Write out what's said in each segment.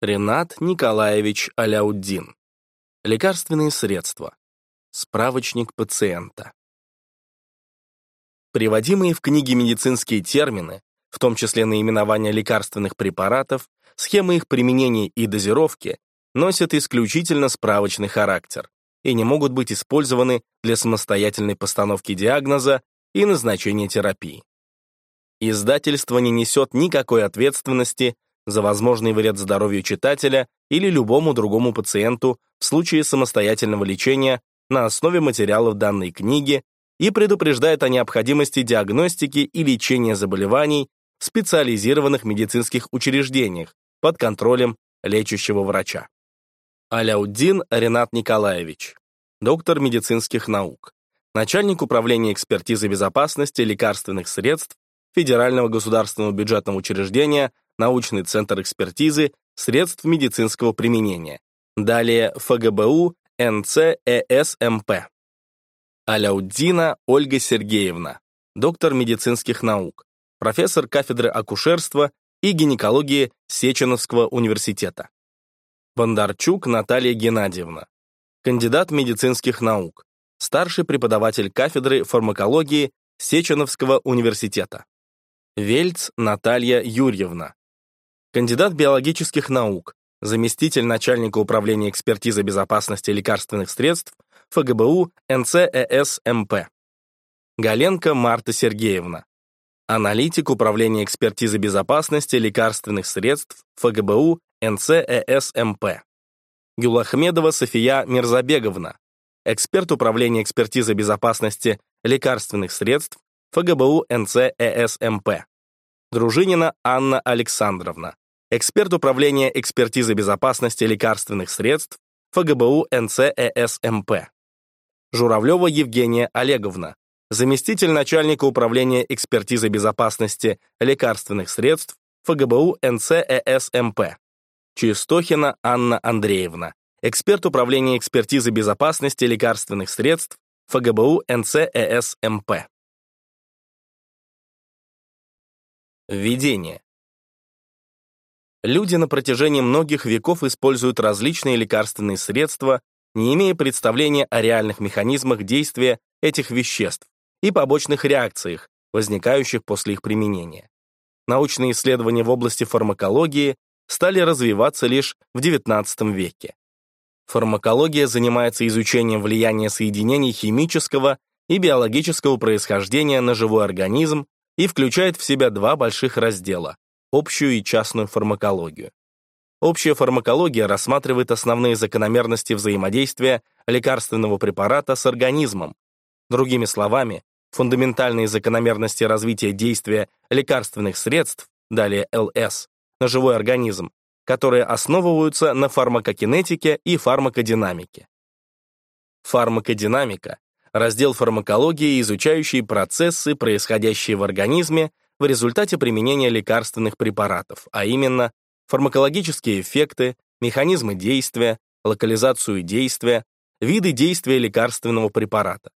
Ренат Николаевич Аляуддин. Лекарственные средства. Справочник пациента. Приводимые в книге медицинские термины, в том числе наименования лекарственных препаратов, схемы их применения и дозировки, носят исключительно справочный характер и не могут быть использованы для самостоятельной постановки диагноза и назначения терапии. Издательство не несет никакой ответственности за возможный вред здоровью читателя или любому другому пациенту в случае самостоятельного лечения на основе материалов данной книги и предупреждает о необходимости диагностики и лечения заболеваний в специализированных медицинских учреждениях под контролем лечащего врача. Аляуддин Ренат Николаевич, доктор медицинских наук, начальник управления экспертизы безопасности лекарственных средств Федерального государственного бюджетного учреждения научный центр экспертизы средств медицинского применения. Далее ФГБУ НЦЭСМП. Аляуддина Ольга Сергеевна, доктор медицинских наук, профессор кафедры акушерства и гинекологии Сеченовского университета. Бондарчук Наталья Геннадьевна, кандидат медицинских наук, старший преподаватель кафедры фармакологии Сеченовского университета. Вельц Наталья Юрьевна, кандидат биологических наук, заместитель начальника управления экспертизы безопасности лекарственных средств ФГБУ НЦЭСМП. Галенко Марта Сергеевна, аналитик управления экспертизы безопасности лекарственных средств ФГБУ НЦЭСМП. Гюлахмедова София Мирзабеговна, эксперт управления экспертизы безопасности лекарственных средств ФГБУ НЦЭСМП. Дружинина Анна Александровна, эксперт управления экспертизы безопасности лекарственных средств ФГБУ НЦЭСМП. Журавлева Евгения Олеговна, заместитель начальника управления экспертизы безопасности лекарственных средств ФГБУ НЦЭСМП. Чистохина Анна Андреевна, эксперт управления экспертизы безопасности лекарственных средств ФГБУ НЦЭСМП. Введение. Люди на протяжении многих веков используют различные лекарственные средства, не имея представления о реальных механизмах действия этих веществ и побочных реакциях, возникающих после их применения. Научные исследования в области фармакологии стали развиваться лишь в XIX веке. Фармакология занимается изучением влияния соединений химического и биологического происхождения на живой организм и включает в себя два больших раздела – общую и частную фармакологию. Общая фармакология рассматривает основные закономерности взаимодействия лекарственного препарата с организмом. Другими словами, фундаментальные закономерности развития действия лекарственных средств, далее ЛС, на живой организм, которые основываются на фармакокинетике и фармакодинамике. Фармакодинамика раздел фармакологии, изучающий процессы, происходящие в организме в результате применения лекарственных препаратов, а именно фармакологические эффекты, механизмы действия, локализацию действия, виды действия лекарственного препарата.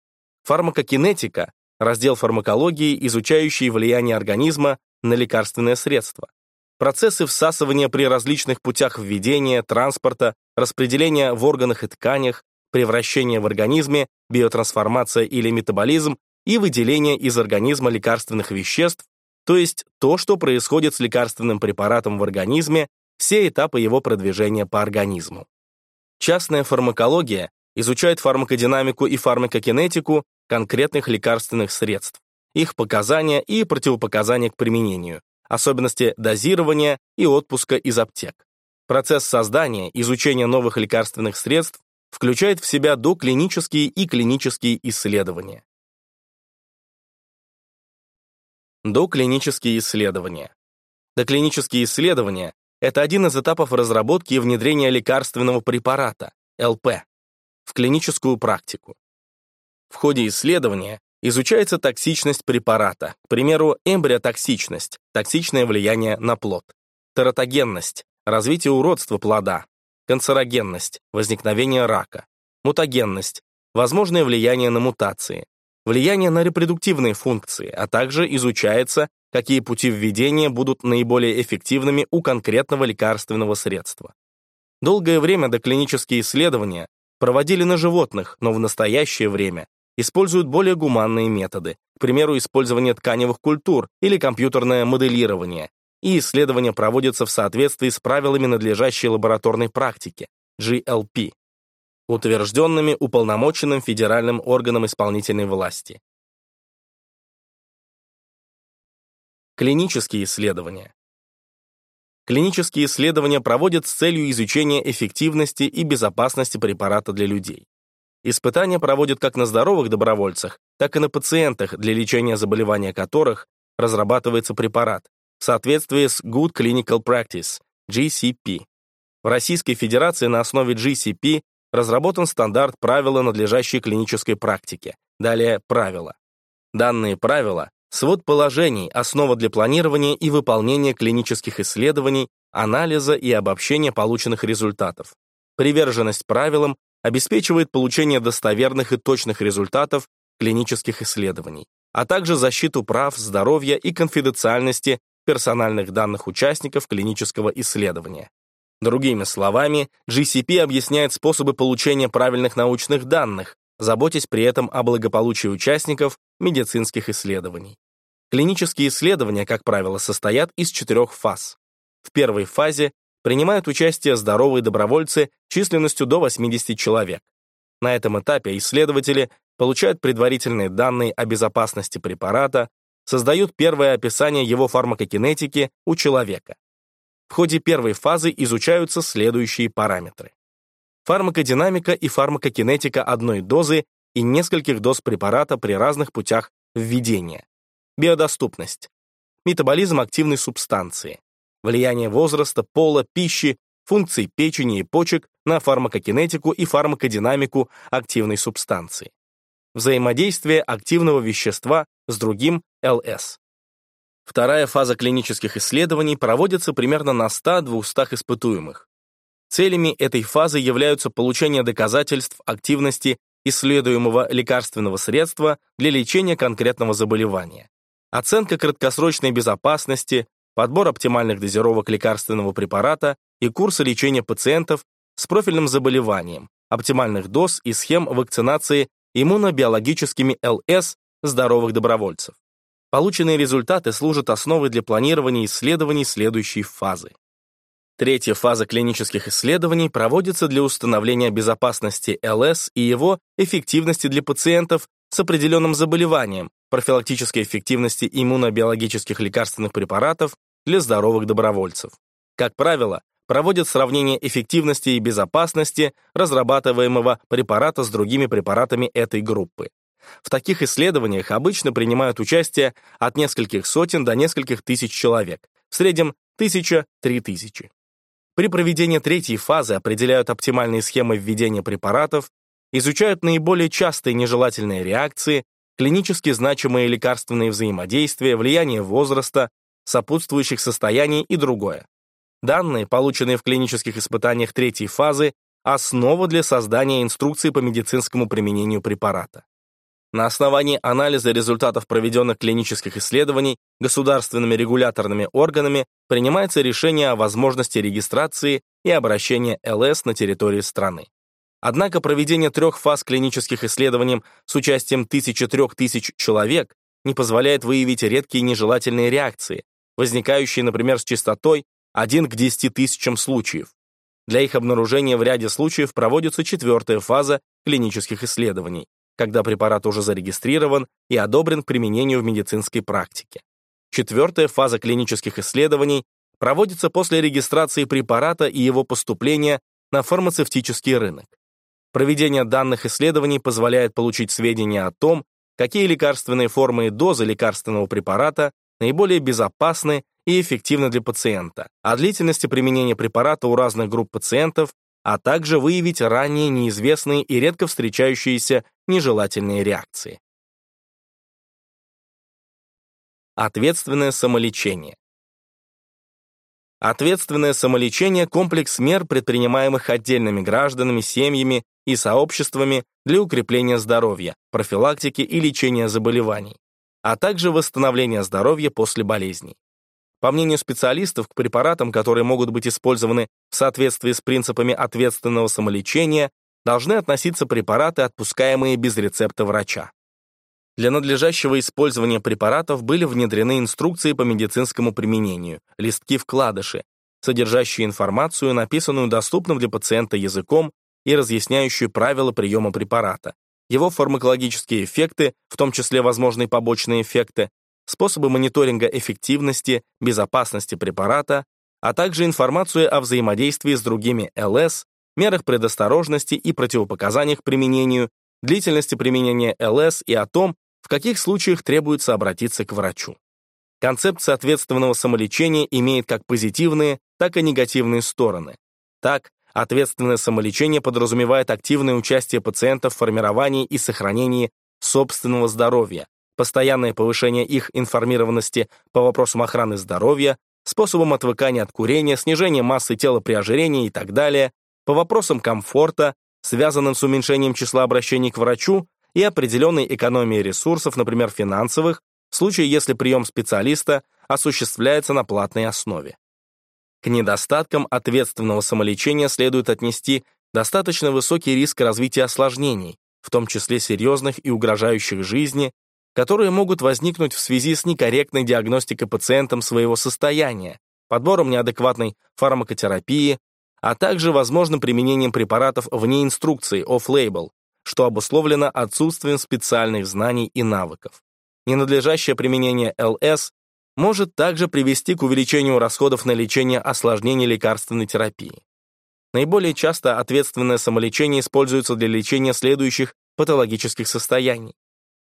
Фармакокинетика — раздел фармакологии, изучающий влияние организма на лекарственное средство. Процессы всасывания при различных путях введения, транспорта, распределения в органах и тканях, превращение в организме, биотрансформация или метаболизм и выделение из организма лекарственных веществ, то есть то, что происходит с лекарственным препаратом в организме, все этапы его продвижения по организму. Частная фармакология изучает фармакодинамику и фармакокинетику конкретных лекарственных средств, их показания и противопоказания к применению, особенности дозирования и отпуска из аптек. Процесс создания, изучения новых лекарственных средств включает в себя доклинические и клинические исследования. Доклинические исследования. Доклинические исследования — это один из этапов разработки и внедрения лекарственного препарата, ЛП, в клиническую практику. В ходе исследования изучается токсичность препарата, к примеру, эмбриотоксичность, токсичное влияние на плод, тератогенность, развитие уродства плода, канцерогенность, возникновение рака, мутагенность, возможное влияние на мутации, влияние на репродуктивные функции, а также изучается какие пути введения будут наиболее эффективными у конкретного лекарственного средства. Долгое время доклинические исследования проводили на животных, но в настоящее время используют более гуманные методы, к примеру, использование тканевых культур или компьютерное моделирование, и исследования проводятся в соответствии с правилами надлежащей лабораторной практики, GLP, утвержденными уполномоченным федеральным органом исполнительной власти. Клинические исследования. Клинические исследования проводят с целью изучения эффективности и безопасности препарата для людей. Испытания проводят как на здоровых добровольцах, так и на пациентах, для лечения заболевания которых разрабатывается препарат, в соответствии с Good Clinical Practice, GCP. В Российской Федерации на основе GCP разработан стандарт правила надлежащей клинической практики. Далее правила. Данные правила — свод положений, основа для планирования и выполнения клинических исследований, анализа и обобщения полученных результатов. Приверженность правилам обеспечивает получение достоверных и точных результатов клинических исследований, а также защиту прав, здоровья и конфиденциальности персональных данных участников клинического исследования. Другими словами, GCP объясняет способы получения правильных научных данных, заботясь при этом о благополучии участников медицинских исследований. Клинические исследования, как правило, состоят из четырех фаз. В первой фазе принимают участие здоровые добровольцы численностью до 80 человек. На этом этапе исследователи получают предварительные данные о безопасности препарата, создают первое описание его фармакокинетики у человека. В ходе первой фазы изучаются следующие параметры. Фармакодинамика и фармакокинетика одной дозы и нескольких доз препарата при разных путях введения. Биодоступность. Метаболизм активной субстанции влияние возраста, пола, пищи, функций печени и почек на фармакокинетику и фармакодинамику активной субстанции. Взаимодействие активного вещества с другим ЛС. Вторая фаза клинических исследований проводится примерно на 100-200 испытуемых. Целями этой фазы являются получение доказательств активности исследуемого лекарственного средства для лечения конкретного заболевания, оценка краткосрочной безопасности, подбор оптимальных дозировок лекарственного препарата и курсы лечения пациентов с профильным заболеванием, оптимальных доз и схем вакцинации иммунобиологическими ЛС здоровых добровольцев. Полученные результаты служат основой для планирования исследований следующей фазы. Третья фаза клинических исследований проводится для установления безопасности ЛС и его эффективности для пациентов с определенным заболеванием, профилактической эффективности иммунобиологических лекарственных препаратов для здоровых добровольцев. Как правило, проводят сравнение эффективности и безопасности разрабатываемого препарата с другими препаратами этой группы. В таких исследованиях обычно принимают участие от нескольких сотен до нескольких тысяч человек, в среднем 1000-3000. При проведении третьей фазы определяют оптимальные схемы введения препаратов, изучают наиболее частые нежелательные реакции, клинически значимые лекарственные взаимодействия, влияние возраста, сопутствующих состояний и другое. Данные, полученные в клинических испытаниях третьей фазы, основа для создания инструкции по медицинскому применению препарата. На основании анализа результатов проведенных клинических исследований государственными регуляторными органами принимается решение о возможности регистрации и обращения ЛС на территории страны. Однако проведение трех фаз клинических исследований с участием 1000-3000 человек не позволяет выявить редкие нежелательные реакции, возникающие, например, с частотой 1 к 10 тысячам случаев. Для их обнаружения в ряде случаев проводится четвертая фаза клинических исследований, когда препарат уже зарегистрирован и одобрен к применению в медицинской практике. Четвертая фаза клинических исследований проводится после регистрации препарата и его поступления на фармацевтический рынок. Проведение данных исследований позволяет получить сведения о том, какие лекарственные формы и дозы лекарственного препарата наиболее безопасны и эффективны для пациента, о длительности применения препарата у разных групп пациентов, а также выявить ранее неизвестные и редко встречающиеся нежелательные реакции. Ответственное самолечение. Ответственное самолечение – комплекс мер, предпринимаемых отдельными гражданами, семьями и сообществами для укрепления здоровья, профилактики и лечения заболеваний. а также восстановление здоровья после болезней. По мнению специалистов, к препаратам, которые могут быть использованы в соответствии с принципами ответственного самолечения, должны относиться препараты, отпускаемые без рецепта врача. Для надлежащего использования препаратов были внедрены инструкции по медицинскому применению, листки-вкладыши, содержащие информацию, написанную доступным для пациента языком и разъясняющую правила приема препарата, его фармакологические эффекты, в том числе возможные побочные эффекты, способы мониторинга эффективности, безопасности препарата, а также информацию о взаимодействии с другими ЛС, мерах предосторожности и противопоказаниях к применению, длительности применения ЛС и о том, в каких случаях требуется обратиться к врачу. Концепция ответственного самолечения имеет как позитивные, так и негативные стороны. Так, ответственное самолечение подразумевает активное участие пациента в формировании и сохранении собственного здоровья, постоянное повышение их информированности по вопросам охраны здоровья, способам отвыкания от курения, снижения массы тела при ожирении и так далее, по вопросам комфорта, связанным с уменьшением числа обращений к врачу и определенной экономией ресурсов, например, финансовых, в случае, если прием специалиста осуществляется на платной основе. К недостаткам ответственного самолечения следует отнести достаточно высокий риск развития осложнений, в том числе серьезных и угрожающих жизни, которые могут возникнуть в связи с некорректной диагностикой пациентом своего состояния, подбором неадекватной фармакотерапии, а также возможным применением препаратов вне инструкции off-label, что обусловлено отсутствием специальных знаний и навыков. Ненадлежащее применение ЛС может также привести к увеличению расходов на лечение осложнений лекарственной терапии. Наиболее часто ответственное самолечение используется для лечения следующих патологических состояний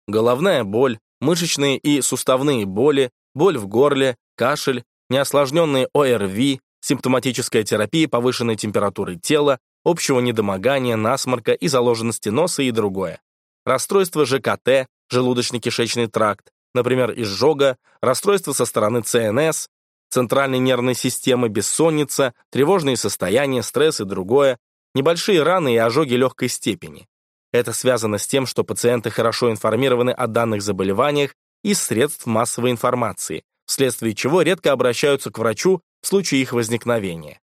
головная боль, мышечные и суставные боли, боль в горле, кашель, неосложненные ОРВИ, симптоматическая терапия повышенной температуры тела, общего недомогания, насморка и заложенности носа и другое. Расстройство ЖКТ, желудочно-кишечный тракт, например, изжога, расстройство со стороны ЦНС, центральной нервной системы, бессонница, тревожные состояния, стресс и другое, небольшие раны и ожоги легкой степени. Это связано с тем, что пациенты хорошо информированы о данных заболеваниях из средств массовой информации, вследствие чего редко обращаются к врачу в случае их возникновения.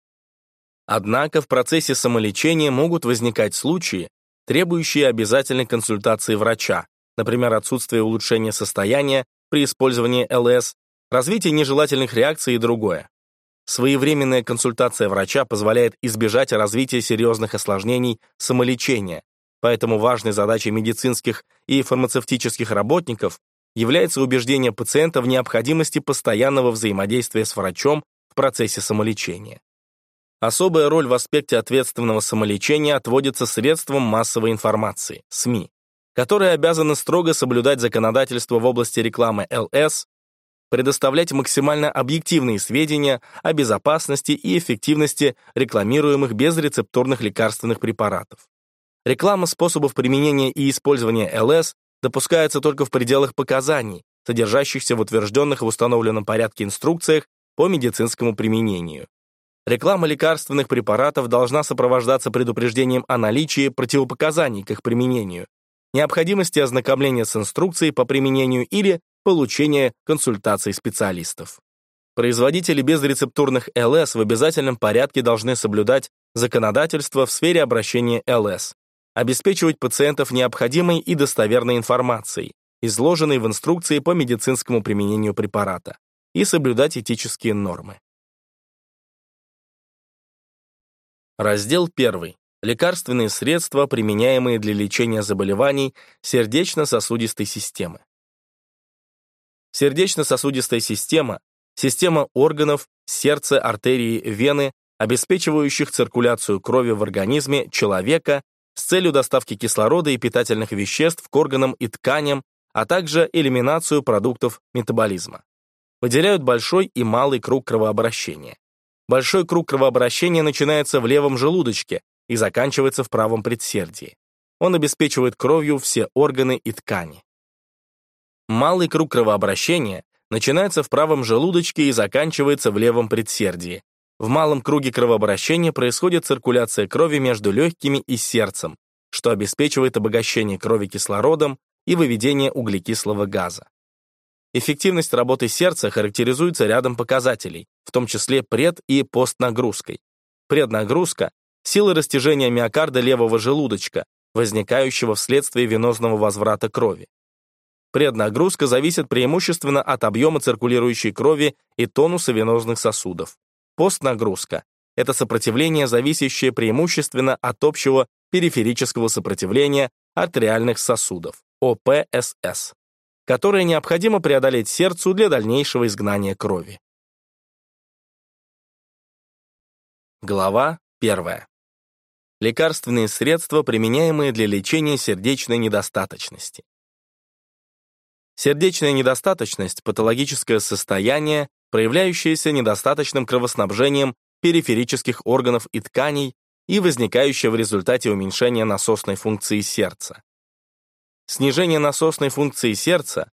Однако в процессе самолечения могут возникать случаи, требующие обязательной консультации врача, например, отсутствие улучшения состояния при использовании ЛС, развитие нежелательных реакций и другое. Своевременная консультация врача позволяет избежать развития серьезных осложнений самолечения, Поэтому важной задачей медицинских и фармацевтических работников является убеждение пациента в необходимости постоянного взаимодействия с врачом в процессе самолечения. Особая роль в аспекте ответственного самолечения отводится средствам массовой информации, СМИ, которые обязаны строго соблюдать законодательство в области рекламы ЛС, предоставлять максимально объективные сведения о безопасности и эффективности рекламируемых безрецептурных лекарственных препаратов. Реклама способов применения и использования ЛС допускается только в пределах показаний, содержащихся в утвержденных в установленном порядке инструкциях по медицинскому применению. Реклама лекарственных препаратов должна сопровождаться предупреждением о наличии противопоказаний к их применению, необходимости ознакомления с инструкцией по применению или получения консультаций специалистов. Производители безрецептурных ЛС в обязательном порядке должны соблюдать законодательство в сфере обращения ЛС, обеспечивать пациентов необходимой и достоверной информацией, изложенной в инструкции по медицинскому применению препарата, и соблюдать этические нормы. Раздел 1. Лекарственные средства, применяемые для лечения заболеваний сердечно-сосудистой системы. Сердечно-сосудистая система – система органов, сердца, артерии, вены, обеспечивающих циркуляцию крови в организме человека с целью доставки кислорода и питательных веществ к органам и тканям, а также элиминацию продуктов метаболизма. Выделяют большой и малый круг кровообращения. Большой круг кровообращения начинается в левом желудочке и заканчивается в правом предсердии. Он обеспечивает кровью все органы и ткани. Малый круг кровообращения начинается в правом желудочке и заканчивается в левом предсердии, в малом круге кровообращения происходит циркуляция крови между легкими и сердцем, что обеспечивает обогащение крови кислородом и выведение углекислого газа. Эффективность работы сердца характеризуется рядом показателей, в том числе пред- и постнагрузкой. Преднагрузка — сила растяжения миокарда левого желудочка, возникающего вследствие венозного возврата крови. Преднагрузка зависит преимущественно от объема циркулирующей крови и тонуса венозных сосудов. Постнагрузка — это сопротивление, зависящее преимущественно от общего периферического сопротивления артериальных сосудов, ОПСС которое необходимо преодолеть сердцу для дальнейшего изгнания крови. Глава 1. Лекарственные средства, применяемые для лечения сердечной недостаточности. Сердечная недостаточность – патологическое состояние, проявляющееся недостаточным кровоснабжением периферических органов и тканей и возникающее в результате уменьшения насосной функции сердца. Снижение насосной функции сердца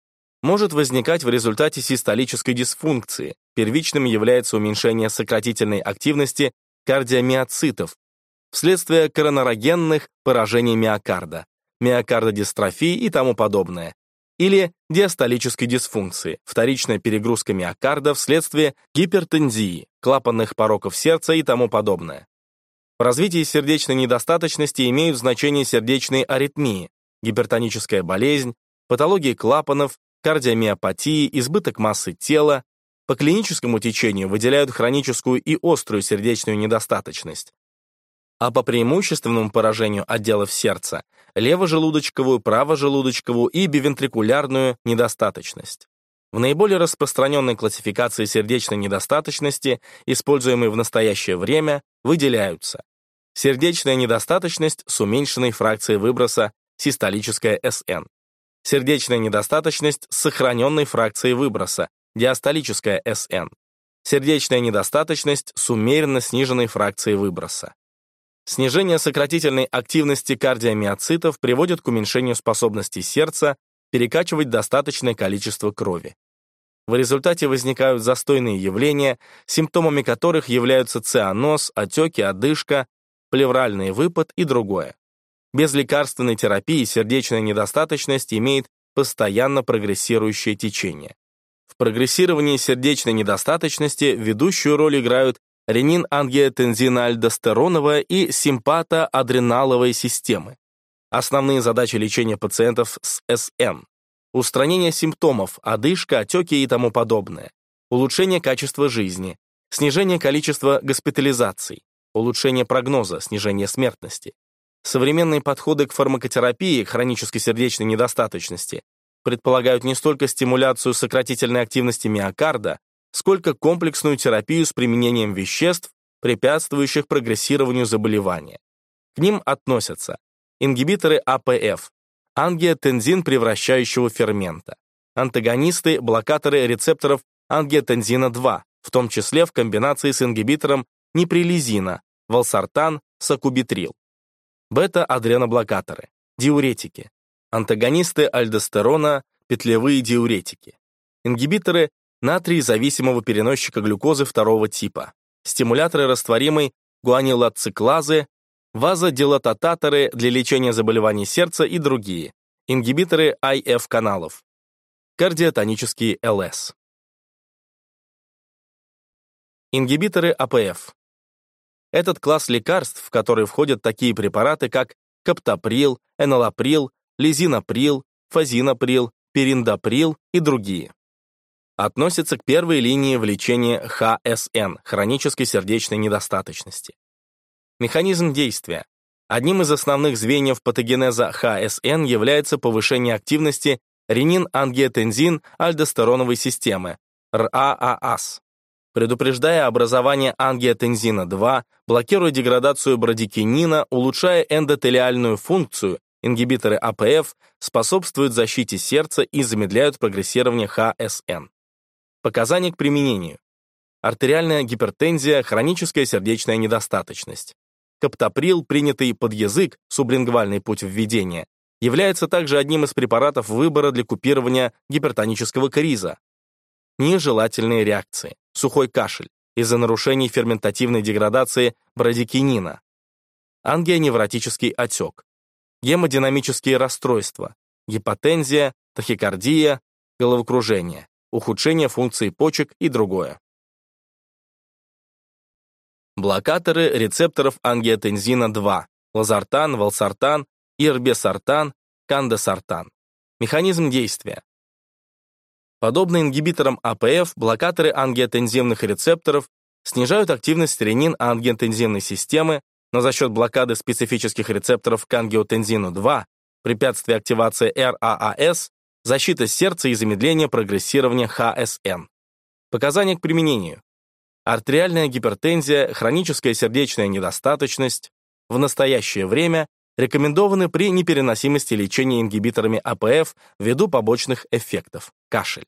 может возникать в результате систолической дисфункции. Первичным является уменьшение сократительной активности кардиомиоцитов вследствие коронарогенных поражений миокарда, миокардодистрофии и тому подобное, или диастолической дисфункции, вторичная перегрузка миокарда вследствие гипертензии, клапанных пороков сердца и тому подобное. В развитии сердечной недостаточности имеют значение сердечные аритмии, гипертоническая болезнь, патологии клапанов, кардиомиопатии, избыток массы тела, по клиническому течению выделяют хроническую и острую сердечную недостаточность, а по преимущественному поражению отделов сердца — левожелудочковую, правожелудочковую и бивентрикулярную недостаточность. В наиболее распространенной классификации сердечной недостаточности, используемой в настоящее время, выделяются сердечная недостаточность с уменьшенной фракцией выброса систолическая СН. Сердечная недостаточность с сохраненной фракцией выброса, диастолическая СН. Сердечная недостаточность с умеренно сниженной фракцией выброса. Снижение сократительной активности кардиомиоцитов приводит к уменьшению способности сердца перекачивать достаточное количество крови. В результате возникают застойные явления, симптомами которых являются цианоз, отеки, одышка, плевральный выпад и другое. Без лекарственной терапии сердечная недостаточность имеет постоянно прогрессирующее течение. В прогрессировании сердечной недостаточности ведущую роль играют ренин-ангиотензиноальдостероновая и симпатоадреналовая системы. Основные задачи лечения пациентов с СН – устранение симптомов, одышка, отеки и тому подобное, улучшение качества жизни, снижение количества госпитализаций, улучшение прогноза, снижение смертности, Современные подходы к фармакотерапии хронической сердечной недостаточности предполагают не столько стимуляцию сократительной активности миокарда, сколько комплексную терапию с применением веществ, препятствующих прогрессированию заболевания. К ним относятся ингибиторы АПФ, ангиотензин превращающего фермента, антагонисты, блокаторы рецепторов ангиотензина-2, в том числе в комбинации с ингибитором неприлизина, валсартан, сакубитрил бета-адреноблокаторы, диуретики, антагонисты альдостерона, петлевые диуретики, ингибиторы натрий-зависимого переносчика глюкозы второго типа, стимуляторы растворимой гуанилоциклазы, вазодилатататоры для лечения заболеваний сердца и другие, ингибиторы IF-каналов, кардиотонические ЛС. Ингибиторы АПФ этот класс лекарств, в который входят такие препараты, как каптоприл, энолаприл, лизинаприл, фазинаприл, периндаприл и другие. Относится к первой линии в лечении ХСН, хронической сердечной недостаточности. Механизм действия. Одним из основных звеньев патогенеза ХСН является повышение активности ренин-ангиотензин-альдостероновой системы, РАААС предупреждая образование ангиотензина-2, блокируя деградацию брадикинина, улучшая эндотелиальную функцию, ингибиторы АПФ способствуют защите сердца и замедляют прогрессирование ХСН. Показания к применению. Артериальная гипертензия, хроническая сердечная недостаточность. Каптоприл, принятый под язык, сублингвальный путь введения, является также одним из препаратов выбора для купирования гипертонического криза, нежелательные реакции, сухой кашель из-за нарушений ферментативной деградации брадикинина, ангионевротический отек, гемодинамические расстройства, гипотензия, тахикардия, головокружение, ухудшение функции почек и другое. Блокаторы рецепторов ангиотензина-2, лазартан, валсартан, ирбесартан, кандесартан. Механизм действия. Подобно ингибиторам АПФ, блокаторы ангиотензивных рецепторов снижают активность ренин-ангиотензивной системы, но за счет блокады специфических рецепторов к ангиотензину-2, препятствия активации РААС, защита сердца и замедление прогрессирования ХСН. Показания к применению. Артериальная гипертензия, хроническая сердечная недостаточность в настоящее время рекомендованы при непереносимости лечения ингибиторами АПФ ввиду побочных эффектов, кашель.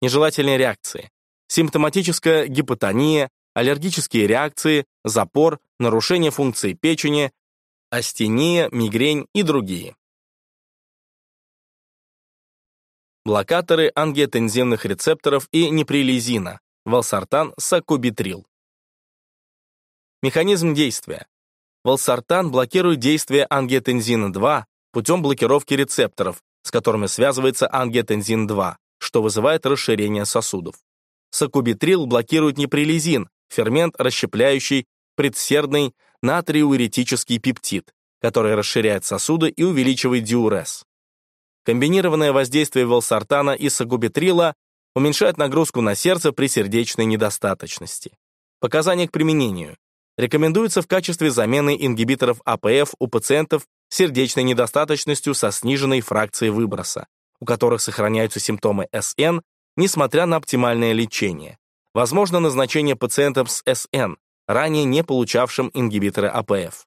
Нежелательные реакции, симптоматическая гипотония, аллергические реакции, запор, нарушение функции печени, астения, мигрень и другие. Блокаторы ангиотензивных рецепторов и неприлизина, Валсартан, сакубитрил. Механизм действия. Валсартан блокирует действие ангиотензина-2 путем блокировки рецепторов, с которыми связывается ангиотензин-2, что вызывает расширение сосудов. Сакубитрил блокирует неприлизин, фермент, расщепляющий предсердный натриуретический пептид, который расширяет сосуды и увеличивает диурез. Комбинированное воздействие валсартана и сагубитрила уменьшает нагрузку на сердце при сердечной недостаточности. Показания к применению. Рекомендуется в качестве замены ингибиторов АПФ у пациентов с сердечной недостаточностью со сниженной фракцией выброса, у которых сохраняются симптомы СН, несмотря на оптимальное лечение. Возможно назначение пациентам с СН, ранее не получавшим ингибиторы АПФ.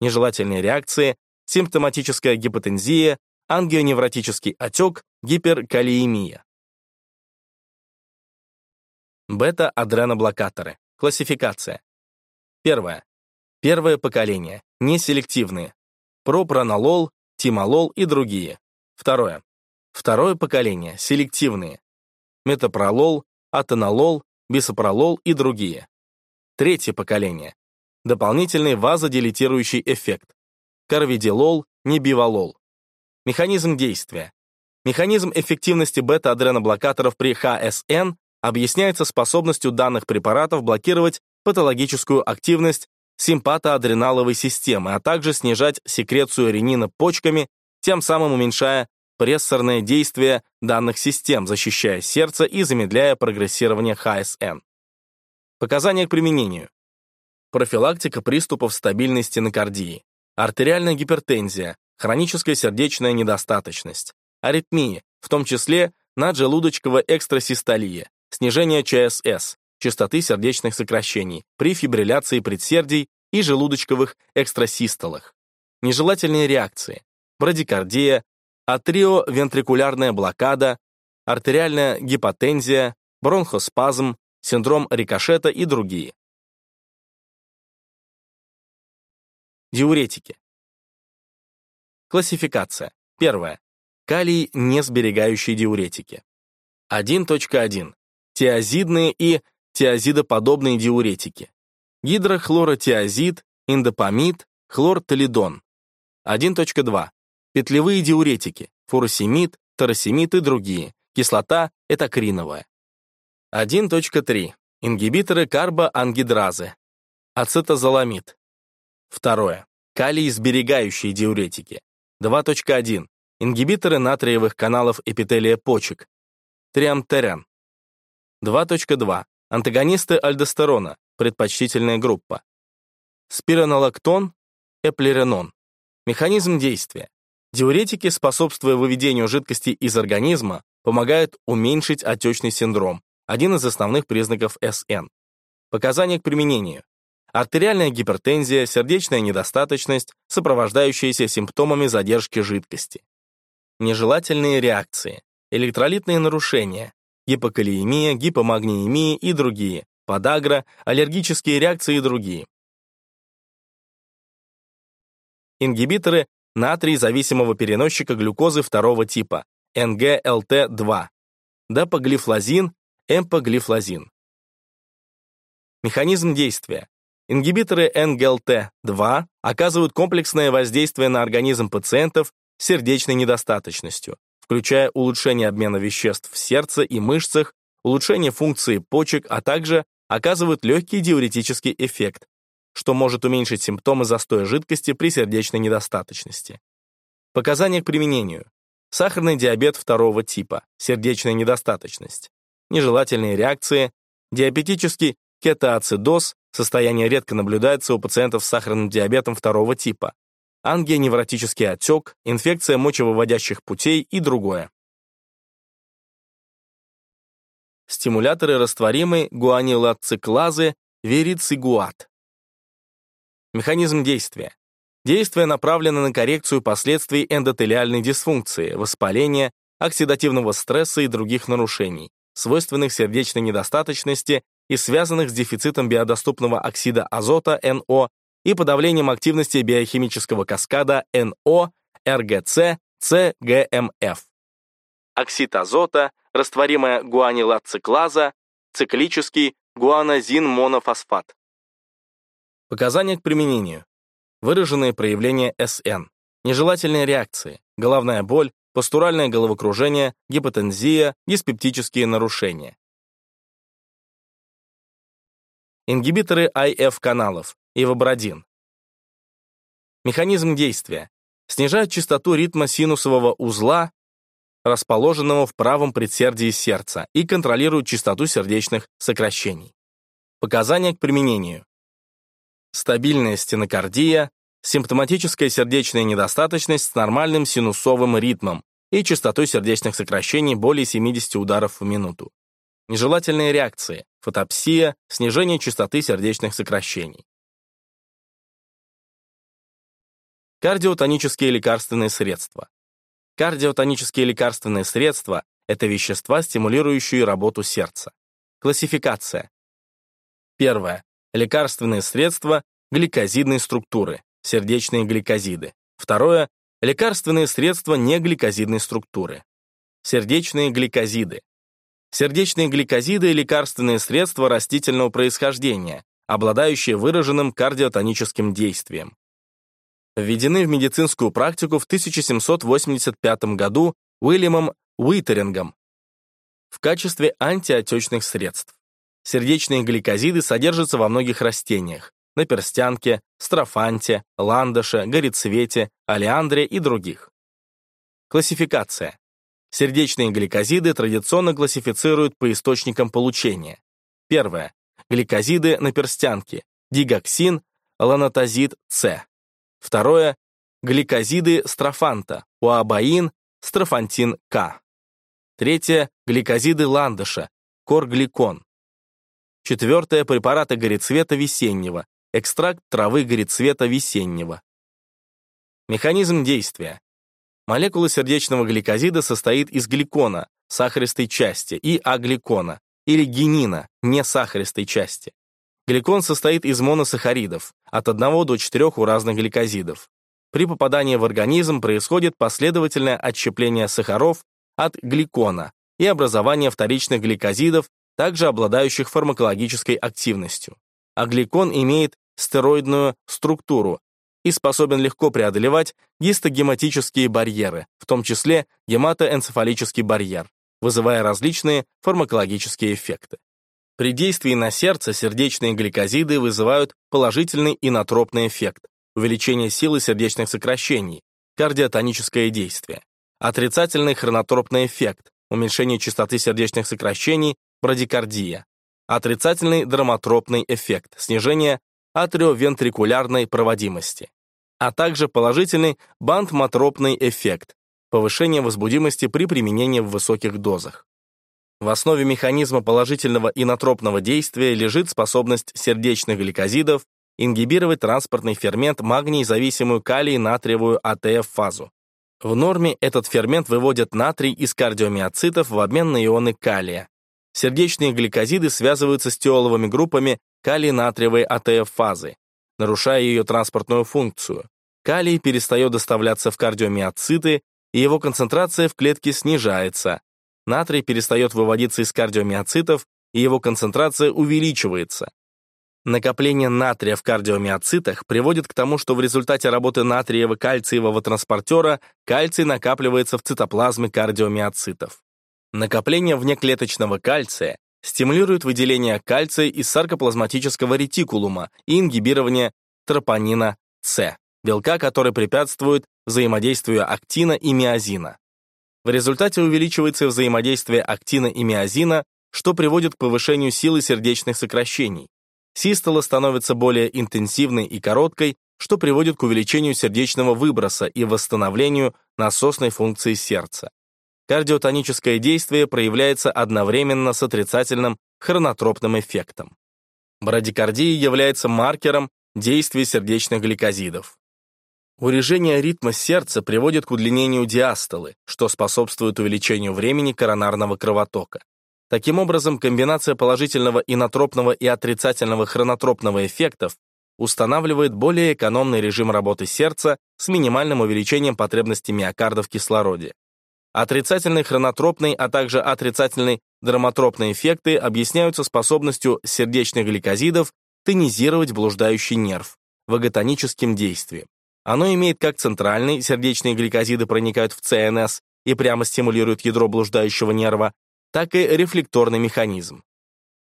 Нежелательные реакции, симптоматическая гипотензия, ангионевротический отек, гиперкалиемия. Бета-адреноблокаторы. Классификация. Первое. Первое поколение. Неселективные. Пропранолол, тимолол и другие. Второе. Второе поколение. Селективные. Метапролол, атенолол, бисопролол и другие. Третье поколение. Дополнительный вазодилитирующий эффект. Карвидилол, небивалол. Механизм действия. Механизм эффективности бета-адреноблокаторов при ХСН объясняется способностью данных препаратов блокировать патологическую активность симпатоадреналовой системы, а также снижать секрецию ренина почками, тем самым уменьшая прессорное действие данных систем, защищая сердце и замедляя прогрессирование ХСН. Показания к применению. Профилактика приступов стабильной стенокардии, артериальная гипертензия, хроническая сердечная недостаточность, аритмии, в том числе наджелудочковая экстрасистолия, снижение ЧСС, частоты сердечных сокращений при фибрилляции предсердий и желудочковых экстрасистолах, нежелательные реакции, брадикардия, атриовентрикулярная блокада, артериальная гипотензия, бронхоспазм, синдром рикошета и другие. Диуретики. Классификация. Первое. Калий не сберегающие диуретики. 1.1 тиазидные и тиазидоподобные диуретики. Гидрохлоротиазид, индопамид, хлортолидон. 1.2. Петлевые диуретики, фуросемид, торосемид и другие. Кислота этакриновая. 1.3. Ингибиторы карбоангидразы. Ацетозоламид. Второе. Калий-сберегающие диуретики. 2.1. Ингибиторы натриевых каналов эпителия почек. Триамтерен. 2.2. Антагонисты альдостерона, предпочтительная группа. Спиронолактон, эплеренон. Механизм действия. Диуретики, способствуя выведению жидкости из организма, помогают уменьшить отечный синдром, один из основных признаков СН. Показания к применению. Артериальная гипертензия, сердечная недостаточность, сопровождающиеся симптомами задержки жидкости. Нежелательные реакции, электролитные нарушения, гипокалиемия, гипомагниемия и другие, подагра, аллергические реакции и другие. Ингибиторы натрий-зависимого переносчика глюкозы второго типа, НГЛТ-2, дапоглифлозин, эмпоглифлозин. Механизм действия. Ингибиторы НГЛТ-2 оказывают комплексное воздействие на организм пациентов с сердечной недостаточностью, включая улучшение обмена веществ в сердце и мышцах, улучшение функции почек, а также оказывают легкий диуретический эффект, что может уменьшить симптомы застоя жидкости при сердечной недостаточности. Показания к применению. Сахарный диабет второго типа, сердечная недостаточность, нежелательные реакции, диабетический кетоацидоз, состояние редко наблюдается у пациентов с сахарным диабетом второго типа, ангионевротический отек, инфекция мочевыводящих путей и другое. Стимуляторы растворимой гуанилоциклазы верицигуат. Механизм действия. Действие направлено на коррекцию последствий эндотелиальной дисфункции, воспаления, оксидативного стресса и других нарушений, свойственных сердечной недостаточности и связанных с дефицитом биодоступного оксида азота НО и подавлением активности биохимического каскада НО, РГЦ, ЦГМФ. Оксид азота, растворимая гуанилациклаза, циклический гуанозин-монофосфат. Показания к применению. Выраженные проявления СН. Нежелательные реакции. Головная боль, постуральное головокружение, гипотензия, диспептические нарушения. Ингибиторы IF-каналов, ивобрадин. Механизм действия. Снижают частоту ритма синусового узла, расположенного в правом предсердии сердца, и контролируют частоту сердечных сокращений. Показания к применению стабильная стенокардия, симптоматическая сердечная недостаточность с нормальным синусовым ритмом и частотой сердечных сокращений более 70 ударов в минуту. Нежелательные реакции, фотопсия, снижение частоты сердечных сокращений. Кардиотонические лекарственные средства. Кардиотонические лекарственные средства – это вещества, стимулирующие работу сердца. Классификация. Первое. Лекарственные средства гликозидной структуры, сердечные гликозиды. Второе – лекарственные средства негликозидной структуры, сердечные гликозиды. Сердечные гликозиды – лекарственные средства растительного происхождения, обладающие выраженным кардиотоническим действием. Введены в медицинскую практику в 1785 году Уильямом Уитерингом в качестве антиотечных средств. Сердечные гликозиды содержатся во многих растениях – наперстянке, строфанте, ландыше, горецвете, олеандре и других. Классификация. Сердечные гликозиды традиционно классифицируют по источникам получения. Первое. Гликозиды наперстянки, дигоксин, ланотазид С. Второе. Гликозиды строфанта, уабаин, строфантин К. Третье. Гликозиды ландыша, коргликон. Четвертое – препараты горецвета весеннего, экстракт травы горецвета весеннего. Механизм действия. Молекула сердечного гликозида состоит из гликона, сахаристой части, и агликона, или генина, несахаристой части. Гликон состоит из моносахаридов, от 1 до 4 у разных гликозидов. При попадании в организм происходит последовательное отщепление сахаров от гликона и образование вторичных гликозидов также обладающих фармакологической активностью. А гликон имеет стероидную структуру и способен легко преодолевать гистогематические барьеры, в том числе гематоэнцефалический барьер, вызывая различные фармакологические эффекты. При действии на сердце сердечные гликозиды вызывают положительный инотропный эффект, увеличение силы сердечных сокращений, кардиотоническое действие, отрицательный хронотропный эффект, уменьшение частоты сердечных сокращений брадикардия, отрицательный драматропный эффект, снижение атриовентрикулярной проводимости, а также положительный бандматропный эффект, повышение возбудимости при применении в высоких дозах. В основе механизма положительного инотропного действия лежит способность сердечных гликозидов ингибировать транспортный фермент магний-зависимую калий-натриевую АТФ-фазу. В норме этот фермент выводит натрий из кардиомиоцитов в обмен на ионы калия, сердечные гликозиды связываются с тиоловыми группами калий-натриевой АТФ-фазы, нарушая ее транспортную функцию. Калий перестает доставляться в кардиомиоциты, и его концентрация в клетке снижается. Натрий перестает выводиться из кардиомиоцитов, и его концентрация увеличивается. Накопление натрия в кардиомиоцитах приводит к тому, что в результате работы натриево-кальциевого транспортера кальций накапливается в цитоплазме кардиомиоцитов. Накопление внеклеточного кальция стимулирует выделение кальция из саркоплазматического ретикулума и ингибирование тропонина С, белка, который препятствует взаимодействию актина и миозина. В результате увеличивается взаимодействие актина и миозина, что приводит к повышению силы сердечных сокращений. Систола становится более интенсивной и короткой, что приводит к увеличению сердечного выброса и восстановлению насосной функции сердца. Кардиотоническое действие проявляется одновременно с отрицательным хронотропным эффектом. Брадикардия является маркером действия сердечных гликозидов. Урежение ритма сердца приводит к удлинению диастолы, что способствует увеличению времени коронарного кровотока. Таким образом, комбинация положительного инотропного и отрицательного хронотропного эффектов устанавливает более экономный режим работы сердца с минимальным увеличением потребности миокарда в кислороде. Отрицательный хронотропный, а также отрицательный драматропный эффекты объясняются способностью сердечных гликозидов тонизировать блуждающий нерв ваготоническим действием. Оно имеет как центральный, сердечные гликозиды проникают в ЦНС и прямо стимулируют ядро блуждающего нерва, так и рефлекторный механизм.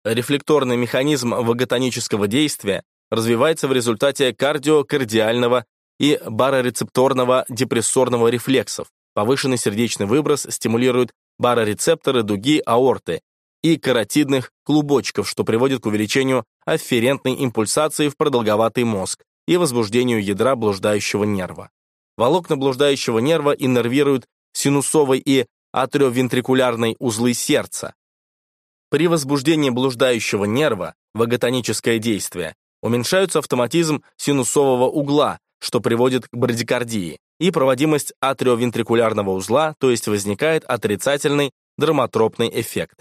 Рефлекторный механизм ваготонического действия развивается в результате кардиокардиального и барорецепторного депрессорного рефлексов. Повышенный сердечный выброс стимулирует барорецепторы дуги аорты и каротидных клубочков, что приводит к увеличению афферентной импульсации в продолговатый мозг и возбуждению ядра блуждающего нерва. Волокна блуждающего нерва иннервируют синусовый и атриовентрикулярной узлы сердца. При возбуждении блуждающего нерва, ваготоническое действие, уменьшаются автоматизм синусового угла, что приводит к брадикардии, и проводимость атриовентрикулярного узла, то есть возникает отрицательный драматропный эффект.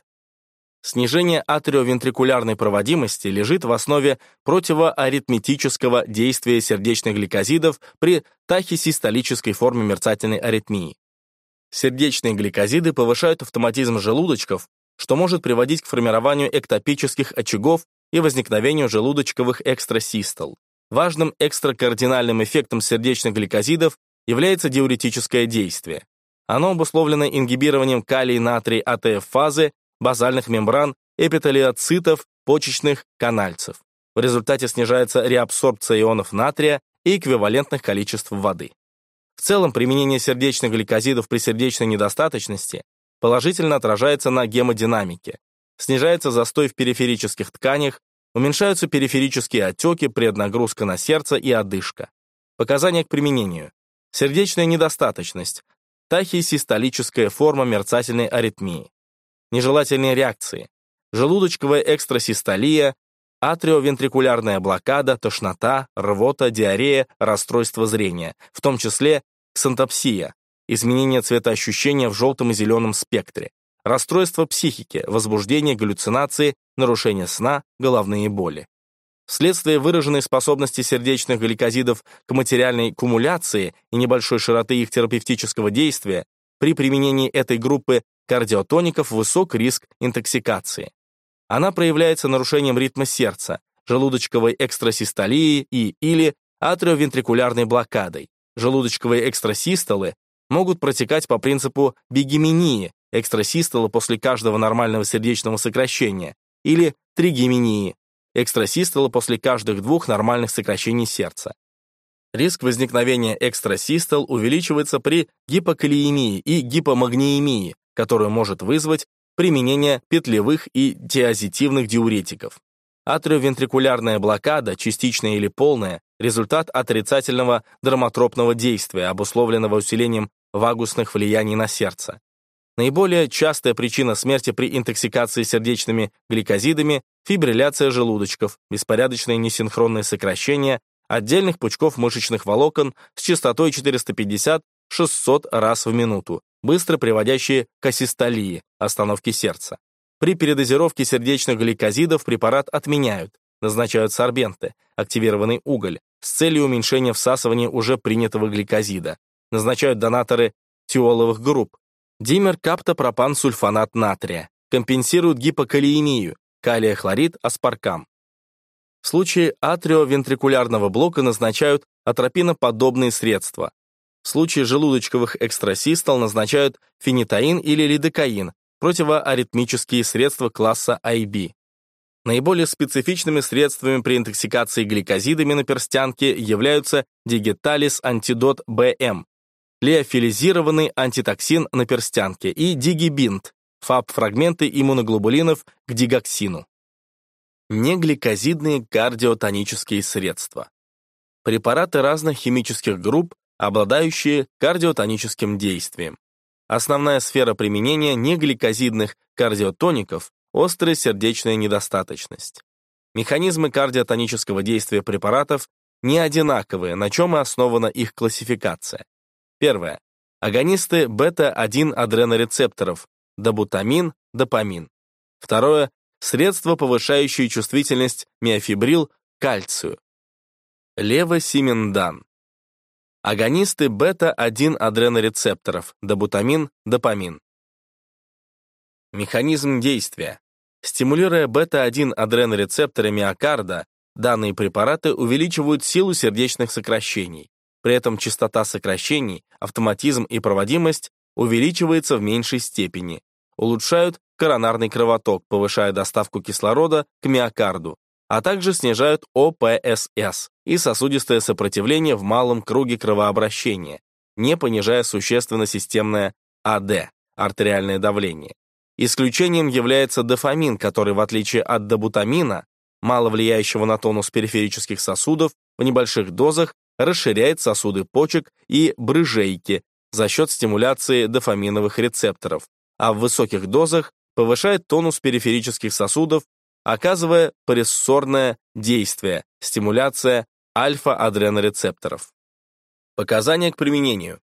Снижение атриовентрикулярной проводимости лежит в основе противоаритметического действия сердечных гликозидов при тахисистолической форме мерцательной аритмии. Сердечные гликозиды повышают автоматизм желудочков, что может приводить к формированию эктопических очагов и возникновению желудочковых экстрасистол. Важным экстракардинальным эффектом сердечных гликозидов является диуретическое действие. Оно обусловлено ингибированием калий-натрий-АТФ-фазы, базальных мембран, эпителиоцитов, почечных канальцев. В результате снижается реабсорбция ионов натрия и эквивалентных количеств воды. В целом, применение сердечных гликозидов при сердечной недостаточности положительно отражается на гемодинамике. Снижается застой в периферических тканях, уменьшаются периферические отеки, преднагрузка на сердце и одышка. Показания к применению. Сердечная недостаточность, тахисистолическая форма мерцательной аритмии. Нежелательные реакции. Желудочковая экстрасистолия, атриовентрикулярная блокада, тошнота, рвота, диарея, расстройство зрения, в том числе ксантопсия, изменение цветоощущения в желтом и зеленом спектре, расстройство психики, возбуждение, галлюцинации, нарушение сна, головные боли. Вследствие выраженной способности сердечных гликозидов к материальной кумуляции и небольшой широты их терапевтического действия, при применении этой группы кардиотоников высок риск интоксикации. Она проявляется нарушением ритма сердца, желудочковой экстрасистолией и или атриовентрикулярной блокадой. Желудочковые экстрасистолы могут протекать по принципу бигеминии, экстрасистола после каждого нормального сердечного сокращения, или тригеминии, экстрасистола после каждых двух нормальных сокращений сердца. Риск возникновения экстрасистол увеличивается при гипокалиемии и гипомагниемии, которую может вызвать применение петлевых и диазитивных диуретиков. Атриовентрикулярная блокада, частичная или полная, результат отрицательного драматропного действия, обусловленного усилением вагусных влияний на сердце. Наиболее частая причина смерти при интоксикации сердечными гликозидами – фибрилляция желудочков, беспорядочное несинхронное сокращение отдельных пучков мышечных волокон с частотой 450-600 раз в минуту, быстро приводящие к асистолии, остановке сердца. При передозировке сердечных гликозидов препарат отменяют, назначают сорбенты, активированный уголь, с целью уменьшения всасывания уже принятого гликозида. Назначают донаторы тиоловых групп. Димер-каптопропан-сульфонат натрия. Компенсируют гипокалиемию, калия-хлорид, аспаркам. В случае атриовентрикулярного блока назначают атропиноподобные средства. В случае желудочковых экстрасистол назначают фенитаин или лидокаин, противоаритмические средства класса IB. Наиболее специфичными средствами при интоксикации гликозидами на перстянке являются дигиталис антидот БМ, леофилизированный антитоксин на перстянке и дигибинт, фаб-фрагменты иммуноглобулинов к дигоксину. Негликозидные кардиотонические средства. Препараты разных химических групп, обладающие кардиотоническим действием. Основная сфера применения негликозидных кардиотоников – острая сердечная недостаточность. Механизмы кардиотонического действия препаратов не одинаковые, на чем и основана их классификация. Первое. Агонисты бета-1 адренорецепторов, добутамин, допамин. Второе. Средства, повышающие чувствительность миофибрил кальцию. Левосимендан. Агонисты бета-1 адренорецепторов, добутамин, допамин. Механизм действия. Стимулируя бета-1 адренорецепторы миокарда, данные препараты увеличивают силу сердечных сокращений. При этом частота сокращений, автоматизм и проводимость увеличивается в меньшей степени. Улучшают коронарный кровоток, повышая доставку кислорода к миокарду, а также снижают ОПСС и сосудистое сопротивление в малом круге кровообращения, не понижая существенно системное АД, артериальное давление. Исключением является дофамин, который, в отличие от добутамина, мало влияющего на тонус периферических сосудов, в небольших дозах расширяет сосуды почек и брыжейки за счет стимуляции дофаминовых рецепторов, а в высоких дозах повышает тонус периферических сосудов оказывая прессорное действие, стимуляция альфа-адренорецепторов. Показания к применению.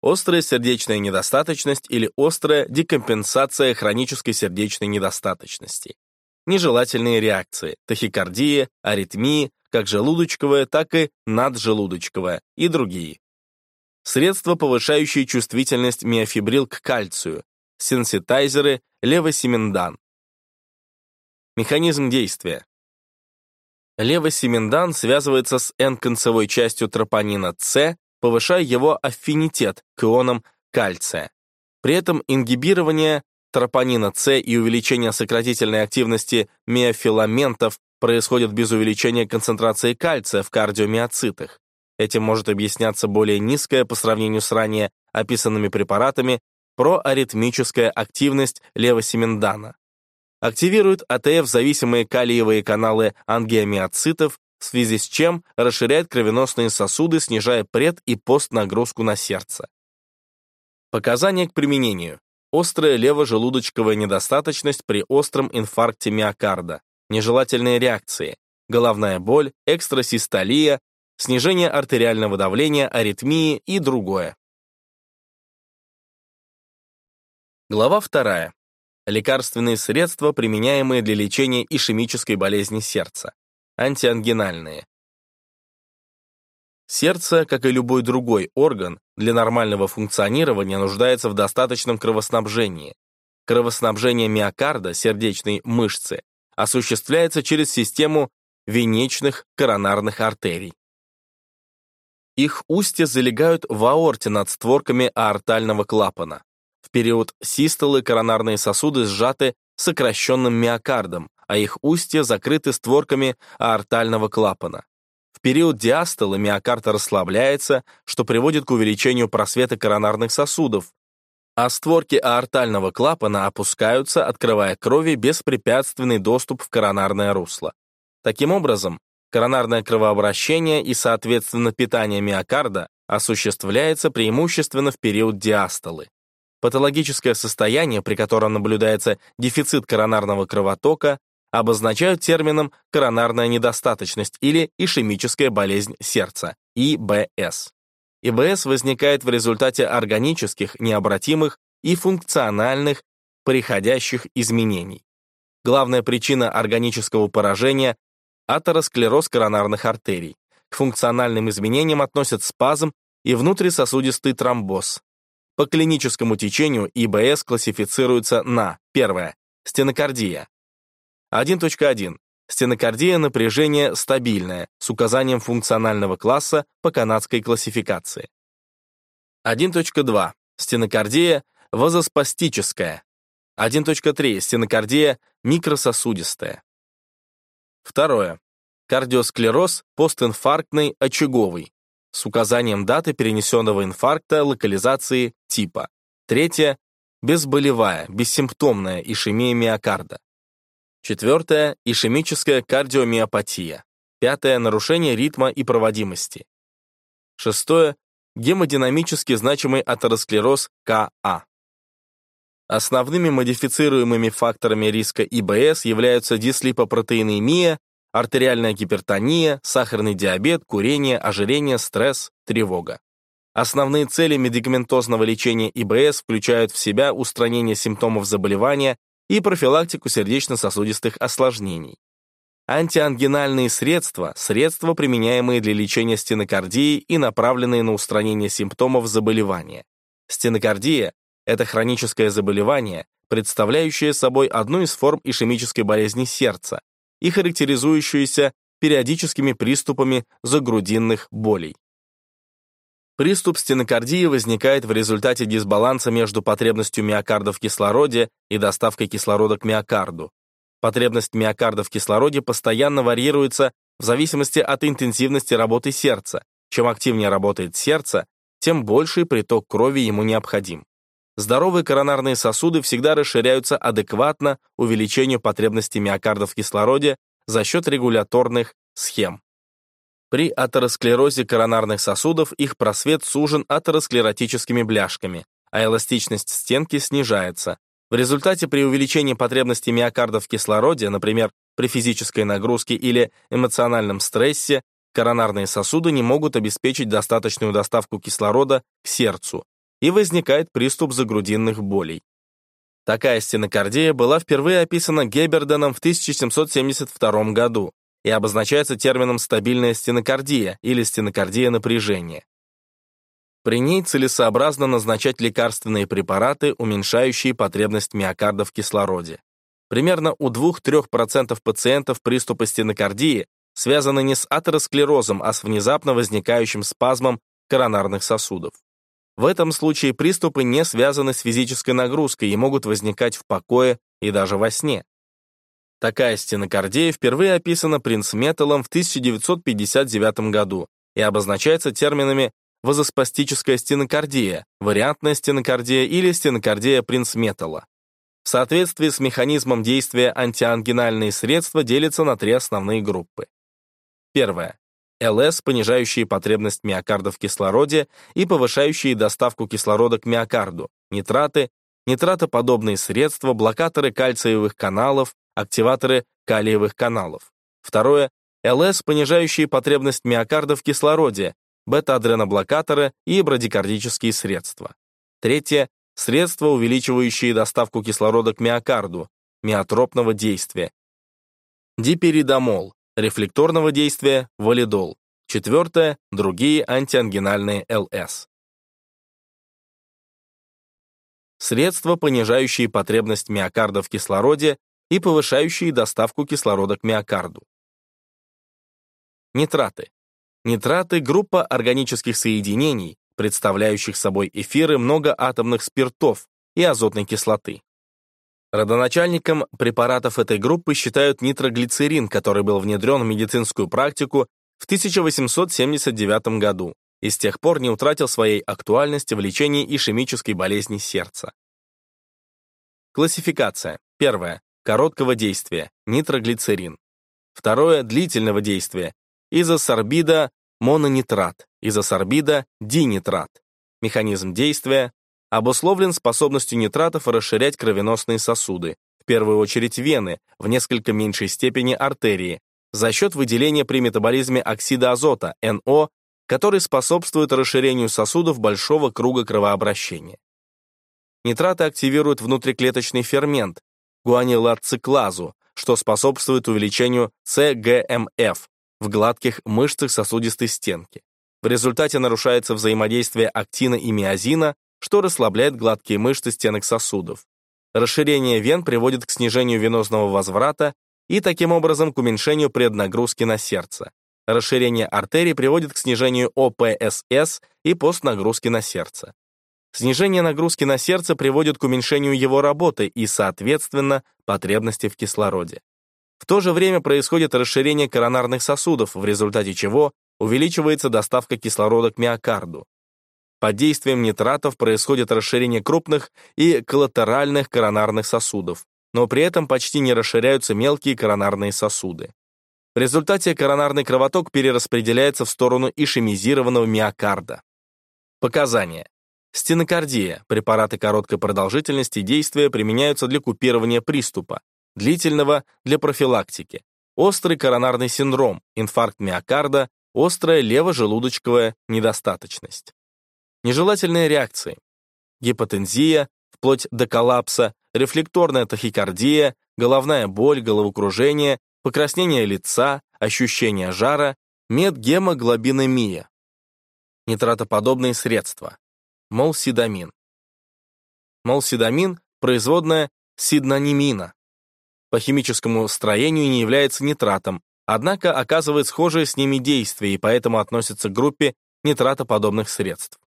Острая сердечная недостаточность или острая декомпенсация хронической сердечной недостаточности. Нежелательные реакции, тахикардия, аритмии, как желудочковая, так и наджелудочковая и другие. Средства, повышающие чувствительность миофибрил к кальцию, сенситайзеры, левосимендан, Механизм действия. Левосимендан связывается с N-концевой частью тропонина С, повышая его аффинитет к ионам кальция. При этом ингибирование тропонина С и увеличение сократительной активности миофиламентов происходит без увеличения концентрации кальция в кардиомиоцитах. Этим может объясняться более низкая по сравнению с ранее описанными препаратами проаритмическая активность левосимендана активирует АТФ-зависимые калиевые каналы ангиомиоцитов, в связи с чем расширяет кровеносные сосуды, снижая пред- и постнагрузку на сердце. Показания к применению. Острая левожелудочковая недостаточность при остром инфаркте миокарда, нежелательные реакции, головная боль, экстрасистолия, снижение артериального давления, аритмии и другое. Глава вторая. Лекарственные средства, применяемые для лечения ишемической болезни сердца. Антиангинальные. Сердце, как и любой другой орган, для нормального функционирования нуждается в достаточном кровоснабжении. Кровоснабжение миокарда, сердечной мышцы, осуществляется через систему венечных коронарных артерий. Их устья залегают в аорте над створками аортального клапана. В период систолы коронарные сосуды сжаты сокращенным миокардом, а их устья закрыты створками аортального клапана. В период диастолы миокард расслабляется, что приводит к увеличению просвета коронарных сосудов, а створки аортального клапана опускаются, открывая крови беспрепятственный доступ в коронарное русло. Таким образом, коронарное кровообращение и, соответственно, питание миокарда осуществляется преимущественно в период диастолы. Патологическое состояние, при котором наблюдается дефицит коронарного кровотока, обозначают термином коронарная недостаточность или ишемическая болезнь сердца, ИБС. ИБС возникает в результате органических, необратимых и функциональных приходящих изменений. Главная причина органического поражения – атеросклероз коронарных артерий. К функциональным изменениям относят спазм и внутрисосудистый тромбоз, по клиническому течению ИБС классифицируется на первое стенокардия. 1.1. стенокардия напряжение стабильное с указанием функционального класса по канадской классификации. 1.2. Стенокардия вазоспастическая. 1.3. Стенокардия микрососудистая. Второе. Кардиосклероз постинфарктный очаговый с указанием даты перенесенного инфаркта, локализации, типа. Третье. Безболевая, бессимптомная ишемия миокарда. Четвертое – ишемическая кардиомиопатия. Пятое – нарушение ритма и проводимости. Шестое – гемодинамически значимый атеросклероз КА. Основными модифицируемыми факторами риска ИБС являются дислипопротеинемия, артериальная гипертония, сахарный диабет, курение, ожирение, стресс, тревога. Основные цели медикаментозного лечения ИБС включают в себя устранение симптомов заболевания и профилактику сердечно-сосудистых осложнений. Антиангинальные средства – средства, применяемые для лечения стенокардии и направленные на устранение симптомов заболевания. Стенокардия – это хроническое заболевание, представляющее собой одну из форм ишемической болезни сердца и характеризующееся периодическими приступами загрудинных болей. Приступ стенокардии возникает в результате дисбаланса между потребностью миокарда в кислороде и доставкой кислорода к миокарду. Потребность миокарда в кислороде постоянно варьируется в зависимости от интенсивности работы сердца. Чем активнее работает сердце, тем больший приток крови ему необходим. Здоровые коронарные сосуды всегда расширяются адекватно увеличению потребности миокарда в кислороде за счет регуляторных схем. При атеросклерозе коронарных сосудов их просвет сужен атеросклеротическими бляшками, а эластичность стенки снижается. В результате при увеличении потребности миокарда в кислороде, например, при физической нагрузке или эмоциональном стрессе, коронарные сосуды не могут обеспечить достаточную доставку кислорода к сердцу, и возникает приступ загрудинных болей. Такая стенокардия была впервые описана Геберденом в 1772 году, и обозначается термином «стабильная стенокардия» или стенокардия напряжения. При ней целесообразно назначать лекарственные препараты, уменьшающие потребность миокарда в кислороде. Примерно у 2-3% пациентов приступы стенокардии связаны не с атеросклерозом, а с внезапно возникающим спазмом коронарных сосудов. В этом случае приступы не связаны с физической нагрузкой и могут возникать в покое и даже во сне. Такая стенокардия впервые описана Принцметалом в 1959 году и обозначается терминами вазоспастическая стенокардия, вариантная стенокардия или стенокардия Принцметала. В соответствии с механизмом действия антиангинальные средства делятся на три основные группы. Первое. ЛС, понижающие потребность миокарда в кислороде и повышающие доставку кислорода к миокарду, нитраты, нитратоподобные средства, блокаторы кальциевых каналов, активаторы калиевых каналов. Второе — ЛС, понижающие потребность миокарда в кислороде, бета-адреноблокаторы и брадикардические средства. Третье — средства, увеличивающие доставку кислорода к миокарду, миотропного действия. Диперидомол, рефлекторного действия, валидол. Четвертое — другие антиангинальные ЛС. Средства, понижающие потребность миокарда в кислороде и повышающие доставку кислорода к миокарду. Нитраты. Нитраты — группа органических соединений, представляющих собой эфиры многоатомных спиртов и азотной кислоты. Родоначальником препаратов этой группы считают нитроглицерин, который был внедрен в медицинскую практику в 1879 году и с тех пор не утратил своей актуальности в лечении ишемической болезни сердца. Классификация. Первое короткого действия, нитроглицерин. Второе, длительного действия, изосорбида мононитрат, изосорбида динитрат. Механизм действия обусловлен способностью нитратов расширять кровеносные сосуды, в первую очередь вены, в несколько меньшей степени артерии, за счет выделения при метаболизме оксида азота, НО, который способствует расширению сосудов большого круга кровообращения. Нитраты активируют внутриклеточный фермент, гуанилациклазу, что способствует увеличению ЦГМФ в гладких мышцах сосудистой стенки. В результате нарушается взаимодействие актина и миозина, что расслабляет гладкие мышцы стенок сосудов. Расширение вен приводит к снижению венозного возврата и таким образом к уменьшению преднагрузки на сердце. Расширение артерий приводит к снижению ОПСС и постнагрузки на сердце. Снижение нагрузки на сердце приводит к уменьшению его работы и, соответственно, потребности в кислороде. В то же время происходит расширение коронарных сосудов, в результате чего увеличивается доставка кислорода к миокарду. Под действием нитратов происходит расширение крупных и коллатеральных коронарных сосудов, но при этом почти не расширяются мелкие коронарные сосуды. В результате коронарный кровоток перераспределяется в сторону ишемизированного миокарда. Показания. Стенокардия. Препараты короткой продолжительности действия применяются для купирования приступа, длительного — для профилактики. Острый коронарный синдром, инфаркт миокарда, острая левожелудочковая недостаточность. Нежелательные реакции. Гипотензия, вплоть до коллапса, рефлекторная тахикардия, головная боль, головокружение, покраснение лица, ощущение жара, медгемоглобинемия. Нитратоподобные средства. Молсидамин. Молсидамин – производная сиднонимина. По химическому строению не является нитратом, однако оказывает схожее с ними действие и поэтому относится к группе нитратоподобных средств.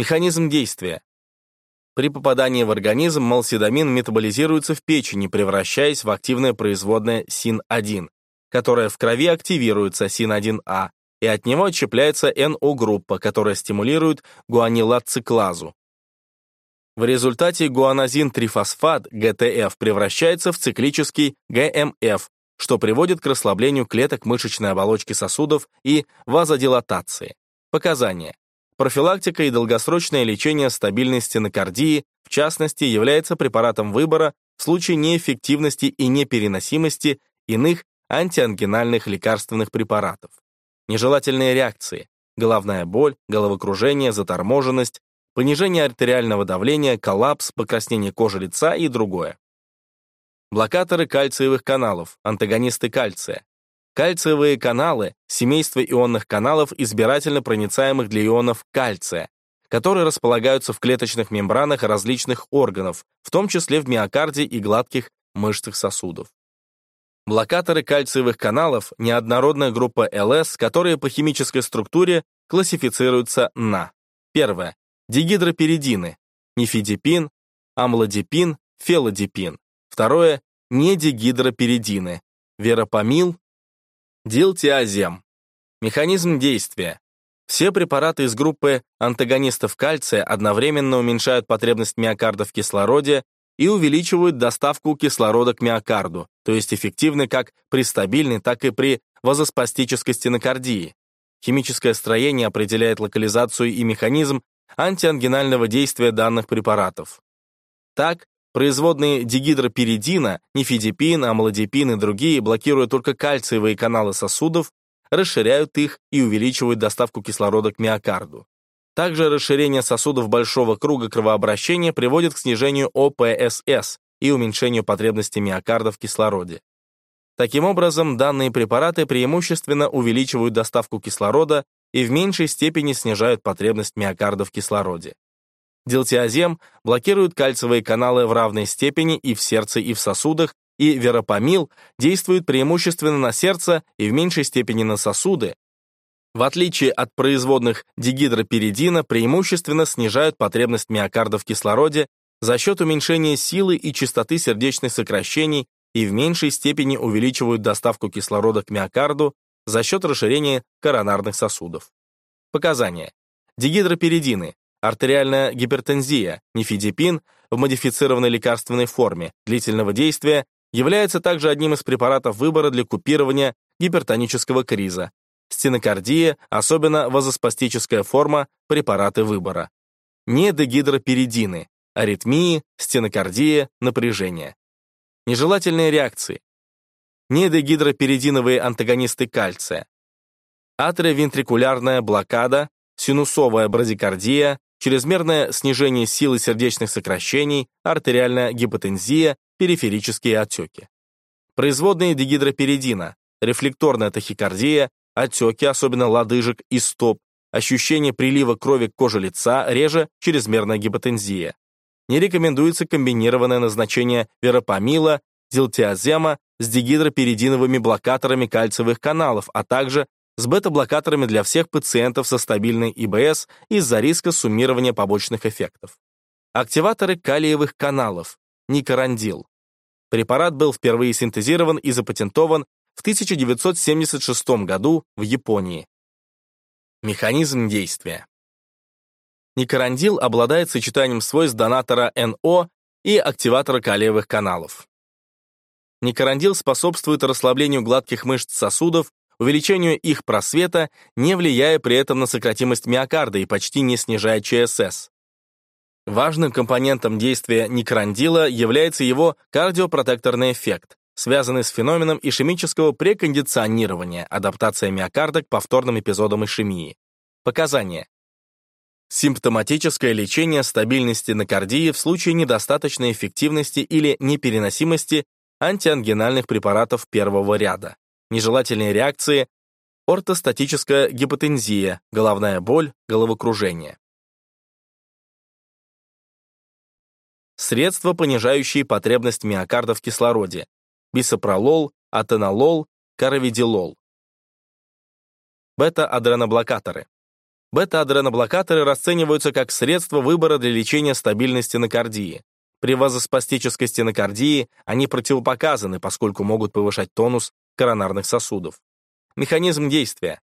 Механизм действия. При попадании в организм молсидамин метаболизируется в печени, превращаясь в активное производное СИН-1, которое в крови активируется СИН-1А, и от него отщепляется НО-группа, которая стимулирует гуанилат-циклазу. В результате гуанозин-трифосфат, ГТФ, превращается в циклический ГМФ, что приводит к расслаблению клеток мышечной оболочки сосудов и вазодилатации. Показания. Профилактика и долгосрочное лечение стабильной стенокардии, в частности, является препаратом выбора в случае неэффективности и непереносимости иных антиангинальных лекарственных препаратов нежелательные реакции, головная боль, головокружение, заторможенность, понижение артериального давления, коллапс, покраснение кожи лица и другое. Блокаторы кальциевых каналов, антагонисты кальция. Кальциевые каналы – семейство ионных каналов, избирательно проницаемых для ионов кальция, которые располагаются в клеточных мембранах различных органов, в том числе в миокарде и гладких мышцах сосудов. Блокаторы кальциевых каналов — неоднородная группа ЛС, которые по химической структуре классифицируются на Первое. Дигидроперидины, нифидипин, амлодипин, фелодипин. Второе. Недигидроперидины, веропамил, дилтиазем. Механизм действия. Все препараты из группы антагонистов кальция одновременно уменьшают потребность миокарда в кислороде и увеличивают доставку кислорода к миокарду, то есть эффективны как при стабильной, так и при вазоспастической стенокардии. Химическое строение определяет локализацию и механизм антиангинального действия данных препаратов. Так, производные дигидроперидина, нифидипин, амлодипин и другие блокируют только кальциевые каналы сосудов, расширяют их и увеличивают доставку кислорода к миокарду. Также расширение сосудов большого круга кровообращения приводит к снижению ОПСС и уменьшению потребности миокарда в кислороде. Таким образом, данные препараты преимущественно увеличивают доставку кислорода и в меньшей степени снижают потребность миокарда в кислороде. Дилтиазем блокирует кальциевые каналы в равной степени и в сердце, и в сосудах, и веропамил действует преимущественно на сердце и в меньшей степени на сосуды, в отличие от производных дигидроперидина, преимущественно снижают потребность миокарда в кислороде за счет уменьшения силы и частоты сердечных сокращений и в меньшей степени увеличивают доставку кислорода к миокарду за счет расширения коронарных сосудов. Показания. Дигидроперидины, артериальная гипертензия, нифидипин в модифицированной лекарственной форме длительного действия является также одним из препаратов выбора для купирования гипертонического криза, стенокардия, особенно вазоспастическая форма, препараты выбора. Недегидроперидины, аритмии, стенокардия, напряжение. Нежелательные реакции. Недегидроперидиновые антагонисты кальция. Атриовентрикулярная блокада, синусовая брадикардия, чрезмерное снижение силы сердечных сокращений, артериальная гипотензия, периферические отеки. Производные дегидроперидина, рефлекторная тахикардия, отеки, особенно лодыжек и стоп, ощущение прилива крови к коже лица, реже чрезмерная гипотензия. Не рекомендуется комбинированное назначение веропамила, дилтиазема с дигидроперидиновыми блокаторами кальциевых каналов, а также с бета-блокаторами для всех пациентов со стабильной ИБС из-за риска суммирования побочных эффектов. Активаторы калиевых каналов, никорандил. Препарат был впервые синтезирован и запатентован в 1976 году в Японии. Механизм действия. Никорандил обладает сочетанием свойств донатора НО и активатора калиевых каналов. Никорандил способствует расслаблению гладких мышц сосудов, увеличению их просвета, не влияя при этом на сократимость миокарда и почти не снижая ЧСС. Важным компонентом действия никорандила является его кардиопротекторный эффект, связанный с феноменом ишемического прекондиционирования, адаптация миокарда к повторным эпизодам ишемии. Показания. Симптоматическое лечение стабильности накардии в случае недостаточной эффективности или непереносимости антиангинальных препаратов первого ряда. Нежелательные реакции, ортостатическая гипотензия, головная боль, головокружение. Средства, понижающие потребность миокарда в кислороде. Бисопролол, атенолол, каравидилол. Бета-адреноблокаторы. Бета-адреноблокаторы расцениваются как средство выбора для лечения стабильности накардии. При вазоспастической стенокардии они противопоказаны, поскольку могут повышать тонус коронарных сосудов. Механизм действия.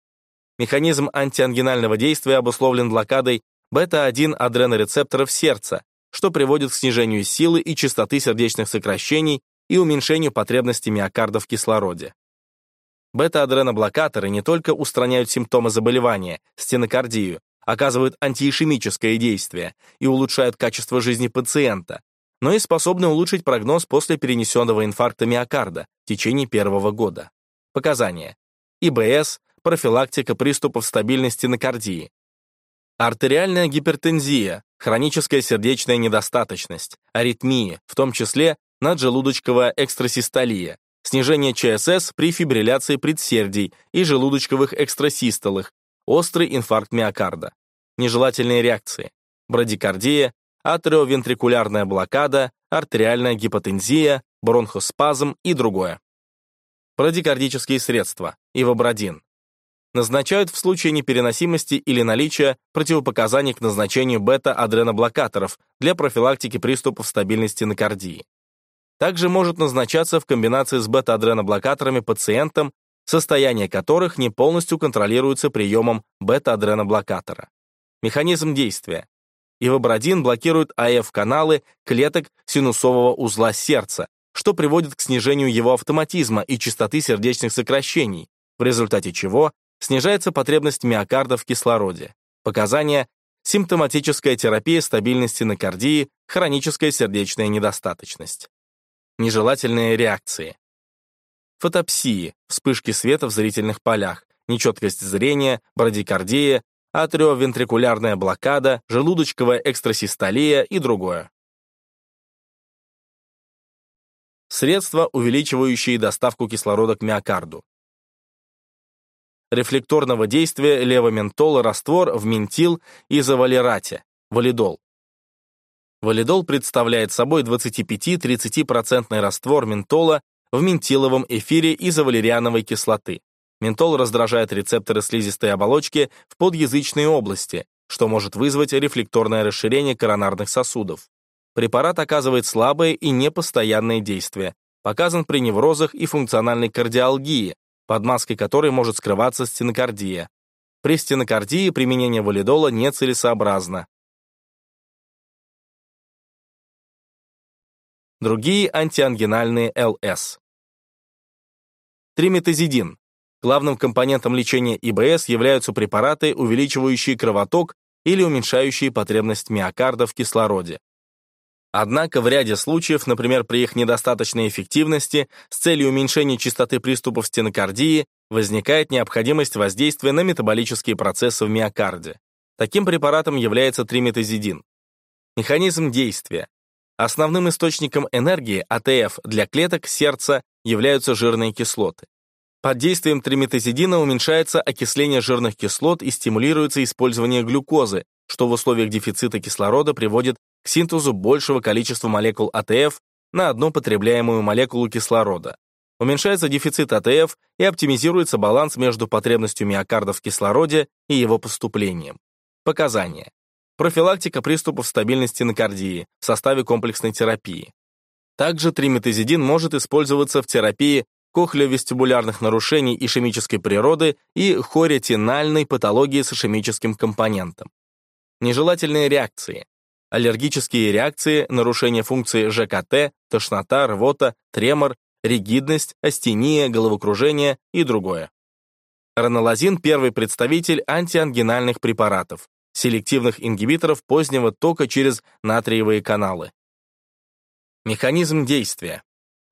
Механизм антиангинального действия обусловлен блокадой бета-1 адренорецепторов сердца, что приводит к снижению силы и частоты сердечных сокращений и уменьшению потребности миокарда в кислороде. Бета-адреноблокаторы не только устраняют симптомы заболевания, стенокардию, оказывают антиишемическое действие и улучшают качество жизни пациента, но и способны улучшить прогноз после перенесенного инфаркта миокарда в течение первого года. Показания. ИБС, профилактика приступов стабильности на кардии. Артериальная гипертензия, хроническая сердечная недостаточность, аритмии, в том числе наджелудочковая экстрасистолия, снижение ЧСС при фибрилляции предсердий и желудочковых экстрасистолах, острый инфаркт миокарда, нежелательные реакции, брадикардия, атриовентрикулярная блокада, артериальная гипотензия, бронхоспазм и другое. Брадикардические средства, ивобрадин. Назначают в случае непереносимости или наличия противопоказаний к назначению бета-адреноблокаторов для профилактики приступов стабильности на кардии. Также может назначаться в комбинации с бета-адреноблокаторами пациентам, состояние которых не полностью контролируется приемом бета-адреноблокатора. Механизм действия. Ивобрадин блокирует АФ-каналы клеток синусового узла сердца, что приводит к снижению его автоматизма и частоты сердечных сокращений, в результате чего снижается потребность миокарда в кислороде. Показания – симптоматическая терапия стабильности на кардии, хроническая сердечная недостаточность. Нежелательные реакции. Фотопсии, вспышки света в зрительных полях, нечеткость зрения, брадикардия, атриовентрикулярная блокада, желудочковая экстрасистолия и другое. Средства, увеличивающие доставку кислорода к миокарду. Рефлекторного действия левоментола раствор в ментил изовалерате, валидол. Валидол представляет собой 25-30% раствор ментола в ментиловом эфире изовалериановой кислоты. Ментол раздражает рецепторы слизистой оболочки в подъязычной области, что может вызвать рефлекторное расширение коронарных сосудов. Препарат оказывает слабое и непостоянное действие, показан при неврозах и функциональной кардиалгии, под маской которой может скрываться стенокардия. При стенокардии применение валидола нецелесообразно. Другие антиангинальные ЛС. Триметазидин Главным компонентом лечения ИБС являются препараты, увеличивающие кровоток или уменьшающие потребность миокарда в кислороде. Однако в ряде случаев, например, при их недостаточной эффективности, с целью уменьшения частоты приступов стенокардии, возникает необходимость воздействия на метаболические процессы в миокарде. Таким препаратом является триметазидин. Механизм действия. Основным источником энергии АТФ для клеток сердца являются жирные кислоты. Под действием триметазидина уменьшается окисление жирных кислот и стимулируется использование глюкозы, что в условиях дефицита кислорода приводит к синтезу большего количества молекул АТФ на одну потребляемую молекулу кислорода. уменьшается дефицит АТФ и оптимизируется баланс между потребностью миокарда в кислороде и его поступлением. Показания. Профилактика приступов стабильности стенокардии в составе комплексной терапии. Также триметазидин может использоваться в терапии кохлеовестибулярных нарушений ишемической природы и хоретинальной патологии с ишемическим компонентом. Нежелательные реакции. Аллергические реакции, нарушение функции ЖКТ, тошнота, рвота, тремор, ригидность, астения, головокружение и другое. Ранолазин – первый представитель антиангинальных препаратов, селективных ингибиторов позднего тока через натриевые каналы. Механизм действия.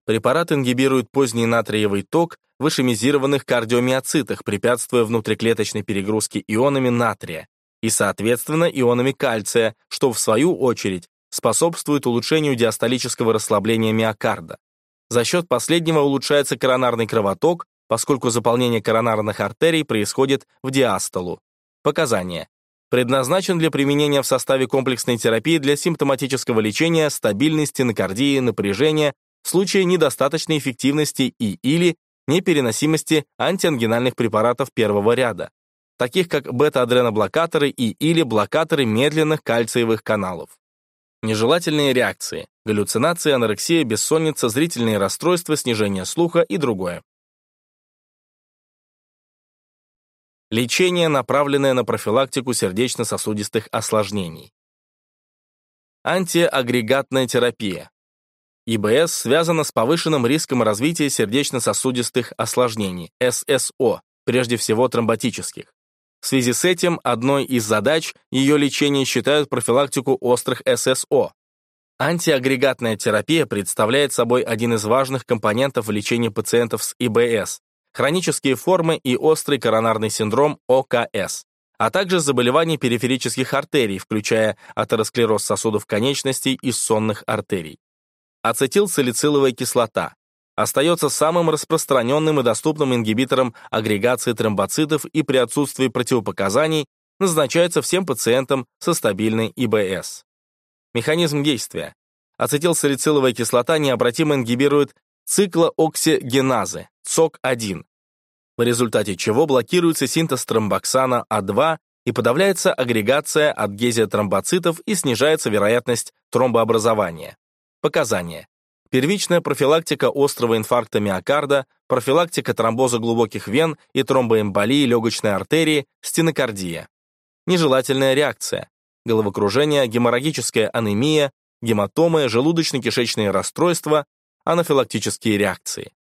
Препарат ингибирует поздний натриевый ток в ишемизированных кардиомиоцитах, препятствуя внутриклеточной перегрузке ионами натрия и, соответственно, ионами кальция, что, в свою очередь, способствует улучшению диастолического расслабления миокарда. За счет последнего улучшается коронарный кровоток, поскольку заполнение коронарных артерий происходит в диастолу. Показания. Предназначен для применения в составе комплексной терапии для симптоматического лечения стабильности стенокардии, напряжения, случае недостаточной эффективности и или непереносимости антиангинальных препаратов первого ряда, таких как бета-адреноблокаторы и или блокаторы медленных кальциевых каналов. Нежелательные реакции, галлюцинации, анорексия, бессонница, зрительные расстройства, снижение слуха и другое. Лечение, направленное на профилактику сердечно-сосудистых осложнений. Антиагрегатная терапия. ИБС связано с повышенным риском развития сердечно-сосудистых осложнений, ССО, прежде всего тромботических. В связи с этим одной из задач ее лечения считают профилактику острых ССО. Антиагрегатная терапия представляет собой один из важных компонентов лечения пациентов с ИБС, хронические формы и острый коронарный синдром ОКС, а также заболевания периферических артерий, включая атеросклероз сосудов конечностей и сонных артерий. Ацетилсалициловая кислота остается самым распространенным и доступным ингибитором агрегации тромбоцитов и при отсутствии противопоказаний назначается всем пациентам со стабильной ИБС. Механизм действия. Ацетилсалициловая кислота необратимо ингибирует циклооксигеназы, ЦОК-1, в результате чего блокируется синтез тромбоксана А2 и подавляется агрегация адгезия тромбоцитов и снижается вероятность тромбообразования. Показания. Первичная профилактика острого инфаркта миокарда, профилактика тромбоза глубоких вен и тромбоэмболии легочной артерии, стенокардия. Нежелательная реакция. Головокружение, геморрагическая анемия, гематомы, желудочно-кишечные расстройства, анафилактические реакции.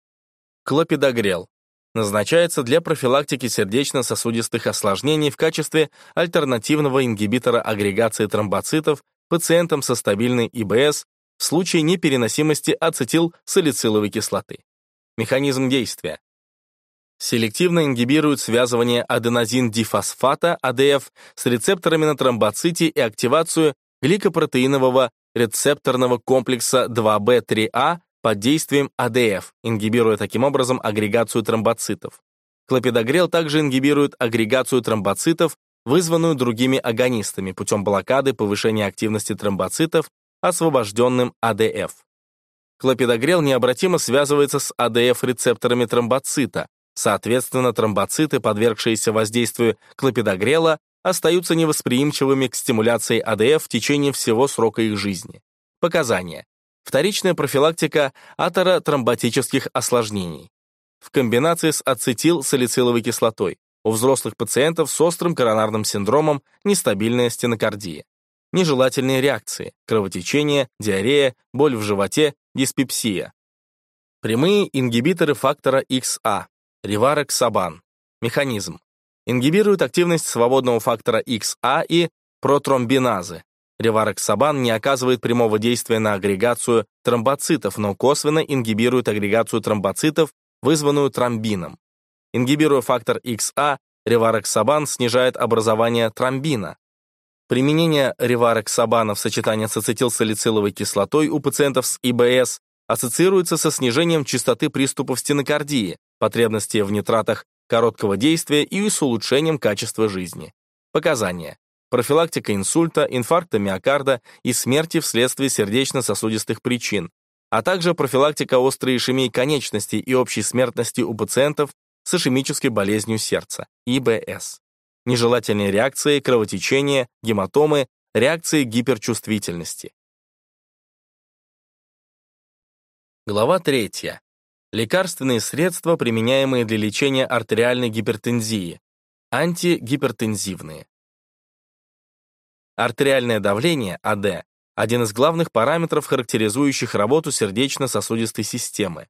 Клопидогрел. Назначается для профилактики сердечно-сосудистых осложнений в качестве альтернативного ингибитора агрегации тромбоцитов пациентам со стабильной ИБС в случае непереносимости ацетилсалициловой кислоты. Механизм действия. Селективно ингибирует связывание аденозин-дифосфата, АДФ, с рецепторами на тромбоците и активацию гликопротеинового рецепторного комплекса 2B3A под действием АДФ, ингибируя таким образом агрегацию тромбоцитов. Клопидогрел также ингибирует агрегацию тромбоцитов, вызванную другими агонистами путем блокады повышения активности тромбоцитов освобожденным АДФ. Клопидогрел необратимо связывается с АДФ-рецепторами тромбоцита, соответственно, тромбоциты, подвергшиеся воздействию клопидогрела, остаются невосприимчивыми к стимуляции АДФ в течение всего срока их жизни. Показания. Вторичная профилактика атеротромботических осложнений. В комбинации с ацетилсалициловой кислотой у взрослых пациентов с острым коронарным синдромом нестабильная стенокардия нежелательные реакции, кровотечение, диарея, боль в животе, диспепсия. Прямые ингибиторы фактора XA, реварексабан. Механизм. Ингибируют активность свободного фактора XA и протромбиназы. Реварексабан не оказывает прямого действия на агрегацию тромбоцитов, но косвенно ингибирует агрегацию тромбоцитов, вызванную тромбином. Ингибируя фактор XA, реварексабан снижает образование тромбина, Применение реварексабана в сочетании с ацетилсалициловой кислотой у пациентов с ИБС ассоциируется со снижением частоты приступов стенокардии, потребности в нитратах короткого действия и с улучшением качества жизни. Показания. Профилактика инсульта, инфаркта миокарда и смерти вследствие сердечно-сосудистых причин, а также профилактика острой ишемии конечностей и общей смертности у пациентов с ишемической болезнью сердца, ИБС. Нежелательные реакции, кровотечения, гематомы, реакции гиперчувствительности. Глава 3. Лекарственные средства, применяемые для лечения артериальной гипертензии. Антигипертензивные. Артериальное давление, АД, один из главных параметров, характеризующих работу сердечно-сосудистой системы.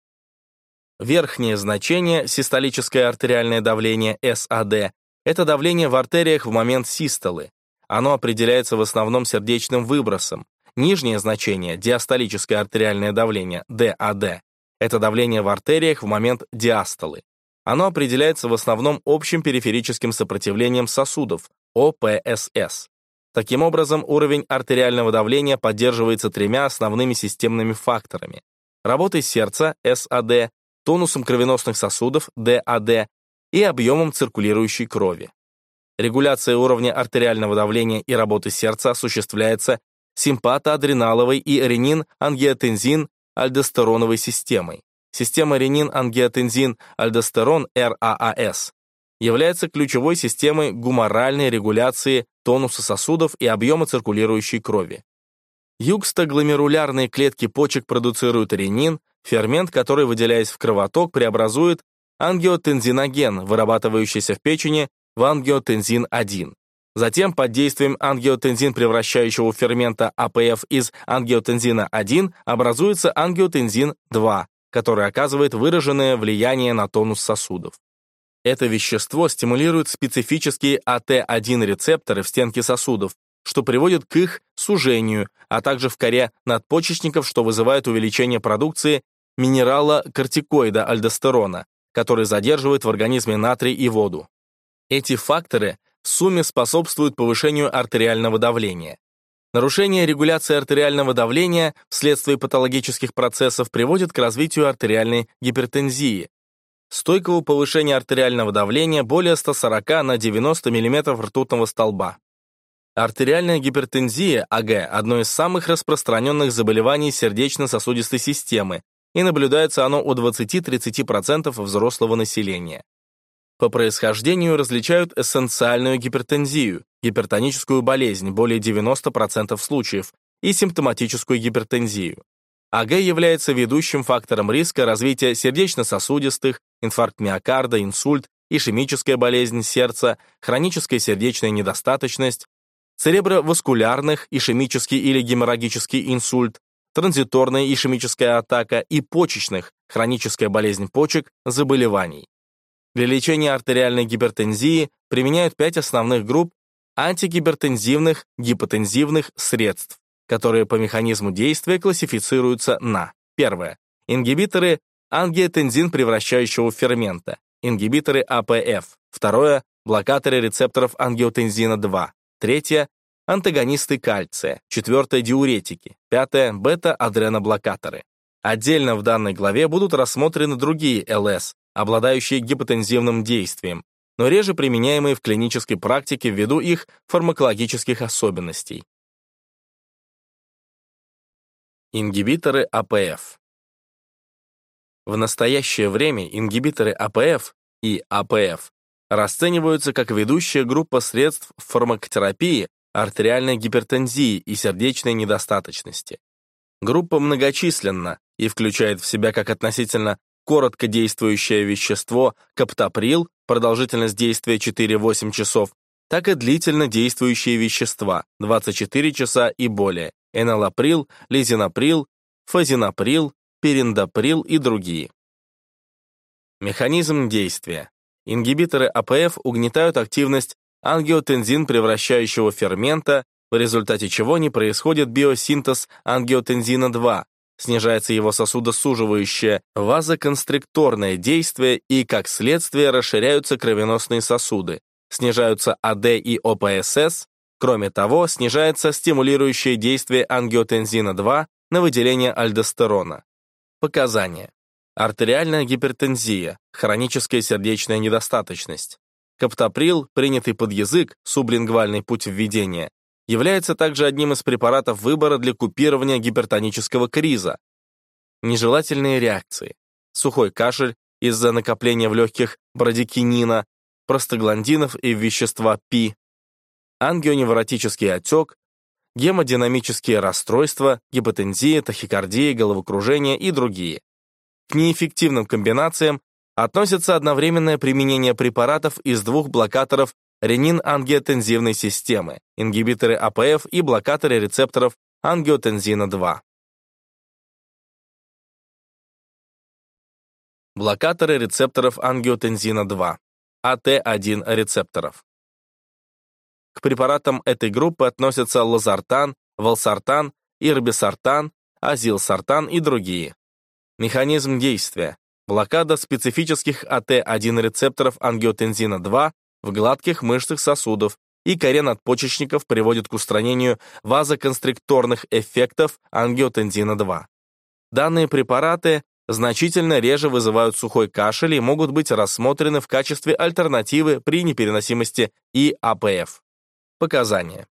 Верхнее значение, систолическое артериальное давление, САД, это давление в артериях в момент систолы. Оно определяется в основном сердечным выбросом. Нижнее значение, диастолическое артериальное давление, ДАД, это давление в артериях в момент диастолы. Оно определяется в основном общим периферическим сопротивлением сосудов, ОПСС. Таким образом, уровень артериального давления поддерживается тремя основными системными факторами. Работой сердца, САД, тонусом кровеносных сосудов, ДАД, и объемом циркулирующей крови. Регуляция уровня артериального давления и работы сердца осуществляется симпатоадреналовой и ренин-ангиотензин-альдостероновой системой. Система ренин-ангиотензин-альдостерон РААС является ключевой системой гуморальной регуляции тонуса сосудов и объема циркулирующей крови. Югстогломерулярные клетки почек продуцируют ренин, фермент, который, выделяясь в кровоток, преобразует ангиотензиноген, вырабатывающийся в печени, в ангиотензин-1. Затем под действием ангиотензин превращающего фермента АПФ из ангиотензина-1 образуется ангиотензин-2, который оказывает выраженное влияние на тонус сосудов. Это вещество стимулирует специфические АТ1 рецепторы в стенке сосудов, что приводит к их сужению, а также в коре надпочечников, что вызывает увеличение продукции минерала кортикоида альдостерона, который задерживает в организме натрий и воду. Эти факторы в сумме способствуют повышению артериального давления. Нарушение регуляции артериального давления вследствие патологических процессов приводит к развитию артериальной гипертензии, стойкого повышения артериального давления более 140 на 90 мм ртутного столба. Артериальная гипертензия, АГ, одно из самых распространенных заболеваний сердечно-сосудистой системы, и наблюдается оно у 20-30% взрослого населения. По происхождению различают эссенциальную гипертензию, гипертоническую болезнь, более 90% случаев, и симптоматическую гипертензию. АГ является ведущим фактором риска развития сердечно-сосудистых, инфаркт миокарда, инсульт, ишемическая болезнь сердца, хроническая сердечная недостаточность, цереброваскулярных, ишемический или геморрагический инсульт, транзиторная ишемическая атака и почечных, хроническая болезнь почек, заболеваний. Для лечения артериальной гипертензии применяют пять основных групп антигипертензивных, гипотензивных средств которые по механизму действия классифицируются на первое ингибиторы ангиотензин превращающего фермента, ингибиторы АПФ, второе блокаторы рецепторов ангиотензина-2, третье антагонисты кальция, четвертое диуретики, пятое бета-адреноблокаторы. Отдельно в данной главе будут рассмотрены другие ЛС, обладающие гипотензивным действием, но реже применяемые в клинической практике ввиду их фармакологических особенностей. Ингибиторы АПФ. В настоящее время ингибиторы АПФ и АПФ расцениваются как ведущая группа средств фармакотерапии артериальной гипертензии и сердечной недостаточности. Группа многочисленна и включает в себя как относительно коротко действующее вещество каптоприл, продолжительность действия 4-8 часов, так и длительно действующие вещества 24 часа и более, энолаприл, лизинаприл, фазинаприл, периндаприл и другие. Механизм действия. Ингибиторы АПФ угнетают активность ангиотензин превращающего фермента, в результате чего не происходит биосинтез ангиотензина-2, снижается его сосудосуживающее вазоконстрикторное действие и, как следствие, расширяются кровеносные сосуды, снижаются АД и ОПСС, Кроме того, снижается стимулирующее действие ангиотензина-2 на выделение альдостерона. Показания. Артериальная гипертензия, хроническая сердечная недостаточность. Каптоприл, принятый под язык, сублингвальный путь введения, является также одним из препаратов выбора для купирования гипертонического криза. Нежелательные реакции. Сухой кашель из-за накопления в легких брадикинина, простагландинов и вещества ПИ, ангионевротический отек, гемодинамические расстройства, гипотензия, тахикардия, головокружение и другие. К неэффективным комбинациям относятся одновременное применение препаратов из двух блокаторов ренин-ангиотензивной системы, ингибиторы АПФ и блокаторы рецепторов ангиотензина-2. Блокаторы рецепторов ангиотензина-2, АТ1 рецепторов. К препаратам этой группы относятся лазартан, валсартан, ирбисартан, азилсартан и другие. Механизм действия. Блокада специфических АТ1 рецепторов ангиотензина-2 в гладких мышцах сосудов и коре надпочечников приводит к устранению вазоконстрикторных эффектов ангиотензина-2. Данные препараты значительно реже вызывают сухой кашель и могут быть рассмотрены в качестве альтернативы при непереносимости ИАПФ. Показания.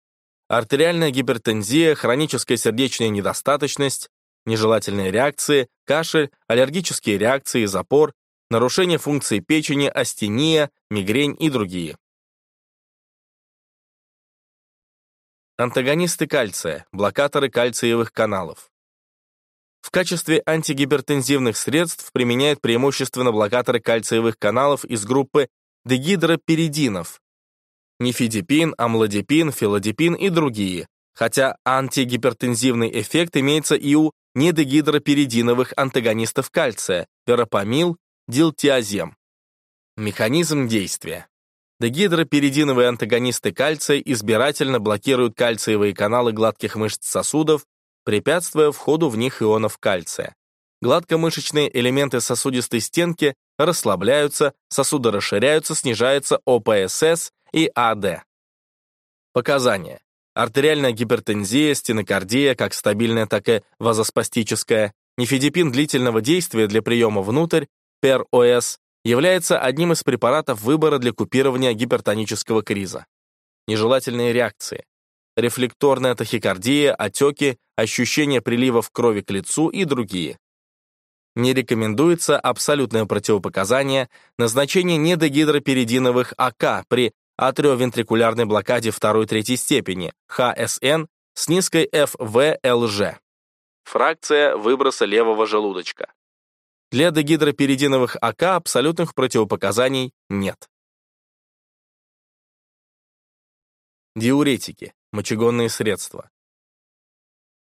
Артериальная гипертензия, хроническая сердечная недостаточность, нежелательные реакции, кашель, аллергические реакции, запор, нарушение функции печени, астения, мигрень и другие. Антагонисты кальция, блокаторы кальциевых каналов. В качестве антигипертензивных средств применяют преимущественно блокаторы кальциевых каналов из группы дегидроперидинов, нифидипин, амлодипин, филодипин и другие, хотя антигипертензивный эффект имеется и у недегидроперидиновых антагонистов кальция, верапамил, дилтиазем. Механизм действия. Дегидроперидиновые антагонисты кальция избирательно блокируют кальциевые каналы гладких мышц сосудов, препятствуя входу в них ионов кальция. Гладкомышечные элементы сосудистой стенки расслабляются, сосуды расширяются, снижается ОПСС и АД. Показания. Артериальная гипертензия, стенокардия, как стабильная, так и вазоспастическая, нифедипин длительного действия для приема внутрь, ПРОС, является одним из препаратов выбора для купирования гипертонического криза. Нежелательные реакции. Рефлекторная тахикардия, отеки, ощущение приливов крови к лицу и другие. Не рекомендуется абсолютное противопоказание назначение недогидроперидиновых АК при атриовентрикулярной блокаде 2-3 степени, ХСН, с низкой ФВЛЖ. Фракция выброса левого желудочка. Для дегидроперидиновых АК абсолютных противопоказаний нет. Диуретики, мочегонные средства.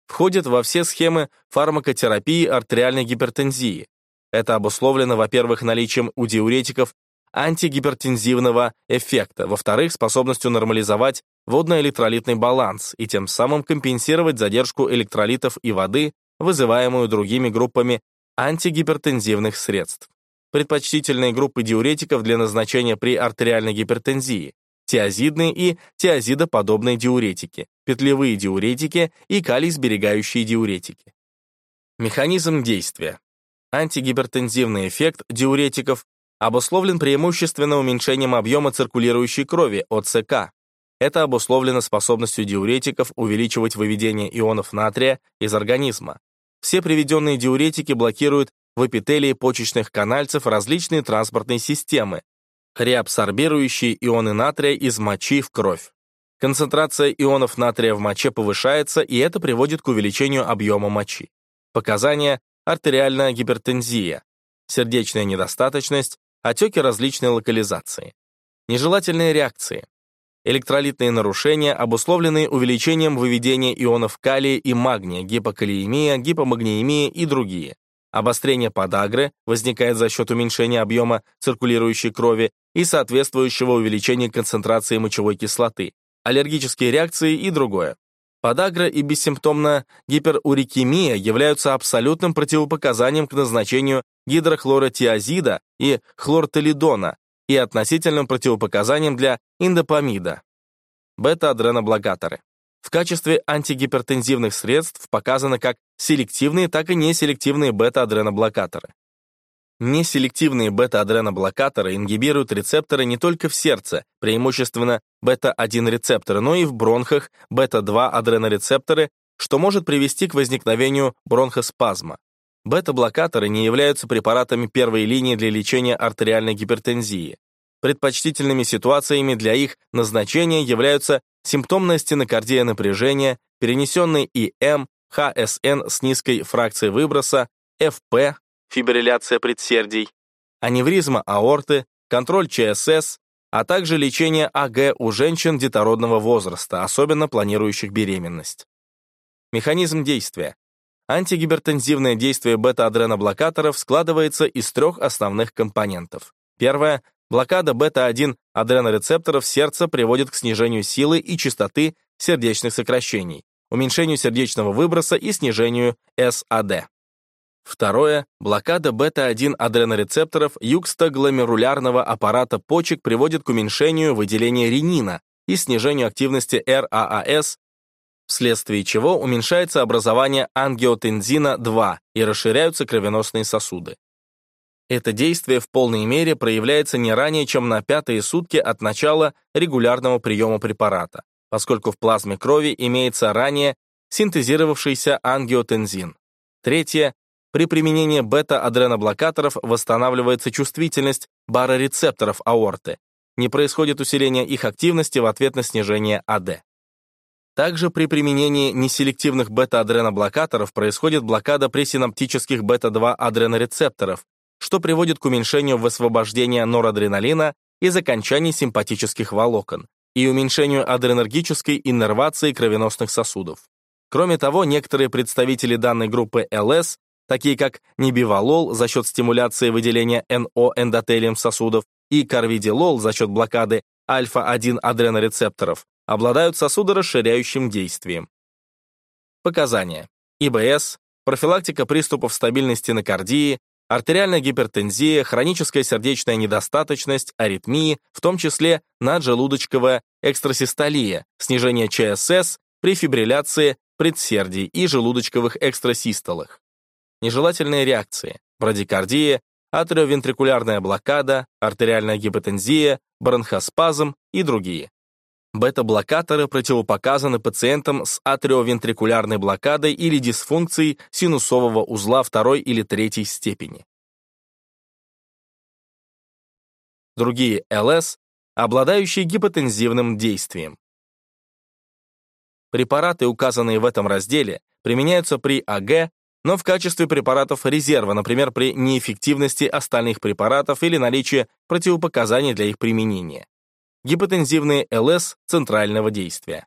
Входят во все схемы фармакотерапии артериальной гипертензии. Это обусловлено, во-первых, наличием у диуретиков антигипертензивного эффекта, во-вторых, способностью нормализовать водно-электролитный баланс и тем самым компенсировать задержку электролитов и воды, вызываемую другими группами антигипертензивных средств. Предпочтительные группы диуретиков для назначения при артериальной гипертензии, тиазидные и тиазидоподобные диуретики, петлевые диуретики и калий-сберегающие диуретики. Механизм действия. Антигипертензивный эффект диуретиков обусловлен преимущественно уменьшением объема циркулирующей крови, ОЦК. Это обусловлено способностью диуретиков увеличивать выведение ионов натрия из организма. Все приведенные диуретики блокируют в эпителии почечных канальцев различные транспортные системы, реабсорбирующие ионы натрия из мочи в кровь. Концентрация ионов натрия в моче повышается, и это приводит к увеличению объема мочи. Показания – артериальная гипертензия, сердечная недостаточность, отеки различной локализации. Нежелательные реакции. Электролитные нарушения, обусловленные увеличением выведения ионов калия и магния, гипокалиемия, гипомагниемия и другие. Обострение подагры возникает за счет уменьшения объема циркулирующей крови и соответствующего увеличения концентрации мочевой кислоты, аллергические реакции и другое. Подагра и бессимптомная гиперурикемия являются абсолютным противопоказанием к назначению гидрохлоротиазида и хлортолидона и относительным противопоказанием для индопамида. Бета-адреноблокаторы. В качестве антигипертензивных средств показаны как селективные, так и неселективные бета-адреноблокаторы. Неселективные бета-адреноблокаторы ингибируют рецепторы не только в сердце, преимущественно бета-1 рецепторы, но и в бронхах бета-2 адренорецепторы, что может привести к возникновению бронхоспазма. Бета-блокаторы не являются препаратами первой линии для лечения артериальной гипертензии. Предпочтительными ситуациями для их назначения являются симптомная стенокардия напряжения, перенесенный ИМ, ХСН с низкой фракцией выброса, ФП, фибрилляция предсердий, аневризма аорты, контроль ЧСС, а также лечение АГ у женщин детородного возраста, особенно планирующих беременность. Механизм действия. Антигипертензивное действие бета-адреноблокаторов складывается из трех основных компонентов. Первое. Блокада бета-1 адренорецепторов сердца приводит к снижению силы и частоты сердечных сокращений, уменьшению сердечного выброса и снижению САД. Второе. Блокада бета-1 адренорецепторов юкстогломерулярного аппарата почек приводит к уменьшению выделения ренина и снижению активности РААС, вследствие чего уменьшается образование ангиотензина-2 и расширяются кровеносные сосуды. Это действие в полной мере проявляется не ранее, чем на пятые сутки от начала регулярного приема препарата, поскольку в плазме крови имеется ранее синтезировавшийся ангиотензин. Третье. При применении бета-адреноблокаторов восстанавливается чувствительность барорецепторов аорты. Не происходит усиление их активности в ответ на снижение АД. Также при применении неселективных бета-адреноблокаторов происходит блокада пресинаптических бета-2 адренорецепторов, что приводит к уменьшению высвобождения норадреналина из окончаний симпатических волокон и уменьшению адренергической иннервации кровеносных сосудов. Кроме того, некоторые представители данной группы ЛС такие как небивалол за счет стимуляции выделения НО эндотелием сосудов и карвидилол за счет блокады альфа-1 адренорецепторов, обладают сосудорасширяющим действием. Показания. ИБС, профилактика приступов стабильной стенокардии, артериальная гипертензия, хроническая сердечная недостаточность, аритмии, в том числе наджелудочковая экстрасистолия, снижение ЧСС при фибрилляции предсердий и желудочковых экстрасистолах нежелательные реакции, брадикардия, атриовентрикулярная блокада, артериальная гипотензия, бронхоспазм и другие. Бета-блокаторы противопоказаны пациентам с атриовентрикулярной блокадой или дисфункцией синусового узла второй или третьей степени. Другие ЛС, обладающие гипотензивным действием. Препараты, указанные в этом разделе, применяются при АГ, но в качестве препаратов резерва, например, при неэффективности остальных препаратов или наличии противопоказаний для их применения. Гипотензивные ЛС центрального действия.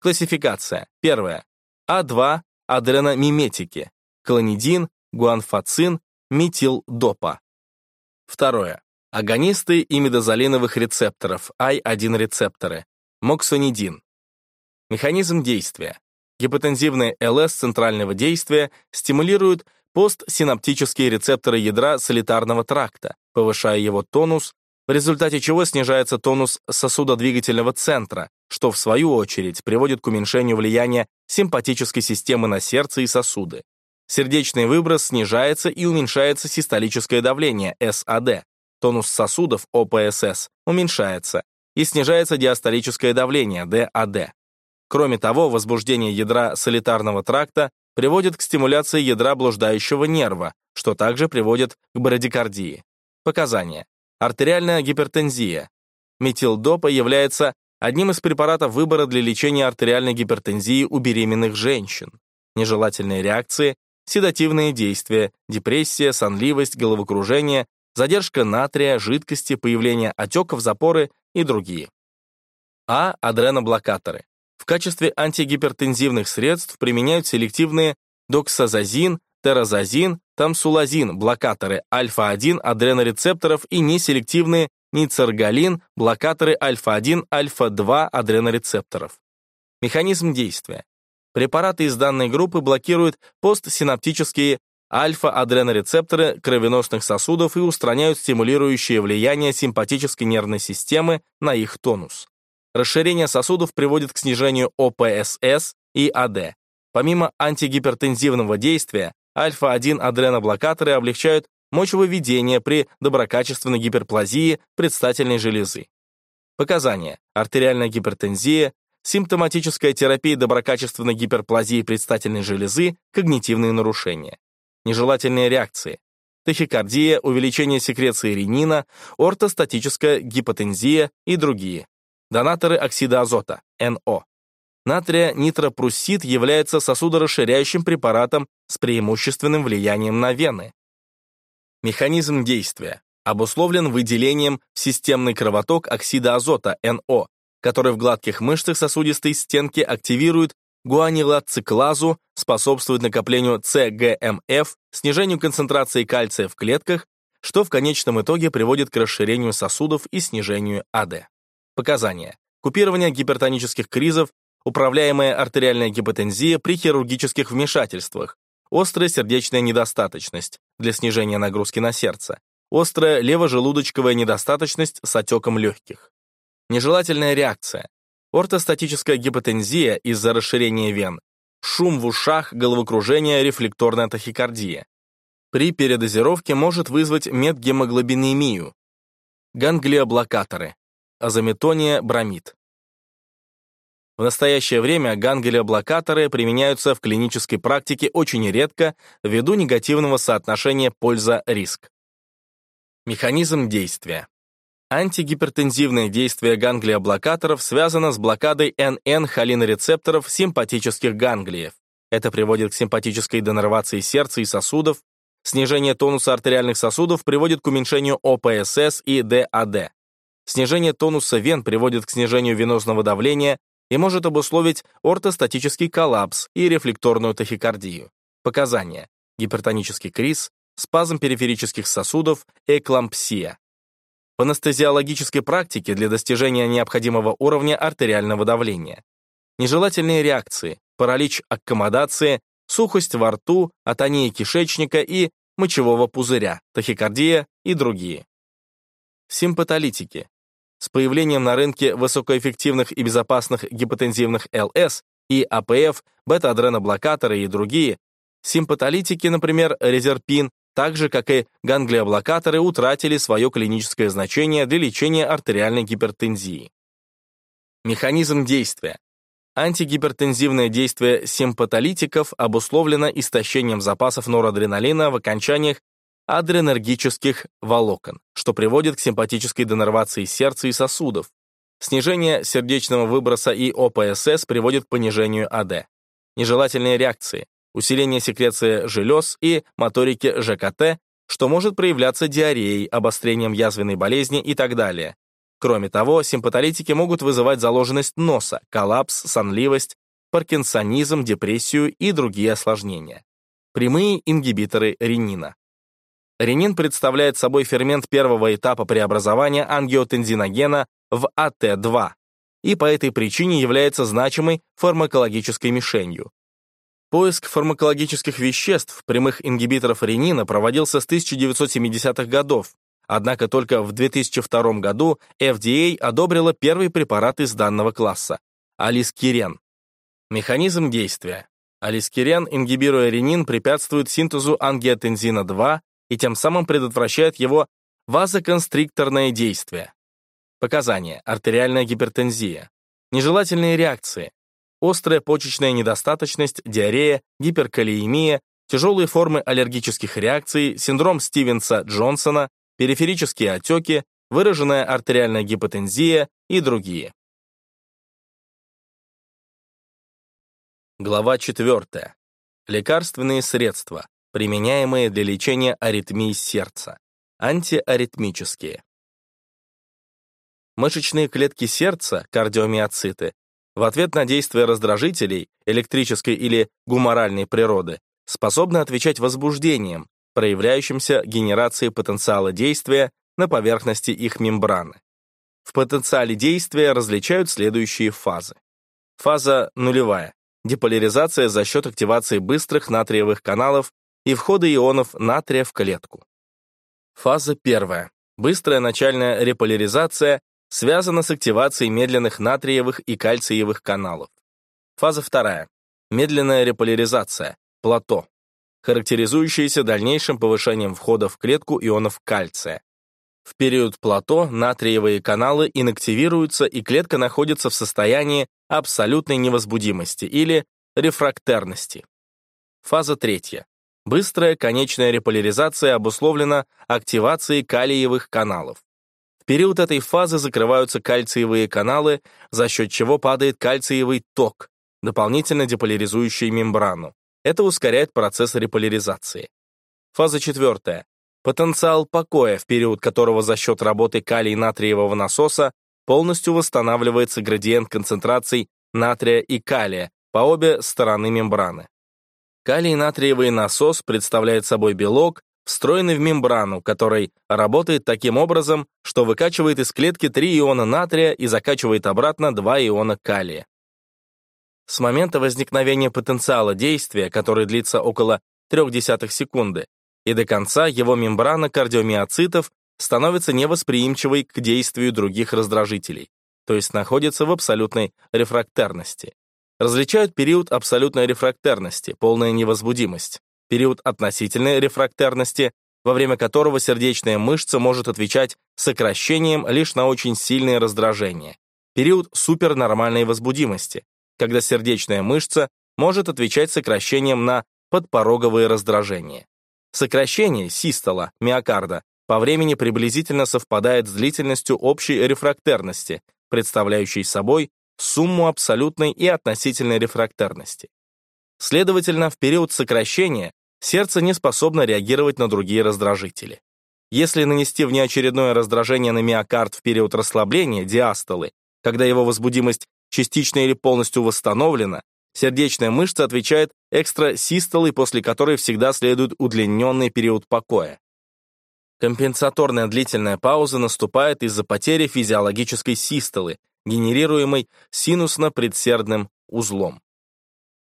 Классификация. Первое. А2 адреномиметики. Клонидин, гуанфацин, метилдопа. Второе. Агонисты имидозолиновых рецепторов, I1 рецепторы. Моксонидин. Механизм действия. Гипотензивные ЛС центрального действия стимулируют постсинаптические рецепторы ядра солитарного тракта, повышая его тонус, в результате чего снижается тонус сосудодвигательного центра, что в свою очередь приводит к уменьшению влияния симпатической системы на сердце и сосуды. Сердечный выброс снижается и уменьшается систолическое давление, САД. Тонус сосудов, ОПСС, уменьшается и снижается диастолическое давление, ДАД. Кроме того, возбуждение ядра солитарного тракта приводит к стимуляции ядра блуждающего нерва, что также приводит к брадикардии. Показания. Артериальная гипертензия. Метилдопа является одним из препаратов выбора для лечения артериальной гипертензии у беременных женщин. Нежелательные реакции, седативные действия, депрессия, сонливость, головокружение, задержка натрия, жидкости, появление отеков, запоры и другие. А. Адреноблокаторы. В качестве антигипертензивных средств применяют селективные доксазазин, теразазин, тамсулазин, блокаторы альфа-1 адренорецепторов и неселективные ницергалин, блокаторы альфа-1, альфа-2 адренорецепторов. Механизм действия. Препараты из данной группы блокируют постсинаптические альфа-адренорецепторы кровеносных сосудов и устраняют стимулирующее влияние симпатической нервной системы на их тонус. Расширение сосудов приводит к снижению ОПСС и АД. Помимо антигипертензивного действия, альфа-1 адреноблокаторы облегчают мочевыведение при доброкачественной гиперплазии предстательной железы. Показания. Артериальная гипертензия, симптоматическая терапия доброкачественной гиперплазии предстательной железы, когнитивные нарушения. Нежелательные реакции. Тахикардия, увеличение секреции ренина, ортостатическая гипотензия и другие. Донаторы оксида азота, НО. Натрия нитропруссид является сосудорасширяющим препаратом с преимущественным влиянием на вены. Механизм действия обусловлен выделением в системный кровоток оксида азота, НО, который в гладких мышцах сосудистой стенки активирует гуанилоциклазу, способствует накоплению ЦГМФ, снижению концентрации кальция в клетках, что в конечном итоге приводит к расширению сосудов и снижению АД. Показания. Купирование гипертонических кризов, управляемая артериальная гипотензия при хирургических вмешательствах, острая сердечная недостаточность для снижения нагрузки на сердце, острая левожелудочковая недостаточность с отеком легких. Нежелательная реакция. Ортостатическая гипотензия из-за расширения вен, шум в ушах, головокружение, рефлекторная тахикардия. При передозировке может вызвать медгемоглобинемию. Ганглиоблокаторы. Азометония, бромид. В настоящее время ганглиоблокаторы применяются в клинической практике очень редко ввиду негативного соотношения польза-риск. Механизм действия. Антигипертензивное действие ганглиоблокаторов связано с блокадой НН холинорецепторов симпатических ганглиев. Это приводит к симпатической денервации сердца и сосудов. Снижение тонуса артериальных сосудов приводит к уменьшению ОПСС и ДАД. Снижение тонуса вен приводит к снижению венозного давления и может обусловить ортостатический коллапс и рефлекторную тахикардию. Показания. Гипертонический криз, спазм периферических сосудов, эклампсия. В анестезиологической практике для достижения необходимого уровня артериального давления. Нежелательные реакции, паралич аккомодации, сухость во рту, атония кишечника и мочевого пузыря, тахикардия и другие. Симпатолитики. С появлением на рынке высокоэффективных и безопасных гипотензивных ЛС и АПФ, бета-адреноблокаторы и другие, симпатолитики, например, резерпин, так же, как и ганглиоблокаторы, утратили свое клиническое значение для лечения артериальной гипертензии. Механизм действия. Антигипертензивное действие симпатолитиков обусловлено истощением запасов норадреналина в окончаниях адренергических волокон, что приводит к симпатической денервации сердца и сосудов. Снижение сердечного выброса и ОПСС приводит к понижению АД. Нежелательные реакции усиление секреции желез и моторики ЖКТ, что может проявляться диареей, обострением язвенной болезни и так далее. Кроме того, симпатолитики могут вызывать заложенность носа, коллапс, сонливость, паркинсонизм, депрессию и другие осложнения. Прямые ингибиторы ренина. Ренин представляет собой фермент первого этапа преобразования ангиотензиногена в АТ2 и по этой причине является значимой фармакологической мишенью. Поиск фармакологических веществ, прямых ингибиторов ренина, проводился с 1970-х годов, однако только в 2002 году FDA одобрила первый препарат из данного класса – алискирен. Механизм действия. Алискирен, ингибируя ренин, препятствует синтезу ангиотензина-2 и тем самым предотвращает его вазоконстрикторное действие. Показания. Артериальная гипертензия. Нежелательные реакции острая почечная недостаточность, диарея, гиперкалиемия, тяжелые формы аллергических реакций, синдром Стивенса-Джонсона, периферические отеки, выраженная артериальная гипотензия и другие. Глава 4. Лекарственные средства, применяемые для лечения аритмий сердца. Антиаритмические. Мышечные клетки сердца, кардиомиоциты, в ответ на действия раздражителей электрической или гуморальной природы способны отвечать возбуждением, проявляющимся генерацией потенциала действия на поверхности их мембраны. В потенциале действия различают следующие фазы. Фаза нулевая – деполяризация за счет активации быстрых натриевых каналов и входа ионов натрия в клетку. Фаза первая – быстрая начальная реполяризация связана с активацией медленных натриевых и кальциевых каналов. Фаза вторая. Медленная реполяризация, плато, характеризующаяся дальнейшим повышением входа в клетку ионов кальция. В период плато натриевые каналы инактивируются, и клетка находится в состоянии абсолютной невозбудимости или рефрактерности. Фаза третья. Быстрая конечная реполяризация обусловлена активацией калиевых каналов. В период этой фазы закрываются кальциевые каналы, за счет чего падает кальциевый ток, дополнительно деполяризующий мембрану. Это ускоряет процесс реполяризации. Фаза четвертая. Потенциал покоя, в период которого за счет работы калий-натриевого насоса полностью восстанавливается градиент концентраций натрия и калия по обе стороны мембраны. Калий-натриевый насос представляет собой белок, встроенный в мембрану, который работает таким образом, что выкачивает из клетки 3 иона натрия и закачивает обратно 2 иона калия. С момента возникновения потенциала действия, который длится около 0,3 секунды, и до конца его мембрана кардиомиоцитов становится невосприимчивой к действию других раздражителей, то есть находится в абсолютной рефрактерности. Различают период абсолютной рефрактерности, полная невозбудимость, период относительной рефрактерности, во время которого сердечная мышца может отвечать сокращением лишь на очень сильные раздражения, период супернормальной возбудимости, когда сердечная мышца может отвечать сокращением на подпороговые раздражения. Сокращение систола, миокарда, по времени приблизительно совпадает с длительностью общей рефрактерности, представляющей собой сумму абсолютной и относительной рефрактерности. Следовательно, в период сокращения сердце не способно реагировать на другие раздражители. Если нанести внеочередное раздражение на миокард в период расслабления, диастолы, когда его возбудимость частично или полностью восстановлена, сердечная мышца отвечает экстрасистолой, после которой всегда следует удлиненный период покоя. Компенсаторная длительная пауза наступает из-за потери физиологической систолы, генерируемой синусно-предсердным узлом.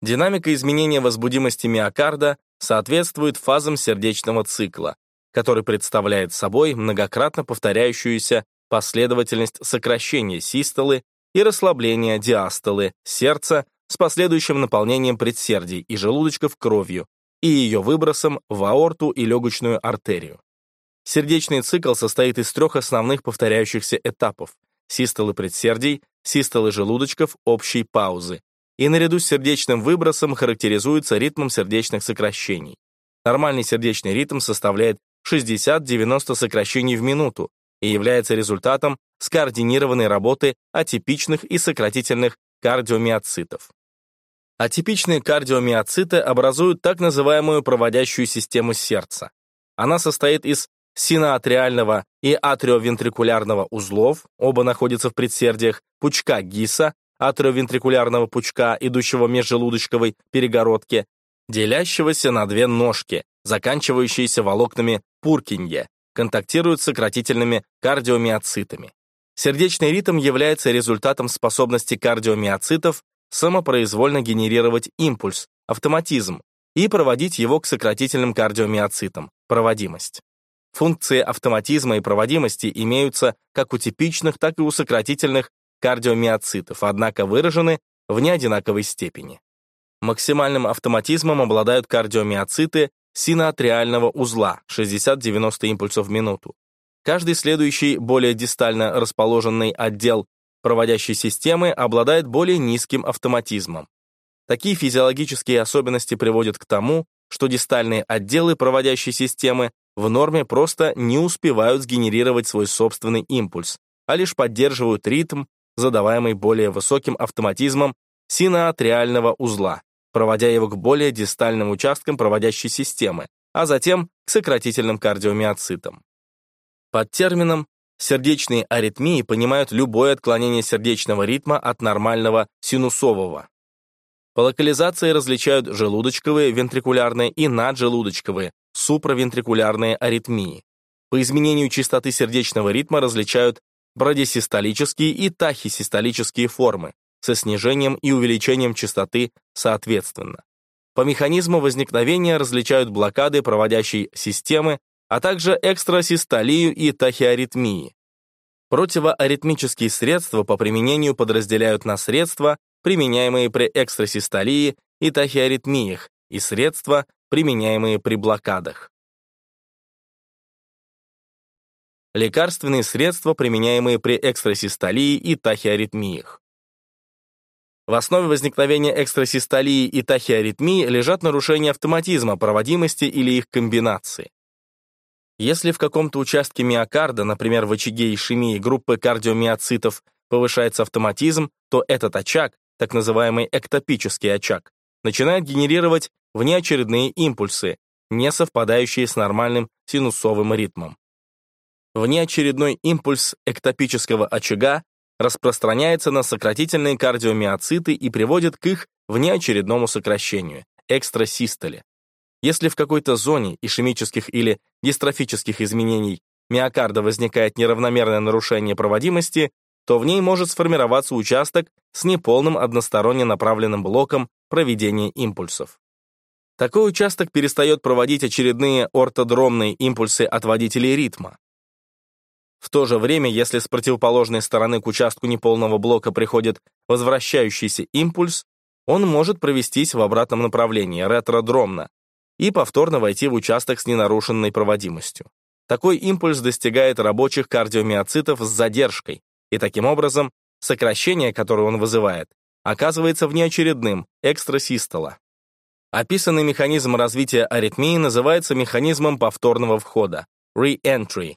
Динамика изменения возбудимости миокарда соответствует фазам сердечного цикла, который представляет собой многократно повторяющуюся последовательность сокращения систолы и расслабления диастолы сердца с последующим наполнением предсердий и желудочков кровью и ее выбросом в аорту и легочную артерию. Сердечный цикл состоит из трех основных повторяющихся этапов систолы предсердий, систолы желудочков, общей паузы, и наряду с сердечным выбросом характеризуется ритмом сердечных сокращений. Нормальный сердечный ритм составляет 60-90 сокращений в минуту и является результатом скоординированной работы атипичных и сократительных кардиомиоцитов. Атипичные кардиомиоциты образуют так называемую проводящую систему сердца. Она состоит из синоатриального и атриовентрикулярного узлов, оба находятся в предсердиях, пучка ГИСа, атриовентрикулярного пучка, идущего межжелудочковой перегородки, делящегося на две ножки, заканчивающиеся волокнами Пуркинье, контактируют с сократительными кардиомиоцитами. Сердечный ритм является результатом способности кардиомиоцитов самопроизвольно генерировать импульс, автоматизм, и проводить его к сократительным кардиомиоцитам, проводимость. Функции автоматизма и проводимости имеются как у типичных, так и у сократительных кардиомиоцитов, однако выражены в неодинаковой степени. Максимальным автоматизмом обладают кардиомиоциты синоатриального узла 60-90 импульсов в минуту. Каждый следующий, более дистально расположенный отдел проводящей системы обладает более низким автоматизмом. Такие физиологические особенности приводят к тому, что дистальные отделы проводящей системы в норме просто не успевают сгенерировать свой собственный импульс, а лишь поддерживают ритм, задаваемый более высоким автоматизмом синоатриального узла, проводя его к более дистальным участкам проводящей системы, а затем к сократительным кардиомиоцитам. Под термином сердечные аритмии понимают любое отклонение сердечного ритма от нормального синусового. По локализации различают желудочковые, вентрикулярные и наджелудочковые, суправентрикулярные аритмии. По изменению частоты сердечного ритма различают брадисистолические и тахисистолические формы со снижением и увеличением частоты соответственно. По механизму возникновения различают блокады проводящей системы, а также экстрасистолию и тахиаритмии. Противоаритмические средства по применению подразделяют на средства, применяемые при экстрасистолии и тахиаритмиях, и средства, применяемые при блокадах. Лекарственные средства, применяемые при экстрасистолии и тахиаритмиях. В основе возникновения экстрасистолии и тахиаритмии лежат нарушения автоматизма, проводимости или их комбинации. Если в каком-то участке миокарда, например, в очаге ишемии группы кардиомиоцитов, повышается автоматизм, то этот очаг, так называемый эктопический очаг, начинает генерировать внеочередные импульсы, не совпадающие с нормальным синусовым ритмом. Внеочередной импульс эктопического очага распространяется на сократительные кардиомиоциты и приводит к их внеочередному сокращению, экстрасистоле. Если в какой-то зоне ишемических или дистрофических изменений миокарда возникает неравномерное нарушение проводимости, то в ней может сформироваться участок с неполным односторонне направленным блоком проведения импульсов. Такой участок перестает проводить очередные ортодромные импульсы от водителей ритма. В то же время, если с противоположной стороны к участку неполного блока приходит возвращающийся импульс, он может провестись в обратном направлении, ретродромно, и повторно войти в участок с ненарушенной проводимостью. Такой импульс достигает рабочих кардиомиоцитов с задержкой, и таким образом сокращение, которое он вызывает, оказывается внеочередным, экстрасистола. Описанный механизм развития аритмии называется механизмом повторного входа, re-entry.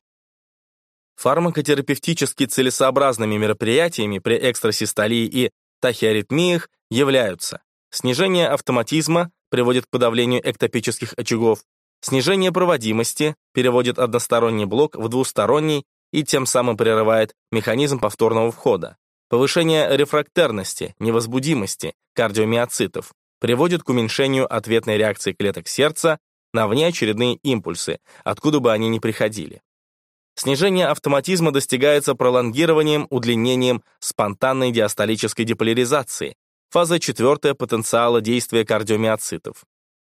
Фармакотерапевтически целесообразными мероприятиями при экстрасистолии и тахиаритмиях являются снижение автоматизма, приводит к подавлению эктопических очагов, снижение проводимости, переводит односторонний блок в двусторонний и тем самым прерывает механизм повторного входа, повышение рефрактерности, невозбудимости кардиомиоцитов, приводит к уменьшению ответной реакции клеток сердца на внеочередные импульсы, откуда бы они ни приходили. Снижение автоматизма достигается пролонгированием, удлинением спонтанной диастолической деполяризации, фаза четвертая потенциала действия кардиомиоцитов.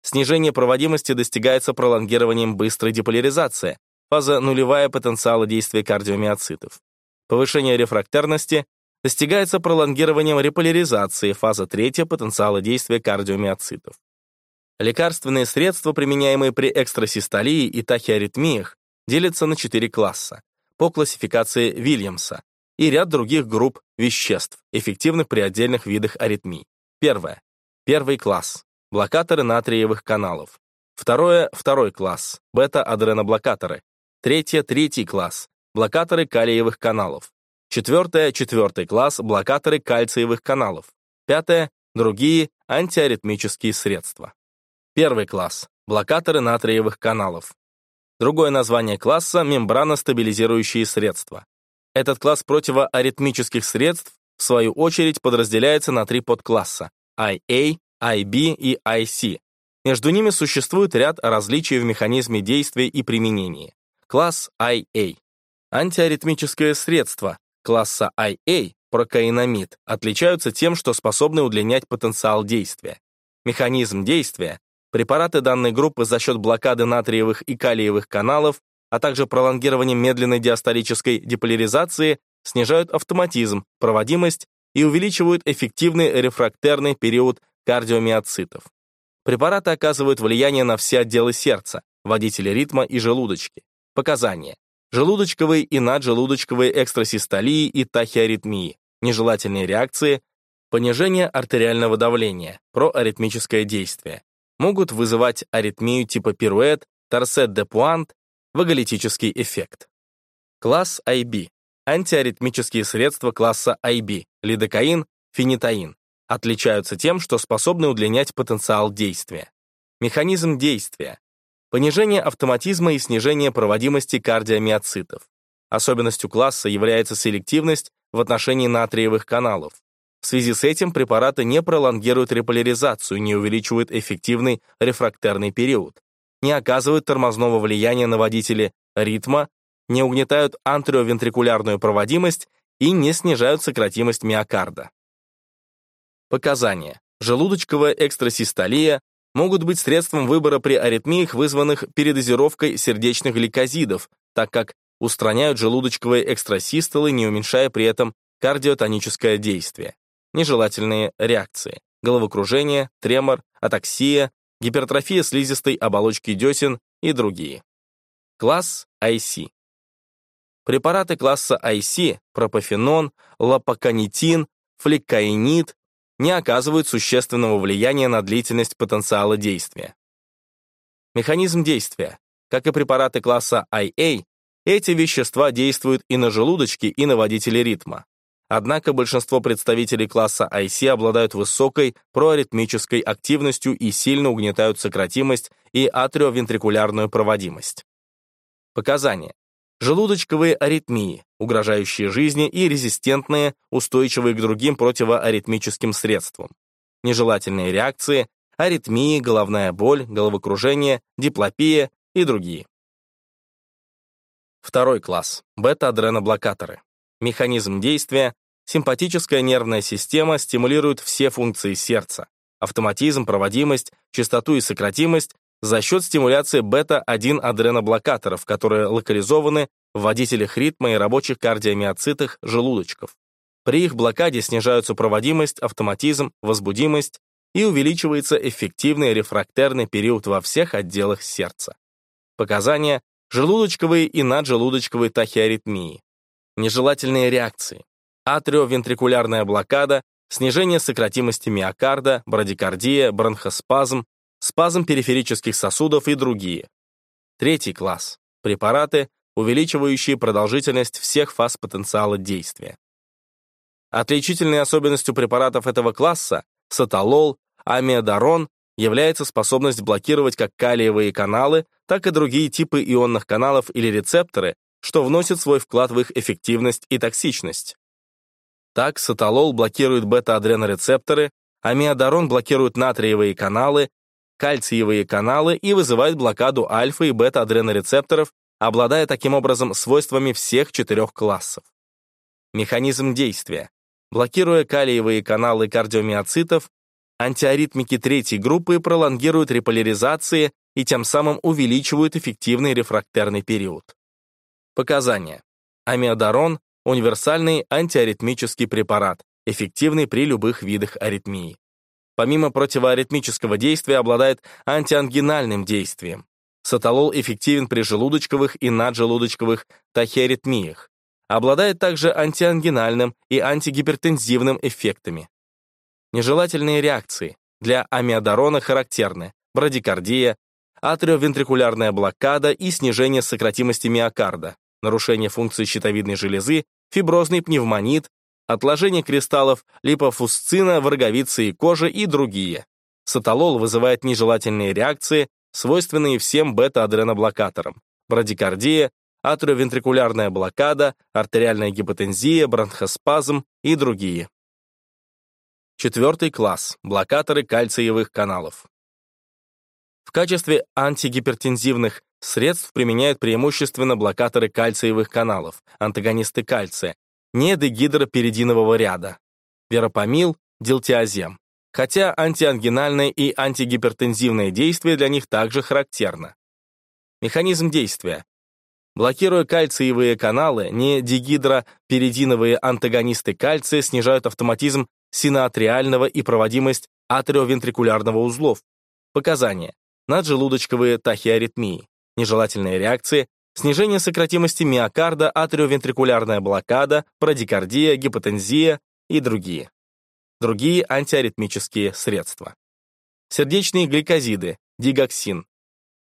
Снижение проводимости достигается пролонгированием быстрой деполяризации, фаза нулевая потенциала действия кардиомиоцитов. Повышение рефрактерности достигается пролонгированием реполяризации, фаза третья потенциала действия кардиомиоцитов. Лекарственные средства, применяемые при экстрасистолии и тахиаритмиях, делятся на четыре класса по классификации Вильямса и ряд других групп веществ, эффективных при отдельных видах аритмий. Первое. Первый класс. Блокаторы натриевых каналов. Второе. Второй класс. Бета-адреноблокаторы. Третье. Третий класс. Блокаторы калиевых каналов. Четвертое. Четвертый класс. Блокаторы кальциевых каналов. Пятое. Другие антиаритмические средства. Первый класс. Блокаторы натриевых каналов. Другое название класса — мембраностабилизирующие средства. Этот класс противоаритмических средств, в свою очередь, подразделяется на три подкласса — IA, IB и IC. Между ними существует ряд различий в механизме действия и применении. Класс IA. Антиаритмическое средство класса IA, прокаинамид, отличаются тем, что способны удлинять потенциал действия. Механизм действия Препараты данной группы за счет блокады натриевых и калиевых каналов, а также пролонгирования медленной диастолической деполяризации снижают автоматизм, проводимость и увеличивают эффективный рефрактерный период кардиомиоцитов. Препараты оказывают влияние на все отделы сердца, водители ритма и желудочки. Показания. Желудочковые и наджелудочковые экстрасистолии и тахиаритмии, нежелательные реакции, понижение артериального давления, проаритмическое действие, могут вызывать аритмию типа пируэт, торсет де пуант, ваголитический эффект. Класс IB. Антиаритмические средства класса IB, лидокаин, фенитаин, отличаются тем, что способны удлинять потенциал действия. Механизм действия. Понижение автоматизма и снижение проводимости кардиомиоцитов. Особенностью класса является селективность в отношении натриевых каналов. В связи с этим препараты не пролонгируют реполяризацию, не увеличивают эффективный рефрактерный период, не оказывают тормозного влияния на водители ритма, не угнетают антриовентрикулярную проводимость и не снижают сократимость миокарда. Показания. Желудочковая экстрасистолия могут быть средством выбора при аритмиях, вызванных передозировкой сердечных гликозидов, так как устраняют желудочковые экстрасистолы, не уменьшая при этом кардиотоническое действие нежелательные реакции, головокружение, тремор, атаксия, гипертрофия слизистой оболочки десен и другие. Класс IC. Препараты класса IC, пропофенон, лапоканитин, флеккаинид, не оказывают существенного влияния на длительность потенциала действия. Механизм действия. Как и препараты класса IA, эти вещества действуют и на желудочки, и на водители ритма. Однако большинство представителей класса IC обладают высокой проаритмической активностью и сильно угнетают сократимость и атриовентрикулярную проводимость. Показания. Желудочковые аритмии, угрожающие жизни и резистентные, устойчивые к другим противоаритмическим средствам. Нежелательные реакции, аритмии, головная боль, головокружение, диплопия и другие. Второй класс. Бета-адреноблокаторы. Механизм действия — симпатическая нервная система стимулирует все функции сердца, автоматизм, проводимость, частоту и сократимость за счет стимуляции бета-1 адреноблокаторов, которые локализованы в водителях ритма и рабочих кардиомиоцитах желудочков. При их блокаде снижаются проводимость, автоматизм, возбудимость и увеличивается эффективный рефрактерный период во всех отделах сердца. Показания — желудочковые и наджелудочковые тахиаритмии, нежелательные реакции, атриовентрикулярная блокада, снижение сократимости миокарда, брадикардия, бронхоспазм, спазм периферических сосудов и другие. Третий класс. Препараты, увеличивающие продолжительность всех фаз потенциала действия. Отличительной особенностью препаратов этого класса саталол, амиодарон является способность блокировать как калиевые каналы, так и другие типы ионных каналов или рецепторы, что вносит свой вклад в их эффективность и токсичность. Так, саталол блокирует бета-адренорецепторы, амиодарон блокирует натриевые каналы, кальциевые каналы и вызывает блокаду альфа и бета-адренорецепторов, обладая таким образом свойствами всех четырех классов. Механизм действия. Блокируя калиевые каналы кардиомиоцитов, антиаритмики третьей группы пролонгируют реполяризации и тем самым увеличивают эффективный рефрактерный период. Показания. Амиодарон – универсальный антиаритмический препарат, эффективный при любых видах аритмии. Помимо противоаритмического действия обладает антиангинальным действием. Саталол эффективен при желудочковых и наджелудочковых тахиаритмиях. Обладает также антиангинальным и антигипертензивным эффектами. Нежелательные реакции для амиодарона характерны брадикардия, атриовентрикулярная блокада и снижение сократимости миокарда, нарушение функции щитовидной железы, фиброзный пневмонит, отложение кристаллов липофусцина в роговице и коже и другие. Саталол вызывает нежелательные реакции, свойственные всем бета-адреноблокаторам, брадикардия, атриовентрикулярная блокада, артериальная гипотензия, бронхоспазм и другие. Четвертый класс – блокаторы кальциевых каналов. В качестве антигипертензивных средств применяют преимущественно блокаторы кальциевых каналов, антагонисты кальция, не дегидроперидинового ряда, веропамил, дилтиазем, хотя антиангинальное и антигипертензивное действие для них также характерно. Механизм действия. Блокируя кальциевые каналы, не дегидроперидиновые антагонисты кальция снижают автоматизм синоатриального и проводимость атриовентрикулярного узлов. Показания наджелудочковые тахиаритмии, нежелательные реакции, снижение сократимости миокарда, атриовентрикулярная блокада, брадикардия, гипотензия и другие. Другие антиаритмические средства. Сердечные гликозиды, дигоксин.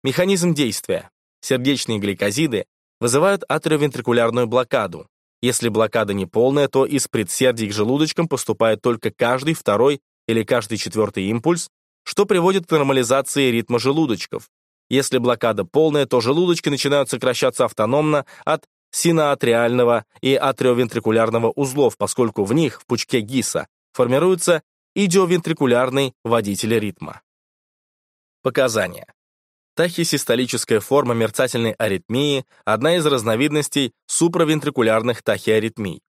Механизм действия. Сердечные гликозиды вызывают атриовентрикулярную блокаду. Если блокада не полная, то из предсердий к желудочкам поступает только каждый второй или каждый четвертый импульс, что приводит к нормализации ритма желудочков. Если блокада полная, то желудочки начинают сокращаться автономно от синоатриального и атриовентрикулярного узлов, поскольку в них, в пучке ГИСа, формируется идиовентрикулярный водитель ритма. Показания. Тахисистолическая форма мерцательной аритмии – одна из разновидностей суправентрикулярных тахиаритмий.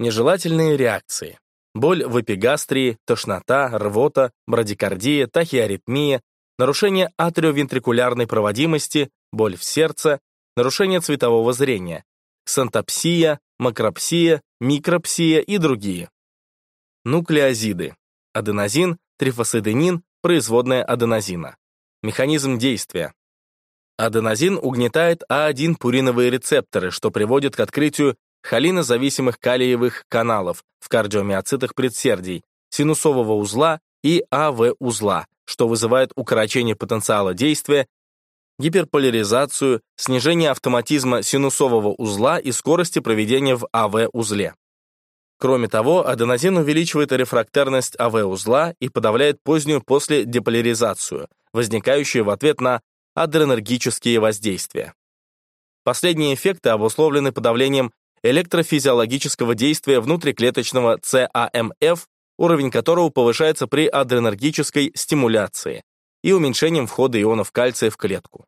Нежелательные реакции боль в эпигастрии, тошнота, рвота, брадикардия, тахиаритмия, нарушение атриовентрикулярной проводимости, боль в сердце, нарушение цветового зрения, ксантопсия, макропсия, микропсия и другие. Нуклеозиды. Аденозин, трифосиденин, производная аденозина. Механизм действия. Аденозин угнетает А1-пуриновые рецепторы, что приводит к открытию холинозависимых калиевых каналов в кардиомиоцитах предсердий, синусового узла и АВ-узла, что вызывает укорочение потенциала действия, гиперполяризацию, снижение автоматизма синусового узла и скорости проведения в АВ-узле. Кроме того, аденозин увеличивает рефрактерность АВ-узла и подавляет позднюю последеполяризацию, возникающую в ответ на адренергические воздействия. Последние эффекты обусловлены подавлением электрофизиологического действия внутриклеточного ЦАМФ, уровень которого повышается при адренергической стимуляции и уменьшением входа ионов кальция в клетку.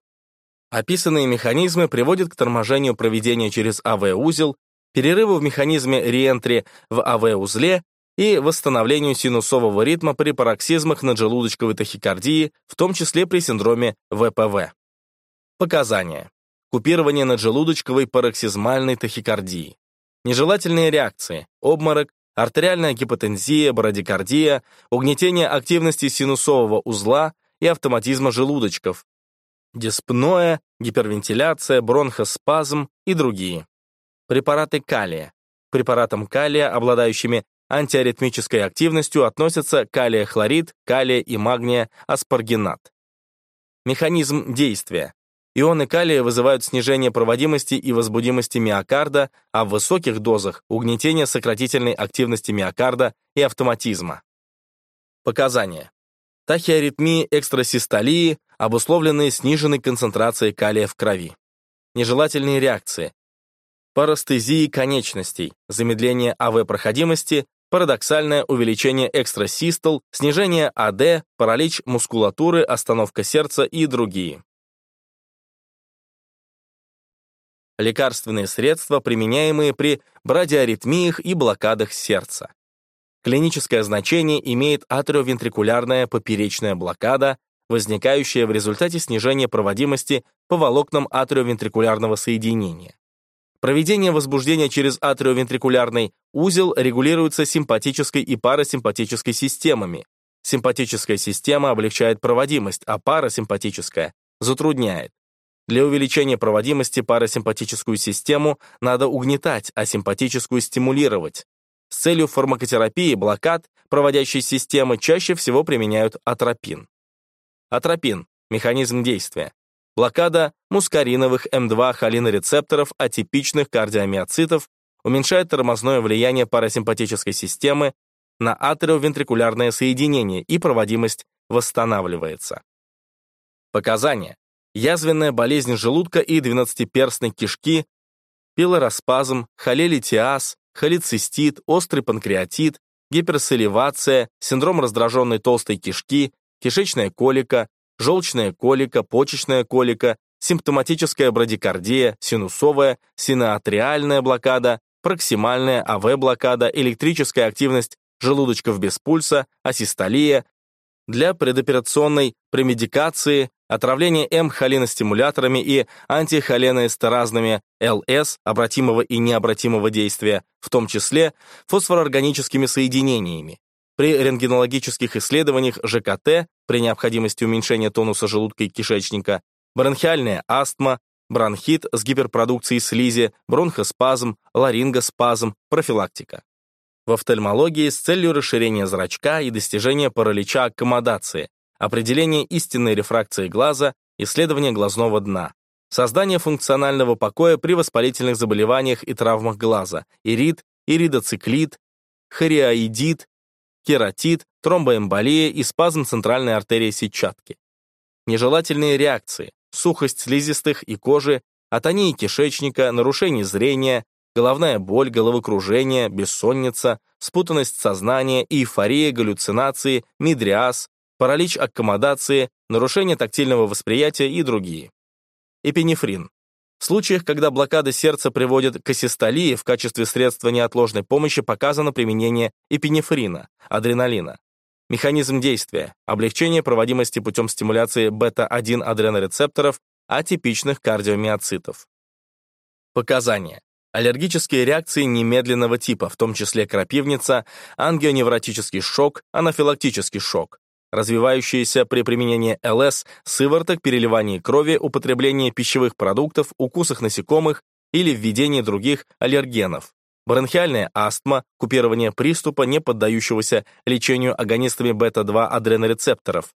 Описанные механизмы приводят к торможению проведения через АВ-узел, перерыву в механизме реентри в АВ-узле и восстановлению синусового ритма при пароксизмах наджелудочковой тахикардии, в том числе при синдроме ВПВ. Показания. Купирование наджелудочковой пароксизмальной тахикардии. Нежелательные реакции, обморок, артериальная гипотензия, брадикардия, угнетение активности синусового узла и автоматизма желудочков, диспноя, гипервентиляция, бронхоспазм и другие. Препараты калия. Препаратам калия, обладающими антиаритмической активностью относятся калия-хлорид, калия и магния аспаргинат. Механизм действия. Ионы калия вызывают снижение проводимости и возбудимости миокарда, а в высоких дозах — угнетение сократительной активности миокарда и автоматизма. Показания. Тахиаритмии экстрасистолии, обусловленные сниженной концентрацией калия в крови. Нежелательные реакции. Парастезии конечностей, замедление АВ-проходимости, парадоксальное увеличение экстрасистол, снижение АД, паралич мускулатуры, остановка сердца и другие. Лекарственные средства, применяемые при брадиаритмиях и блокадах сердца. Клиническое значение имеет атриовентрикулярная поперечная блокада, возникающая в результате снижения проводимости по волокнам атриовентрикулярного соединения. Проведение возбуждения через атриовентрикулярный узел регулируется симпатической и парасимпатической системами. Симпатическая система облегчает проводимость, а парасимпатическая затрудняет. Для увеличения проводимости парасимпатическую систему надо угнетать, а симпатическую стимулировать. С целью фармакотерапии блокад проводящей системы чаще всего применяют атропин. Атропин – механизм действия. Блокада мускариновых М2 холинорецепторов атипичных кардиомиоцитов уменьшает тормозное влияние парасимпатической системы на атриовентрикулярное соединение и проводимость восстанавливается. Показания. Язвенная болезнь желудка и двенадцатиперстной кишки, пилороспазм, холелитиаз, холецистит, острый панкреатит, гиперсаливация, синдром раздраженной толстой кишки, кишечная колика, желчная колика, почечная колика, симптоматическая брадикардия, синусовая, синоатриальная блокада, проксимальная АВ-блокада, электрическая активность желудочков без пульса, асистолия, для предоперационной премедикации, отравление М-холиностимуляторами и антихолиноэстеразными ЛС обратимого и необратимого действия, в том числе фосфорорганическими соединениями, при рентгенологических исследованиях ЖКТ, при необходимости уменьшения тонуса желудка и кишечника, бронхиальная астма, бронхит с гиперпродукцией слизи, бронхоспазм, ларингоспазм, профилактика. В офтальмологии с целью расширения зрачка и достижения паралича аккомодации, определения истинной рефракции глаза, исследование глазного дна, создание функционального покоя при воспалительных заболеваниях и травмах глаза, ирид, иридоциклит, хориоидит, кератит, тромбоэмболия и спазм центральной артерии сетчатки. Нежелательные реакции, сухость слизистых и кожи, атония кишечника, нарушение зрения, головная боль, головокружение, бессонница, спутанность сознания, эйфория, галлюцинации, мидриаз, паралич аккомодации, нарушение тактильного восприятия и другие. Эпинефрин. В случаях, когда блокада сердца приводит к асистолии, в качестве средства неотложной помощи показано применение эпинефрина, адреналина. Механизм действия – облегчение проводимости путем стимуляции бета-1 адренорецепторов атипичных кардиомиоцитов. Показания. Аллергические реакции немедленного типа, в том числе крапивница, ангионевротический шок, анафилактический шок, развивающиеся при применении ЛС, сывороток, переливании крови, употреблении пищевых продуктов, укусах насекомых или введении других аллергенов, бронхиальная астма, купирование приступа, не поддающегося лечению агонистами бета-2 адренорецепторов,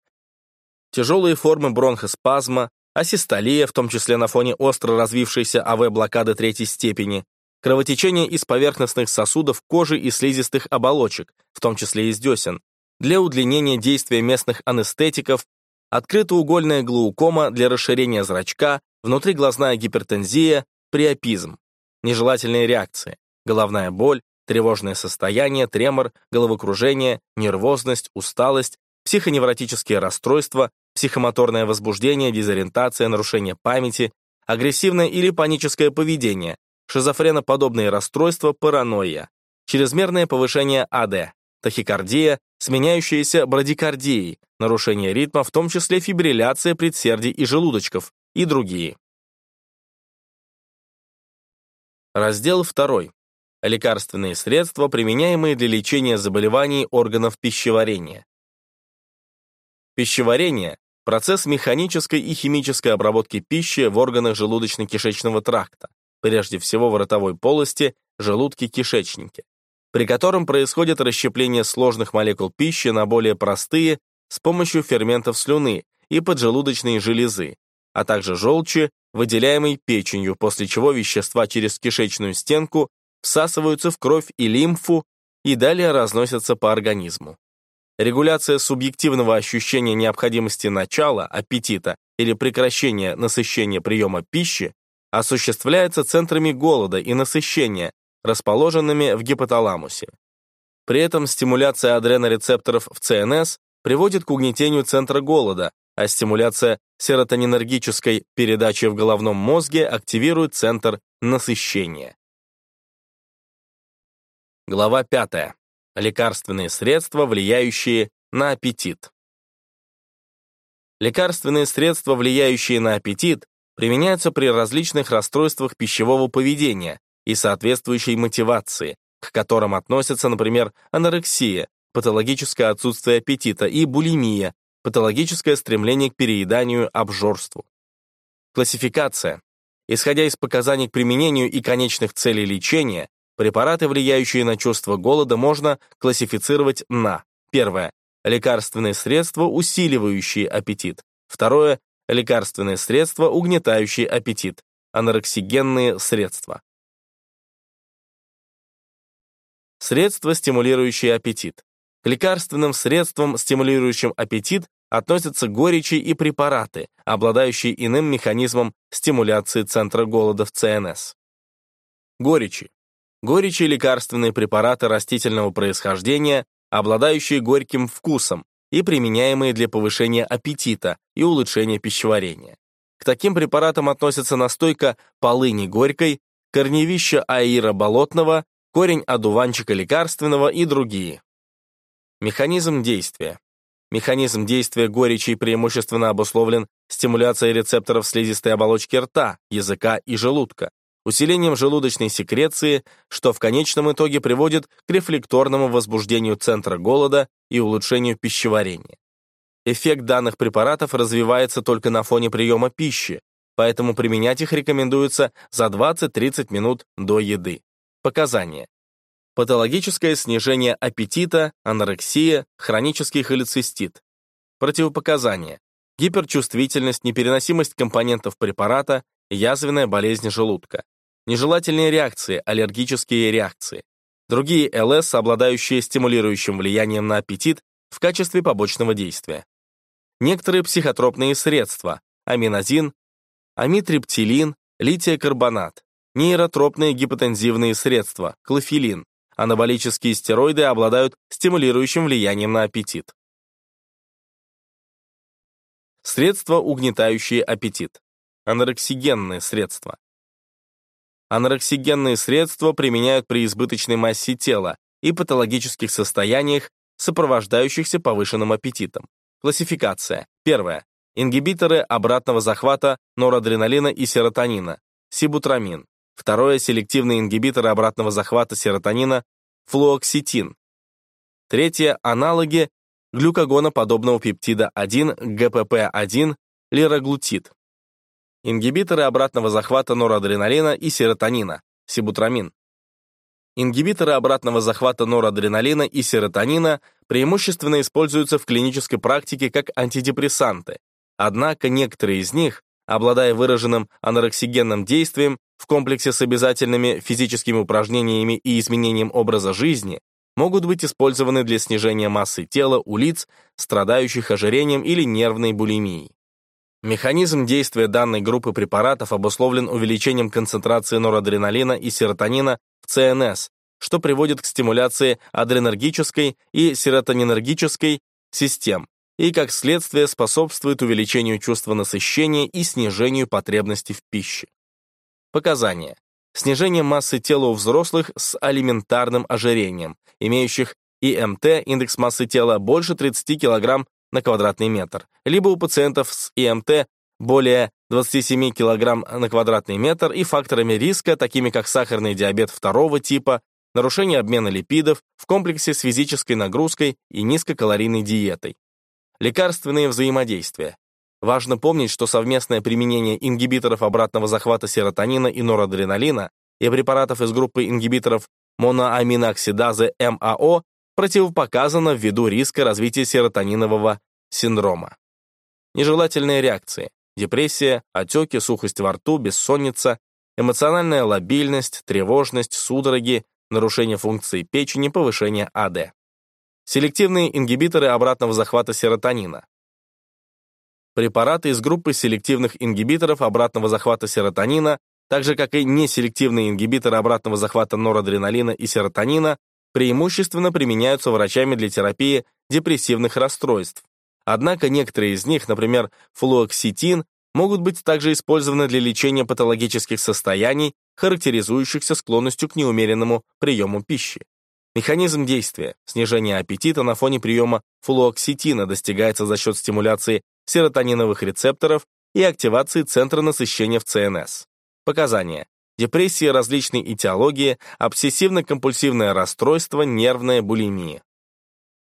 тяжелые формы бронхоспазма, асистолия, в том числе на фоне остро развившейся АВ-блокады третьей степени, кровотечение из поверхностных сосудов кожи и слизистых оболочек, в том числе из десен, для удлинения действия местных анестетиков, открытоугольная глаукома для расширения зрачка, внутриглазная гипертензия, приопизм, нежелательные реакции, головная боль, тревожное состояние, тремор, головокружение, нервозность, усталость, психоневротические расстройства, психомоторное возбуждение, дезориентация, нарушение памяти, агрессивное или паническое поведение, шизофреноподобные расстройства, паранойя, чрезмерное повышение АД, тахикардия, сменяющаяся брадикардией, нарушение ритма, в том числе фибрилляция предсердий и желудочков, и другие. Раздел 2. Лекарственные средства, применяемые для лечения заболеваний органов пищеварения. Пищеварение – процесс механической и химической обработки пищи в органах желудочно-кишечного тракта, прежде всего в ротовой полости, желудке-кишечнике, при котором происходит расщепление сложных молекул пищи на более простые с помощью ферментов слюны и поджелудочной железы, а также желчи, выделяемой печенью, после чего вещества через кишечную стенку всасываются в кровь и лимфу и далее разносятся по организму. Регуляция субъективного ощущения необходимости начала, аппетита или прекращения насыщения приема пищи осуществляется центрами голода и насыщения, расположенными в гипоталамусе. При этом стимуляция адренорецепторов в ЦНС приводит к угнетению центра голода, а стимуляция серотонинергической передачи в головном мозге активирует центр насыщения. Глава 5. Лекарственные средства, влияющие на аппетит. Лекарственные средства, влияющие на аппетит, применяются при различных расстройствах пищевого поведения и соответствующей мотивации, к которым относятся, например, анорексия, патологическое отсутствие аппетита и булимия, патологическое стремление к перееданию, обжорству. Классификация. Исходя из показаний к применению и конечных целей лечения, Препараты, влияющие на чувство голода, можно классифицировать на первое лекарственные средства, усиливающие аппетит, второе лекарственные средства, угнетающие аппетит, анорексигенные средства. Средства, стимулирующие аппетит. К лекарственным средствам, стимулирующим аппетит, относятся горечи и препараты, обладающие иным механизмом стимуляции центра голода в ЦНС. Горечи горечи лекарственные препараты растительного происхождения, обладающие горьким вкусом и применяемые для повышения аппетита и улучшения пищеварения. К таким препаратам относятся настойка полыни горькой, корневища аира болотного, корень одуванчика лекарственного и другие. Механизм действия. Механизм действия горечи преимущественно обусловлен стимуляцией рецепторов слизистой оболочки рта, языка и желудка, усилением желудочной секреции, что в конечном итоге приводит к рефлекторному возбуждению центра голода и улучшению пищеварения. Эффект данных препаратов развивается только на фоне приема пищи, поэтому применять их рекомендуется за 20-30 минут до еды. Показания. Патологическое снижение аппетита, анорексия, хронический холецистит. Противопоказания. Гиперчувствительность, непереносимость компонентов препарата, язвенная болезнь желудка. Нежелательные реакции, аллергические реакции. Другие ЛС, обладающие стимулирующим влиянием на аппетит в качестве побочного действия. Некоторые психотропные средства, аминозин, амитриптилин, лития-карбонат, нейротропные гипотензивные средства, клофелин, анаболические стероиды обладают стимулирующим влиянием на аппетит. Средства, угнетающие аппетит. Анорексигенные средства. Анорексигенные средства применяют при избыточной массе тела и патологических состояниях, сопровождающихся повышенным аппетитом. Классификация. Первое. Ингибиторы обратного захвата норадреналина и серотонина. Сибутрамин. Второе. Селективные ингибиторы обратного захвата серотонина. Флуоксетин. Третье. Аналоги глюкогоноподобного пептида 1, ГПП-1, лираглутид. Ингибиторы обратного захвата норадреналина и серотонина, сибутрамин. Ингибиторы обратного захвата норадреналина и серотонина преимущественно используются в клинической практике как антидепрессанты, однако некоторые из них, обладая выраженным анорексигенным действием в комплексе с обязательными физическими упражнениями и изменением образа жизни, могут быть использованы для снижения массы тела у лиц, страдающих ожирением или нервной булимией. Механизм действия данной группы препаратов обусловлен увеличением концентрации норадреналина и серотонина в ЦНС, что приводит к стимуляции адренергической и серотонинергической систем и, как следствие, способствует увеличению чувства насыщения и снижению потребности в пище. Показания. Снижение массы тела у взрослых с алиментарным ожирением, имеющих ИМТ, индекс массы тела, больше 30 кг на квадратный метр, либо у пациентов с ИМТ более 27 кг на квадратный метр и факторами риска, такими как сахарный диабет второго типа, нарушение обмена липидов в комплексе с физической нагрузкой и низкокалорийной диетой. Лекарственные взаимодействия. Важно помнить, что совместное применение ингибиторов обратного захвата серотонина и норадреналина и препаратов из группы ингибиторов моноаминооксидазы МАО противопоказано ввиду риска развития серотонинового синдрома. Нежелательные реакции. Депрессия, отеки, сухость во рту, бессонница, эмоциональная лобильность, тревожность, судороги, нарушение функции печени, повышение АД. Селективные ингибиторы обратного захвата серотонина. Препараты из группы селективных ингибиторов обратного захвата серотонина, так же как и неселективные ингибиторы обратного захвата норадреналина и серотонина, преимущественно применяются врачами для терапии депрессивных расстройств. Однако некоторые из них, например, флуоксетин, могут быть также использованы для лечения патологических состояний, характеризующихся склонностью к неумеренному приему пищи. Механизм действия. Снижение аппетита на фоне приема флуоксетина достигается за счет стимуляции серотониновых рецепторов и активации центра насыщения в ЦНС. Показания депрессии различной этиологии, обсессивно-компульсивное расстройство, нервная булимия.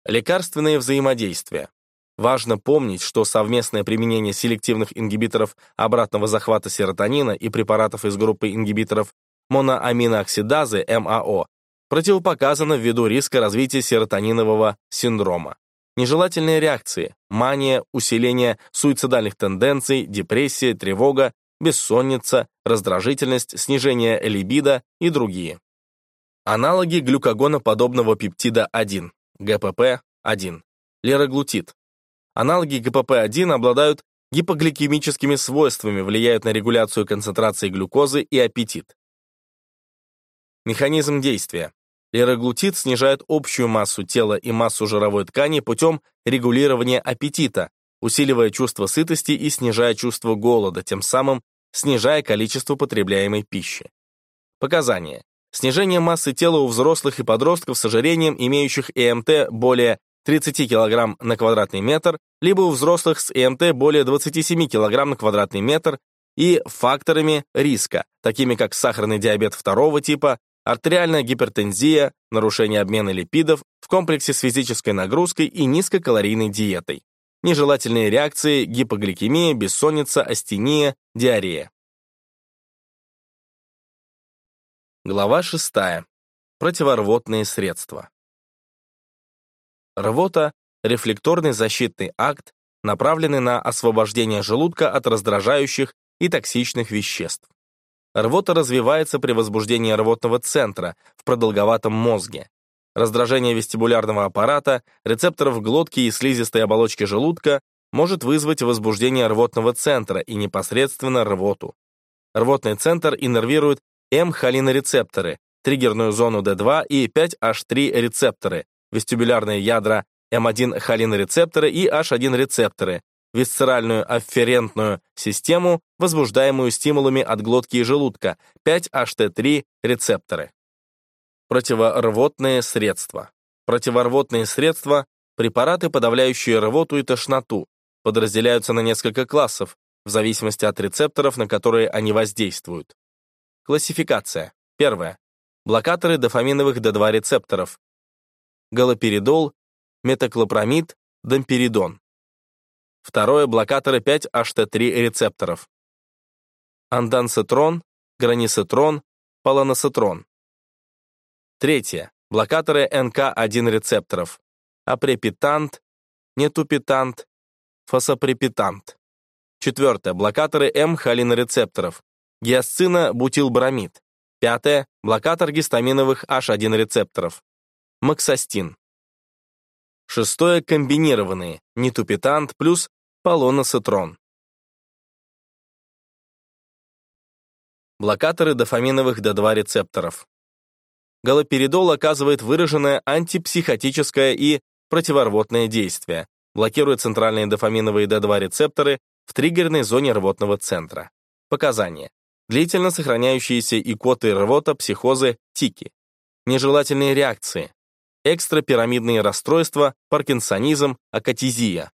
Лекарственные взаимодействия. Важно помнить, что совместное применение селективных ингибиторов обратного захвата серотонина и препаратов из группы ингибиторов моноаминооксидазы МАО противопоказано ввиду риска развития серотонинового синдрома. Нежелательные реакции, мания, усиление суицидальных тенденций, депрессия, тревога, бессонница, раздражительность, снижение либидо и другие. Аналоги глюкогоноподобного пептида 1, ГПП-1, лероглутид. Аналоги ГПП-1 обладают гипогликемическими свойствами, влияют на регуляцию концентрации глюкозы и аппетит. Механизм действия. Лероглутид снижает общую массу тела и массу жировой ткани путем регулирования аппетита, усиливая чувство сытости и снижая чувство голода, тем самым снижая количество потребляемой пищи. Показания. Снижение массы тела у взрослых и подростков с ожирением, имеющих ЭМТ более 30 кг на квадратный метр, либо у взрослых с ЭМТ более 27 кг на квадратный метр и факторами риска, такими как сахарный диабет второго типа, артериальная гипертензия, нарушение обмена липидов в комплексе с физической нагрузкой и низкокалорийной диетой нежелательные реакции, гипогликемия, бессонница, астения, диарея. Глава 6. Противорвотные средства. Рвота – рефлекторный защитный акт, направленный на освобождение желудка от раздражающих и токсичных веществ. Рвота развивается при возбуждении рвотного центра в продолговатом мозге раздражение вестибулярного аппарата, рецепторов глотки и слизистой оболочки желудка может вызвать возбуждение рвотного центра и непосредственно рвоту. Рвотный центр иннервирует М-холинорецепторы, триггерную зону D2 и 5H3 рецепторы, вестибулярные ядра М1 холинорецепторы и H1 рецепторы, висцеральную афферентную систему, возбуждаемую стимулами от глотки и желудка, 5HT3 рецепторы. Противорвотные средства. Противорвотные средства – препараты, подавляющие рвоту и тошноту, подразделяются на несколько классов, в зависимости от рецепторов, на которые они воздействуют. Классификация. Первое. Блокаторы дофаминовых D2 рецепторов. Галоперидол, метоклопромид, домперидон. Второе. Блокаторы 5-HT3 рецепторов. Андансетрон, гранисетрон, полоносетрон. Третье. Блокаторы НК1 рецепторов. Апрепитант, нетупитант, фосопрепитант. Четвертое. Блокаторы М-холинорецепторов. Гиасцина бутилбромид. Пятое. Блокатор гистаминовых H1 рецепторов. Максостин. Шестое. Комбинированные. Нитупитант плюс полоноцитрон. Блокаторы дофаминовых D2 рецепторов. Галоперидол оказывает выраженное антипсихотическое и противорвотное действие, блокирует центральные дофаминовые D2 рецепторы в триггерной зоне рвотного центра. Показания. Длительно сохраняющиеся икоты рвота, психозы, тики. Нежелательные реакции. Экстрапирамидные расстройства, паркинсонизм, акатизия.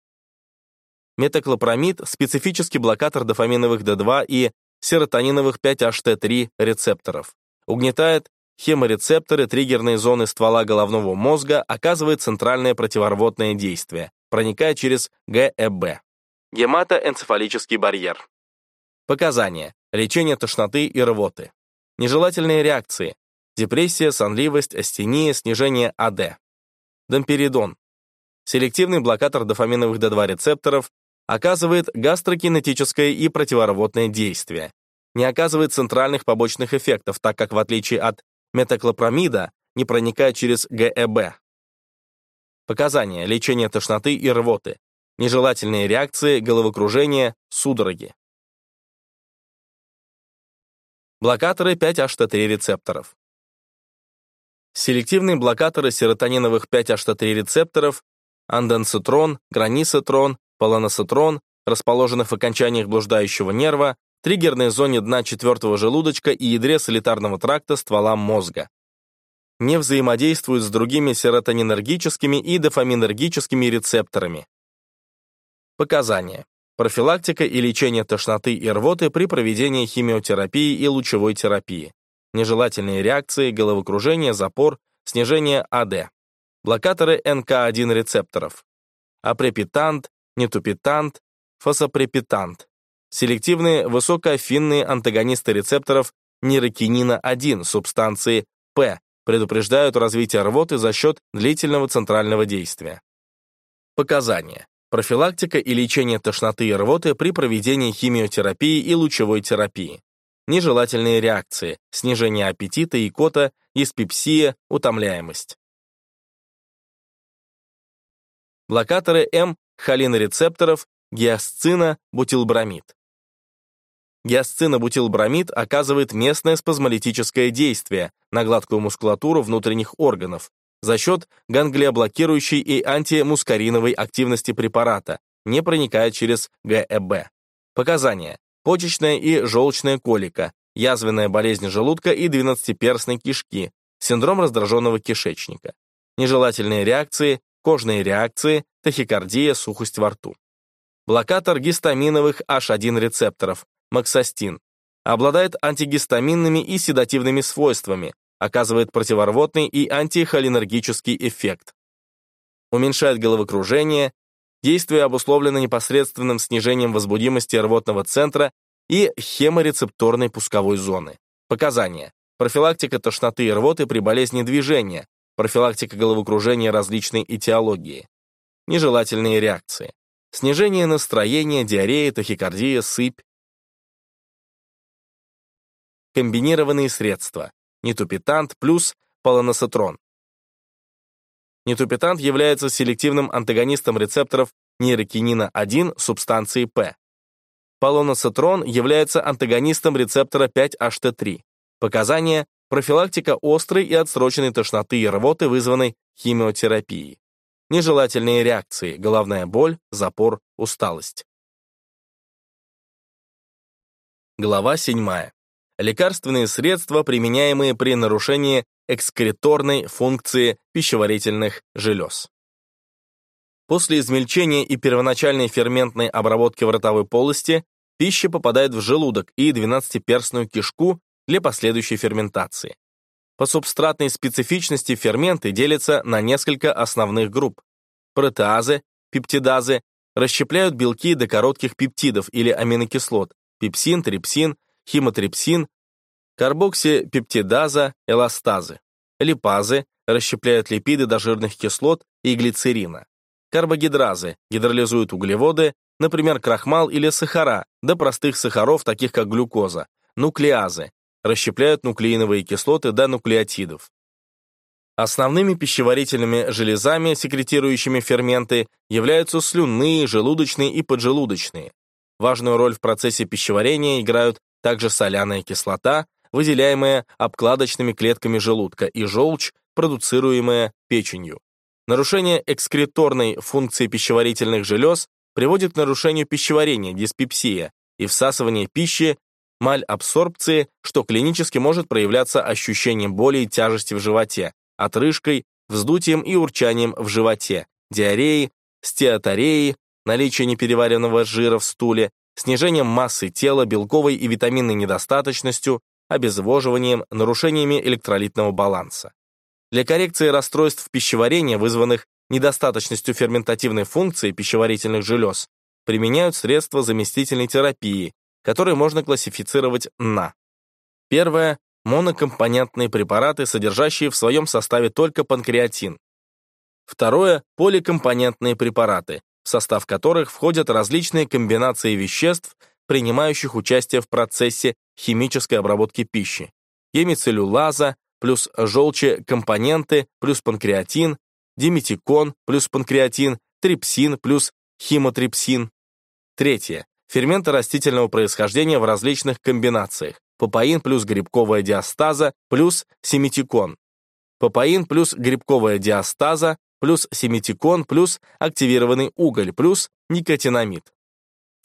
Метоклопромид – специфический блокатор дофаминовых D2 и серотониновых 5-HT3 рецепторов. Угнетает хеморецепторы триггерной зоны ствола головного мозга, оказывает центральное противорвотное действие, проникая через ГЭБ. Гематоэнцефалический барьер. Показания. Лечение тошноты и рвоты. Нежелательные реакции. Депрессия, сонливость, астения, снижение АД. Домперидон. Селективный блокатор дофаминовых D2 рецепторов оказывает гастрокинетическое и противорвотное действие. Не оказывает центральных побочных эффектов, так как в отличие от метоклопромида не проникает через ГЭБ. Показания. Лечение тошноты и рвоты нежелательные реакции, головокружение, судороги. Блокаторы 5-HT3 рецепторов. Селективные блокаторы серотониновых 5-HT3 рецепторов анденцитрон, гранисотрон, полоносотрон, расположенных в окончаниях блуждающего нерва, триггерной зоне дна четвертого желудочка и ядре солитарного тракта ствола мозга. Не взаимодействуют с другими серотонинергическими и дофаминергическими рецепторами. Показания. Профилактика и лечение тошноты и рвоты при проведении химиотерапии и лучевой терапии. Нежелательные реакции, головокружение, запор, снижение АД. Блокаторы НК1 рецепторов. Апрепитант, нетупитант, фосопрепитант. Селективные высокоафинные антагонисты рецепторов нейрокинина-1 субстанции П предупреждают развитие рвоты за счет длительного центрального действия. Показания профилактика и лечение тошноты и рвоты при проведении химиотерапии и лучевой терапии, нежелательные реакции, снижение аппетита, икота, диспепсия, утомляемость. Блокаторы М холинорецепторов гиасцина бутилбромид. Гиасцинобутилбромид оказывает местное спазмолитическое действие на гладкую мускулатуру внутренних органов, за счет ганглиоблокирующей и антимускариновой активности препарата, не проникает через ГЭБ. Показания. Почечная и желчная колика, язвенная болезнь желудка и двенадцатиперстной кишки, синдром раздраженного кишечника. Нежелательные реакции, кожные реакции, тахикардия, сухость во рту. Блокатор гистаминовых H1 рецепторов, максостин, обладает антигистаминными и седативными свойствами, оказывает противорвотный и антихолинергический эффект. Уменьшает головокружение, действие обусловлено непосредственным снижением возбудимости рвотного центра и хеморецепторной пусковой зоны. Показания. Профилактика тошноты и рвоты при болезни движения, профилактика головокружения различной этиологии. Нежелательные реакции. Снижение настроения, диарея, тахикардия, сыпь. Комбинированные средства нитупитант плюс полоносотрон. Нитупитант является селективным антагонистом рецепторов нейрокинина-1 субстанции П. Полоносотрон является антагонистом рецептора 5-HT3. Показания – профилактика острой и отсроченной тошноты и рвоты, вызванной химиотерапией. Нежелательные реакции – головная боль, запор, усталость. Глава 7 лекарственные средства, применяемые при нарушении экскреторной функции пищеварительных желез. После измельчения и первоначальной ферментной обработки в ротовой полости пища попадает в желудок и двенадцатиперстную кишку для последующей ферментации. По субстратной специфичности ферменты делятся на несколько основных групп. Протеазы, пептидазы расщепляют белки до коротких пептидов или аминокислот, пепсин, трипсин, химотрипсин, карбоксипептидаза, эластазы. Липазы расщепляют липиды до жирных кислот и глицерина. Карбогидразы гидролизуют углеводы, например, крахмал или сахара, до простых сахаров, таких как глюкоза. Нуклеазы расщепляют нуклеиновые кислоты до нуклеотидов. Основными пищеварительными железами, секретирующими ферменты, являются слюнные, желудочные и поджелудочные. Важную роль в процессе пищеварения играют также соляная кислота, выделяемая обкладочными клетками желудка, и желчь, продуцируемая печенью. Нарушение экскреторной функции пищеварительных желез приводит к нарушению пищеварения, диспепсия, и всасывания пищи, мальабсорбции, что клинически может проявляться ощущением боли и тяжести в животе, отрыжкой, вздутием и урчанием в животе, диареей, стеатореей, наличие непереваренного жира в стуле, снижением массы тела, белковой и витаминной недостаточностью, обезвоживанием, нарушениями электролитного баланса. Для коррекции расстройств пищеварения, вызванных недостаточностью ферментативной функции пищеварительных желез, применяют средства заместительной терапии, которые можно классифицировать на Первое монокомпонентные препараты, содержащие в своем составе только панкреатин. Второе – поликомпонентные препараты, в состав которых входят различные комбинации веществ, принимающих участие в процессе химической обработки пищи. Гемицеллюлаза плюс желчекомпоненты плюс панкреатин, диметикон плюс панкреатин, трипсин плюс химотрипсин. Третье. Ферменты растительного происхождения в различных комбинациях папаин плюс грибковая диастаза плюс семитикон. Папаин плюс грибковая диастаза плюс семитикон плюс активированный уголь плюс никотинамид.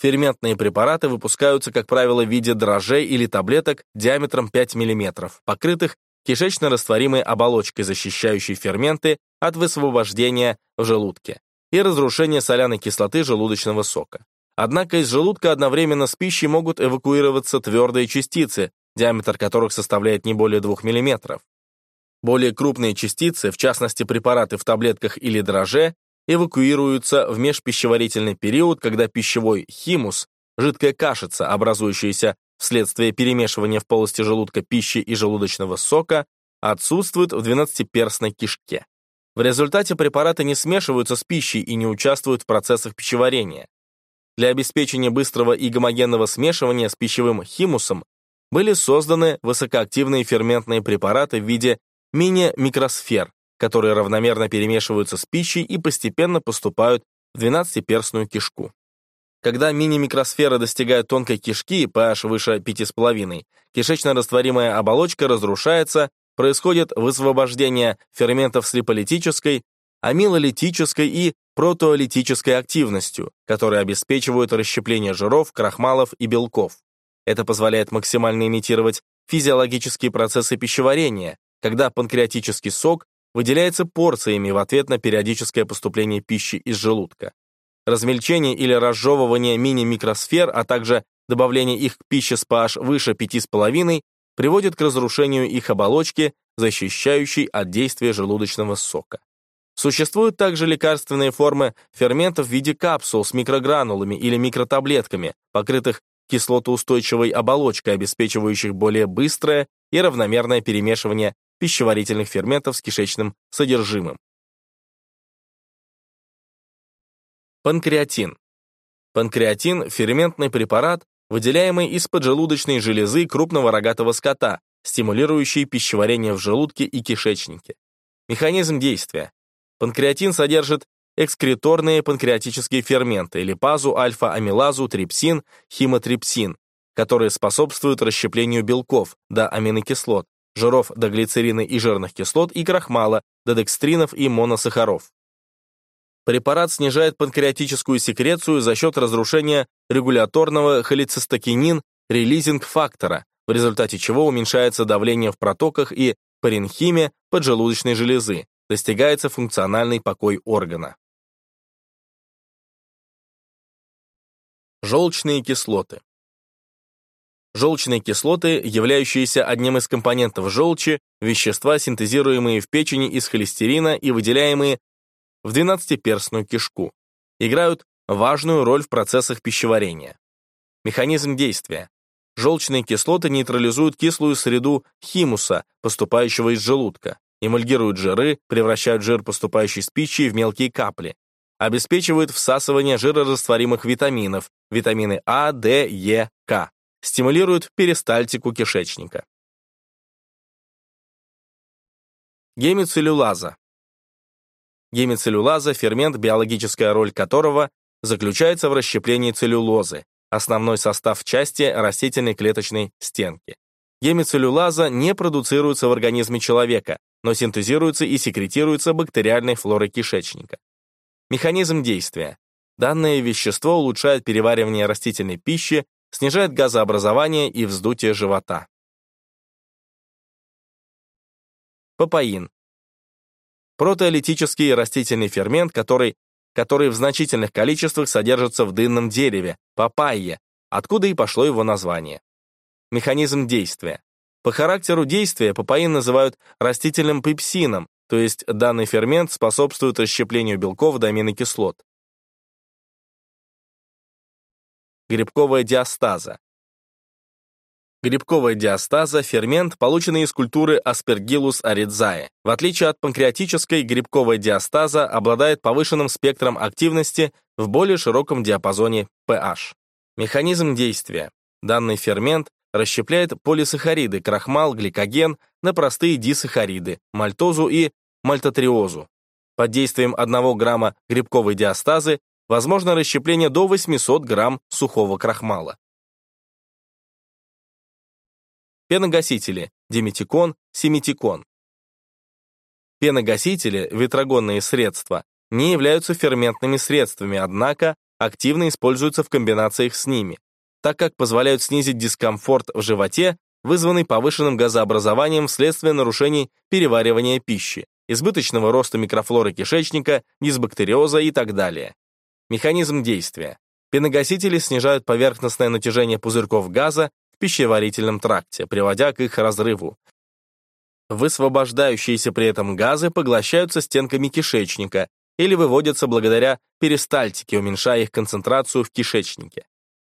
Ферментные препараты выпускаются, как правило, в виде дрожжей или таблеток диаметром 5 мм, покрытых кишечно-растворимой оболочкой, защищающей ферменты от высвобождения в желудке и разрушения соляной кислоты желудочного сока. Однако из желудка одновременно с пищей могут эвакуироваться твердые частицы, диаметр которых составляет не более 2 мм. Более крупные частицы, в частности препараты в таблетках или дрожже, эвакуируются в межпищеварительный период, когда пищевой химус, жидкая кашица, образующаяся вследствие перемешивания в полости желудка пищи и желудочного сока, отсутствует в двенадцатиперстной кишке. В результате препараты не смешиваются с пищей и не участвуют в процессах пищеварения. Для обеспечения быстрого и гомогенного смешивания с пищевым химусом были созданы высокоактивные ферментные препараты в виде мини-микросфер, которые равномерно перемешиваются с пищей и постепенно поступают в 12-перстную кишку. Когда мини-микросферы достигают тонкой кишки, pH выше 5,5, кишечно-растворимая оболочка разрушается, происходит высвобождение ферментов с липолитической, амилолитической и протеолитической активностью, которые обеспечивают расщепление жиров, крахмалов и белков. Это позволяет максимально имитировать физиологические процессы пищеварения, когда панкреатический сок выделяется порциями в ответ на периодическое поступление пищи из желудка. Размельчение или разжевывание мини-микросфер, а также добавление их к пище с pH выше 5,5 приводит к разрушению их оболочки, защищающей от действия желудочного сока. Существуют также лекарственные формы ферментов в виде капсул с микрогранулами или микротаблетками, покрытых кислотоустойчивой оболочкой, обеспечивающих более быстрое и равномерное перемешивание пищеварительных ферментов с кишечным содержимым. Панкреатин. Панкреатин – ферментный препарат, выделяемый из поджелудочной железы крупного рогатого скота, стимулирующий пищеварение в желудке и кишечнике. Механизм действия. Панкреатин содержит экскреторные панкреатические ферменты, липазу, альфа-амилазу, трипсин, химотрипсин, которые способствуют расщеплению белков до аминокислот, жиров до глицерина и жирных кислот и крахмала до декстринов и моносахаров. Препарат снижает панкреатическую секрецию за счет разрушения регуляторного холецистокинин релизинг-фактора, в результате чего уменьшается давление в протоках и паренхиме поджелудочной железы, достигается функциональный покой органа. Желчные кислоты. Желчные кислоты, являющиеся одним из компонентов желчи, вещества, синтезируемые в печени из холестерина и выделяемые в двенадцатиперстную кишку, играют важную роль в процессах пищеварения. Механизм действия. Желчные кислоты нейтрализуют кислую среду химуса, поступающего из желудка. Эмульгируют жиры, превращают жир, поступающий с пищей, в мелкие капли, обеспечивают всасывание жирорастворимых витаминов, витамины А, D, Е, К, стимулируют перистальтику кишечника. Гемицеллюлаза. Гемицеллюлаза – фермент, биологическая роль которого заключается в расщеплении целлюлозы, основной состав части растительной клеточной стенки. Гемицеллюлаза не продуцируется в организме человека, но синтезируется и секретируется бактериальной флорой кишечника. Механизм действия. Данное вещество улучшает переваривание растительной пищи, снижает газообразование и вздутие живота. Папаин. Протеолитический растительный фермент, который, который в значительных количествах содержится в дынном дереве, папайе, откуда и пошло его название. Механизм действия. По характеру действия папаин называют растительным пепсином, то есть данный фермент способствует расщеплению белков до аминокислот. Грибковая диастаза. Грибковая диастаза – фермент, полученный из культуры Aspergillus aridzae. В отличие от панкреатической, грибковая диастаза обладает повышенным спектром активности в более широком диапазоне pH. Механизм действия. Данный фермент расщепляет полисахариды, крахмал, гликоген на простые дисахариды, мальтозу и мальтотриозу. Под действием 1 грамма грибковой диастазы возможно расщепление до 800 грамм сухого крахмала. Пеногасители, диметикон, симетикон. Пеногасители, ветрогонные средства, не являются ферментными средствами, однако активно используются в комбинациях с ними, так как позволяют снизить дискомфорт в животе, вызванный повышенным газообразованием вследствие нарушений переваривания пищи, избыточного роста микрофлоры кишечника, дисбактериоза и так далее. Механизм действия. Пеногасители снижают поверхностное натяжение пузырьков газа в пищеварительном тракте, приводя к их разрыву. Высвобождающиеся при этом газы поглощаются стенками кишечника или выводятся благодаря перистальтике, уменьшая их концентрацию в кишечнике.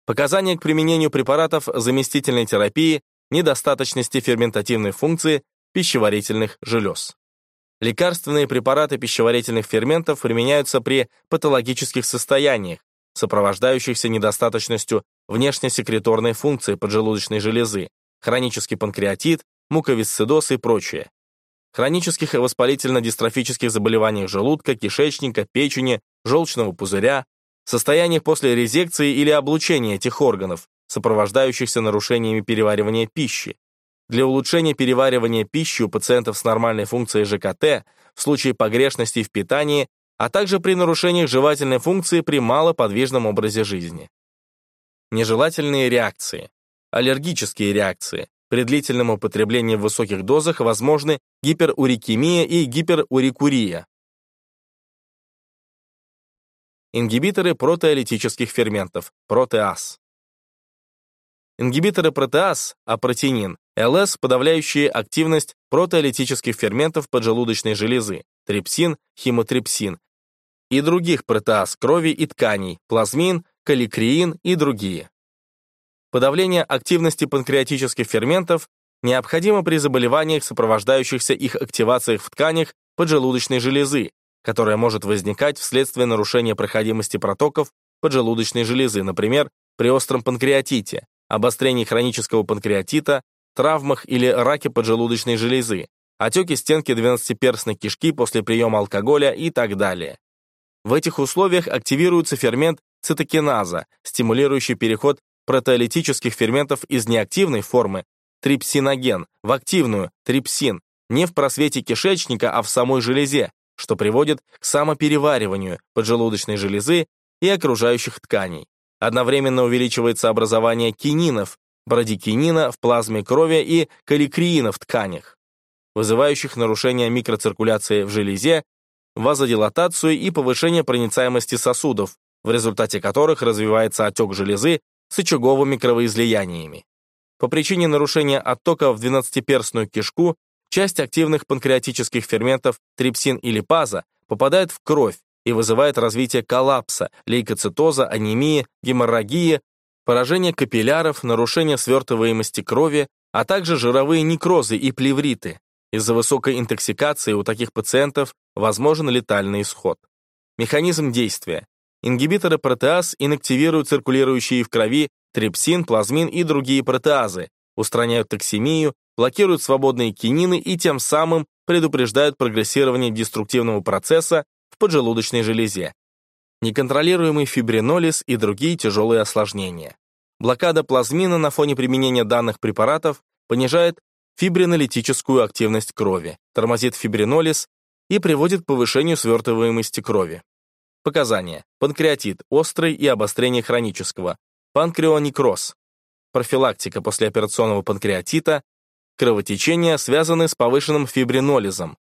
Показания к применению препаратов заместительной терапии недостаточности ферментативной функции пищеварительных желез. Лекарственные препараты пищеварительных ферментов применяются при патологических состояниях, сопровождающихся недостаточностью внешнесекреторной функции поджелудочной железы, хронический панкреатит, муковисцидоз и прочее. Хронических и воспалительно-дистрофических заболеваниях желудка, кишечника, печени, желчного пузыря, состояниях после резекции или облучения этих органов, сопровождающихся нарушениями переваривания пищи, для улучшения переваривания пищи у пациентов с нормальной функцией ЖКТ в случае погрешностей в питании, а также при нарушениях жевательной функции при малоподвижном образе жизни. Нежелательные реакции. Аллергические реакции. При длительном употреблении в высоких дозах возможны гиперурикемия и гиперурикурия. Ингибиторы протеолитических ферментов, протеаз. Ингибиторы протеаз, апротинин, ЛС, подавляющие активность протеолитических ферментов поджелудочной железы, трипсин, химотрипсин и других протеаз крови и тканей, плазмин, каликреин и другие. Подавление активности панкреатических ферментов необходимо при заболеваниях, сопровождающихся их активацией в тканях поджелудочной железы, которая может возникать вследствие нарушения проходимости протоков поджелудочной железы, например, при остром панкреатите, обострении хронического панкреатита, травмах или раке поджелудочной железы, отеки стенки двенадцатиперстной кишки после приема алкоголя и так далее. В этих условиях активируется фермент цитокиназа, стимулирующий переход протеолитических ферментов из неактивной формы трипсиноген в активную трипсин, не в просвете кишечника, а в самой железе, что приводит к самоперевариванию поджелудочной железы и окружающих тканей. Одновременно увеличивается образование кининов, брадикинина в плазме крови и каликриина в тканях, вызывающих нарушение микроциркуляции в железе, вазодилатацию и повышение проницаемости сосудов, в результате которых развивается отек железы с очаговыми кровоизлияниями. По причине нарушения оттока в двенадцатиперстную кишку часть активных панкреатических ферментов трипсин и липаза попадает в кровь, и вызывает развитие коллапса, лейкоцитоза, анемии, геморрагии, поражение капилляров, нарушение свертываемости крови, а также жировые некрозы и плевриты. Из-за высокой интоксикации у таких пациентов возможен летальный исход. Механизм действия. Ингибиторы протеаз инактивируют циркулирующие в крови трипсин, плазмин и другие протеазы, устраняют токсемию, блокируют свободные кинины и тем самым предупреждают прогрессирование деструктивного процесса в поджелудочной железе. Неконтролируемый фибринолиз и другие тяжелые осложнения. Блокада плазмина на фоне применения данных препаратов понижает фибринолитическую активность крови, тормозит фибринолиз и приводит к повышению свертываемости крови. Показания. Панкреатит, острый и обострение хронического. Панкреонекроз. Профилактика послеоперационного панкреатита. Кровотечения связаны с повышенным фибринолизом.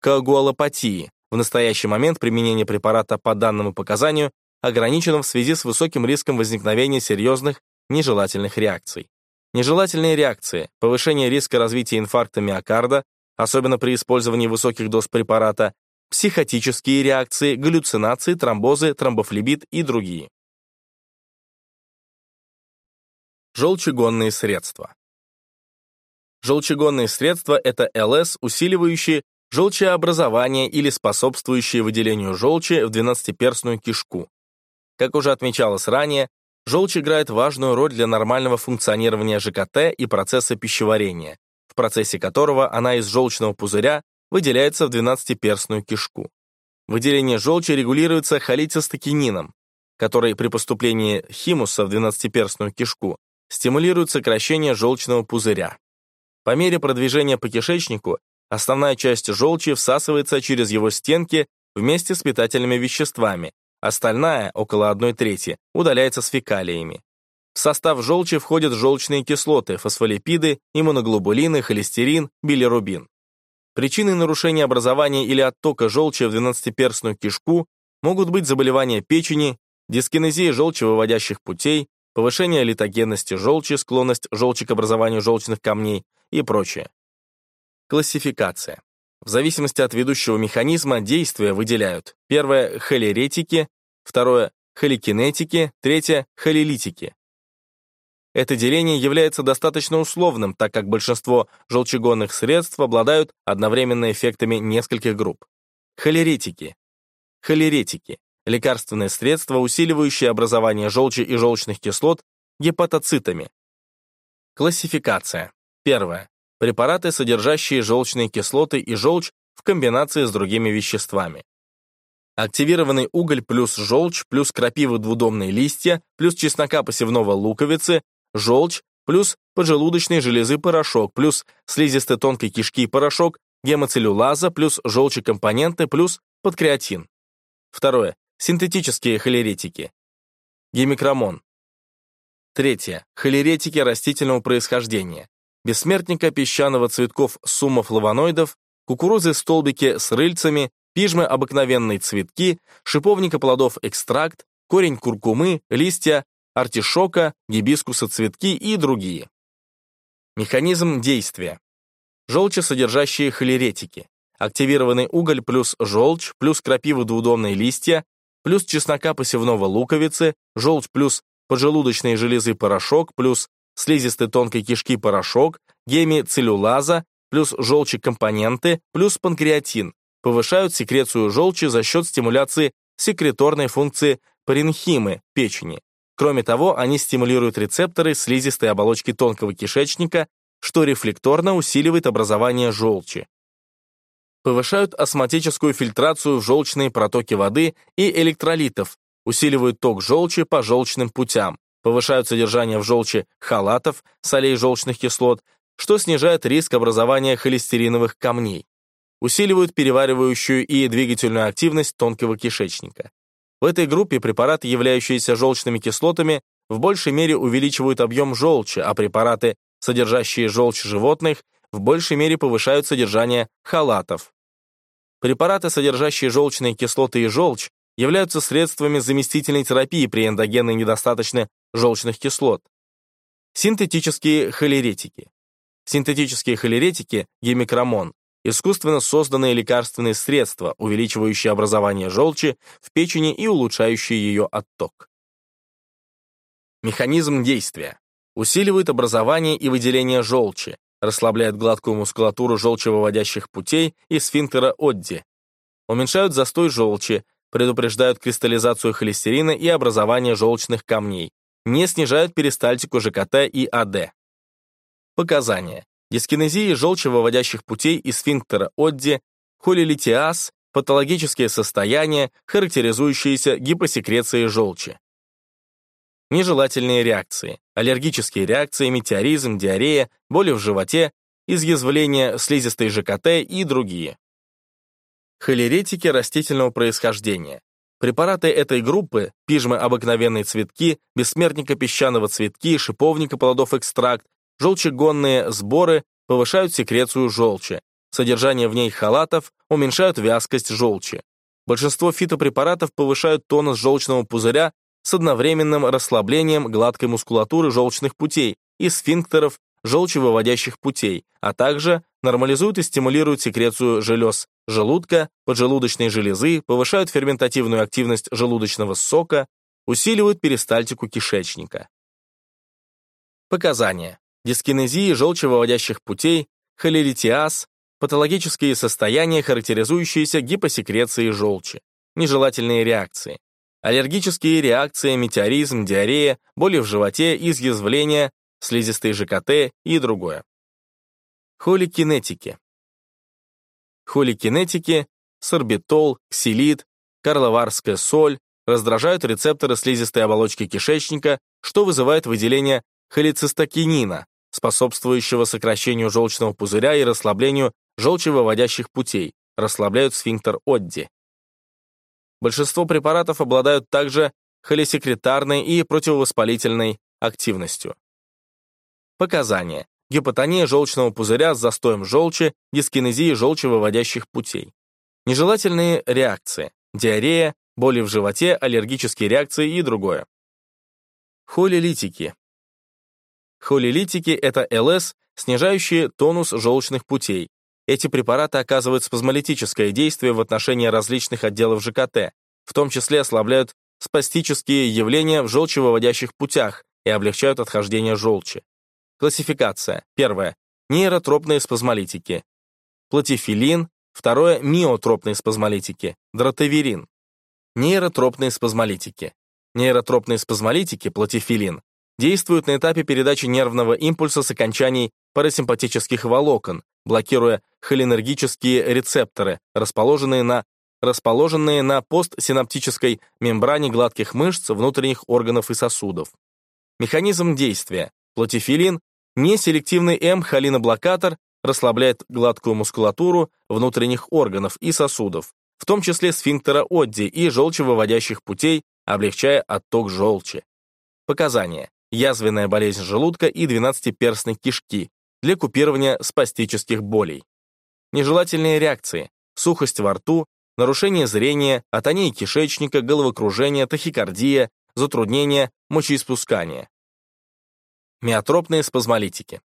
Коагулопатии. В настоящий момент применение препарата по данному показанию ограничено в связи с высоким риском возникновения серьезных нежелательных реакций. Нежелательные реакции, повышение риска развития инфаркта миокарда, особенно при использовании высоких доз препарата, психотические реакции, галлюцинации, тромбозы, тромбофлебит и другие. Желчегонные средства. Желчегонные средства – это ЛС, усиливающие желчеобразование или способствующие выделению желчи в двенадцатиперстную кишку. Как уже отмечалось ранее, Желчь играет важную роль для нормального функционирования ЖКТ и процесса пищеварения, в процессе которого она из желчного пузыря выделяется в двенадцатиперстную кишку. Выделение желчи регулируется холецистокинином, который при поступлении химуса в двенадцатиперстную кишку стимулирует сокращение желчного пузыря. По мере продвижения по кишечнику основная часть желчи всасывается через его стенки вместе с питательными веществами, Остальная, около одной трети, удаляется с фекалиями. В состав желчи входят желчные кислоты, фосфолипиды, иммуноглобулины, холестерин, билирубин. Причиной нарушения образования или оттока желчи в двенадцатиперстную кишку могут быть заболевания печени, дискинезия желчевыводящих путей, повышение литогенности желчи, склонность желчи к образованию желчных камней и прочее. Классификация. В зависимости от ведущего механизма действия выделяют первое – холеретики, второе – холикинетики, третье – холелитики. Это деление является достаточно условным, так как большинство желчегонных средств обладают одновременно эффектами нескольких групп. Холеретики. Холеретики – лекарственные средства, усиливающие образование желчи и желчных кислот гепатоцитами. Классификация. Первое препараты, содержащие желчные кислоты и желчь в комбинации с другими веществами. Активированный уголь плюс желчь плюс крапива двудомные листья плюс чеснока посевного луковицы, желчь плюс поджелудочной железы порошок плюс слизистой тонкой кишки порошок, гемоцеллюлаза плюс желчекомпоненты плюс подкреатин. Второе. Синтетические холеретики. Гемикромон. Третье. Холеретики растительного происхождения бессмертника песчаного цветков суммофлавоноидов, кукурузы-столбики с рыльцами, пижмы обыкновенные цветки, шиповника плодов экстракт, корень куркумы, листья, артишока, гибискуса цветки и другие. Механизм действия. Желчесодержащие холеретики. Активированный уголь плюс желчь плюс крапива двудомные листья плюс чеснока посевного луковицы, желчь плюс поджелудочные железы порошок плюс слизистой тонкой кишки порошок, гемицеллюлаза, плюс желчекомпоненты, плюс панкреатин, повышают секрецию желчи за счет стимуляции секреторной функции паренхимы печени. Кроме того, они стимулируют рецепторы слизистой оболочки тонкого кишечника, что рефлекторно усиливает образование желчи. Повышают осмотическую фильтрацию в желчные протоки воды и электролитов, усиливают ток желчи по желчным путям, повышают содержание в желчи халатов, солей желчных кислот, что снижает риск образования холестериновых камней, усиливают переваривающую и двигательную активность тонкого кишечника. В этой группе препараты, являющиеся желчными кислотами, в большей мере увеличивают объем желчи, а препараты, содержащие желчь животных, в большей мере повышают содержание халатов. Препараты, содержащие желчные кислоты и желчь, являются средствами заместительной терапии при эндогенной недостаточной желчных кислот. Синтетические холеретики. Синтетические холеретики, гемикромон, искусственно созданные лекарственные средства, увеличивающие образование желчи в печени и улучшающие ее отток. Механизм действия. Усиливает образование и выделение желчи, расслабляют гладкую мускулатуру желчевыводящих путей и сфинктера Одди, уменьшают застой желчи, предупреждают кристаллизацию холестерина и образование желчных камней, не снижают перистальтику ЖКТ и АД. Показания. Дискинезия желчевыводящих путей и сфинктера Одди, холилитиаз, патологические состояния, характеризующиеся гипосекрецией желчи. Нежелательные реакции, аллергические реакции, метеоризм, диарея, боли в животе, изъязвление слизистой ЖКТ и другие. Холеретики растительного происхождения. Препараты этой группы, пижмы обыкновенные цветки, бессмертника песчаного цветки, шиповника плодов экстракт, желчегонные сборы повышают секрецию желчи, содержание в ней халатов уменьшают вязкость желчи. Большинство фитопрепаратов повышают тонус желчного пузыря с одновременным расслаблением гладкой мускулатуры желчных путей и сфинктеров желчевыводящих путей, а также нормализуют и стимулируют секрецию желез желудка, поджелудочной железы, повышают ферментативную активность желудочного сока, усиливают перистальтику кишечника. Показания. Дискинезии желчевыводящих путей, холелитиаз, патологические состояния, характеризующиеся гипосекрецией желчи, нежелательные реакции, аллергические реакции, метеоризм, диарея, боли в животе, изъязвление, слизистые ЖКТ и другое. Холикинетики. Холикинетики, сорбитол, ксилит, карловарская соль раздражают рецепторы слизистой оболочки кишечника, что вызывает выделение холецистокинина, способствующего сокращению желчного пузыря и расслаблению желчевыводящих путей, расслабляют сфинктер Одди. Большинство препаратов обладают также холесекретарной и противовоспалительной активностью. Показания. Гипотония желчного пузыря с застоем желчи, дискинезия желчевыводящих путей. Нежелательные реакции. Диарея, боли в животе, аллергические реакции и другое. Холилитики. Холилитики – это ЛС, снижающие тонус желчных путей. Эти препараты оказывают спазмолитическое действие в отношении различных отделов ЖКТ, в том числе ослабляют спастические явления в желчевыводящих путях и облегчают отхождение желчи. Классификация. Первое. Нейротропные спазмолитики. Платифилин. Второе. Миотропные спазмолитики. Дротаверин. Нейротропные спазмолитики. Нейротропные спазмолитики, платифилин, действуют на этапе передачи нервного импульса с окончаний парасимпатических волокон, блокируя холинергические рецепторы, расположенные на расположенные на постсинаптической мембране гладких мышц внутренних органов и сосудов. Механизм действия. Платифилин Неселективный М-холиноблокатор расслабляет гладкую мускулатуру внутренних органов и сосудов, в том числе сфинктера Одди и желчевыводящих путей, облегчая отток желчи. Показания. Язвенная болезнь желудка и двенадцатиперстной кишки для купирования спастических болей. Нежелательные реакции. Сухость во рту, нарушение зрения, атония кишечника, головокружение, тахикардия, затруднение, мочеиспускание. Миотропные спазмолитики.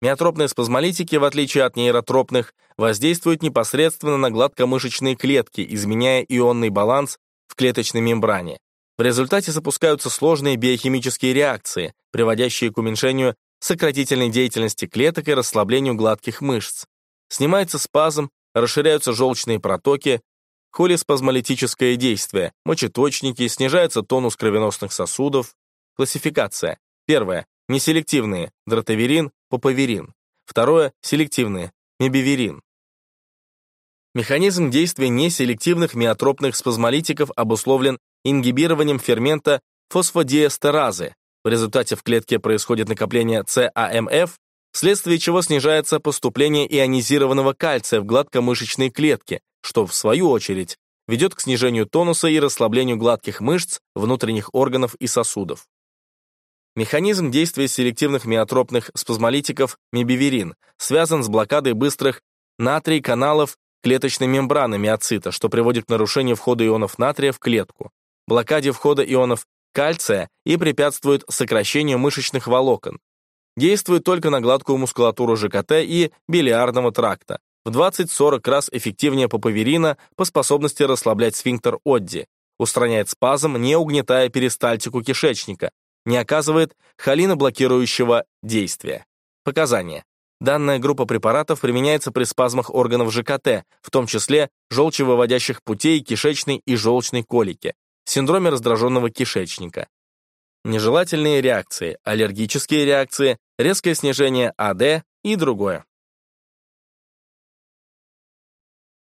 Миотропные спазмолитики, в отличие от нейротропных, воздействуют непосредственно на гладкомышечные клетки, изменяя ионный баланс в клеточной мембране. В результате запускаются сложные биохимические реакции, приводящие к уменьшению сократительной деятельности клеток и расслаблению гладких мышц. Снимается спазм, расширяются желчные протоки, холеспазмолитическое действие, мочеточники, снижается тонус кровеносных сосудов. Классификация. Первое. Неселективные – дротаверин, папаверин. Второе – селективные – мебиверин. Механизм действия неселективных миотропных спазмолитиков обусловлен ингибированием фермента фосфодиэстеразы. В результате в клетке происходит накопление ЦАМФ, вследствие чего снижается поступление ионизированного кальция в гладкомышечные клетки, что, в свою очередь, ведет к снижению тонуса и расслаблению гладких мышц, внутренних органов и сосудов. Механизм действия селективных миотропных спазмолитиков мебиверин связан с блокадой быстрых натрий-каналов клеточной мембраны миоцита, что приводит к нарушению входа ионов натрия в клетку, блокаде входа ионов кальция и препятствует сокращению мышечных волокон. Действует только на гладкую мускулатуру ЖКТ и билиарного тракта. В 20-40 раз эффективнее папаверина по способности расслаблять сфинктер Одди, устраняет спазм, не угнетая перистальтику кишечника, не оказывает холиноблокирующего действия. Показания. Данная группа препаратов применяется при спазмах органов ЖКТ, в том числе желчевыводящих путей, кишечной и желчной колики, синдроме раздраженного кишечника. Нежелательные реакции, аллергические реакции, резкое снижение АД и другое.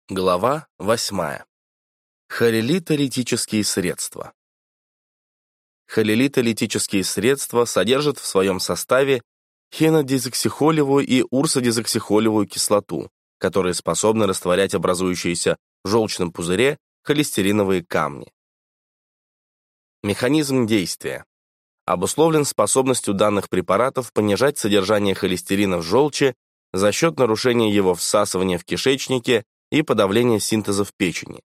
Глава 8. Холелитолитические средства. Холелитолитические средства содержат в своем составе хенодизоксихолевую и урсодизоксихолевую кислоту, которые способны растворять образующиеся в желчном пузыре холестериновые камни. Механизм действия. Обусловлен способностью данных препаратов понижать содержание холестерина в желчи за счет нарушения его всасывания в кишечнике и подавления синтеза в печени.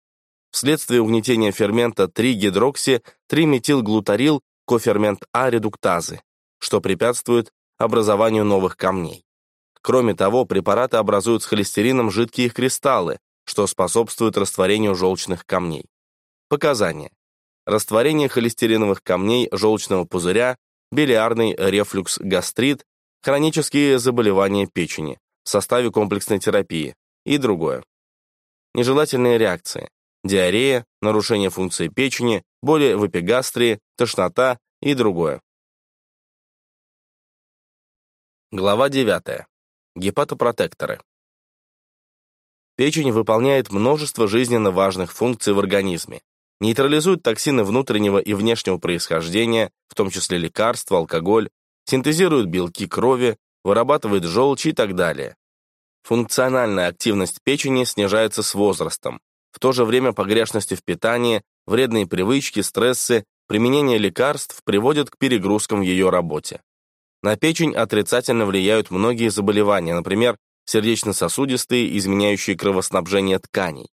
Вследствие угнетения фермента 3-гидрокси-3-метилглутарил кофермент А-редуктазы, что препятствует образованию новых камней. Кроме того, препараты образуют с холестерином жидкие кристаллы, что способствует растворению желчных камней. Показания. Растворение холестериновых камней желчного пузыря, билиарный рефлюкс, гастрит, хронические заболевания печени в составе комплексной терапии и другое. Нежелательные реакции. Диарея, нарушение функции печени, боли в эпигастрии, тошнота и другое. Глава 9. Гепатопротекторы. Печень выполняет множество жизненно важных функций в организме. Нейтрализует токсины внутреннего и внешнего происхождения, в том числе лекарства, алкоголь, синтезирует белки крови, вырабатывает желчь и так далее. Функциональная активность печени снижается с возрастом. В то же время погрешности в питании, вредные привычки, стрессы, применение лекарств приводят к перегрузкам в ее работе. На печень отрицательно влияют многие заболевания, например, сердечно-сосудистые, изменяющие кровоснабжение тканей.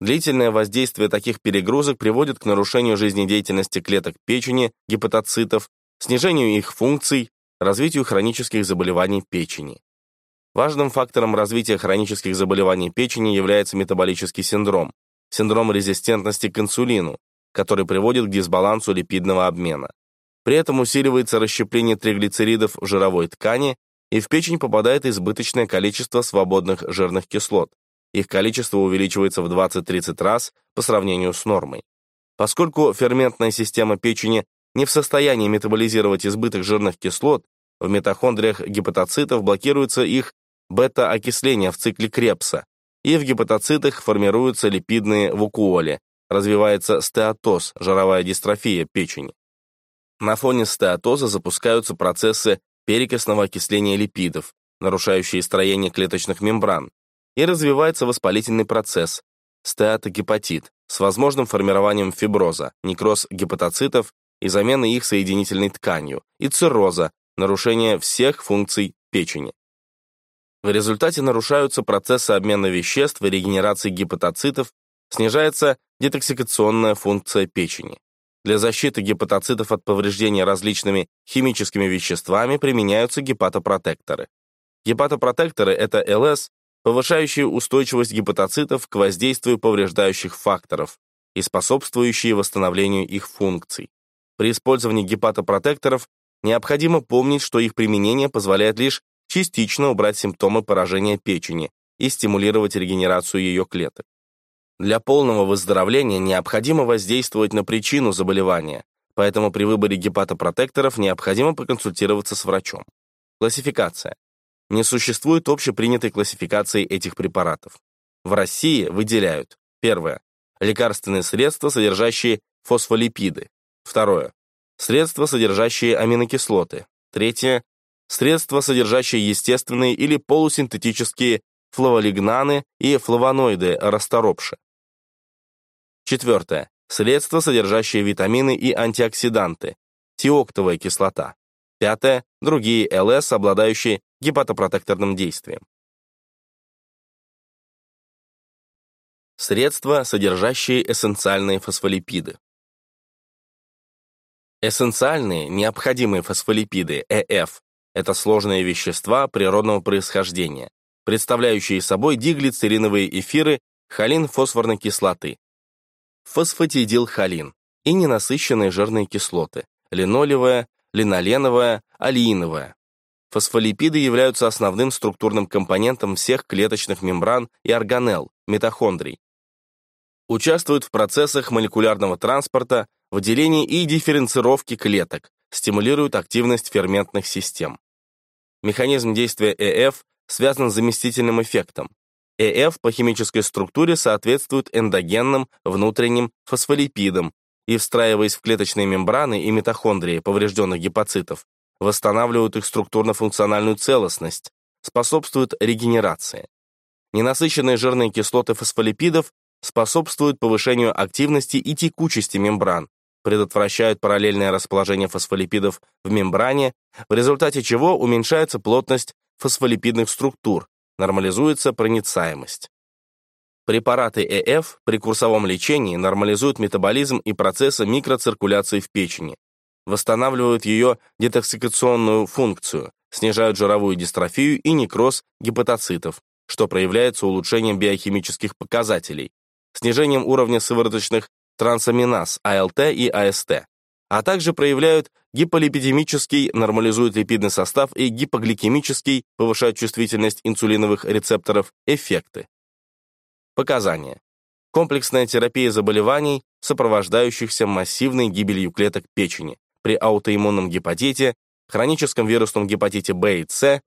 Длительное воздействие таких перегрузок приводит к нарушению жизнедеятельности клеток печени, гепатоцитов, снижению их функций, развитию хронических заболеваний печени. Важным фактором развития хронических заболеваний печени является метаболический синдром, синдром резистентности к инсулину, который приводит к дисбалансу липидного обмена. При этом усиливается расщепление триглицеридов в жировой ткани, и в печень попадает избыточное количество свободных жирных кислот. Их количество увеличивается в 20-30 раз по сравнению с нормой. Поскольку ферментная система печени не в состоянии метаболизировать избыток жирных кислот, в митохондриях гепатоцитов блокируется их бета-окисление в цикле Крепса, и в гепатоцитах формируются липидные вакуоли, развивается стеатоз, жировая дистрофия печени. На фоне стеатоза запускаются процессы перекисного окисления липидов, нарушающие строение клеточных мембран, и развивается воспалительный процесс, стеатогепатит, с возможным формированием фиброза, некроз гепатоцитов и замены их соединительной тканью, и цирроза, нарушение всех функций печени. В результате нарушаются процессы обмена веществ и регенерации гепатоцитов, снижается детоксикационная функция печени. Для защиты гепатоцитов от повреждения различными химическими веществами применяются гепатопротекторы. Гепатопротекторы — это ЛС, повышающие устойчивость гепатоцитов к воздействию повреждающих факторов и способствующие восстановлению их функций. При использовании гепатопротекторов необходимо помнить, что их применение позволяет лишь частично убрать симптомы поражения печени и стимулировать регенерацию ее клеток. Для полного выздоровления необходимо воздействовать на причину заболевания, поэтому при выборе гепатопротекторов необходимо поконсультироваться с врачом. Классификация. Не существует общепринятой классификации этих препаратов. В России выделяют первое лекарственные средства, содержащие фосфолипиды. Второе средства, содержащие аминокислоты. Третье средства, содержащие естественные или полусинтетические флаволигнаны и флавоноиды расторопши. Четвертое. Средства, содержащие витамины и антиоксиданты. Тиоктовая кислота. Пятое. Другие ЛС, обладающие гепатопротекторным действием. Средства, содержащие эссенциальные фосфолипиды. Эссенциальные, необходимые фосфолипиды, ЭФ, это сложные вещества природного происхождения, представляющие собой диглицериновые эфиры холин-фосфорной кислоты, фосфатидилхолин и ненасыщенные жирные кислоты, линолевая, линоленовая, алииновая. Фосфолипиды являются основным структурным компонентом всех клеточных мембран и органелл, митохондрий. Участвуют в процессах молекулярного транспорта, выделения и дифференцировки клеток, стимулируют активность ферментных систем. Механизм действия ЭФ связан с заместительным эффектом. ЭФ по химической структуре соответствует эндогенным внутренним фосфолипидам и, встраиваясь в клеточные мембраны и митохондрии поврежденных гепатитов, восстанавливают их структурно-функциональную целостность, способствуют регенерации. Ненасыщенные жирные кислоты фосфолипидов способствуют повышению активности и текучести мембран, предотвращают параллельное расположение фосфолипидов в мембране, в результате чего уменьшается плотность фосфолипидных структур, нормализуется проницаемость. Препараты ЭФ при курсовом лечении нормализуют метаболизм и процессы микроциркуляции в печени, восстанавливают ее детоксикационную функцию, снижают жировую дистрофию и некроз гепатоцитов, что проявляется улучшением биохимических показателей, снижением уровня сывороточных трансаминаз АЛТ и АСТ, а также проявляют гиполипидемический, нормализуют липидный состав и гипогликемический, повышают чувствительность инсулиновых рецепторов, эффекты. Показания. Комплексная терапия заболеваний, сопровождающихся массивной гибелью клеток печени при аутоиммунном гепатите, хроническом вирусном гепатите В и С,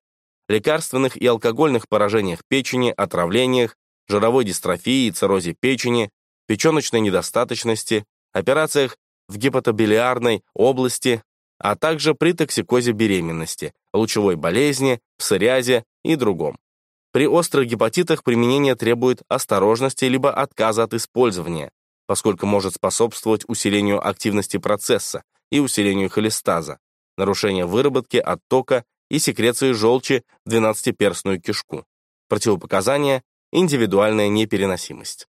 лекарственных и алкогольных поражениях печени, отравлениях, жировой дистрофии и циррозе печени, печеночной недостаточности, операциях в гепатобилиарной области, а также при токсикозе беременности, лучевой болезни, псориазе и другом. При острых гепатитах применение требует осторожности либо отказа от использования, поскольку может способствовать усилению активности процесса и усилению холестаза, нарушению выработки, оттока и секреции желчи в двенадцатиперстную кишку. Противопоказания – индивидуальная непереносимость.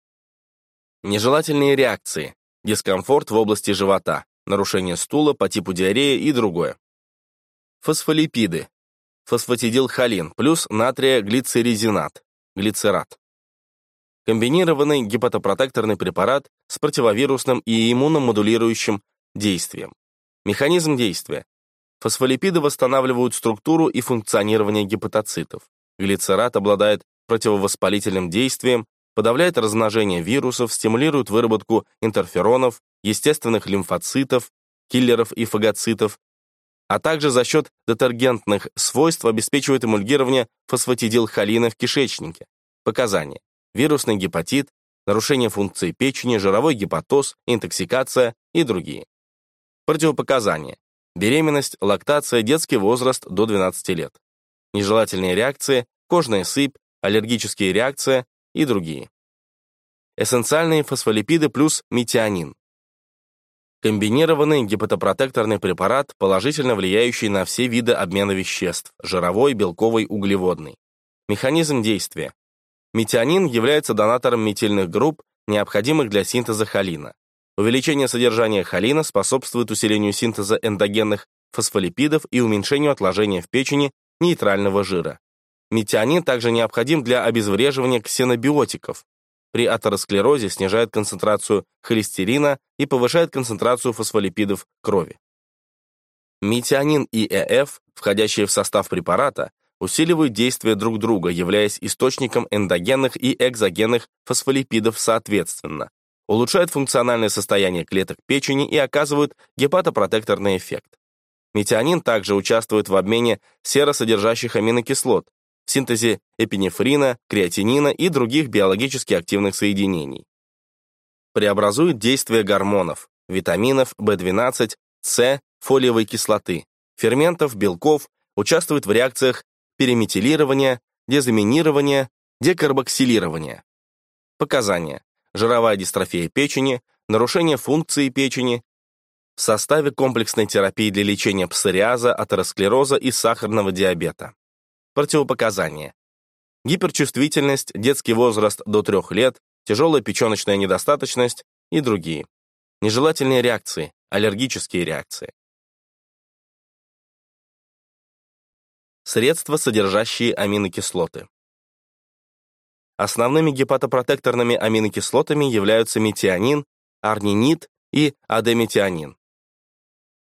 Нежелательные реакции, дискомфорт в области живота, нарушение стула по типу диареи и другое. Фосфолипиды, фосфатидилхолин плюс натрия глицеризинат, глицерат. Комбинированный гепатопротекторный препарат с противовирусным и иммуномодулирующим действием. Механизм действия. Фосфолипиды восстанавливают структуру и функционирование гепатоцитов. Глицерат обладает противовоспалительным действием, подавляет размножение вирусов, стимулирует выработку интерферонов, естественных лимфоцитов, киллеров и фагоцитов, а также за счет детергентных свойств обеспечивает эмульгирование фосфатидилхолина в кишечнике. Показания. Вирусный гепатит, нарушение функции печени, жировой гепатоз, интоксикация и другие. Противопоказания. Беременность, лактация, детский возраст до 12 лет. Нежелательные реакции, кожная сыпь, аллергические реакции, и другие. Эссенциальные фосфолипиды плюс метионин. Комбинированный гепатопротекторный препарат, положительно влияющий на все виды обмена веществ – жировой, белковый, углеводный. Механизм действия. Метионин является донатором метильных групп, необходимых для синтеза холина. Увеличение содержания холина способствует усилению синтеза эндогенных фосфолипидов и уменьшению отложения в печени нейтрального жира. Метионин также необходим для обезвреживания ксенобиотиков. При атеросклерозе снижает концентрацию холестерина и повышает концентрацию фосфолипидов крови. Метионин и ЭФ, входящие в состав препарата, усиливают действие друг друга, являясь источником эндогенных и экзогенных фосфолипидов соответственно, улучшают функциональное состояние клеток печени и оказывают гепатопротекторный эффект. Метионин также участвует в обмене серосодержащих аминокислот, синтезе эпинефрина, креатинина и других биологически активных соединений. Преобразует действие гормонов, витаминов В12, С, фолиевой кислоты, ферментов, белков, участвует в реакциях периметилирования, дезаминирования, декарбоксилирования. Показания. Жировая дистрофия печени, нарушение функции печени, в составе комплексной терапии для лечения псориаза, атеросклероза и сахарного диабета. Противопоказания. Гиперчувствительность, детский возраст до 3 лет, тяжелая печеночная недостаточность и другие. Нежелательные реакции, аллергические реакции. Средства, содержащие аминокислоты. Основными гепатопротекторными аминокислотами являются метионин, арнинит и адеметионин.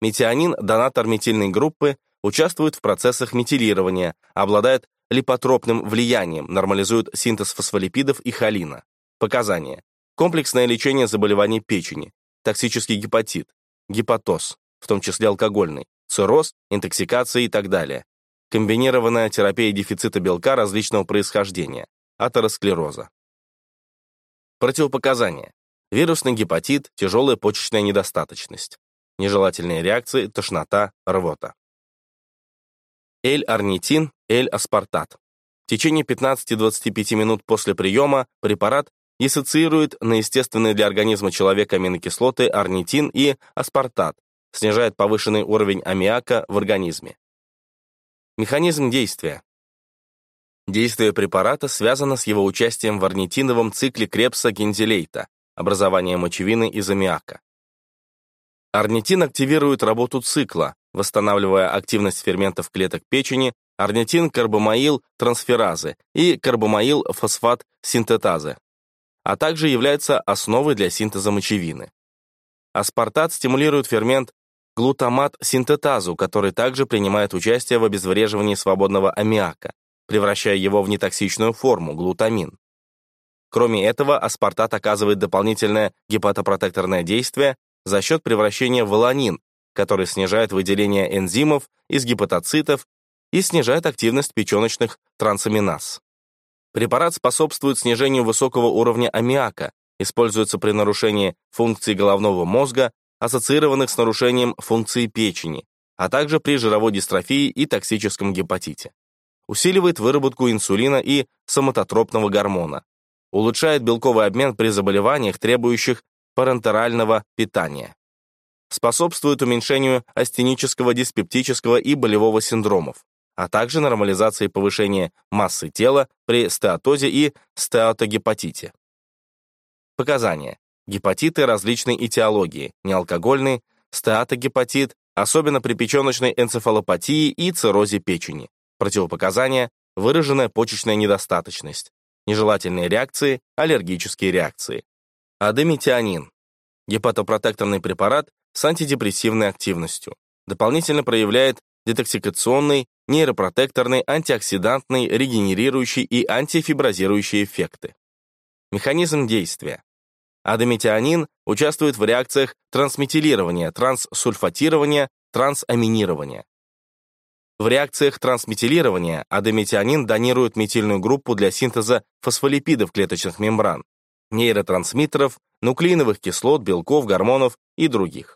Метионин – донатор метильной группы, участвует в процессах метилирования, обладает липотропным влиянием, нормализует синтез фосфолипидов и холина. Показания. Комплексное лечение заболеваний печени, токсический гепатит, гепатоз, в том числе алкогольный, цирроз, интоксикация и так далее. Комбинированная терапия дефицита белка различного происхождения, атеросклероза. Противопоказания. Вирусный гепатит, тяжелая почечная недостаточность. Нежелательные реакции, тошнота, рвота. L-арнитин, L-аспартат. В течение 15-25 минут после приема препарат диссоциирует на естественные для организма человека аминокислоты арнитин и аспартат, снижает повышенный уровень аммиака в организме. Механизм действия. Действие препарата связано с его участием в арнитиновом цикле Крепса-Гензелейта, образование мочевины из аммиака. Арнитин активирует работу цикла, восстанавливая активность ферментов клеток печени, арнитин-карбамаил-трансферазы и карбамаил-фосфат-синтетазы, а также является основой для синтеза мочевины. Аспартат стимулирует фермент глутамат-синтетазу, который также принимает участие в обезвреживании свободного аммиака, превращая его в нетоксичную форму, глутамин. Кроме этого, аспартат оказывает дополнительное гепатопротекторное действие за счет превращения в аланин, который снижает выделение энзимов из гепатоцитов и снижает активность печеночных трансаминаз. Препарат способствует снижению высокого уровня аммиака, используется при нарушении функций головного мозга, ассоциированных с нарушением функции печени, а также при жировой дистрофии и токсическом гепатите. Усиливает выработку инсулина и соматотропного гормона. Улучшает белковый обмен при заболеваниях, требующих парентерального питания способствует уменьшению астенического, диспептического и болевого синдромов, а также нормализации повышения массы тела при стеатозе и стеатогепатите. Показания. Гепатиты различной этиологии, неалкогольный, стеатогепатит, особенно при печеночной энцефалопатии и циррозе печени. Противопоказания – выраженная почечная недостаточность, нежелательные реакции, аллергические реакции. Адемитианин – гепатопротекторный препарат, с антидепрессивной активностью. Дополнительно проявляет детоксикационный, нейропротекторный, антиоксидантный, регенерирующий и антифиброзирующие эффекты. Механизм действия. Адометианин участвует в реакциях трансметилирования, транссульфатирования, трансаминирования. В реакциях трансметилирования адометианин донирует метильную группу для синтеза фосфолипидов клеточных мембран, нейротрансмиттеров, нуклеиновых кислот, белков, гормонов и других.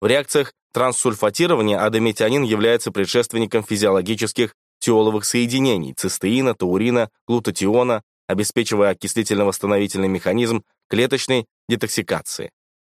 В реакциях транссульфатирования адометианин является предшественником физиологических тиоловых соединений цистеина, таурина, глутатиона, обеспечивая окислительно-восстановительный механизм клеточной детоксикации.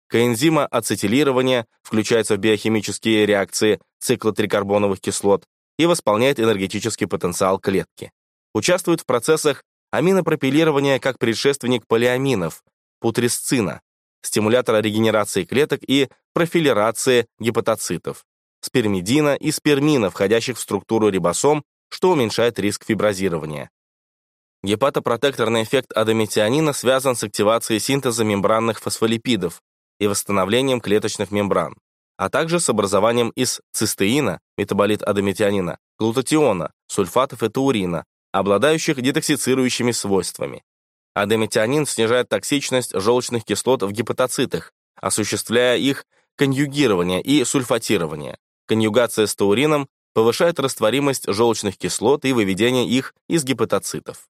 Коэнзима ацетилирования включается в биохимические реакции цикла трикарбоновых кислот и восполняет энергетический потенциал клетки. Участвует в процессах аминопропилирования как предшественник полиаминов, путрисцина, стимулятора регенерации клеток и профилерации гепатоцитов, спермидина и спермина, входящих в структуру рибосом, что уменьшает риск фиброзирования. Гепатопротекторный эффект адометианина связан с активацией синтеза мембранных фосфолипидов и восстановлением клеточных мембран, а также с образованием из цистеина, метаболит адометианина, глутатиона, сульфатов и таурина, обладающих детоксицирующими свойствами. Адеметианин снижает токсичность желчных кислот в гепатоцитах, осуществляя их конъюгирование и сульфатирование. Конъюгация с таурином повышает растворимость желчных кислот и выведение их из гепатоцитов.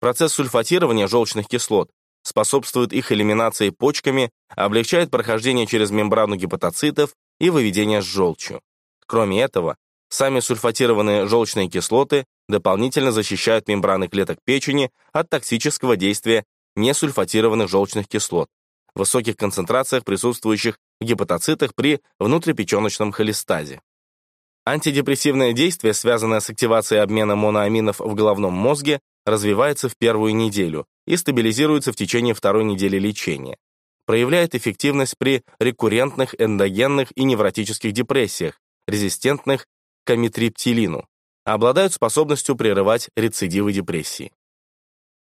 Процесс сульфатирования желчных кислот способствует их элиминации почками, облегчает прохождение через мембрану гепатоцитов и выведение с желчью. Кроме этого, сами сульфатированные желчные кислоты дополнительно защищают мембраны клеток печени от токсического действия несульфатированных желчных кислот в высоких концентрациях, присутствующих в гепатоцитах при внутрипеченочном холестазе. Антидепрессивное действие, связанное с активацией обмена моноаминов в головном мозге, развивается в первую неделю и стабилизируется в течение второй недели лечения. Проявляет эффективность при рекуррентных эндогенных и невротических депрессиях, резистентных к амитриптилину, обладают способностью прерывать рецидивы депрессии.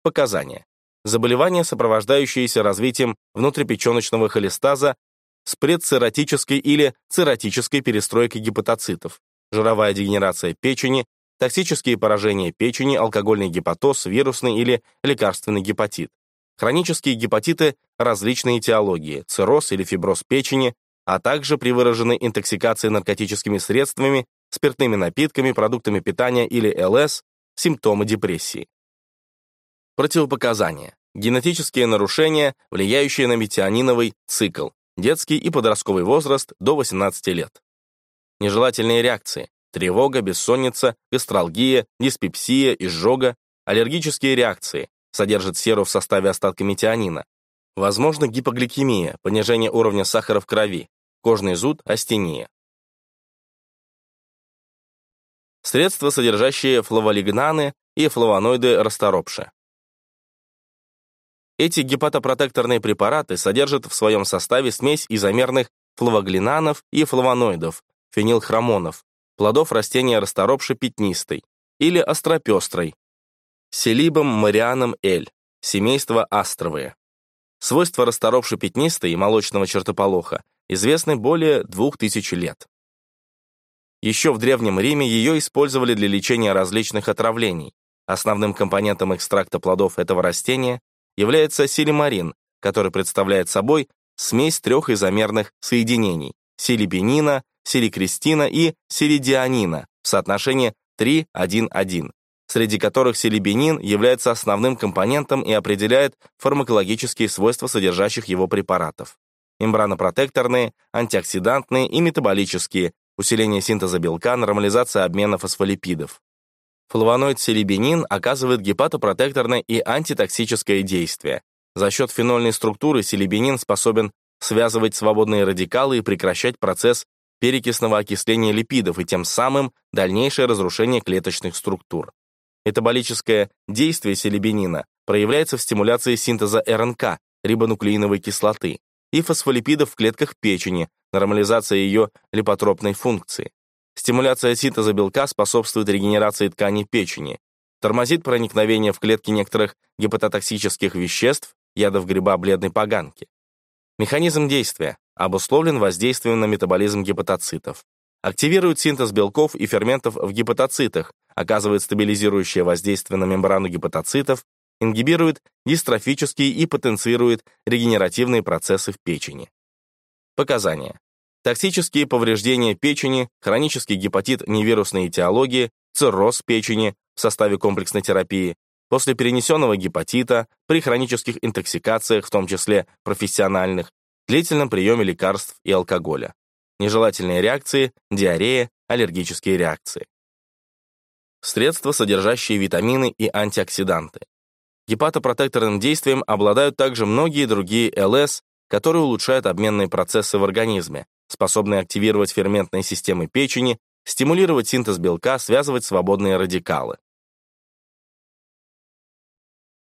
Показания. Заболевания, сопровождающиеся развитием внутрипеченочного холестаза с предцирротической или цирротической перестройкой гепатоцитов, жировая дегенерация печени, токсические поражения печени, алкогольный гепатоз, вирусный или лекарственный гепатит, хронические гепатиты различной этиологии, цирроз или фиброз печени, а также при выраженной интоксикации наркотическими средствами, спиртными напитками, продуктами питания или ЛС, симптомы депрессии. Противопоказания. Генетические нарушения, влияющие на метиониновый цикл, детский и подростковый возраст до 18 лет. Нежелательные реакции. Тревога, бессонница, гастралгия, диспепсия, изжога, аллергические реакции, содержит серу в составе остатка метионина. Возможно гипогликемия, понижение уровня сахара в крови, кожный зуд, астения. Средства, содержащие флаволигнаны и флавоноиды расторопши. Эти гепатопротекторные препараты содержат в своем составе смесь изомерных флавоглинанов и флавоноидов, фенилхромонов, плодов растения расторопши пятнистой или остропестрой, селибом марианом эль, семейство астровые. Свойства расторопши пятнистой и молочного чертополоха известны более двух тысяч лет. Еще в Древнем Риме ее использовали для лечения различных отравлений. Основным компонентом экстракта плодов этого растения является силимарин, который представляет собой смесь трех изомерных соединений – силибенина, силикристина и силидианина в соотношении 3-1-1 среди которых селебенин является основным компонентом и определяет фармакологические свойства содержащих его препаратов. Мембранопротекторные, антиоксидантные и метаболические, усиление синтеза белка, нормализация обмена фосфолипидов. Флавоноид селебенин оказывает гепатопротекторное и антитоксическое действие. За счет фенольной структуры селебенин способен связывать свободные радикалы и прекращать процесс перекисного окисления липидов и тем самым дальнейшее разрушение клеточных структур. Метаболическое действие селебенина проявляется в стимуляции синтеза РНК, рибонуклеиновой кислоты, и фосфолипидов в клетках печени, нормализация ее липотропной функции. Стимуляция синтеза белка способствует регенерации тканей печени, тормозит проникновение в клетки некоторых гепатотоксических веществ, ядов гриба бледной поганки. Механизм действия обусловлен воздействием на метаболизм гепатоцитов. Активирует синтез белков и ферментов в гепатоцитах, оказывает стабилизирующее воздействие на мембрану гепатоцитов, ингибирует дистрофические и потенцирует регенеративные процессы в печени. Показания. Токсические повреждения печени, хронический гепатит невирусной этиологии, цирроз печени в составе комплексной терапии, после перенесенного гепатита, при хронических интоксикациях, в том числе профессиональных, длительном приеме лекарств и алкоголя. Нежелательные реакции, диарея, аллергические реакции. Средства, содержащие витамины и антиоксиданты. Гепатопротекторным действием обладают также многие другие ЛС, которые улучшают обменные процессы в организме, способные активировать ферментные системы печени, стимулировать синтез белка, связывать свободные радикалы.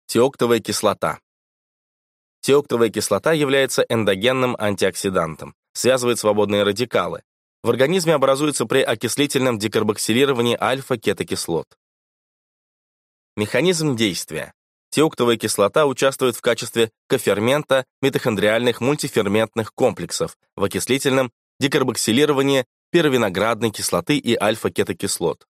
Тиоктовая кислота. Тиоктовая кислота является эндогенным антиоксидантом, связывает свободные радикалы, в организме образуется при окислительном декарбоксилировании альфа-кетокислот. Механизм действия. Тиоктовая кислота участвует в качестве кофермента митохондриальных мультиферментных комплексов в окислительном декарбоксилировании первиноградной кислоты и альфа-кетокислот.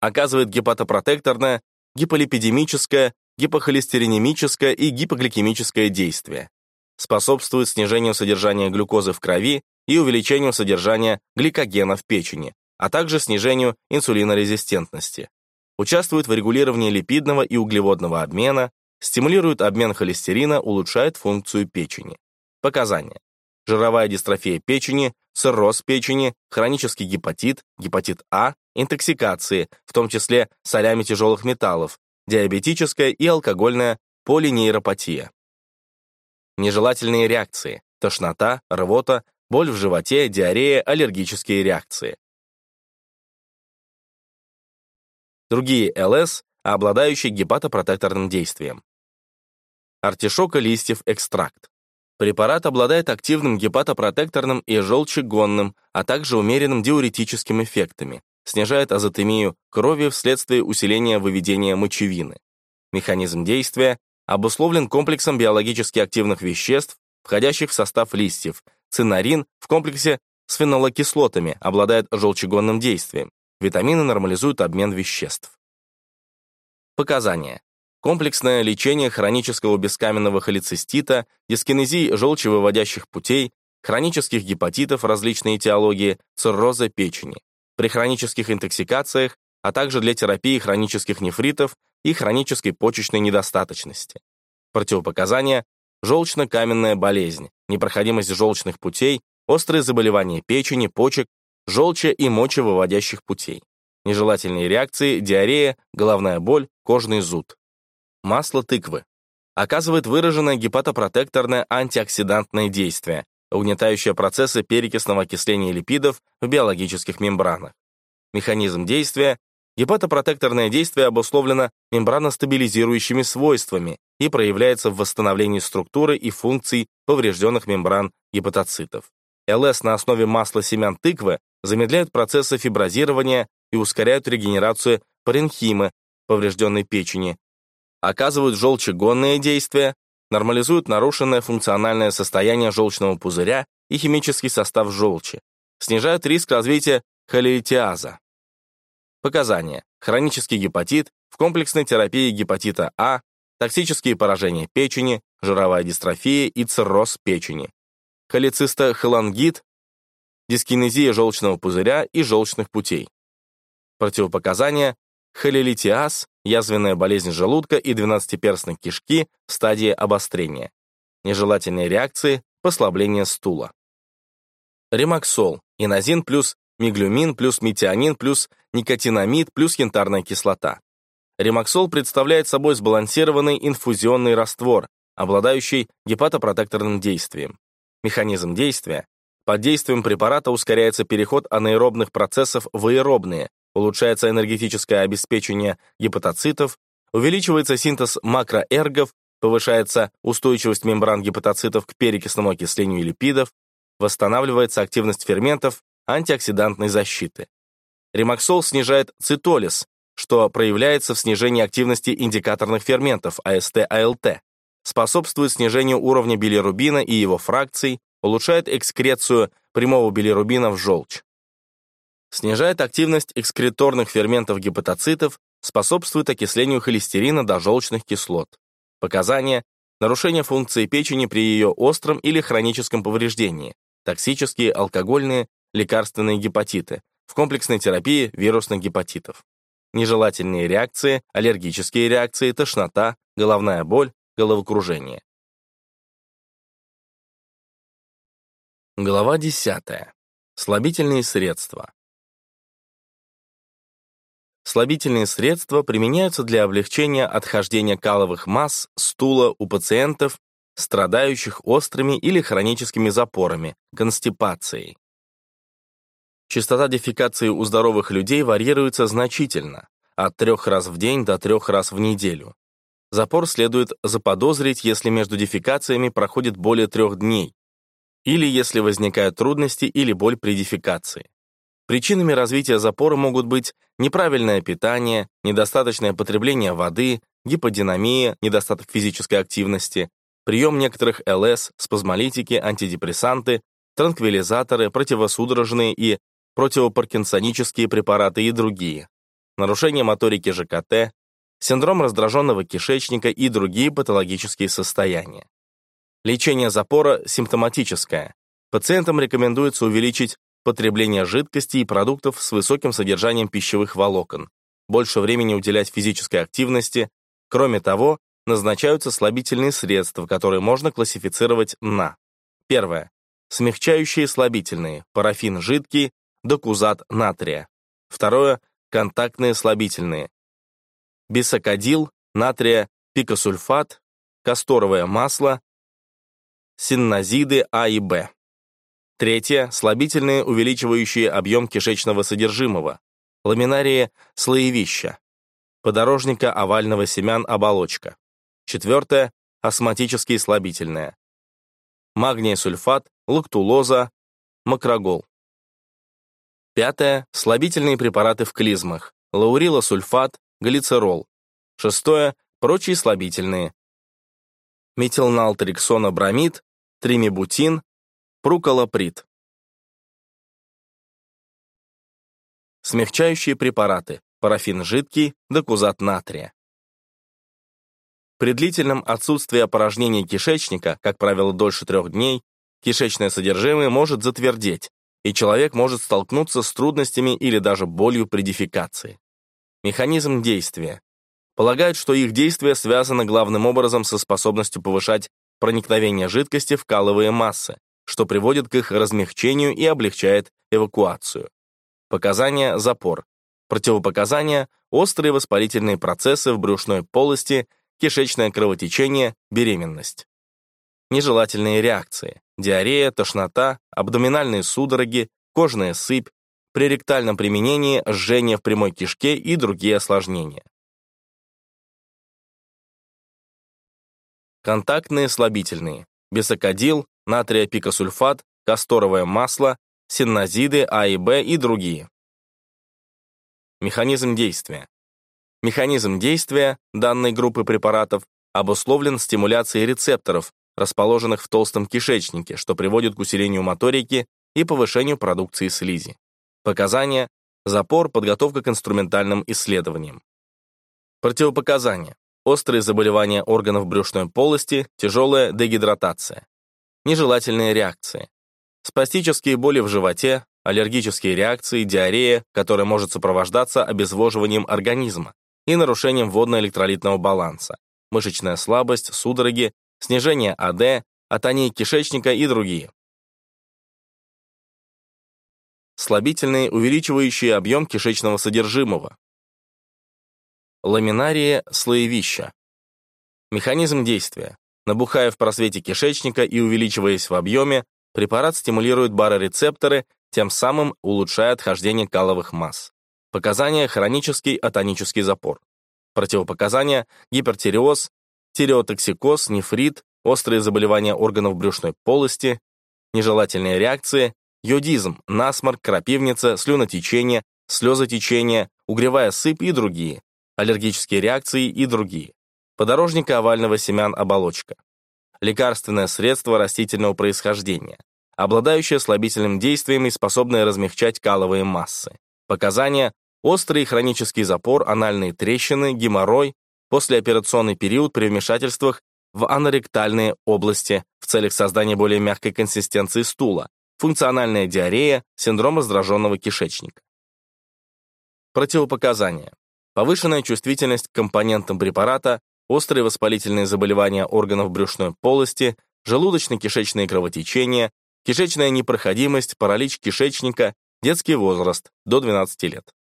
Оказывает гепатопротекторное, гиполипидемическое, гипохолестеринемическое и гипогликемическое действие. Способствует снижению содержания глюкозы в крови и увеличению содержания гликогена в печени, а также снижению инсулинорезистентности. Участвует в регулировании липидного и углеводного обмена, стимулирует обмен холестерина, улучшает функцию печени. Показания. Жировая дистрофия печени, цирроз печени, хронический гепатит, гепатит А, интоксикации, в том числе солями тяжелых металлов, диабетическая и алкогольная полинейропатия. Нежелательные реакции, тошнота, рвота, боль в животе, диарея, аллергические реакции. Другие ЛС, обладающие гепатопротекторным действием. Артишока листьев экстракт. Препарат обладает активным гепатопротекторным и желчегонным, а также умеренным диуретическим эффектами, снижает азотемию крови вследствие усиления выведения мочевины. Механизм действия обусловлен комплексом биологически активных веществ, входящих в состав листьев, цинарин в комплексе с фенолокислотами обладает желчегонным действием. Витамины нормализуют обмен веществ. Показания. Комплексное лечение хронического бескаменного холецистита, дискинезии желчевыводящих путей, хронических гепатитов различной этиологии, цирроза печени, при хронических интоксикациях, а также для терапии хронических нефритов и хронической почечной недостаточности. Противопоказания – желчно-каменная болезнь, непроходимость желчных путей, острые заболевания печени, почек, желча и мочевыводящих путей. Нежелательные реакции – диарея, головная боль, кожный зуд. Масло тыквы. Оказывает выраженное гепатопротекторное антиоксидантное действие, угнетающее процессы перекисного окисления липидов в биологических мембранах. Механизм действия Гепатопротекторное действие обусловлено мембраностабилизирующими свойствами и проявляется в восстановлении структуры и функций поврежденных мембран гепатоцитов. ЛС на основе масла семян тыквы замедляют процессы фиброзирования и ускоряют регенерацию паренхимы, поврежденной печени, оказывают желчегонное действие, нормализуют нарушенное функциональное состояние желчного пузыря и химический состав желчи, снижают риск развития холеитиаза. Показания. Хронический гепатит в комплексной терапии гепатита А, токсические поражения печени, жировая дистрофия и цирроз печени, холецистохолангит, дискинезия желчного пузыря и желчных путей. Противопоказания холелитиаз, язвенная болезнь желудка и двенадцатиперстной кишки в стадии обострения. Нежелательные реакции, послабление стула. Ремаксол, инозин плюс миглюмин плюс метионин плюс никотинамид плюс янтарная кислота. Ремаксол представляет собой сбалансированный инфузионный раствор, обладающий гепатопротекторным действием. Механизм действия. Под действием препарата ускоряется переход анаэробных процессов в аэробные, улучшается энергетическое обеспечение гепатоцитов, увеличивается синтез макроэргов, повышается устойчивость мембран гепатоцитов к перекисному окислению липидов, восстанавливается активность ферментов антиоксидантной защиты. Ремаксол снижает цитолиз, что проявляется в снижении активности индикаторных ферментов АСТ-АЛТ, способствует снижению уровня билирубина и его фракций, улучшает экскрецию прямого билирубина в желчь. Снижает активность экскреторных ферментов гепатоцитов, способствует окислению холестерина до желчных кислот. Показания – нарушение функции печени при ее остром или хроническом повреждении, токсические, алкогольные, лекарственные гепатиты, в комплексной терапии вирусных гепатитов. Нежелательные реакции, аллергические реакции, тошнота, головная боль, головокружение. Глава 10. Слабительные средства. Слабительные средства применяются для облегчения отхождения каловых масс, стула у пациентов, страдающих острыми или хроническими запорами, констипацией. Частота дефекации у здоровых людей варьируется значительно, от трех раз в день до трех раз в неделю. Запор следует заподозрить, если между дефекациями проходит более трех дней, или если возникают трудности или боль при дефекации. Причинами развития запора могут быть неправильное питание, недостаточное потребление воды, гиподинамия, недостаток физической активности, прием некоторых ЛС, спазмолитики, антидепрессанты, транквилизаторы, противосудорожные и противопаркинсонические препараты и другие, нарушение моторики ЖКТ, синдром раздраженного кишечника и другие патологические состояния. Лечение запора симптоматическое. Пациентам рекомендуется увеличить потребление жидкостей и продуктов с высоким содержанием пищевых волокон, больше времени уделять физической активности. Кроме того, назначаются слабительные средства, которые можно классифицировать на Первое. Смягчающие слабительные, парафин жидкий, докузат натрия. Второе – контактные слабительные. Бисокодил, натрия, пикосульфат, касторовое масло, синнозиды А и Б. Третье – слабительные, увеличивающие объем кишечного содержимого, ламинария слоевища, подорожника овального семян оболочка. Четвертое – астматические слабительные, магний сульфат, лактулоза, макрогол. Пятое – слабительные препараты в клизмах, лаурилосульфат, глицерол. Шестое – прочие слабительные. Метилналтриксонобромид, тримибутин, пруколоприд. Смягчающие препараты, парафин жидкий, докузат натрия. При длительном отсутствии опорожнения кишечника, как правило, дольше трех дней, кишечное содержимое может затвердеть, и человек может столкнуться с трудностями или даже болью при дефекации. Механизм действия. Полагают, что их действие связано главным образом со способностью повышать проникновение жидкости в каловые массы, что приводит к их размягчению и облегчает эвакуацию. Показания – запор. Противопоказания – острые воспалительные процессы в брюшной полости кишечное кровотечение, беременность. Нежелательные реакции. Диарея, тошнота, абдоминальные судороги, кожная сыпь, при ректальном применении жжение в прямой кишке и другие осложнения. Контактные слабительные. Бесокодил, натриопикосульфат, касторовое масло, синназиды А и Б и другие. Механизм действия. Механизм действия данной группы препаратов обусловлен стимуляцией рецепторов, расположенных в толстом кишечнике, что приводит к усилению моторики и повышению продукции слизи. Показания – запор, подготовка к инструментальным исследованиям. Противопоказания – острые заболевания органов брюшной полости, тяжелая дегидратация. Нежелательные реакции. Спастические боли в животе, аллергические реакции, диарея, которая может сопровождаться обезвоживанием организма, и нарушением водно-электролитного баланса, мышечная слабость, судороги, снижение АД, атония кишечника и другие. Слабительные, увеличивающие объем кишечного содержимого. Ламинария слоевища. Механизм действия. Набухая в просвете кишечника и увеличиваясь в объеме, препарат стимулирует барорецепторы, тем самым улучшая отхождение каловых масс. Показания – хронический атонический запор. Противопоказания – гипертиреоз, тиреотоксикоз, нефрит, острые заболевания органов брюшной полости, нежелательные реакции, йодизм, насморк, крапивница, слюнотечение, слезотечение, угревая сыпь и другие, аллергические реакции и другие. Подорожника овального семян оболочка. Лекарственное средство растительного происхождения, обладающее слабительным действием и способное размягчать каловые массы. Показания острый хронический запор, анальные трещины, геморрой, послеоперационный период при вмешательствах в аноректальные области в целях создания более мягкой консистенции стула, функциональная диарея, синдром раздраженного кишечника. Противопоказания. Повышенная чувствительность к компонентам препарата, острые воспалительные заболевания органов брюшной полости, желудочно-кишечные кровотечения, кишечная непроходимость, паралич кишечника, детский возраст до 12 лет.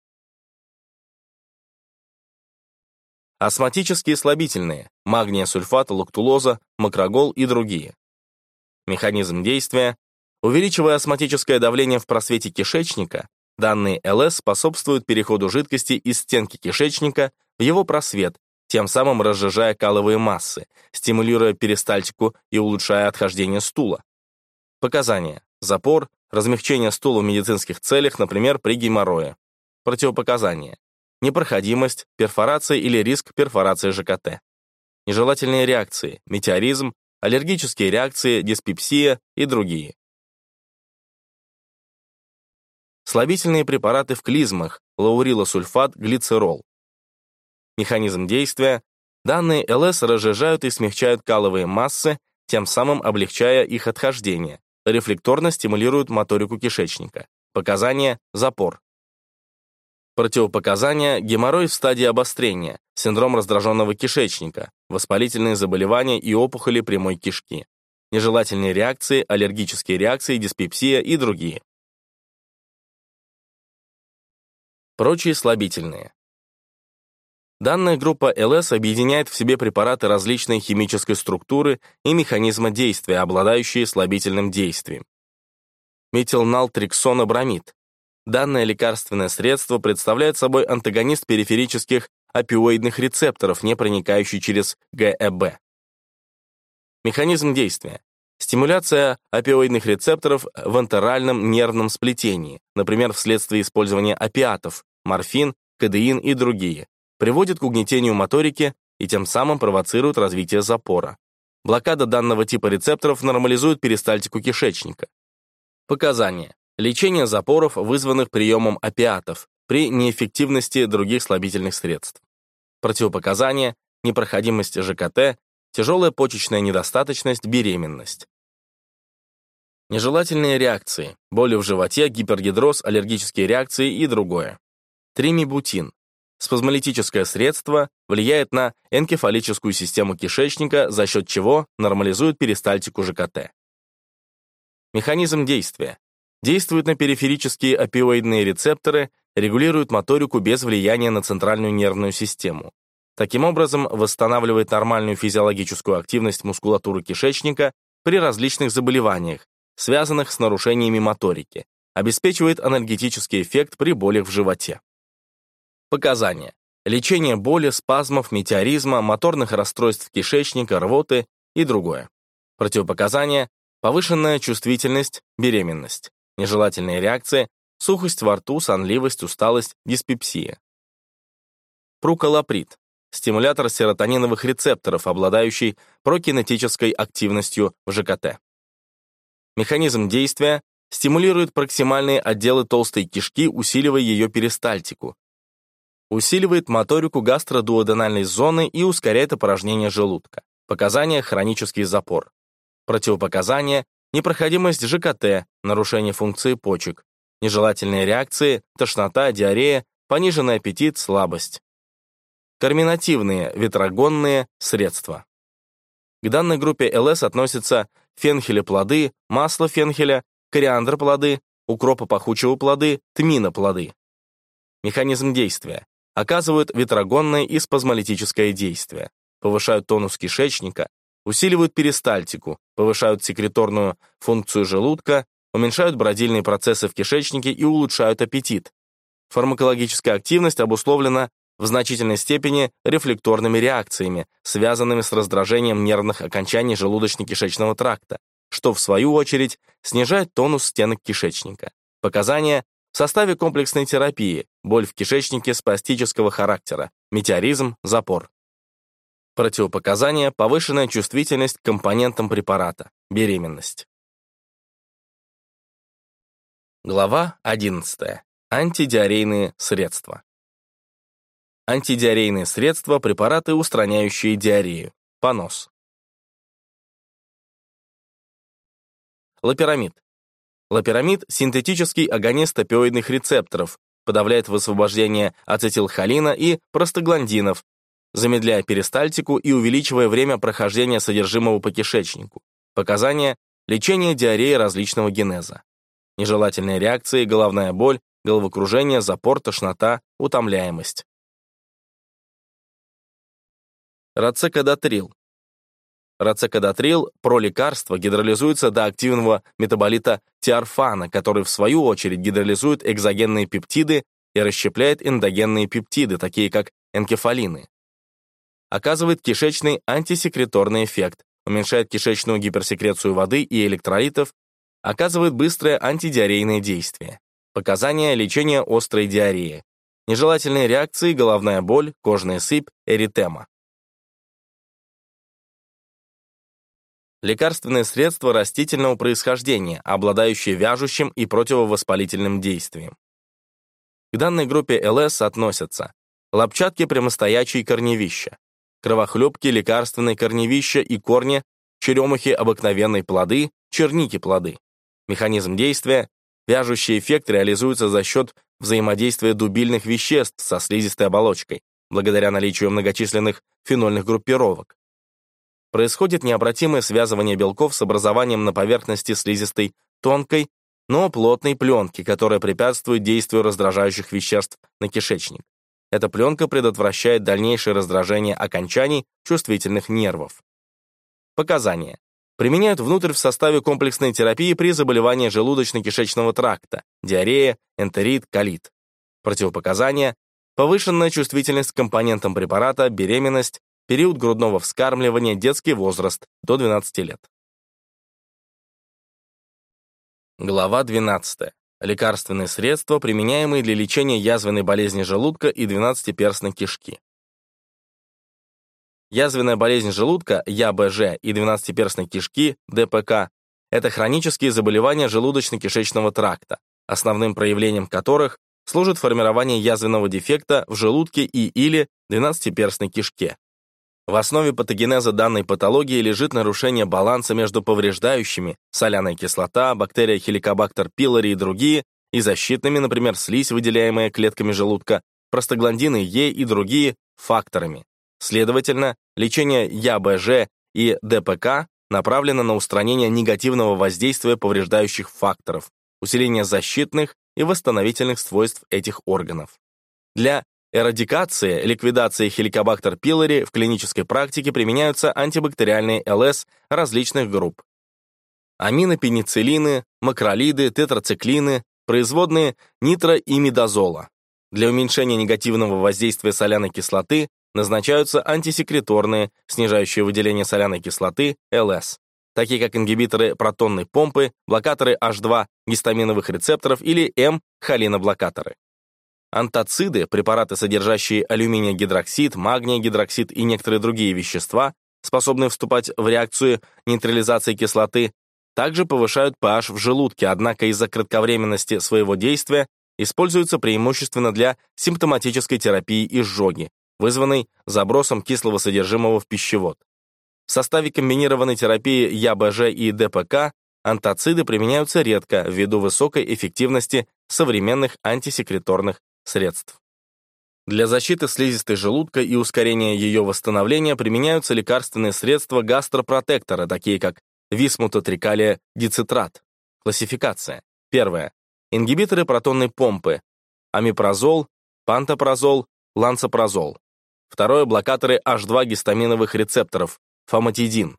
Астматические слабительные, магния сульфат, лактулоза, макрогол и другие. Механизм действия. Увеличивая астматическое давление в просвете кишечника, данные ЛС способствуют переходу жидкости из стенки кишечника в его просвет, тем самым разжижая каловые массы, стимулируя перистальтику и улучшая отхождение стула. Показания. Запор, размягчение стула в медицинских целях, например, при геморрое. Противопоказания непроходимость, перфорация или риск перфорации ЖКТ. Нежелательные реакции, метеоризм, аллергические реакции, диспепсия и другие. Слабительные препараты в клизмах, лаурилосульфат, глицерол. Механизм действия. Данные ЛС разжижают и смягчают каловые массы, тем самым облегчая их отхождение. Рефлекторно стимулируют моторику кишечника. Показания – запор. Противопоказания – геморрой в стадии обострения, синдром раздраженного кишечника, воспалительные заболевания и опухоли прямой кишки, нежелательные реакции, аллергические реакции, диспепсия и другие. Прочие слабительные. Данная группа ЛС объединяет в себе препараты различной химической структуры и механизма действия, обладающие слабительным действием. Метилналтриксонобромид, Данное лекарственное средство представляет собой антагонист периферических опиоидных рецепторов, не проникающий через ГЭБ. Механизм действия. Стимуляция опиоидных рецепторов в антеральном нервном сплетении, например, вследствие использования опиатов, морфин, кадеин и другие, приводит к угнетению моторики и тем самым провоцирует развитие запора. Блокада данного типа рецепторов нормализует перистальтику кишечника. Показания. Лечение запоров, вызванных приемом опиатов, при неэффективности других слабительных средств. Противопоказания – непроходимость ЖКТ, тяжелая почечная недостаточность, беременность. Нежелательные реакции, боли в животе, гипергидроз, аллергические реакции и другое. Тримибутин. Спазмолитическое средство влияет на энкефалическую систему кишечника, за счет чего нормализует перистальтику ЖКТ. Механизм действия. Действует на периферические опиоидные рецепторы, регулирует моторику без влияния на центральную нервную систему. Таким образом, восстанавливает нормальную физиологическую активность мускулатуры кишечника при различных заболеваниях, связанных с нарушениями моторики, обеспечивает анальгетический эффект при болях в животе. Показания. Лечение боли, спазмов, метеоризма, моторных расстройств кишечника, рвоты и другое. Противопоказания – повышенная чувствительность, беременность, нежелательные реакции, сухость во рту, сонливость, усталость, диспепсия. Пруколаприд – стимулятор серотониновых рецепторов, обладающий прокинетической активностью в ЖКТ. Механизм действия стимулирует проксимальные отделы толстой кишки, усиливая ее перистальтику. Усиливает моторику гастродуоденальной зоны и ускоряет опорожнение желудка. Показания – хронический запор. Противопоказания – непроходимость ЖКТ, нарушение функции почек, нежелательные реакции, тошнота, диарея, пониженный аппетит, слабость. Карминативные, ветрогонные средства. К данной группе ЛС относятся фенхеля плоды, масло фенхеля, кориандр плоды, укропа пахучего плоды, тмина плоды. Механизм действия. Оказывают ветрогонное и спазмолитическое действие, повышают тонус кишечника, усиливают перистальтику, повышают секреторную функцию желудка, уменьшают бродильные процессы в кишечнике и улучшают аппетит. Фармакологическая активность обусловлена в значительной степени рефлекторными реакциями, связанными с раздражением нервных окончаний желудочно-кишечного тракта, что, в свою очередь, снижает тонус стенок кишечника. Показания в составе комплексной терапии, боль в кишечнике спастического характера, метеоризм, запор. Противопоказания – повышенная чувствительность к компонентам препарата, беременность. Глава 11. Антидиарейные средства. Антидиарейные средства – препараты, устраняющие диарею. Понос. Лапирамид. Лапирамид – синтетический агонист опиоидных рецепторов, подавляет высвобождение ацетилхолина и простагландинов, замедляя перистальтику и увеличивая время прохождения содержимого по кишечнику. Показания – лечение диареи различного генеза. Нежелательные реакции, головная боль, головокружение, запор, тошнота, утомляемость. Рацекадатрил. Рацекадатрил, пролекарство, гидролизуется до активного метаболита тиарфана, который в свою очередь гидролизует экзогенные пептиды и расщепляет эндогенные пептиды, такие как энкефалины. Оказывает кишечный антисекреторный эффект, уменьшает кишечную гиперсекрецию воды и электролитов, оказывает быстрое антидиарейное действие. Показания лечения острой диареи. Нежелательные реакции, головная боль, кожная сыпь, эритема. Лекарственные средства растительного происхождения, обладающие вяжущим и противовоспалительным действием. К данной группе ЛС относятся лопчатки прямостоячие корневища, кровохлебки лекарственные корневища и корни, черемухи обыкновенной плоды, черники плоды. Механизм действия – вяжущий эффект реализуется за счет взаимодействия дубильных веществ со слизистой оболочкой, благодаря наличию многочисленных фенольных группировок происходит необратимое связывание белков с образованием на поверхности слизистой тонкой, но плотной пленки, которая препятствует действию раздражающих веществ на кишечник. Эта пленка предотвращает дальнейшее раздражение окончаний чувствительных нервов. Показания. Применяют внутрь в составе комплексной терапии при заболевании желудочно-кишечного тракта, диарея, энтерит, колит. Противопоказания. Повышенная чувствительность к компонентам препарата, беременность, период грудного вскармливания, детский возраст, до 12 лет. Глава 12. Лекарственные средства, применяемые для лечения язвенной болезни желудка и двенадцатиперстной кишки. Язвенная болезнь желудка, ЯБЖ, и двенадцатиперстной кишки, ДПК, это хронические заболевания желудочно-кишечного тракта, основным проявлением которых служит формированию язвенного дефекта в желудке и или двенадцатиперстной кишке. В основе патогенеза данной патологии лежит нарушение баланса между повреждающими соляная кислота, бактерия Helicobacter pylori и другие, и защитными, например, слизь, выделяемая клетками желудка, простагландины Е и другие факторами. Следовательно, лечение ЯБЖ и ДПК направлено на устранение негативного воздействия повреждающих факторов, усиление защитных и восстановительных свойств этих органов. Для эрадикации, ликвидации хеликобактер пилори в клинической практике применяются антибактериальные ЛС различных групп. Аминопенициллины, макролиды, тетрациклины, производные нитроимидазола. Для уменьшения негативного воздействия соляной кислоты назначаются антисекреторные, снижающие выделение соляной кислоты, ЛС, такие как ингибиторы протонной помпы, блокаторы H2 гистаминовых рецепторов или М-холиноблокаторы. Антациды, препараты, содержащие алюминий гидроксид, магний гидроксид и некоторые другие вещества, способные вступать в реакцию нейтрализации кислоты, также повышают pH в желудке, однако из-за кратковременности своего действия используются преимущественно для симптоматической терапии изжоги, вызванной забросом кислого содержимого в пищевод. В составе комбинированной терапии ЯБЖ и ДПК антациды применяются редко ввиду высокой эффективности современных антисекреторных средств. Для защиты слизистой желудка и ускорения ее восстановления применяются лекарственные средства гастропротектора, такие как висмутотрикалия дицитрат. Классификация. Первое. Ингибиторы протонной помпы. Амипрозол, пантопрозол, лансопрозол. Второе. Блокаторы H2 гистаминовых рецепторов фоматидин.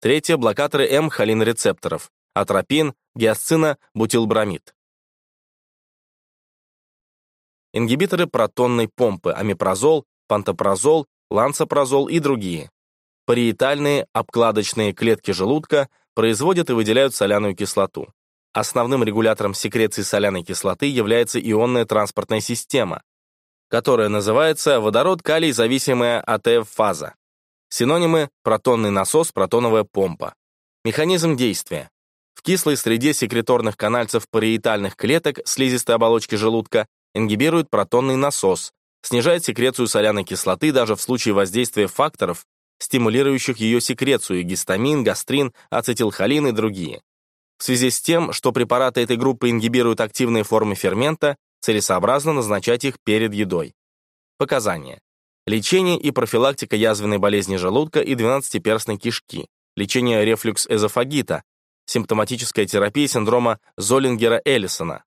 Третье – блокаторы М-холинрецепторов, атропин, гиасцина, бутилбромид. Ингибиторы протонной помпы, амипрозол, пантопрозол, лансопрозол и другие. Париетальные обкладочные клетки желудка производят и выделяют соляную кислоту. Основным регулятором секреции соляной кислоты является ионная транспортная система, которая называется водород-калий зависимая АТФ-фаза. Синонимы – протонный насос, протоновая помпа. Механизм действия. В кислой среде секреторных канальцев париетальных клеток слизистой оболочки желудка ингибирует протонный насос, снижает секрецию соляной кислоты даже в случае воздействия факторов, стимулирующих ее секрецию, гистамин, гастрин, ацетилхолин и другие. В связи с тем, что препараты этой группы ингибируют активные формы фермента, целесообразно назначать их перед едой. Показания. Лечение и профилактика язвенной болезни желудка и двенадцатиперстной кишки. Лечение рефлюкс-эзофагита. Симптоматическая терапия синдрома Золингера-Эллисона.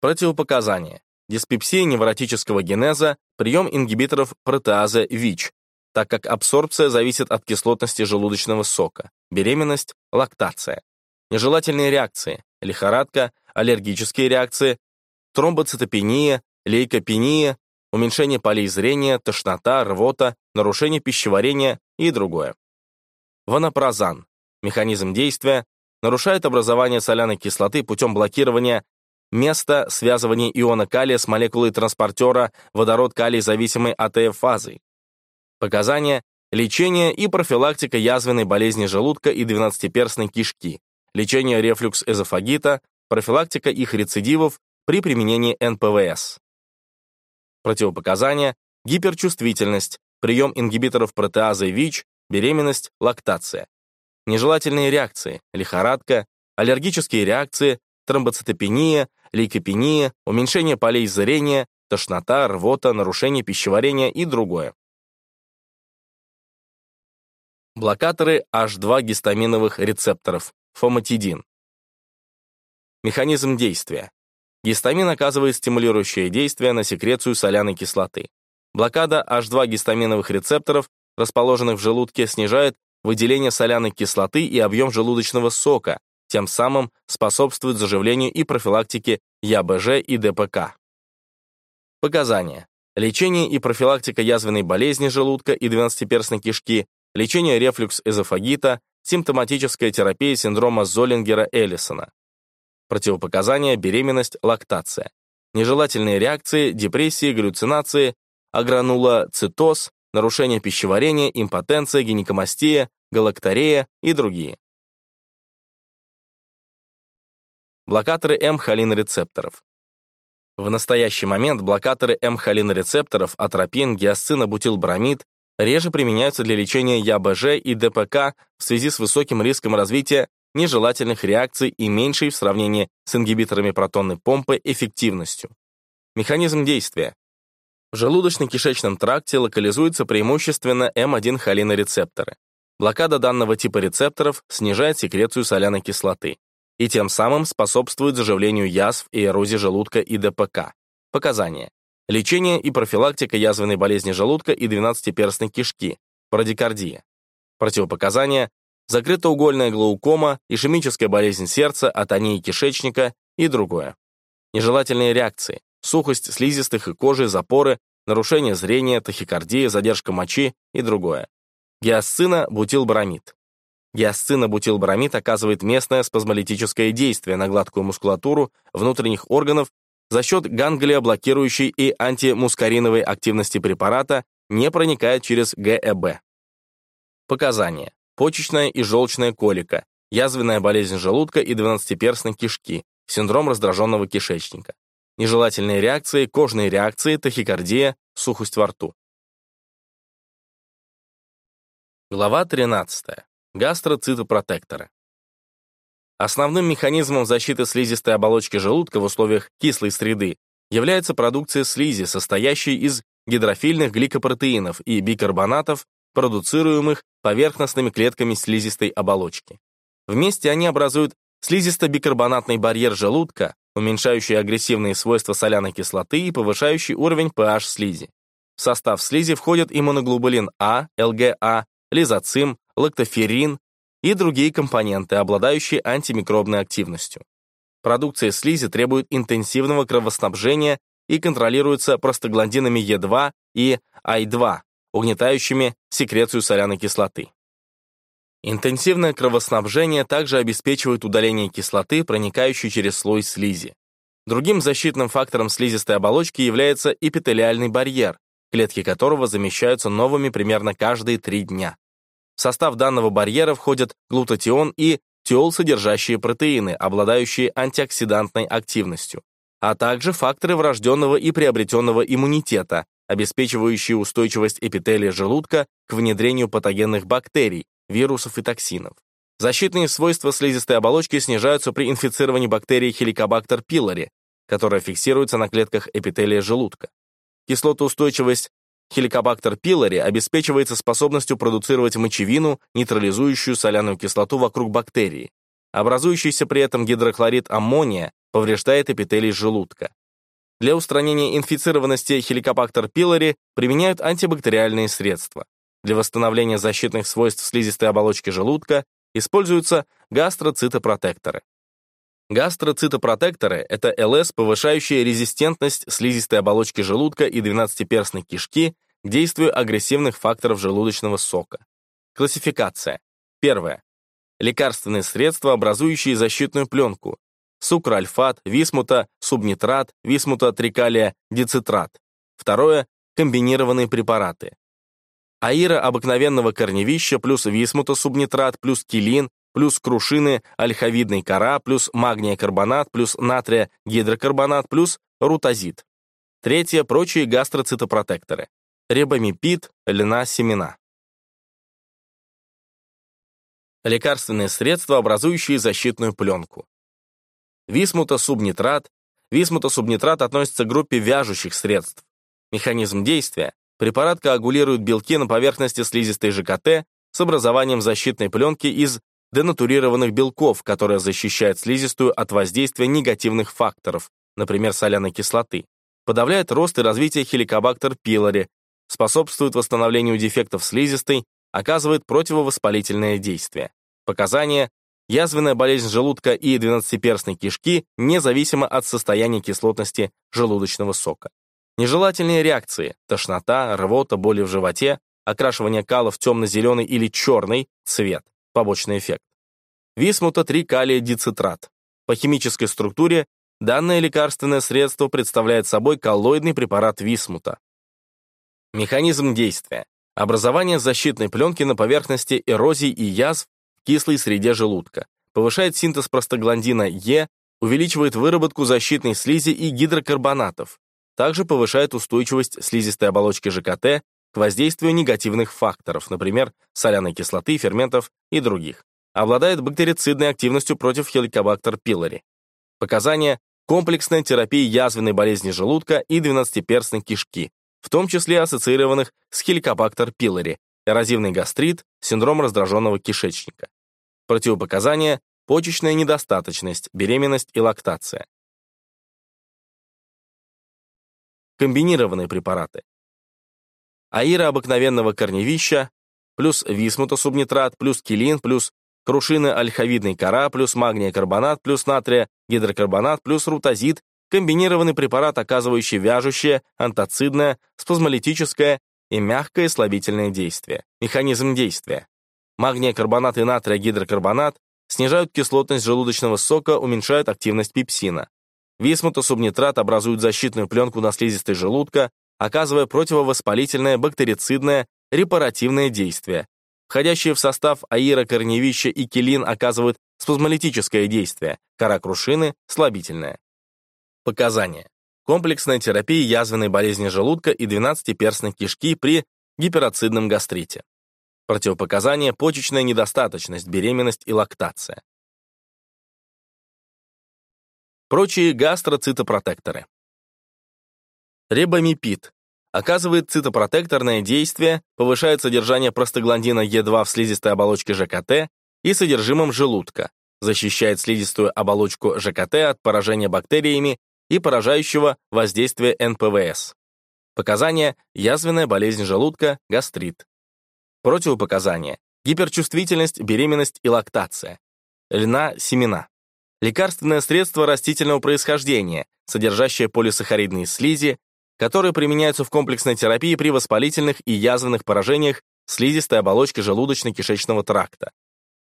Противопоказания. Диспепсия невротического генеза, прием ингибиторов протеаза ВИЧ, так как абсорбция зависит от кислотности желудочного сока, беременность, лактация. Нежелательные реакции, лихорадка, аллергические реакции, тромбоцитопения, лейкопения, уменьшение полей зрения, тошнота, рвота, нарушение пищеварения и другое. Ванопрозан. Механизм действия нарушает образование соляной кислоты путем блокирования места связывания иона калия с молекулой транспортера водород-калий зависимой АТФ-фазой. Показания – лечение и профилактика язвенной болезни желудка и двенадцатиперстной кишки, лечение рефлюкс-эзофагита, профилактика их рецидивов при применении НПВС. Противопоказания – гиперчувствительность, прием ингибиторов протеазы ВИЧ, беременность, лактация. Нежелательные реакции – лихорадка, аллергические реакции, тромбоцитопения, лейкопения, уменьшение полей зрения, тошнота, рвота, нарушение пищеварения и другое. Блокаторы H2 гистаминовых рецепторов, фоматидин. Механизм действия. Гистамин оказывает стимулирующее действие на секрецию соляной кислоты. Блокада H2 гистаминовых рецепторов, расположенных в желудке, снижает выделение соляной кислоты и объем желудочного сока, тем самым способствует заживлению и профилактике ЯБЖ и ДПК. Показания. Лечение и профилактика язвенной болезни желудка и двенадцатиперстной кишки, лечение рефлюкс-эзофагита, симптоматическая терапия синдрома Золингера-Эллисона. Противопоказания – беременность, лактация. Нежелательные реакции, депрессии, галлюцинации, агранулоцитоз, нарушение пищеварения, импотенция, гинекомастия, галакторея и другие. Блокаторы М-холинорецепторов. В настоящий момент блокаторы М-холинорецепторов, атропин, гиасцинобутилбромид реже применяются для лечения ЯБЖ и ДПК в связи с высоким риском развития нежелательных реакций и меньшей в сравнении с ингибиторами протонной помпы эффективностью. Механизм действия. В желудочно-кишечном тракте локализуются преимущественно М1-холинорецепторы. Блокада данного типа рецепторов снижает секрецию соляной кислоты и тем самым способствует заживлению язв и эрозии желудка и ДПК. Показания. Лечение и профилактика язвенной болезни желудка и двенадцатиперстной кишки, парадикардия. Противопоказания закрытоугольная глаукома, ишемическая болезнь сердца, атония кишечника и другое. Нежелательные реакции, сухость слизистых и кожи, запоры, нарушение зрения, тахикардия, задержка мочи и другое. Гиасцина бутилбарамид. Гиасцина бутилбарамид оказывает местное спазмолитическое действие на гладкую мускулатуру внутренних органов за счет ганглия-блокирующей и антимускариновой активности препарата не проникает через ГЭБ. Показания почечная и желчная колика, язвенная болезнь желудка и двенадцатиперстной кишки, синдром раздраженного кишечника, нежелательные реакции, кожные реакции, тахикардия, сухость во рту. Глава 13. Гастроцитопротекторы. Основным механизмом защиты слизистой оболочки желудка в условиях кислой среды является продукция слизи, состоящей из гидрофильных гликопротеинов и бикарбонатов продуцируемых поверхностными клетками слизистой оболочки. Вместе они образуют слизисто-бикарбонатный барьер желудка, уменьшающий агрессивные свойства соляной кислоты и повышающий уровень pH слизи. В состав слизи входят иммуноглобулин А, ЛГА, лизоцим, лактоферин и другие компоненты, обладающие антимикробной активностью. Продукция слизи требует интенсивного кровоснабжения и контролируется простагландинами Е2 и Ай2, угнетающими секрецию соляной кислоты. Интенсивное кровоснабжение также обеспечивает удаление кислоты, проникающей через слой слизи. Другим защитным фактором слизистой оболочки является эпителиальный барьер, клетки которого замещаются новыми примерно каждые три дня. В состав данного барьера входят глутатион и тиол, содержащие протеины, обладающие антиоксидантной активностью, а также факторы врожденного и приобретенного иммунитета, обеспечивающие устойчивость эпителия желудка к внедрению патогенных бактерий, вирусов и токсинов. Защитные свойства слизистой оболочки снижаются при инфицировании бактерией Helicobacter pylori, которая фиксируется на клетках эпителия желудка. Кислотоустойчивость Helicobacter pylori обеспечивается способностью продуцировать мочевину, нейтрализующую соляную кислоту вокруг бактерии. Образующийся при этом гидрохлорид аммония повреждает эпителий желудка. Для устранения инфицированности Helicobacter pylori применяют антибактериальные средства. Для восстановления защитных свойств слизистой оболочки желудка используются гастроцитопротекторы. Гастроцитопротекторы — это ЛС, повышающие резистентность слизистой оболочки желудка и двенадцатиперстной кишки к действию агрессивных факторов желудочного сока. Классификация. Первое. Лекарственные средства, образующие защитную пленку, сукральфат, висмута, субнитрат, висмута трикалия, дицитрат. Второе – комбинированные препараты. Аира обыкновенного корневища плюс висмута субнитрат плюс килин плюс крушины ольховидной кора плюс магния карбонат плюс натрия гидрокарбонат плюс рутазид. Третье – прочие гастроцитопротекторы. Ребамипид, льна, семена. Лекарственные средства, образующие защитную пленку. Висмута-субнитрат. Висмута-субнитрат относится к группе вяжущих средств. Механизм действия. Препарат коагулирует белки на поверхности слизистой ЖКТ с образованием защитной пленки из денатурированных белков, которая защищает слизистую от воздействия негативных факторов, например, соляной кислоты, подавляет рост и развитие хеликобактер пилори, способствует восстановлению дефектов слизистой, оказывает противовоспалительное действие. Показания Язвенная болезнь желудка и двенадцатиперстной кишки независимо от состояния кислотности желудочного сока. Нежелательные реакции – тошнота, рвота, боли в животе, окрашивание кала в темно-зеленый или черный цвет, побочный эффект. Висмута-3 калия дицитрат. По химической структуре данное лекарственное средство представляет собой коллоидный препарат висмута. Механизм действия. Образование защитной пленки на поверхности эрозий и язв кислой среде желудка, повышает синтез простагландина Е, увеличивает выработку защитной слизи и гидрокарбонатов, также повышает устойчивость слизистой оболочки ЖКТ к воздействию негативных факторов, например, соляной кислоты, ферментов и других. Обладает бактерицидной активностью против хеликобактер пилори. Показания – комплексная терапия язвенной болезни желудка и двенадцатиперстной кишки, в том числе ассоциированных с хеликобактер пилори, эрозивный гастрит, синдром раздраженного кишечника. Противопоказания – почечная недостаточность, беременность и лактация. Комбинированные препараты. Аира обыкновенного корневища, плюс висмутосубнитрат, плюс килин, плюс крушина ольховидной кора, плюс магния карбонат, плюс натрия гидрокарбонат, плюс рутазид, комбинированный препарат, оказывающий вяжущее, антацидное, спазмолитическое и мягкое слабительное действие. Механизм действия. Магния карбонат и натрия гидрокарбонат снижают кислотность желудочного сока, уменьшают активность пепсина. Висмутосубнитрат образует защитную пленку на слизистой желудка, оказывая противовоспалительное, бактерицидное, репаративное действие. Входящие в состав аира, корневища и килин оказывают спазмолитическое действие, кора крушины – слабительное. Показания. Комплексная терапия язвенной болезни желудка и 12-перстной кишки при гиперацидном гастрите. Противопоказания – почечная недостаточность, беременность и лактация. Прочие гастроцитопротекторы. Ребамипид оказывает цитопротекторное действие, повышает содержание простагландина Е2 в слизистой оболочке ЖКТ и содержимом желудка, защищает слизистую оболочку ЖКТ от поражения бактериями и поражающего воздействия НПВС. Показания – язвенная болезнь желудка, гастрит. Противопоказания – гиперчувствительность, беременность и лактация. Льна, семена. Лекарственное средство растительного происхождения, содержащее полисахаридные слизи, которые применяются в комплексной терапии при воспалительных и язвенных поражениях слизистой оболочки желудочно-кишечного тракта.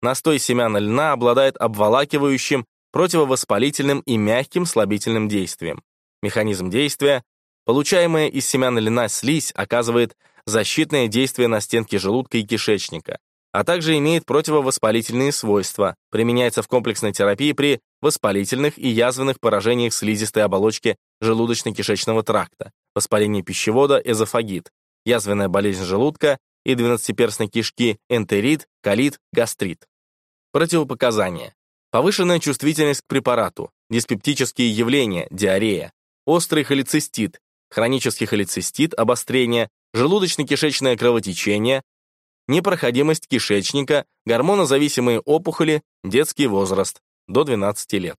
Настой семян льна обладает обволакивающим, противовоспалительным и мягким слабительным действием. Механизм действия – получаемая из семян льна слизь оказывает защитное действие на стенки желудка и кишечника, а также имеет противовоспалительные свойства, применяется в комплексной терапии при воспалительных и язвенных поражениях слизистой оболочки желудочно-кишечного тракта, воспалении пищевода, эзофагит, язвенная болезнь желудка и двенадцатиперстной кишки, энтерит, колит, гастрит. Противопоказания. Повышенная чувствительность к препарату, диспептические явления, диарея, острый холецистит, хронический холецистит, обострение, желудочно-кишечное кровотечение, непроходимость кишечника, гормонозависимые опухоли, детский возраст, до 12 лет.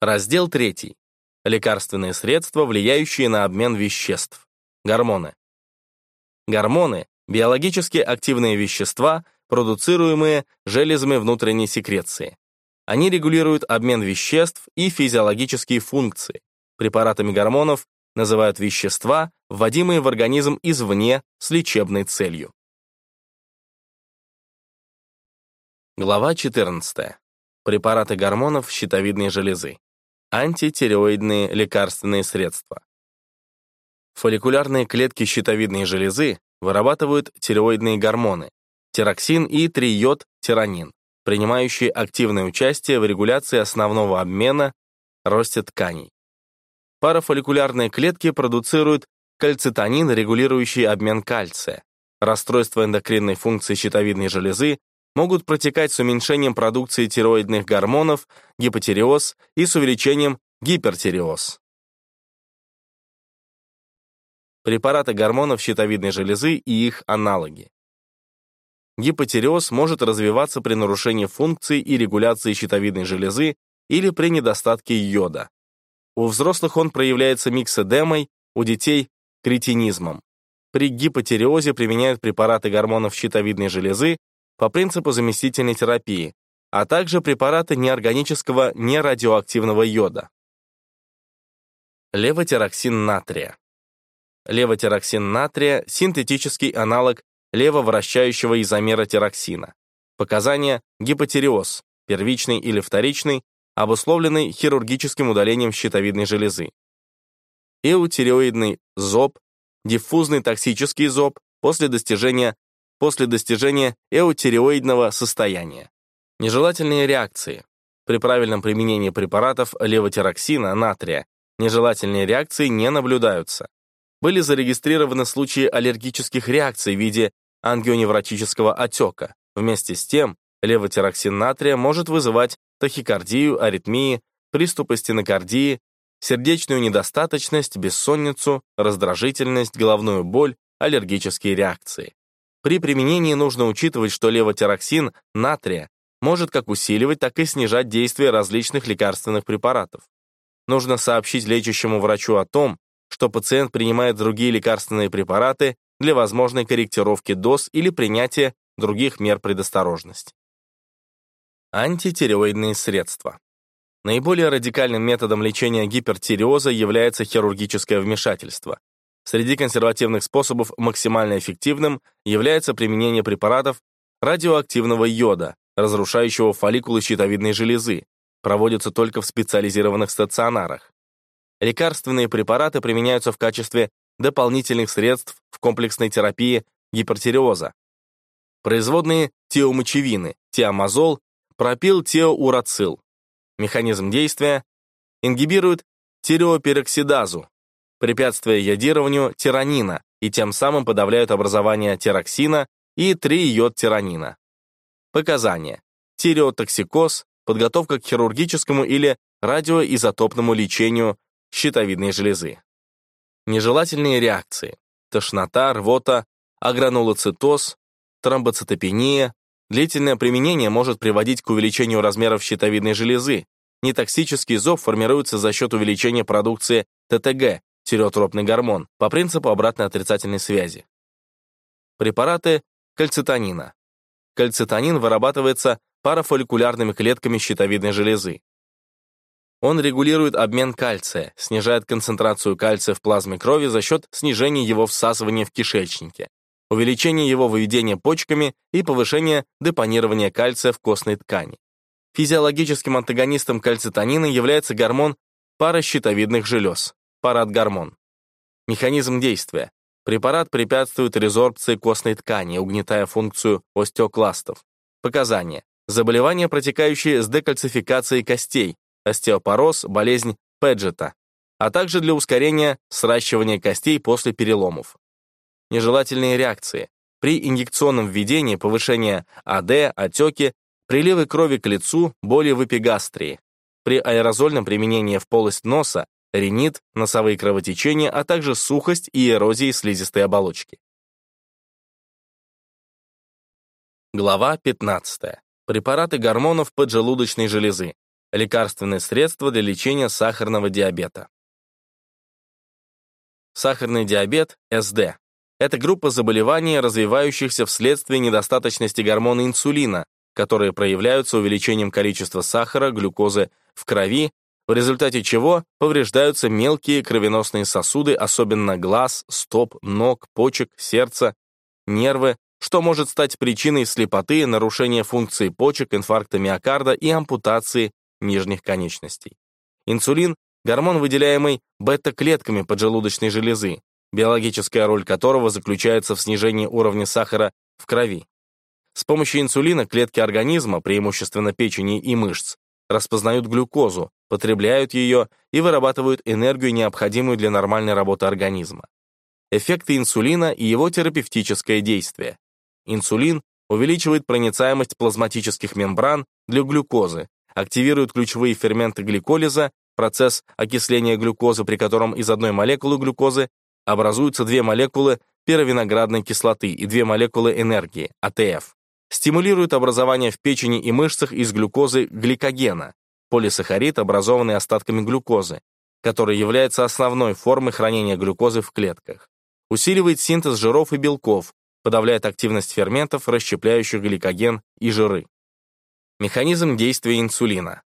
Раздел 3. Лекарственные средства, влияющие на обмен веществ. Гормоны. Гормоны – биологически активные вещества, продуцируемые железами внутренней секреции. Они регулируют обмен веществ и физиологические функции. Препаратами гормонов называют вещества, вводимые в организм извне с лечебной целью. Глава 14. Препараты гормонов щитовидной железы. Антитиреоидные лекарственные средства. Фолликулярные клетки щитовидной железы вырабатывают тиреоидные гормоны, тироксин и триод-тиранин, принимающие активное участие в регуляции основного обмена, росте тканей. Парафолликулярные клетки продуцируют кальцитонин, регулирующий обмен кальция. Расстройства эндокринной функции щитовидной железы могут протекать с уменьшением продукции тироидных гормонов, гипотиреоз и с увеличением гипертиреоз. Препараты гормонов щитовидной железы и их аналоги. Гипотиреоз может развиваться при нарушении функции и регуляции щитовидной железы или при недостатке йода. У взрослых он проявляется миксодемой, у детей — кретинизмом. При гипотиреозе применяют препараты гормонов щитовидной железы по принципу заместительной терапии, а также препараты неорганического нерадиоактивного йода. Левотироксин натрия. Левотироксин натрия – синтетический аналог левовращающего изомера тироксина. Показания – гипотиреоз, первичный или вторичный, обусловленный хирургическим удалением щитовидной железы. Эутиреоидный зоб, диффузный токсический зоб после достижения, после достижения эутиреоидного состояния. Нежелательные реакции. При правильном применении препаратов левотироксина, натрия, нежелательные реакции не наблюдаются. Были зарегистрированы случаи аллергических реакций в виде ангионевротического отека. Вместе с тем, левотироксин натрия может вызывать тахикардию, аритмии, приступы стенокардии, сердечную недостаточность, бессонницу, раздражительность, головную боль, аллергические реакции. При применении нужно учитывать, что левотироксин натрия может как усиливать, так и снижать действие различных лекарственных препаратов. Нужно сообщить лечащему врачу о том, что пациент принимает другие лекарственные препараты для возможной корректировки доз или принятия других мер предосторожности. Антитиреоидные средства. Наиболее радикальным методом лечения гипертиреоза является хирургическое вмешательство. Среди консервативных способов максимально эффективным является применение препаратов радиоактивного йода, разрушающего фолликулы щитовидной железы, проводится только в специализированных стационарах. Лекарственные препараты применяются в качестве дополнительных средств в комплексной терапии гипертиреоза. Производные теомочевины, теомазол, пропилтеоурацил. Механизм действия ингибирует тиреопероксидазу, препятствуя йодированию тиранина и тем самым подавляют образование тироксина и 3-йод-тиранина. Показания. Тиреотоксикоз, подготовка к хирургическому или радиоизотопному лечению щитовидной железы. Нежелательные реакции. Тошнота, рвота, агранулоцитоз, тромбоцитопения. Длительное применение может приводить к увеличению размеров щитовидной железы. Нетоксический зоб формируется за счет увеличения продукции ТТГ, тиреотропный гормон, по принципу обратной отрицательной связи. Препараты кальцитонина. Кальцитонин вырабатывается парафолликулярными клетками щитовидной железы. Он регулирует обмен кальция, снижает концентрацию кальция в плазме крови за счет снижения его всасывания в кишечнике, увеличения его выведения почками и повышения депонирования кальция в костной ткани. Физиологическим антагонистом кальцитонина является гормон паращитовидных желез, парадгормон. Механизм действия. Препарат препятствует резорбции костной ткани, угнетая функцию остеокластов. Показания. Заболевания, протекающие с декальцификацией костей, остеопороз, болезнь Педжета, а также для ускорения сращивания костей после переломов. Нежелательные реакции. При инъекционном введении повышение АД, отеки, приливы крови к лицу, боли в эпигастрии. При аэрозольном применении в полость носа ринит, носовые кровотечения, а также сухость и эрозии слизистой оболочки. Глава 15. Препараты гормонов поджелудочной железы. Лекарственные средства для лечения сахарного диабета. Сахарный диабет, СД. Это группа заболеваний, развивающихся вследствие недостаточности гормона инсулина, которые проявляются увеличением количества сахара, глюкозы в крови в результате чего повреждаются мелкие кровеносные сосуды, особенно глаз, стоп, ног, почек, сердца, нервы, что может стать причиной слепоты, нарушения функции почек, инфаркта миокарда и ампутации нижних конечностей. Инсулин – гормон, выделяемый бета-клетками поджелудочной железы, биологическая роль которого заключается в снижении уровня сахара в крови. С помощью инсулина клетки организма, преимущественно печени и мышц, распознают глюкозу, потребляют ее и вырабатывают энергию, необходимую для нормальной работы организма. Эффекты инсулина и его терапевтическое действие. Инсулин увеличивает проницаемость плазматических мембран для глюкозы, активирует ключевые ферменты гликолиза, процесс окисления глюкозы, при котором из одной молекулы глюкозы образуются две молекулы пировиноградной кислоты и две молекулы энергии, АТФ стимулирует образование в печени и мышцах из глюкозы гликогена, полисахарид, образованный остатками глюкозы, который является основной формой хранения глюкозы в клетках. Усиливает синтез жиров и белков, подавляет активность ферментов, расщепляющих гликоген и жиры. Механизм действия инсулина.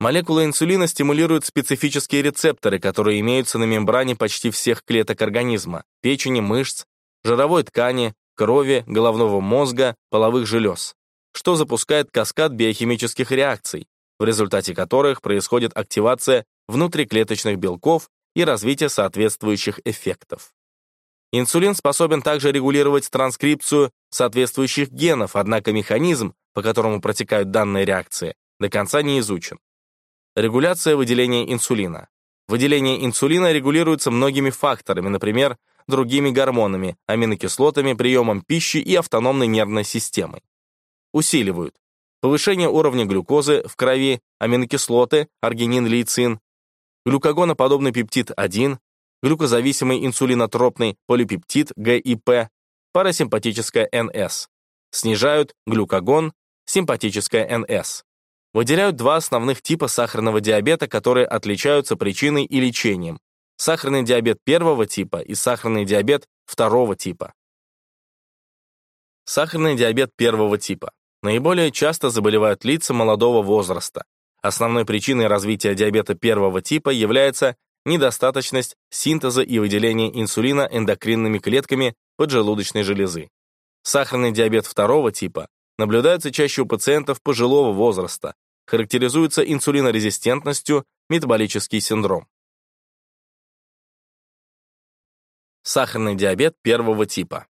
Молекулы инсулина стимулируют специфические рецепторы, которые имеются на мембране почти всех клеток организма, печени, мышц, жировой ткани, крови, головного мозга, половых желез, что запускает каскад биохимических реакций, в результате которых происходит активация внутриклеточных белков и развитие соответствующих эффектов. Инсулин способен также регулировать транскрипцию соответствующих генов, однако механизм, по которому протекают данные реакции, до конца не изучен. Регуляция выделения инсулина. Выделение инсулина регулируется многими факторами, например, другими гормонами, аминокислотами, приемом пищи и автономной нервной системой. Усиливают повышение уровня глюкозы в крови, аминокислоты, аргинин, лейцин, глюкогоноподобный пептид 1, глюкозависимый инсулинотропный полипептид ГИП, парасимпатическая НС. Снижают глюкогон, симпатическая НС. Выделяют два основных типа сахарного диабета, которые отличаются причиной и лечением. Сахарный диабет первого типа и сахарный диабет второго типа. Сахарный диабет первого типа. Наиболее часто заболевают лица молодого возраста. Основной причиной развития диабета первого типа является недостаточность синтеза и выделения инсулина эндокринными клетками поджелудочной железы. Сахарный диабет второго типа наблюдается чаще у пациентов пожилого возраста, характеризуется инсулинорезистентностью, метаболический синдром. Сахарный диабет первого типа.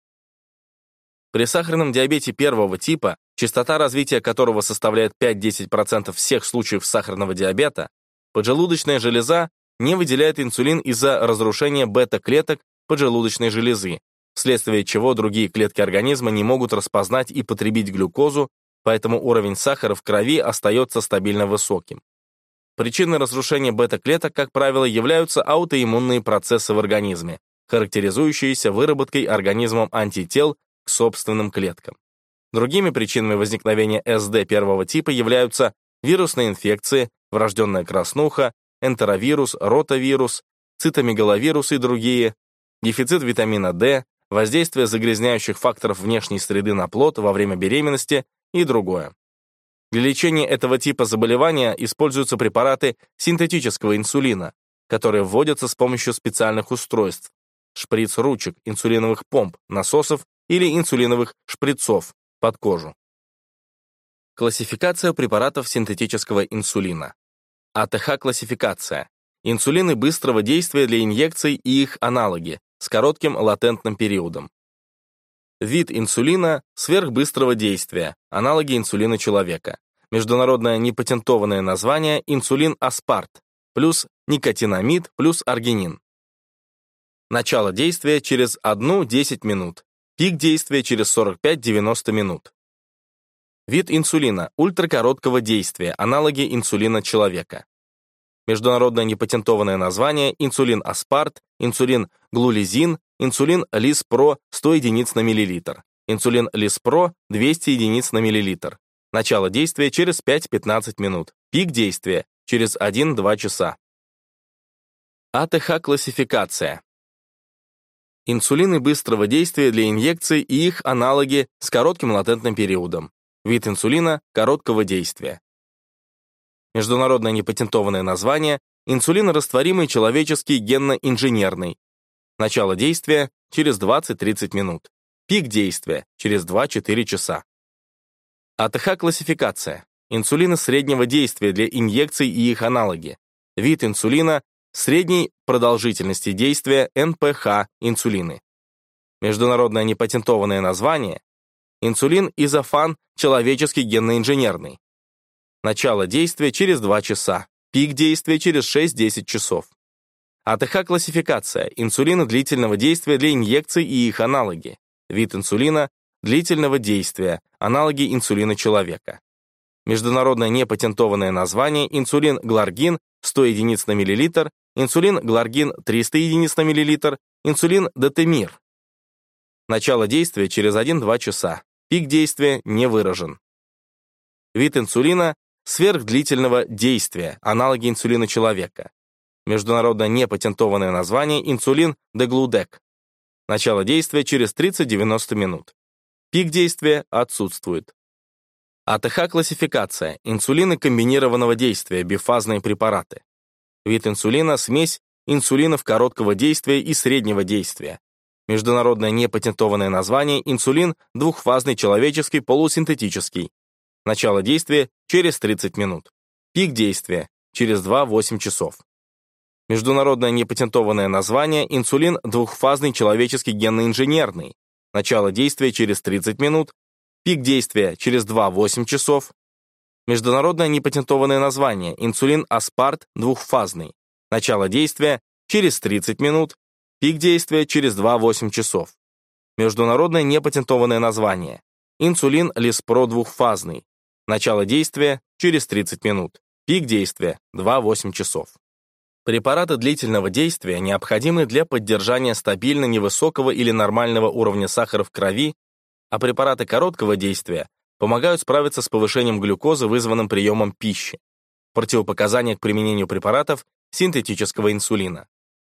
При сахарном диабете первого типа, частота развития которого составляет 5-10% всех случаев сахарного диабета, поджелудочная железа не выделяет инсулин из-за разрушения бета-клеток поджелудочной железы, вследствие чего другие клетки организма не могут распознать и потребить глюкозу, поэтому уровень сахара в крови остается стабильно высоким. Причиной разрушения бета-клеток, как правило, являются аутоиммунные процессы в организме, характеризующиеся выработкой организмом антител к собственным клеткам. Другими причинами возникновения СД первого типа являются вирусные инфекции, врожденная краснуха, энтеровирус, ротавирус, цитомегаловирус и другие, дефицит витамина D, воздействие загрязняющих факторов внешней среды на плод во время беременности и другое. Для лечения этого типа заболевания используются препараты синтетического инсулина, которые вводятся с помощью специальных устройств, шприц-ручек, инсулиновых помп, насосов или инсулиновых шприцов под кожу. Классификация препаратов синтетического инсулина. АТХ-классификация. Инсулины быстрого действия для инъекций и их аналоги с коротким латентным периодом. Вид инсулина сверхбыстрого действия, аналоги инсулина человека. Международное непатентованное название инсулин аспарт, плюс никотинамид, плюс аргинин. Начало действия через 1-10 минут. Пик действия через 45-90 минут. Вид инсулина ультракороткого действия, аналоги инсулина человека. Международное непатентованное название инсулин аспарт, инсулин глулизин, инсулин лиспро 100 единиц на миллилитр, инсулин лиспро 200 единиц на миллилитр. Начало действия через 5-15 минут. Пик действия через 1-2 часа. АТХ-классификация. Инсулины быстрого действия для инъекций и их аналоги с коротким латентным периодом. Вид инсулина короткого действия. Международное непатентованное название инсулинорастворимый человеческий генно-инженерный. Начало действия через 20-30 минут. Пик действия через 2-4 часа. АТХ-классификация. Инсулины среднего действия для инъекций и их аналоги. Вид инсулина средней продолжительности действия НПХ инсулины. Международное непатентованное название Инсулин изофан человеческий генно-инженерный. Начало действия через 2 часа. Пик действия через 6-10 часов. АТХ-классификация. Инсулина длительного действия для инъекций и их аналоги. Вид инсулина длительного действия. Аналоги инсулина человека. Международное непатентованное название инсулин гларгин 100 единиц на миллилитр, инсулин гларгин 300 единиц на миллилитр, инсулин детемир Начало действия через 1-2 часа. Пик действия не выражен. Вид инсулина сверхдлительного действия, аналоги инсулина человека. Международно непатентованное название инсулин деглудек. Начало действия через 30-90 минут. Пик действия отсутствует. АТХ-классификация. Инсулины комбинированного действия, бифазные препараты. Вид инсулина – смесь инсулинов короткого действия и среднего действия. Международное непатентованное название – инсулин двухфазный человеческий полусинтетический. Начало действия через 30 минут. Пик действия через 2-8 часов. Международное непатентованное название – инсулин двухфазный человеческий генно-инженерный. Начало действия через 30 минут, пик действия через 2-8 часов. Международное непатентованное название – инсулин аспарт двухфазный. Начало действия через 30 минут, пик действия через 2-8 часов. Международное непатентованное название – инсулин лиспро двухфазный. Начало действия через 30 минут, пик действия 2-8 часов. Препараты длительного действия необходимы для поддержания стабильно невысокого или нормального уровня сахара в крови, а препараты короткого действия помогают справиться с повышением глюкозы, вызванным приемом пищи. Противопоказания к применению препаратов синтетического инсулина.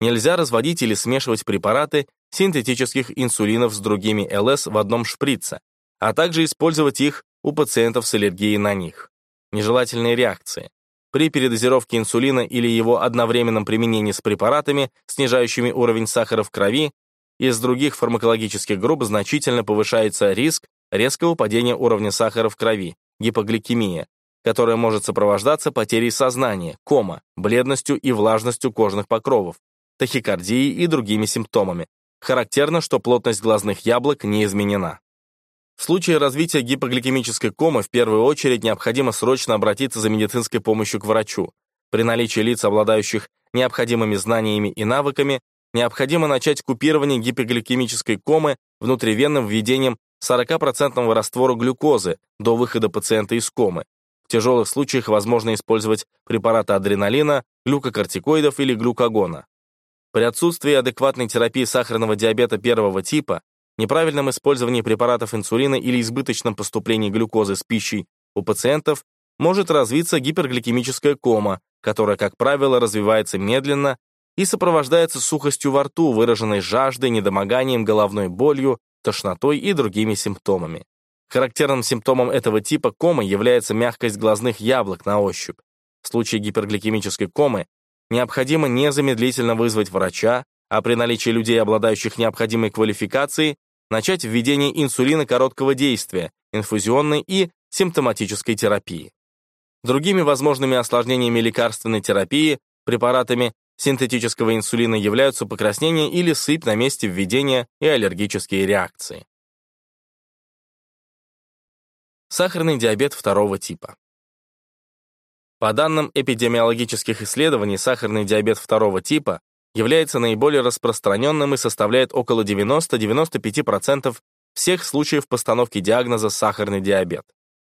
Нельзя разводить или смешивать препараты синтетических инсулинов с другими ЛС в одном шприце, а также использовать их у пациентов с аллергией на них. Нежелательные реакции. При передозировке инсулина или его одновременном применении с препаратами, снижающими уровень сахара в крови, из других фармакологических групп значительно повышается риск резкого падения уровня сахара в крови, гипогликемия, которая может сопровождаться потерей сознания, кома, бледностью и влажностью кожных покровов, тахикардией и другими симптомами. Характерно, что плотность глазных яблок не изменена. В случае развития гипогликемической комы в первую очередь необходимо срочно обратиться за медицинской помощью к врачу. При наличии лиц, обладающих необходимыми знаниями и навыками, необходимо начать купирование гипогликемической комы внутривенным введением 40% раствора глюкозы до выхода пациента из комы. В тяжелых случаях возможно использовать препараты адреналина, глюкокортикоидов или глюкагона. При отсутствии адекватной терапии сахарного диабета первого типа неправильном использовании препаратов инсулина или избыточном поступлении глюкозы с пищей у пациентов может развиться гипергликемическая кома, которая, как правило, развивается медленно и сопровождается сухостью во рту, выраженной жаждой, недомоганием, головной болью, тошнотой и другими симптомами. Характерным симптомом этого типа комы является мягкость глазных яблок на ощупь. В случае гипергликемической комы необходимо незамедлительно вызвать врача, а при наличии людей, обладающих необходимой квалификацией, начать введение инсулина короткого действия, инфузионной и симптоматической терапии. Другими возможными осложнениями лекарственной терапии препаратами синтетического инсулина являются покраснение или сыпь на месте введения и аллергические реакции. Сахарный диабет второго типа. По данным эпидемиологических исследований, сахарный диабет второго типа является наиболее распространенным и составляет около 90-95% всех случаев постановки диагноза сахарный диабет.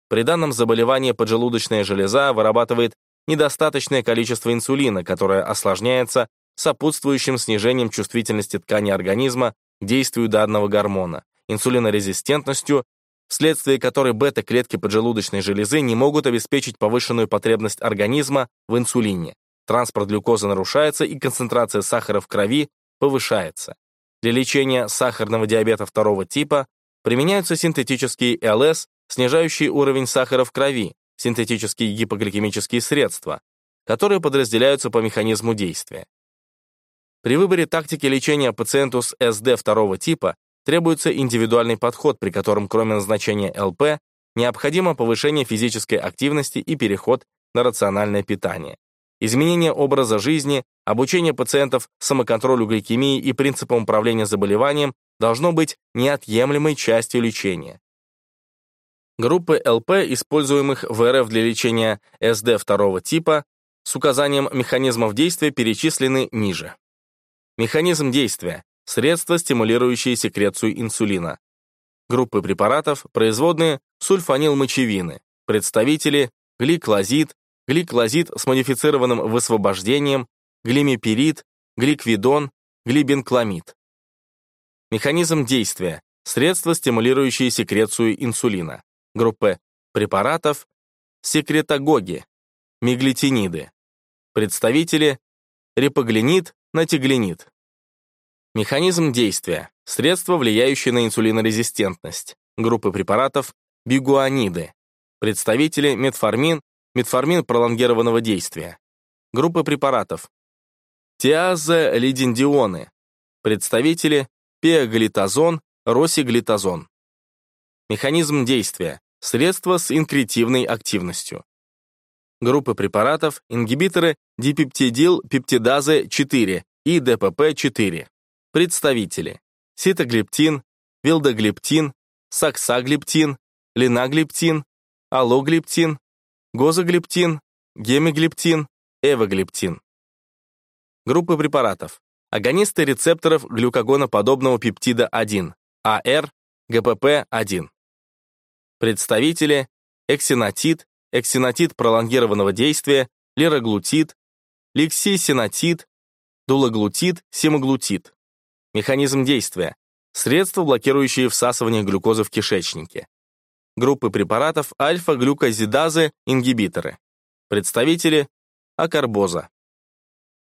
При данном заболевании поджелудочная железа вырабатывает недостаточное количество инсулина, которое осложняется сопутствующим снижением чувствительности ткани организма к действию данного гормона, инсулинорезистентностью, вследствие которой бета-клетки поджелудочной железы не могут обеспечить повышенную потребность организма в инсулине транспорт глюкозы нарушается и концентрация сахара в крови повышается. Для лечения сахарного диабета второго типа применяются синтетические ЛС, снижающие уровень сахара в крови, синтетические гипогликемические средства, которые подразделяются по механизму действия. При выборе тактики лечения пациенту с СД второго типа требуется индивидуальный подход, при котором кроме назначения ЛП необходимо повышение физической активности и переход на рациональное питание изменение образа жизни, обучение пациентов самоконтролю гликемии и принципам управления заболеванием должно быть неотъемлемой частью лечения. Группы ЛП, используемых в РФ для лечения СД второго типа, с указанием механизмов действия перечислены ниже. Механизм действия – средства, стимулирующие секрецию инсулина. Группы препаратов, производные сульфанилмочевины, представители – гликлозид, гликлозид с модифицированным высвобождением, глимепирид, гликвидон, глибенкламид. Механизм действия. Средства, стимулирующие секрецию инсулина. Группы препаратов, секретогоги, миглетиниды. Представители рипоглинид, натиглинид. Механизм действия. Средства, влияющие на инсулинорезистентность. Группы препаратов бигуаниды. Представители метформин, метформин пролонгированного действия. Группы препаратов. Тиазолидиндионы. Представители пиоглитазон, росиглитазон. Механизм действия. Средства с инкретивной активностью. Группы препаратов, ингибиторы дипептидил пептидазы 4 и ДПП-4. Представители. Ситоглептин, вилдоглептин, саксаглептин, линаглептин, алоглептин, гозоглептин, гемиглептин, эвоглептин. Группы препаратов. Агонисты рецепторов глюкогоноподобного пептида 1, АР, ГПП-1. Представители эксинатид, эксинатид пролонгированного действия, лироглутид, ликсисинатид, дулаглутид, семаглутид. Механизм действия. Средства, блокирующие всасывание глюкозы в кишечнике. Группы препаратов альфа-глюкозидазы, ингибиторы. Представители акарбоза.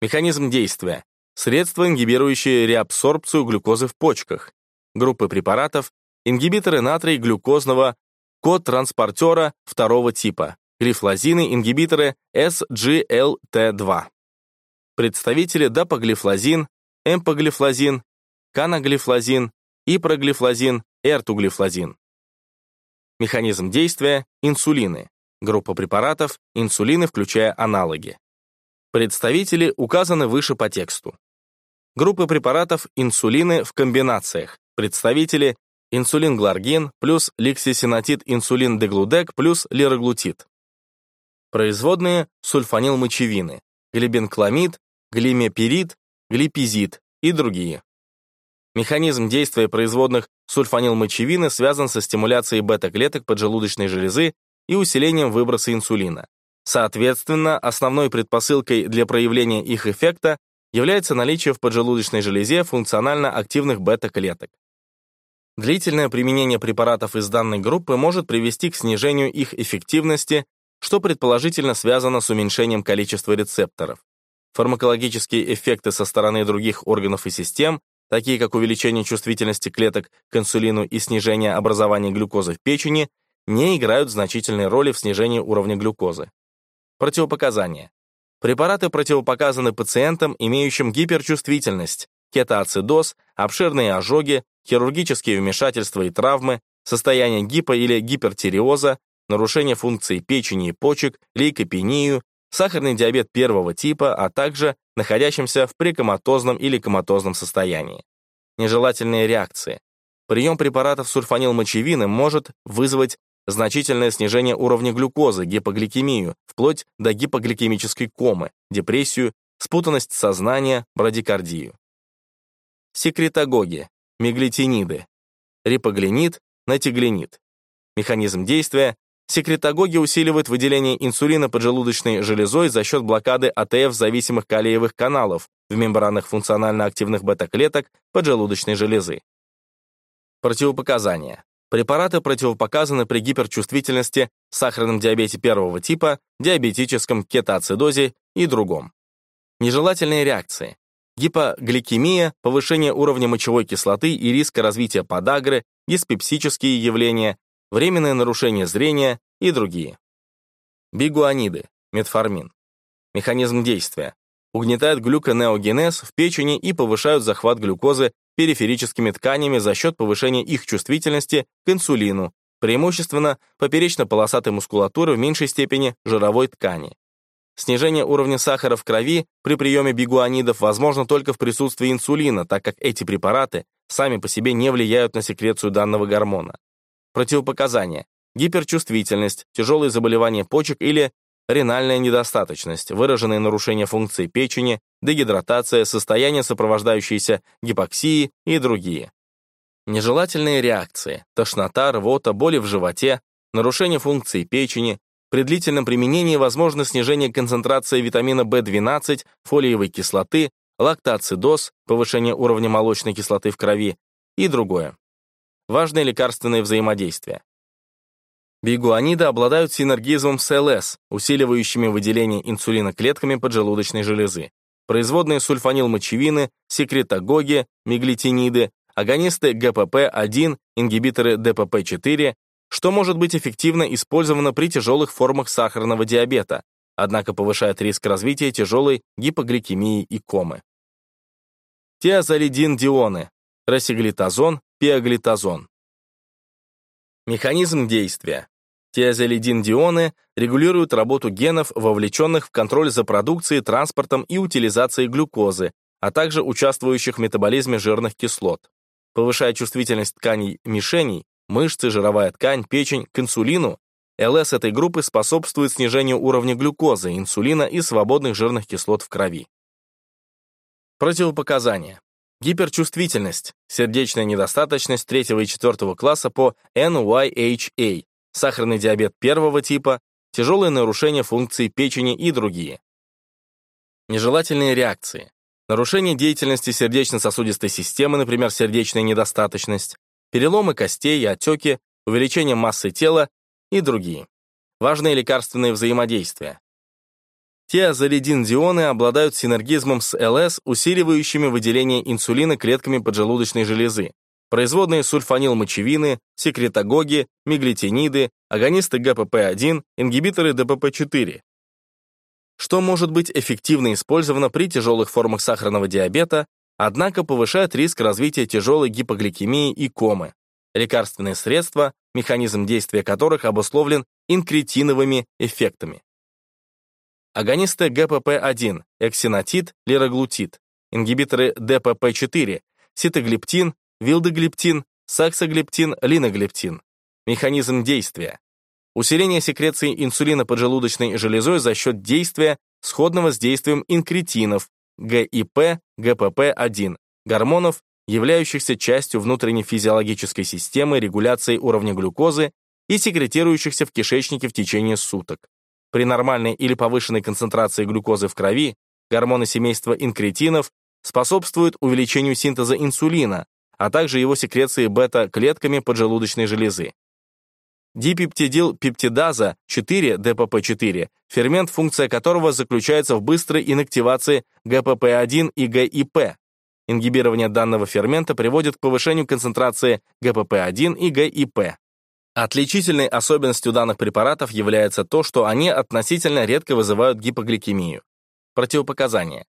Механизм действия. Средства, ингибирующие реабсорбцию глюкозы в почках. Группы препаратов ингибиторы натрий-глюкозного код-транспортера второго типа, глифлозины, ингибиторы SGLT2. Представители дапоглифлозин, эмпоглифлозин, канаглифлозин, ипроглифлозин, эртуглифлозин. Механизм действия – инсулины. Группа препаратов – инсулины, включая аналоги. Представители указаны выше по тексту. Группы препаратов – инсулины в комбинациях. Представители – инсулин-гларгин плюс ликсисинатид инсулин-деглудек плюс лироглутид. Производные – сульфанилмочевины, глибенкламид, глимепирид, глипизид и другие. Механизм действия производных сульфанилмочевины связан со стимуляцией бета-клеток поджелудочной железы и усилением выброса инсулина. Соответственно, основной предпосылкой для проявления их эффекта является наличие в поджелудочной железе функционально активных бета-клеток. Длительное применение препаратов из данной группы может привести к снижению их эффективности, что предположительно связано с уменьшением количества рецепторов. Фармакологические эффекты со стороны других органов и систем такие как увеличение чувствительности клеток к инсулину и снижение образования глюкозы в печени, не играют значительной роли в снижении уровня глюкозы. Противопоказания. Препараты противопоказаны пациентам, имеющим гиперчувствительность, кетоацидоз, обширные ожоги, хирургические вмешательства и травмы, состояние гипо- или гипертиреоза, нарушение функции печени и почек, лейкопению, сахарный диабет первого типа, а также находящимся в прекоматозном или коматозном состоянии. Нежелательные реакции. Прием препаратов сульфанилмочевины может вызвать значительное снижение уровня глюкозы, гипогликемию, вплоть до гипогликемической комы, депрессию, спутанность сознания, брадикардию. Секретогоги, меглитиниды, рипоглинид, натиглинид. Механизм действия Секретогоги усиливают выделение инсулина поджелудочной железой за счет блокады АТФ-зависимых калиевых каналов в мембранах функционально активных бета-клеток поджелудочной железы. Противопоказания. Препараты противопоказаны при гиперчувствительности, сахарном диабете первого типа, диабетическом кетоацидозе и другом. Нежелательные реакции. Гипогликемия, повышение уровня мочевой кислоты и риск развития подагры, диспепсические явления, временное нарушение зрения и другие. Бигуаниды, метформин. Механизм действия. Угнетают глюконеогенез в печени и повышают захват глюкозы периферическими тканями за счет повышения их чувствительности к инсулину, преимущественно поперечно-полосатой мускулатуры в меньшей степени жировой ткани. Снижение уровня сахара в крови при приеме бигуанидов возможно только в присутствии инсулина, так как эти препараты сами по себе не влияют на секрецию данного гормона. Противопоказания. Гиперчувствительность, тяжелые заболевания почек или ренальная недостаточность, выраженные нарушения функции печени, дегидратация, состояние, сопровождающееся гипоксией и другие. Нежелательные реакции, тошнота, рвота, боли в животе, нарушение функции печени, при длительном применении возможно снижение концентрации витамина В12, фолиевой кислоты, лактацидоз, повышение уровня молочной кислоты в крови и другое важные лекарственные взаимодействия. Бигуаниды обладают синергизмом с ЛС, усиливающими выделение инсулина клетками поджелудочной железы. Производные сульфанилмочевины, секретогоги, меглитиниды, агонисты ГПП-1, ингибиторы ДПП-4, что может быть эффективно использовано при тяжелых формах сахарного диабета, однако повышает риск развития тяжелой гипогликемии и комы. Тиазолидин-дионы, росиглитазон, пиоглитазон. Механизм действия. Тиазолидин-дионы регулируют работу генов, вовлеченных в контроль за продукцией, транспортом и утилизацией глюкозы, а также участвующих в метаболизме жирных кислот. Повышая чувствительность тканей мишеней, мышцы, жировая ткань, печень к инсулину, ЛС этой группы способствует снижению уровня глюкозы, инсулина и свободных жирных кислот в крови. Противопоказания. Гиперчувствительность, сердечная недостаточность 3 и 4 класса по NYHA, сахарный диабет первого типа, тяжелые нарушения функций печени и другие. Нежелательные реакции. Нарушение деятельности сердечно-сосудистой системы, например, сердечная недостаточность, переломы костей, отеки, увеличение массы тела и другие. Важные лекарственные взаимодействия. Тиазолидин-дионы обладают синергизмом с ЛС, усиливающими выделение инсулина клетками поджелудочной железы. Производные сульфанилмочевины, секретогоги, миглитиниды, агонисты ГПП-1, ингибиторы ДПП-4. Что может быть эффективно использовано при тяжелых формах сахарного диабета, однако повышает риск развития тяжелой гипогликемии и комы. Лекарственные средства, механизм действия которых обусловлен инкретиновыми эффектами. Агонисты ГПП-1, эксинатид, лироглутид, ингибиторы ДПП-4, ситоглиптин, вилдоглиптин, саксоглиптин, линоглиптин. Механизм действия. Усиление секреции инсулина поджелудочной железой за счет действия, сходного с действием инкретинов, ГИП, ГПП-1, гормонов, являющихся частью внутренней физиологической системы регуляции уровня глюкозы и секретирующихся в кишечнике в течение суток. При нормальной или повышенной концентрации глюкозы в крови гормоны семейства инкретинов способствуют увеличению синтеза инсулина, а также его секреции бета-клетками поджелудочной железы. Дипептидил-пептидаза 4, ДПП-4, фермент, функция которого заключается в быстрой инактивации ГПП-1 и ГИП. Ингибирование данного фермента приводит к повышению концентрации ГПП-1 и ГИП. Отличительной особенностью данных препаратов является то, что они относительно редко вызывают гипогликемию. Противопоказания.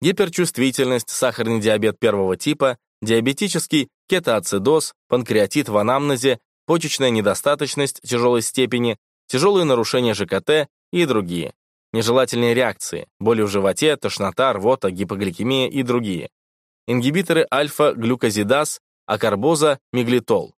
Гиперчувствительность, сахарный диабет первого типа, диабетический кетоацидоз, панкреатит в анамнезе, почечная недостаточность тяжелой степени, тяжелые нарушения ЖКТ и другие. Нежелательные реакции, боли в животе, тошнота, рвота, гипогликемия и другие. Ингибиторы альфа-глюкозидаз, акарбоза, миглитол.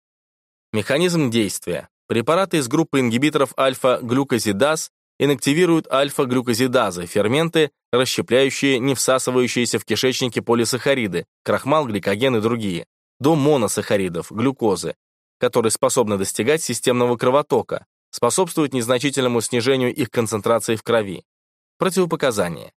Механизм действия. Препараты из группы ингибиторов альфа-глюкозидаз инактивируют альфа-глюкозидазы, ферменты, расщепляющие не всасывающиеся в кишечнике полисахариды, крахмал, гликоген и другие, до моносахаридов, глюкозы, которые способны достигать системного кровотока, способствуют незначительному снижению их концентрации в крови. Противопоказания.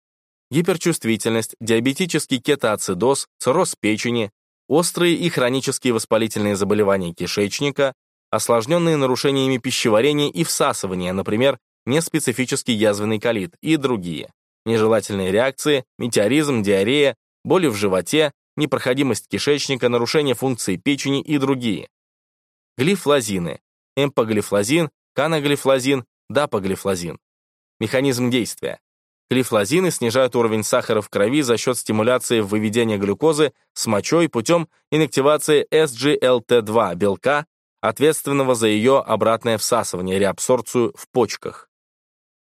Гиперчувствительность, диабетический кетоацидоз, цирроз печени, острые и хронические воспалительные заболевания кишечника, осложненные нарушениями пищеварения и всасывания, например, неспецифический язвенный колит и другие, нежелательные реакции, метеоризм, диарея, боли в животе, непроходимость кишечника, нарушение функции печени и другие. Глифлозины, эмпоглифлозин, каноглифлозин, дапоглифлозин. Механизм действия. Глифлозины снижают уровень сахара в крови за счет стимуляции выведения глюкозы с мочой путем инактивации SGLT2 белка, ответственного за ее обратное всасывание, реабсорбцию в почках.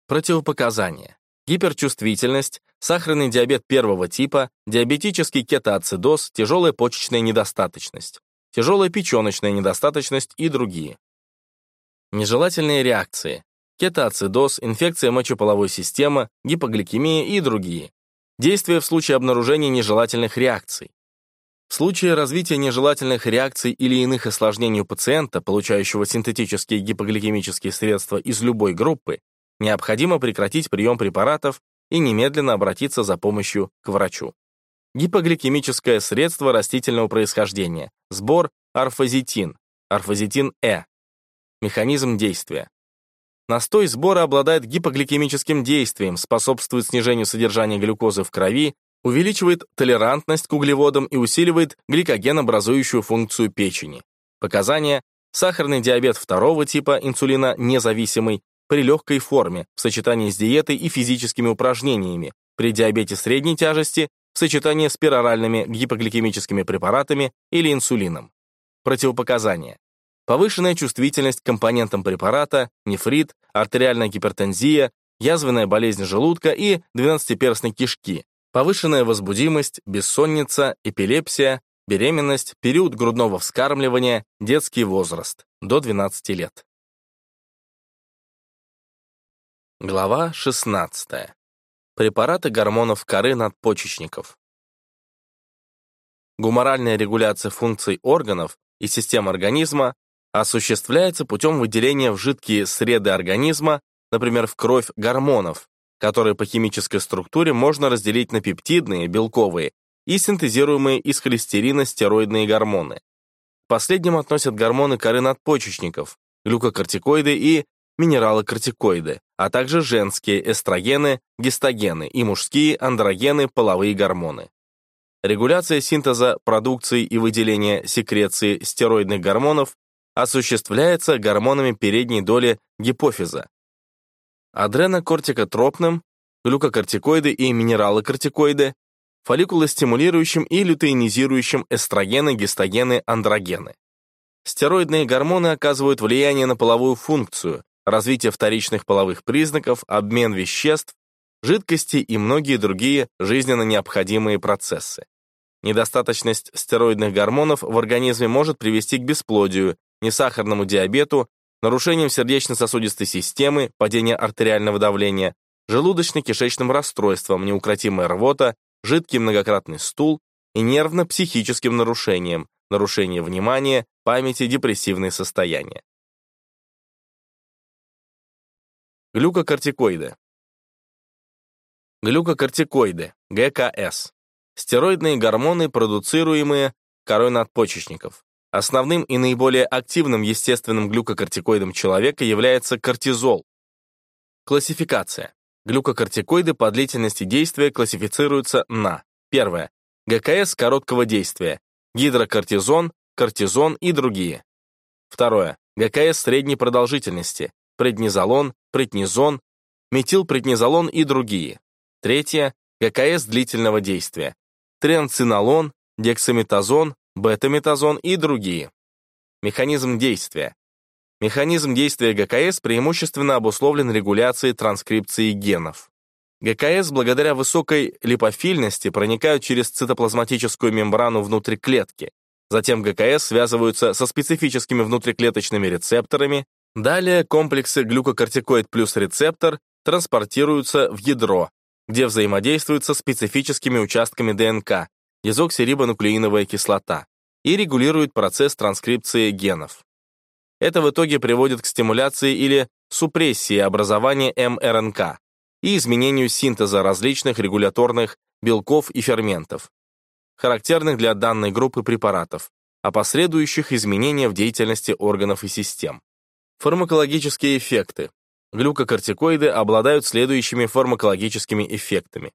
Противопоказания. Гиперчувствительность, сахарный диабет первого типа, диабетический кетоацидоз, тяжелая почечная недостаточность, тяжелая печеночная недостаточность и другие. Нежелательные реакции кетоацидоз, инфекция мочеполовой системы, гипогликемия и другие. Действия в случае обнаружения нежелательных реакций. В случае развития нежелательных реакций или иных осложнений у пациента, получающего синтетические гипогликемические средства из любой группы, необходимо прекратить прием препаратов и немедленно обратиться за помощью к врачу. Гипогликемическое средство растительного происхождения. Сбор арфазитин. Арфазитин-Э. Механизм действия. Настой сбора обладает гипогликемическим действием, способствует снижению содержания глюкозы в крови, увеличивает толерантность к углеводам и усиливает гликогенобразующую функцию печени. Показания – сахарный диабет второго типа, инсулина независимый, при легкой форме, в сочетании с диетой и физическими упражнениями, при диабете средней тяжести, в сочетании с пероральными гипогликемическими препаратами или инсулином. Противопоказания. Повышенная чувствительность к компонентам препарата, нефрит, артериальная гипертензия, язвенная болезнь желудка и двенадцатиперстной кишки, повышенная возбудимость, бессонница, эпилепсия, беременность, период грудного вскармливания, детский возраст до 12 лет. Глава 16. Препараты гормонов коры надпочечников. Гуморальная регуляция функций органов и систем организма осуществляется путем выделения в жидкие среды организма, например, в кровь, гормонов, которые по химической структуре можно разделить на пептидные, белковые и синтезируемые из холестерина стероидные гормоны. К последним относят гормоны коры надпочечников, глюкокортикоиды и минералы-кортикоиды, а также женские эстрогены, гистогены и мужские андрогены, половые гормоны. Регуляция синтеза продукции и выделения секреции стероидных гормонов осуществляется гормонами передней доли гипофиза. Адренокортикотропным, глюкокортикоиды и минералы-кортикоиды, фолликулостимулирующим и лютеинизирующим эстрогены, гистогены, андрогены. Стероидные гормоны оказывают влияние на половую функцию, развитие вторичных половых признаков, обмен веществ, жидкости и многие другие жизненно необходимые процессы. Недостаточность стероидных гормонов в организме может привести к бесплодию, несахарному диабету, нарушениям сердечно-сосудистой системы, падению артериального давления, желудочно-кишечным расстройствам, неукротимая рвота, жидкий многократный стул и нервно-психическим нарушениям, нарушение внимания, памяти, депрессивные состояния. Глюкокортикоиды. Глюкокортикоиды, ГКС. Стероидные гормоны, продуцируемые корой надпочечников. Основным и наиболее активным естественным глюкокортикоидом человека является кортизол. Классификация. Глюкокортикоиды по длительности действия классифицируются на первое ГКС короткого действия, гидрокортизон, кортизон и другие. Второе. ГКС средней продолжительности, преднизолон, преднизон, метилпреднизолон и другие. Третье – ГКС длительного действия, тренцинолон, дексаметазон, бетаметазон и другие. Механизм действия. Механизм действия ГКС преимущественно обусловлен регуляцией транскрипции генов. ГКС благодаря высокой липофильности проникают через цитоплазматическую мембрану внутрь клетки. Затем ГКС связываются со специфическими внутриклеточными рецепторами, Далее комплексы глюкокортикоид плюс рецептор транспортируются в ядро, где взаимодействуют со специфическими участками ДНК, дезоксирибонуклеиновая кислота, и регулируют процесс транскрипции генов. Это в итоге приводит к стимуляции или супрессии образования мРНК и изменению синтеза различных регуляторных белков и ферментов, характерных для данной группы препаратов, а последующих изменения в деятельности органов и систем. Фармакологические эффекты. Глюкокортикоиды обладают следующими фармакологическими эффектами.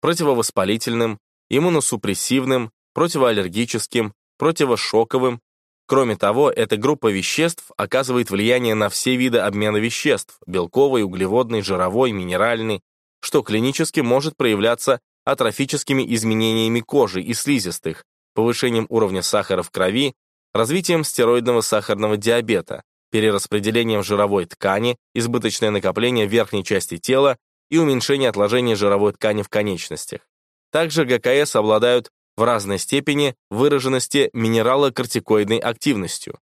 Противовоспалительным, иммуносупрессивным, противоаллергическим, противошоковым. Кроме того, эта группа веществ оказывает влияние на все виды обмена веществ – белковый, углеводный, жировой, минеральный, что клинически может проявляться атрофическими изменениями кожи и слизистых, повышением уровня сахара в крови, развитием стероидного сахарного диабета, перераспределением жировой ткани, избыточное накопление верхней части тела и уменьшение отложения жировой ткани в конечностях. Также ГКС обладают в разной степени выраженности минералокортикоидной активностью.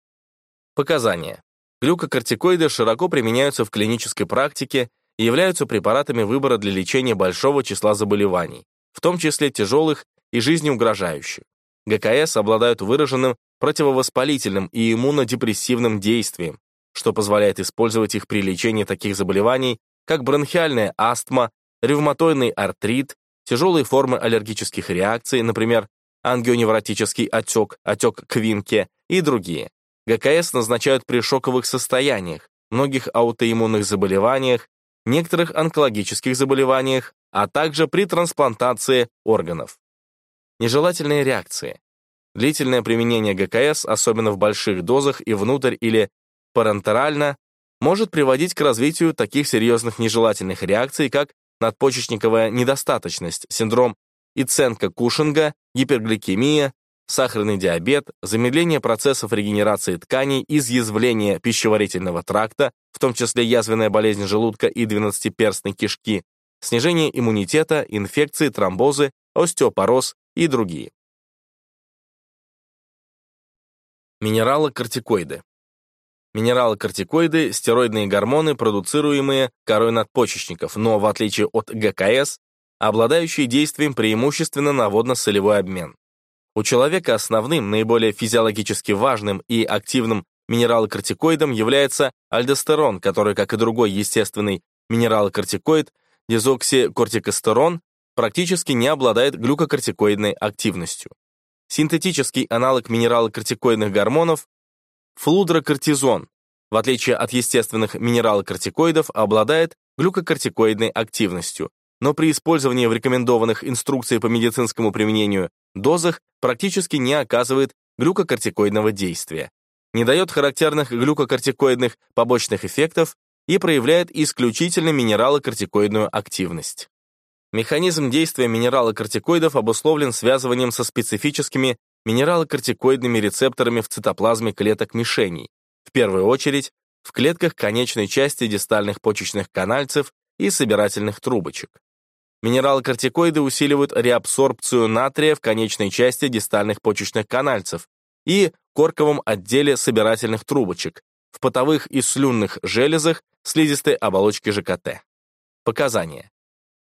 Показания. Глюкокортикоиды широко применяются в клинической практике и являются препаратами выбора для лечения большого числа заболеваний, в том числе тяжелых и жизнеугрожающих. ГКС обладают выраженным противовоспалительным и иммунодепрессивным действием, что позволяет использовать их при лечении таких заболеваний, как бронхиальная астма, ревматоидный артрит, тяжелые формы аллергических реакций, например, ангионевротический отек, отек Квинке и другие. ГКС назначают при шоковых состояниях, многих аутоиммунных заболеваниях, некоторых онкологических заболеваниях, а также при трансплантации органов. Нежелательные реакции. Длительное применение ГКС, особенно в больших дозах и внутрь или парентерально, может приводить к развитию таких серьезных нежелательных реакций, как надпочечниковая недостаточность, синдром Иценко-Кушинга, гипергликемия, сахарный диабет, замедление процессов регенерации тканей, изъязвление пищеварительного тракта, в том числе язвенная болезнь желудка и двенадцатиперстной кишки, снижение иммунитета, инфекции, тромбозы, остеопороз и другие. Минералы-кортикоиды. Минералы-кортикоиды – стероидные гормоны, продуцируемые корой надпочечников, но, в отличие от ГКС, обладающие действием преимущественно на водно-солевой обмен. У человека основным, наиболее физиологически важным и активным минералокортикоидом является альдостерон, который, как и другой естественный минералокортикоид, дезоксикортикостерон, практически не обладает глюкокортикоидной активностью. Синтетический аналог минералокортикоидных гормонов – флудрокортизон, в отличие от естественных минералокортикоидов, обладает глюкокортикоидной активностью, но при использовании в рекомендованных инструкциях по медицинскому применению дозах практически не оказывает глюкокортикоидного действия, не дает характерных глюкокортикоидных побочных эффектов и проявляет исключительно минералокортикоидную активность. Механизм действия минералокортикоидов обусловлен связыванием со специфическими минералокортикоидными рецепторами в цитоплазме клеток мишеней, в первую очередь в клетках конечной части дистальных почечных канальцев и собирательных трубочек. Минералокортикоиды усиливают реабсорбцию натрия в конечной части дистальных почечных канальцев и корковом отделе собирательных трубочек, в потовых и слюнных железах слизистой оболочки ЖКТ. Показания.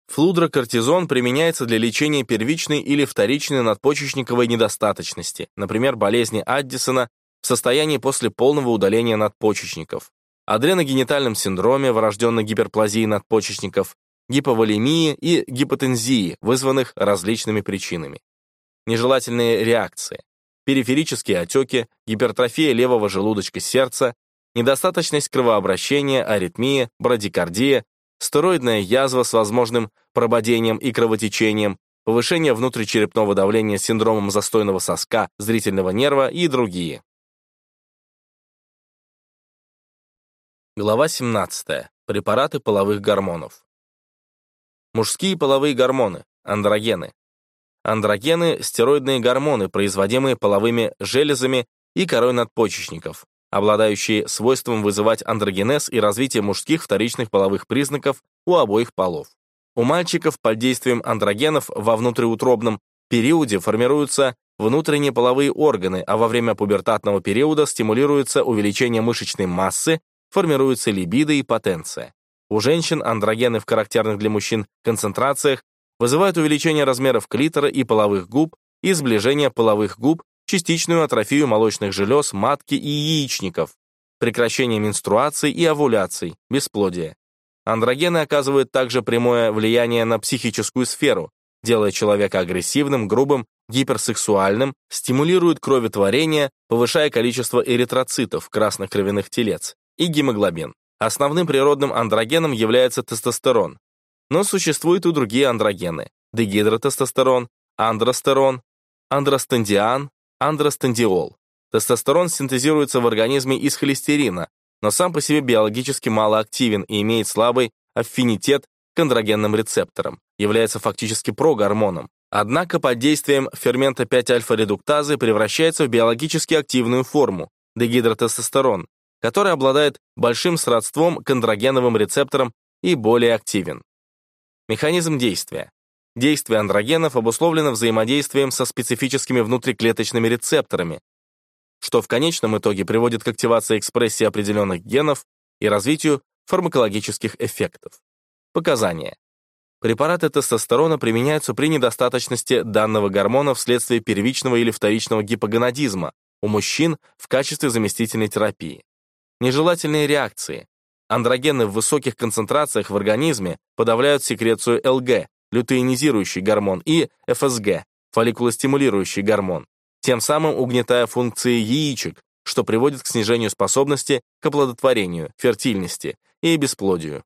Флудрокортизон применяется для лечения первичной или вторичной надпочечниковой недостаточности, например, болезни Аддисона в состоянии после полного удаления надпочечников, адреногенитальном синдроме, врожденной гиперплазии надпочечников, гиповолемии и гипотензии, вызванных различными причинами. Нежелательные реакции. Периферические отеки, гипертрофия левого желудочка сердца, недостаточность кровообращения, аритмия, брадикардия, стероидная язва с возможным прободением и кровотечением, повышение внутричерепного давления с синдромом застойного соска, зрительного нерва и другие. Глава 17. Препараты половых гормонов. Мужские половые гормоны, андрогены. Андрогены – стероидные гормоны, производимые половыми железами и корой надпочечников, обладающие свойством вызывать андрогенез и развитие мужских вторичных половых признаков у обоих полов. У мальчиков под действием андрогенов во внутриутробном периоде формируются внутренние половые органы, а во время пубертатного периода стимулируется увеличение мышечной массы, формируется либидо и потенция. У женщин андрогены в характерных для мужчин концентрациях вызывают увеличение размеров клитора и половых губ и сближение половых губ, частичную атрофию молочных желез, матки и яичников, прекращение менструаций и овуляций, бесплодие. Андрогены оказывают также прямое влияние на психическую сферу, делая человека агрессивным, грубым, гиперсексуальным, стимулируют кроветворение, повышая количество эритроцитов, красных кровяных телец, и гемоглобин. Основным природным андрогеном является тестостерон. Но существуют и другие андрогены – дегидротестостерон, андростерон, андростендиан, андростендиол. Тестостерон синтезируется в организме из холестерина, но сам по себе биологически малоактивен и имеет слабый аффинитет к андрогенным рецепторам, является фактически прогормоном. Однако под действием фермента 5-альфа-редуктазы превращается в биологически активную форму – дегидротестостерон, который обладает большим сродством к андрогеновым рецепторам и более активен. Механизм действия. Действие андрогенов обусловлено взаимодействием со специфическими внутриклеточными рецепторами, что в конечном итоге приводит к активации экспрессии определенных генов и развитию фармакологических эффектов. Показания. Препараты тестостерона применяются при недостаточности данного гормона вследствие первичного или вторичного гипогонадизма у мужчин в качестве заместительной терапии. Нежелательные реакции. Андрогены в высоких концентрациях в организме подавляют секрецию ЛГ, лютеинизирующий гормон, и ФСГ, фолликулостимулирующий гормон, тем самым угнетая функции яичек, что приводит к снижению способности к оплодотворению, фертильности и бесплодию.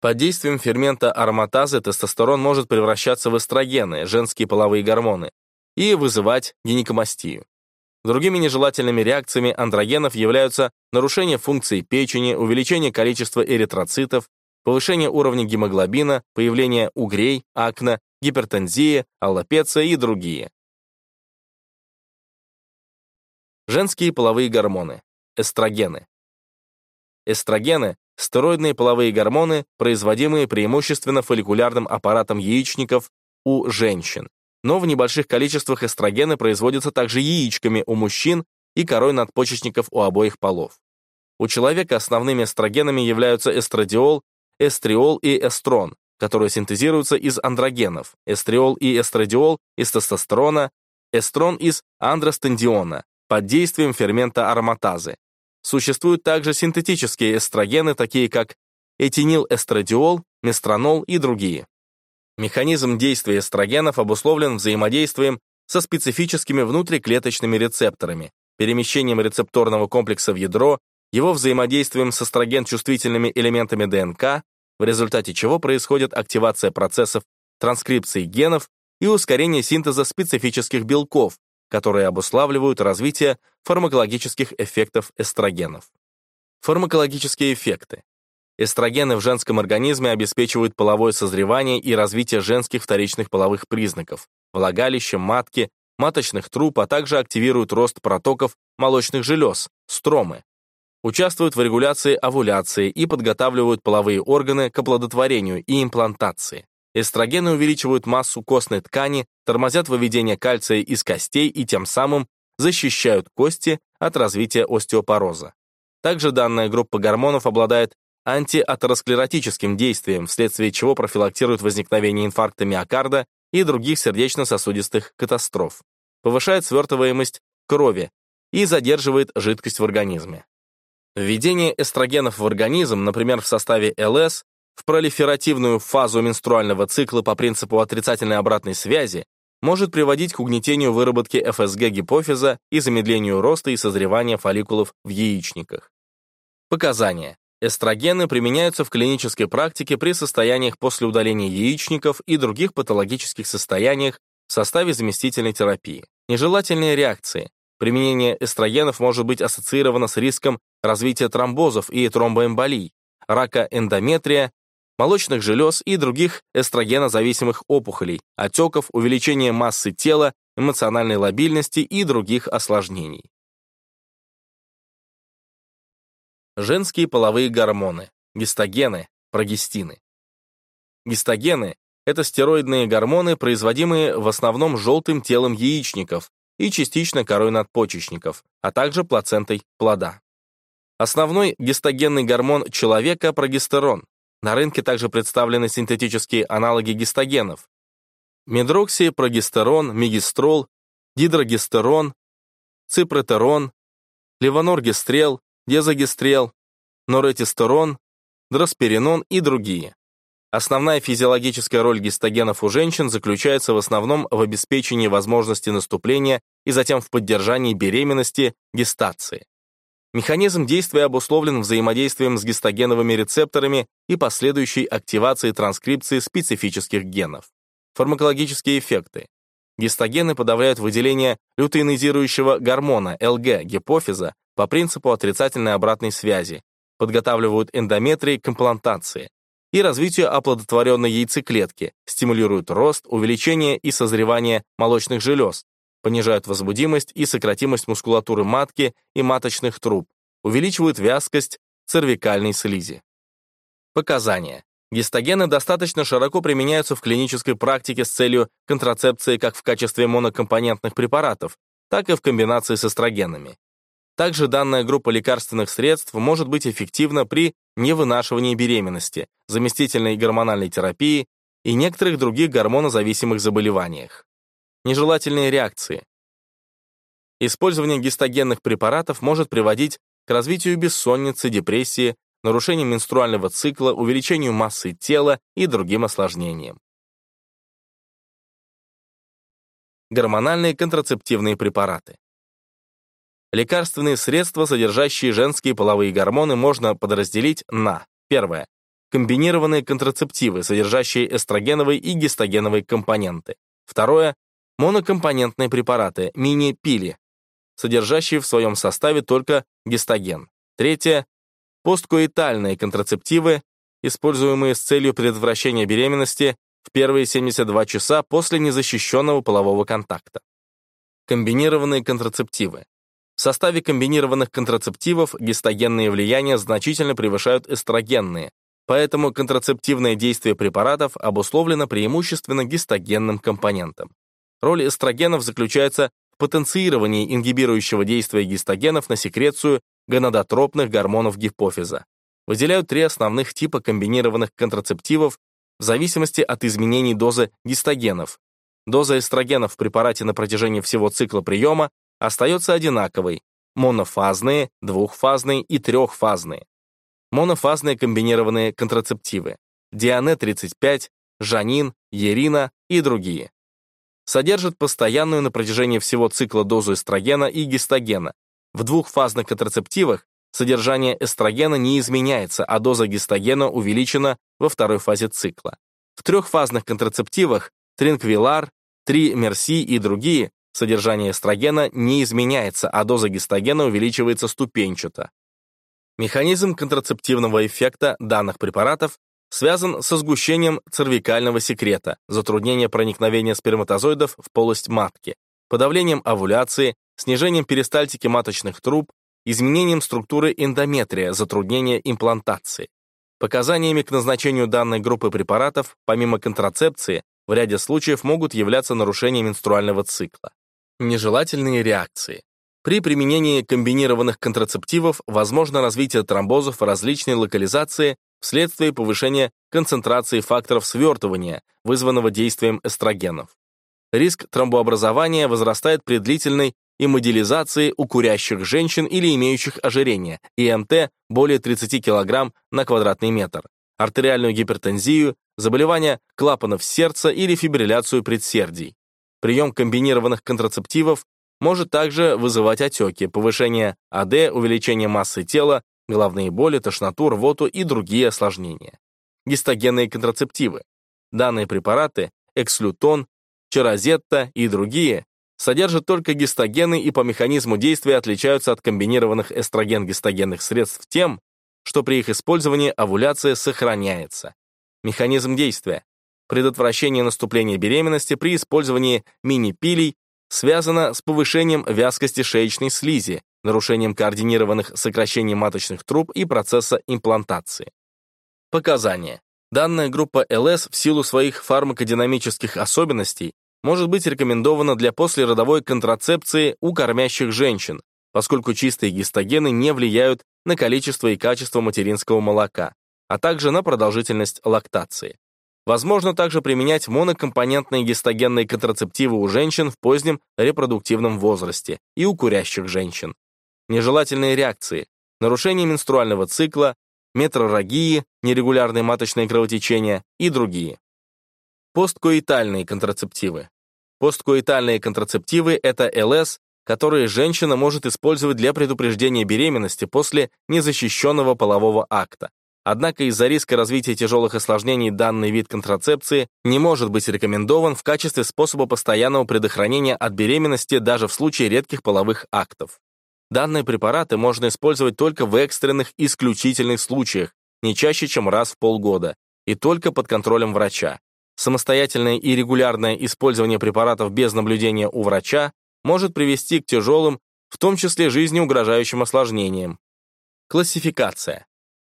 Под действием фермента ароматазы тестостерон может превращаться в эстрогены, женские половые гормоны, и вызывать гинекомастию. Другими нежелательными реакциями андрогенов являются нарушение функции печени, увеличение количества эритроцитов, повышение уровня гемоглобина, появление угрей, акне, гипертензия, аллопеция и другие. Женские половые гормоны. Эстрогены. Эстрогены – стероидные половые гормоны, производимые преимущественно фолликулярным аппаратом яичников у женщин. Но в небольших количествах эстрогены производятся также яичками у мужчин и корой надпочечников у обоих полов. У человека основными эстрогенами являются эстрадиол, эстриол и эстрон, которые синтезируются из андрогенов, эстриол и эстрадиол из тестостерона, эстрон из андростендиона под действием фермента ароматазы. Существуют также синтетические эстрогены, такие как этинилэстрадиол, местронол и другие. Механизм действия эстрогенов обусловлен взаимодействием со специфическими внутриклеточными рецепторами, перемещением рецепторного комплекса в ядро его взаимодействием с эстроген-чувствительными элементами ДНК, в результате чего происходит активация процессов транскрипции генов и ускорение синтеза специфических белков, которые обуславливают развитие фармакологических эффектов эстрогенов. Фармакологические эффекты. Эстрогены в женском организме обеспечивают половое созревание и развитие женских вторичных половых признаков, влагалища, матки, маточных труб, а также активируют рост протоков молочных желез, стромы, участвуют в регуляции овуляции и подготавливают половые органы к оплодотворению и имплантации. Эстрогены увеличивают массу костной ткани, тормозят выведение кальция из костей и тем самым защищают кости от развития остеопороза. Также данная группа гормонов обладает антиатеросклеротическим действием, вследствие чего профилактирует возникновение инфаркта миокарда и других сердечно-сосудистых катастроф, повышает свертываемость крови и задерживает жидкость в организме. Введение эстрогенов в организм, например, в составе ЛС, в пролиферативную фазу менструального цикла по принципу отрицательной обратной связи, может приводить к угнетению выработки ФСГ гипофиза и замедлению роста и созревания фолликулов в яичниках. Показания. Эстрогены применяются в клинической практике при состояниях после удаления яичников и других патологических состояниях в составе заместительной терапии. Нежелательные реакции. Применение эстрогенов может быть ассоциировано с риском развития тромбозов и тромбоэмболий, рака эндометрия, молочных желез и других эстрогенозависимых опухолей, отеков, увеличения массы тела, эмоциональной лобильности и других осложнений. Женские половые гормоны, гистогены, прогестины. Гистогены – это стероидные гормоны, производимые в основном желтым телом яичников, и частично корой надпочечников, а также плацентой плода. Основной гистогенный гормон человека – прогестерон. На рынке также представлены синтетические аналоги гистогенов. Медроксипрогестерон, мегистрол, дидрогестерон, ципротерон, левоноргестрел, дезогестрел, норетистерон, дросперинон и другие. Основная физиологическая роль гистогенов у женщин заключается в основном в обеспечении возможности наступления и затем в поддержании беременности, гестации. Механизм действия обусловлен взаимодействием с гистогеновыми рецепторами и последующей активацией транскрипции специфических генов. Фармакологические эффекты. Гистогены подавляют выделение лютеинизирующего гормона ЛГ гипофиза по принципу отрицательной обратной связи, подготавливают эндометрии к имплантации, и развитию оплодотворенной яйцеклетки, стимулируют рост, увеличение и созревание молочных желез, понижают возбудимость и сократимость мускулатуры матки и маточных труб, увеличивают вязкость цервикальной слизи. Показания. Гистогены достаточно широко применяются в клинической практике с целью контрацепции как в качестве монокомпонентных препаратов, так и в комбинации с эстрогенами. Также данная группа лекарственных средств может быть эффективна при невынашивании беременности, заместительной гормональной терапии и некоторых других гормонозависимых заболеваниях. Нежелательные реакции. Использование гистогенных препаратов может приводить к развитию бессонницы, депрессии, нарушению менструального цикла, увеличению массы тела и другим осложнениям. Гормональные контрацептивные препараты. Лекарственные средства, содержащие женские половые гормоны, можно подразделить на первое комбинированные контрацептивы, содержащие эстрогеновые и гистогеновые компоненты. Второе монокомпонентные препараты, мини-пили, содержащие в своем составе только гистоген. Третье посткоитальные контрацептивы, используемые с целью предотвращения беременности в первые 72 часа после незащищенного полового контакта. Комбинированные контрацептивы В составе комбинированных контрацептивов гистогенные влияния значительно превышают эстрогенные, поэтому контрацептивное действие препаратов обусловлено преимущественно гистогенным компонентом. Роль эстрогенов заключается в потенцировании ингибирующего действия гистогенов на секрецию гонадотропных гормонов гипофиза. Выделяют три основных типа комбинированных контрацептивов в зависимости от изменений дозы гистогенов. Доза эстрогенов в препарате на протяжении всего цикла приема остается одинаковой – монофазные, двухфазные и трехфазные. Монофазные комбинированные контрацептивы – Диане-35, Жанин, Ерина и другие. Содержат постоянную на протяжении всего цикла дозу эстрогена и гистогена. В двухфазных контрацептивах содержание эстрогена не изменяется, а доза гистогена увеличена во второй фазе цикла. В трехфазных контрацептивах тринквилар, три мерси и другие Содержание эстрогена не изменяется, а доза гистогена увеличивается ступенчато. Механизм контрацептивного эффекта данных препаратов связан со сгущением цервикального секрета, затруднением проникновения сперматозоидов в полость матки, подавлением овуляции, снижением перистальтики маточных труб, изменением структуры эндометрия, затруднение имплантации. Показаниями к назначению данной группы препаратов, помимо контрацепции, в ряде случаев могут являться нарушения менструального цикла. Нежелательные реакции. При применении комбинированных контрацептивов возможно развитие тромбозов различной локализации вследствие повышения концентрации факторов свертывания, вызванного действием эстрогенов. Риск тромбообразования возрастает при длительной иммодилизации у курящих женщин или имеющих ожирение, ИМТ более 30 кг на квадратный метр, артериальную гипертензию, заболевания клапанов сердца или фибрилляцию предсердий. Прием комбинированных контрацептивов может также вызывать отеки, повышение АД, увеличение массы тела, головные боли, тошноту, рвоту и другие осложнения. Гистогенные контрацептивы. Данные препараты, экслютон, чаразетта и другие, содержат только гистогены и по механизму действия отличаются от комбинированных эстроген-гистогенных средств тем, что при их использовании овуляция сохраняется. Механизм действия предотвращение наступления беременности при использовании мини-пилей связано с повышением вязкости шеечной слизи, нарушением координированных сокращений маточных труб и процесса имплантации. Показания. Данная группа ЛС в силу своих фармакодинамических особенностей может быть рекомендована для послеродовой контрацепции у кормящих женщин, поскольку чистые гистогены не влияют на количество и качество материнского молока, а также на продолжительность лактации. Возможно также применять монокомпонентные гистогенные контрацептивы у женщин в позднем репродуктивном возрасте и у курящих женщин. Нежелательные реакции, нарушение менструального цикла, метрорагии, нерегулярные маточные кровотечения и другие. Посткоитальные контрацептивы. Посткоитальные контрацептивы – это ЛС, которые женщина может использовать для предупреждения беременности после незащищенного полового акта, Однако из-за риска развития тяжелых осложнений данный вид контрацепции не может быть рекомендован в качестве способа постоянного предохранения от беременности даже в случае редких половых актов. Данные препараты можно использовать только в экстренных исключительных случаях, не чаще, чем раз в полгода, и только под контролем врача. Самостоятельное и регулярное использование препаратов без наблюдения у врача может привести к тяжелым, в том числе жизнеугрожающим осложнениям. Классификация.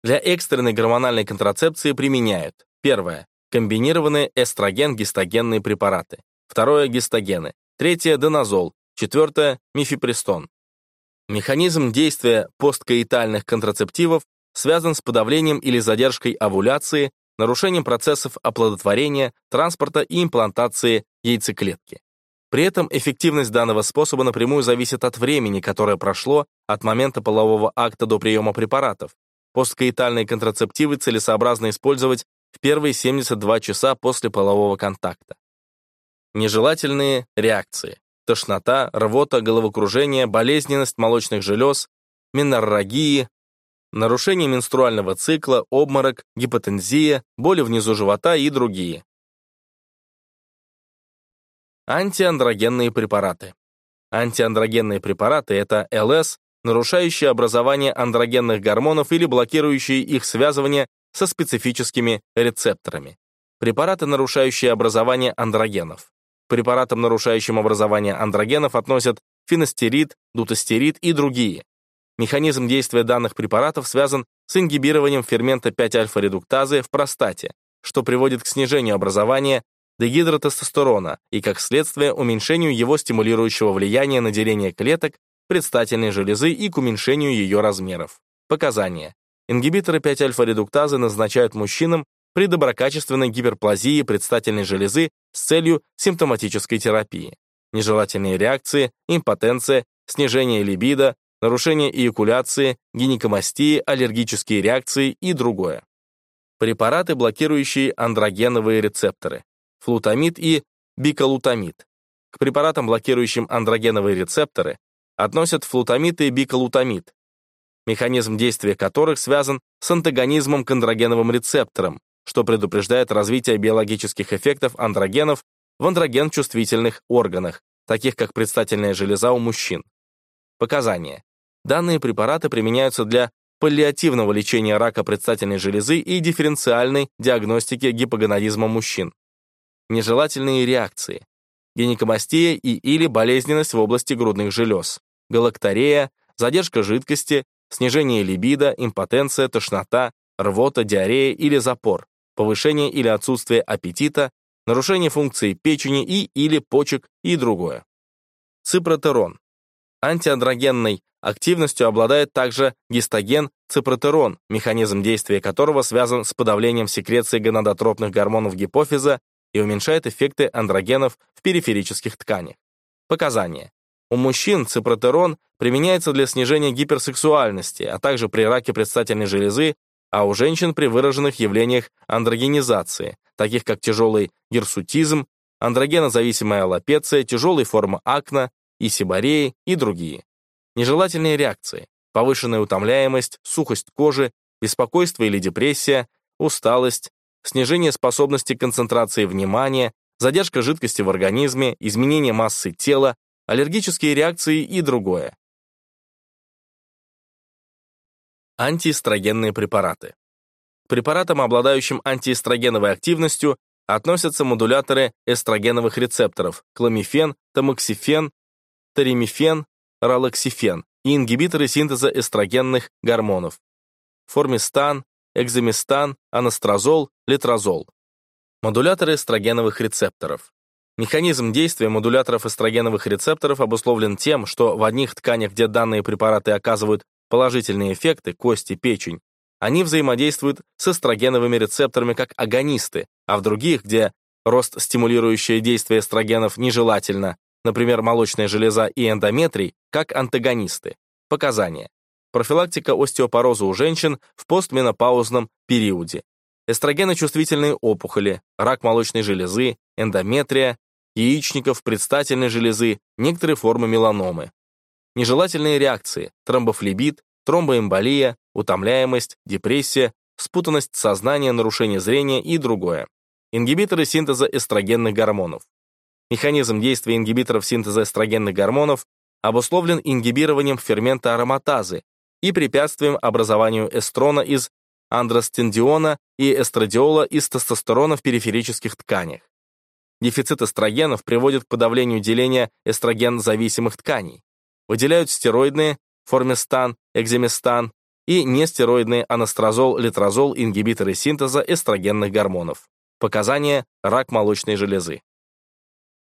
Для экстренной гормональной контрацепции применяют. Первое. Комбинированные эстроген-гистогенные препараты, второе – гистогены, третье – доназол, четвертое – мифепристон. Механизм действия посткоитальных контрацептивов связан с подавлением или задержкой овуляции, нарушением процессов оплодотворения, транспорта и имплантации яйцеклетки. При этом эффективность данного способа напрямую зависит от времени, которое прошло от момента полового акта до приема препаратов, Посткоитальные контрацептивы целесообразно использовать в первые 72 часа после полового контакта. Нежелательные реакции. Тошнота, рвота, головокружение, болезненность молочных желез, меноррагии, нарушение менструального цикла, обморок, гипотензия, боли внизу живота и другие. Антиандрогенные препараты. Антиандрогенные препараты – это ЛС, нарушающие образование андрогенных гормонов или блокирующие их связывание со специфическими рецепторами. Препараты, нарушающие образование андрогенов. К препаратам, нарушающим образование андрогенов, относят финостерид, дутастерид и другие. Механизм действия данных препаратов связан с ингибированием фермента 5-альфа-редуктазы в простате, что приводит к снижению образования дегидротестостерона и, как следствие, уменьшению его стимулирующего влияния на деление клеток предстательной железы и к уменьшению ее размеров. Показания. Ингибиторы 5-альфа-редуктазы назначают мужчинам при доброкачественной гиперплазии предстательной железы с целью симптоматической терапии. Нежелательные реакции, импотенция, снижение либидо, нарушение эякуляции, гинекомастии, аллергические реакции и другое. Препараты, блокирующие андрогеновые рецепторы, флутамид и биколутамид. К препаратам, блокирующим андрогеновые рецепторы, относят флутамид и биколутамид, механизм действия которых связан с антагонизмом к андрогеновым рецепторам, что предупреждает развитие биологических эффектов андрогенов в андроген-чувствительных органах, таких как предстательная железа у мужчин. Показания. Данные препараты применяются для паллиативного лечения рака предстательной железы и дифференциальной диагностики гипогонадизма мужчин. Нежелательные реакции. Гинекомастия и или болезненность в области грудных желез. Галакторея, задержка жидкости, снижение либидо, импотенция, тошнота, рвота, диарея или запор, повышение или отсутствие аппетита, нарушение функции печени и или почек и другое. Ципротерон. Антиандрогенной активностью обладает также гистоген ципротерон, механизм действия которого связан с подавлением секреции гонадотропных гормонов гипофиза и уменьшает эффекты андрогенов в периферических тканях. Показания. У мужчин ципротерон применяется для снижения гиперсексуальности, а также при раке предстательной железы, а у женщин при выраженных явлениях андрогенизации, таких как тяжелый гирсутизм, андрогенозависимая аллопеция, тяжелая форма акне, исибореи и другие. Нежелательные реакции, повышенная утомляемость, сухость кожи, беспокойство или депрессия, усталость, снижение способности концентрации внимания, задержка жидкости в организме, изменение массы тела, аллергические реакции и другое. Антиэстрогенные препараты. К препаратам, обладающим антиэстрогеновой активностью, относятся модуляторы эстрогеновых рецепторов кламифен, тамоксифен, таримифен, ралоксифен и ингибиторы синтеза эстрогенных гормонов формистан, экземистан, анастрозол, летрозол. Модуляторы эстрогеновых рецепторов. Механизм действия модуляторов эстрогеновых рецепторов обусловлен тем, что в одних тканях, где данные препараты оказывают положительные эффекты, кости, печень, они взаимодействуют с эстрогеновыми рецепторами как агонисты, а в других, где рост стимулирующее действие эстрогенов нежелательно, например, молочная железа и эндометрий, как антагонисты. Показания. Профилактика остеопороза у женщин в постменопаузном периоде. Эстрогеночувствительные опухоли, рак молочной железы, эндометрия, яичников, предстательной железы, некоторые формы меланомы. Нежелательные реакции, тромбофлебит, тромбоэмболия, утомляемость, депрессия, спутанность сознания, нарушение зрения и другое. Ингибиторы синтеза эстрогенных гормонов. Механизм действия ингибиторов синтеза эстрогенных гормонов обусловлен ингибированием фермента ароматазы и препятствием образованию эстрона из андростендиона и эстрадиола из тестостерона в периферических тканях. Дефицит эстрогенов приводит к подавлению деления эстроген-зависимых тканей. Выделяют стероидные, формистан, экземистан и нестероидные анастрозол, литрозол, ингибиторы синтеза эстрогенных гормонов. Показания – рак молочной железы.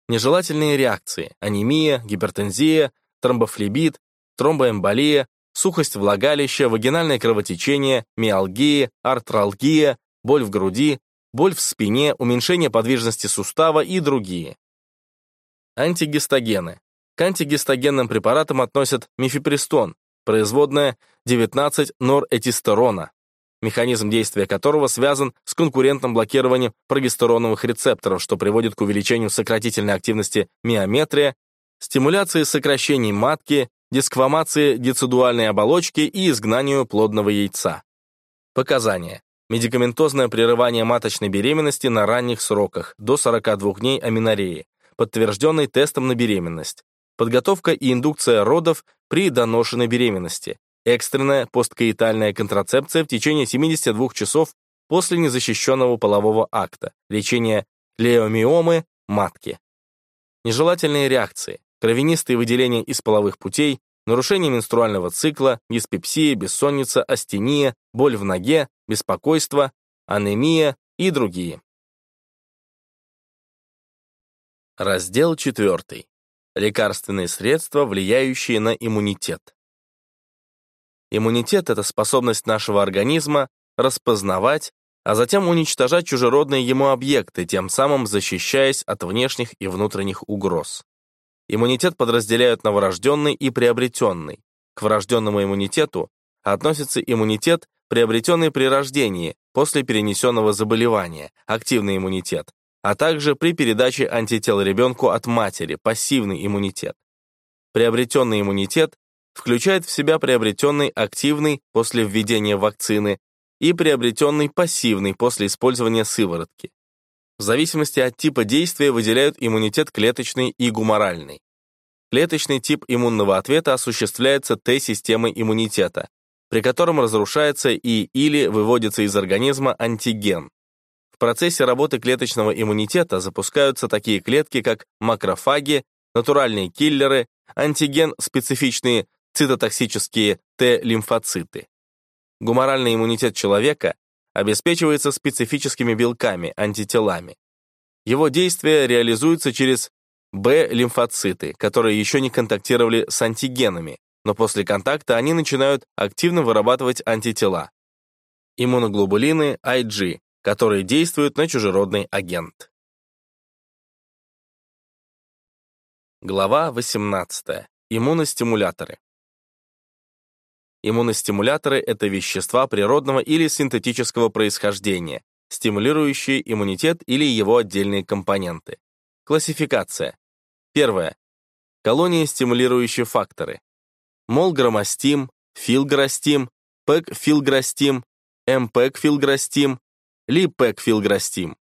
Нежелательные реакции – анемия, гипертензия, тромбофлебит, тромбоэмболия, сухость влагалища, вагинальное кровотечение, миалгия, артралгия, боль в груди, боль в спине, уменьшение подвижности сустава и другие. Антигистогены. К антигистогенным препаратам относят мифепристон, производная 19-норетистерона, механизм действия которого связан с конкурентным блокированием прогестероновых рецепторов, что приводит к увеличению сократительной активности миометрия, стимуляции сокращений матки, дисквамации децидуальной оболочки и изгнанию плодного яйца. Показания. Медикаментозное прерывание маточной беременности на ранних сроках, до 42 дней аминореи, подтвержденный тестом на беременность. Подготовка и индукция родов при доношенной беременности. Экстренная посткаитальная контрацепция в течение 72 часов после незащищенного полового акта. Лечение леомиомы матки. Нежелательные реакции. кровянистые выделения из половых путей, нарушение менструального цикла, диспепсия, бессонница, астения, боль в ноге, беспокойство, анемия и другие. Раздел 4. Лекарственные средства, влияющие на иммунитет. Иммунитет — это способность нашего организма распознавать, а затем уничтожать чужеродные ему объекты, тем самым защищаясь от внешних и внутренних угроз. Иммунитет подразделяют на врожденный и приобретенный. К врожденному иммунитету относится иммунитет, приобретенный при рождении, после перенесенного заболевания, активный иммунитет, а также при передаче антител ребенку от матери, пассивный иммунитет. Приобретенный иммунитет включает в себя приобретенный активный после введения вакцины и приобретенный пассивный после использования сыворотки. В зависимости от типа действия выделяют иммунитет клеточный и гуморальный. Клеточный тип иммунного ответа осуществляется Т-системой иммунитета, при котором разрушается и или выводится из организма антиген. В процессе работы клеточного иммунитета запускаются такие клетки, как макрофаги, натуральные киллеры, антиген-специфичные цитотоксические Т-лимфоциты. Гуморальный иммунитет человека обеспечивается специфическими белками, антителами. Его действие реализуется через Б-лимфоциты, которые еще не контактировали с антигенами, но после контакта они начинают активно вырабатывать антитела. Иммуноглобулины IG, которые действуют на чужеродный агент. Глава 18. Иммуностимуляторы. Иммуностимуляторы — это вещества природного или синтетического происхождения, стимулирующие иммунитет или его отдельные компоненты. Классификация. Первое. Колонии стимулирующие факторы. Молгромастим, филграстим, пекфилграстим, мпекфилграстим, липекфилграстим.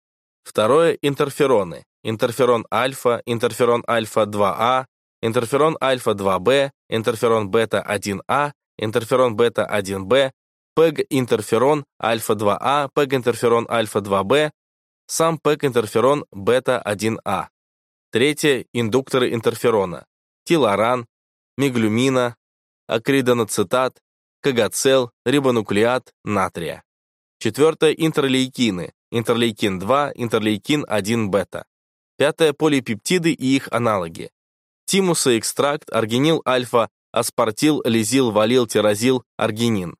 Второе. Интерфероны. Интерферон альфа, интерферон альфа-2А, интерферон альфа-2Б, интерферон бета-1А, интерферон бета-1Б, ПЭГ-интерферон альфа-2А, ПЭГ-интерферон альфа-2Б, сам ПЭГ-интерферон бета-1А. Третье – индукторы интерферона. Тиларан, миглюмина, акридоноцитат, кагацел, рибонуклеат, натрия. Четвертое – интерлейкины, интерлейкин-2, интерлейкин-1 Пятое – полипептиды и их аналоги. Тимуса экстракт, аргинил альфа, аспартил, лизил, валил, тирозил, аргинин.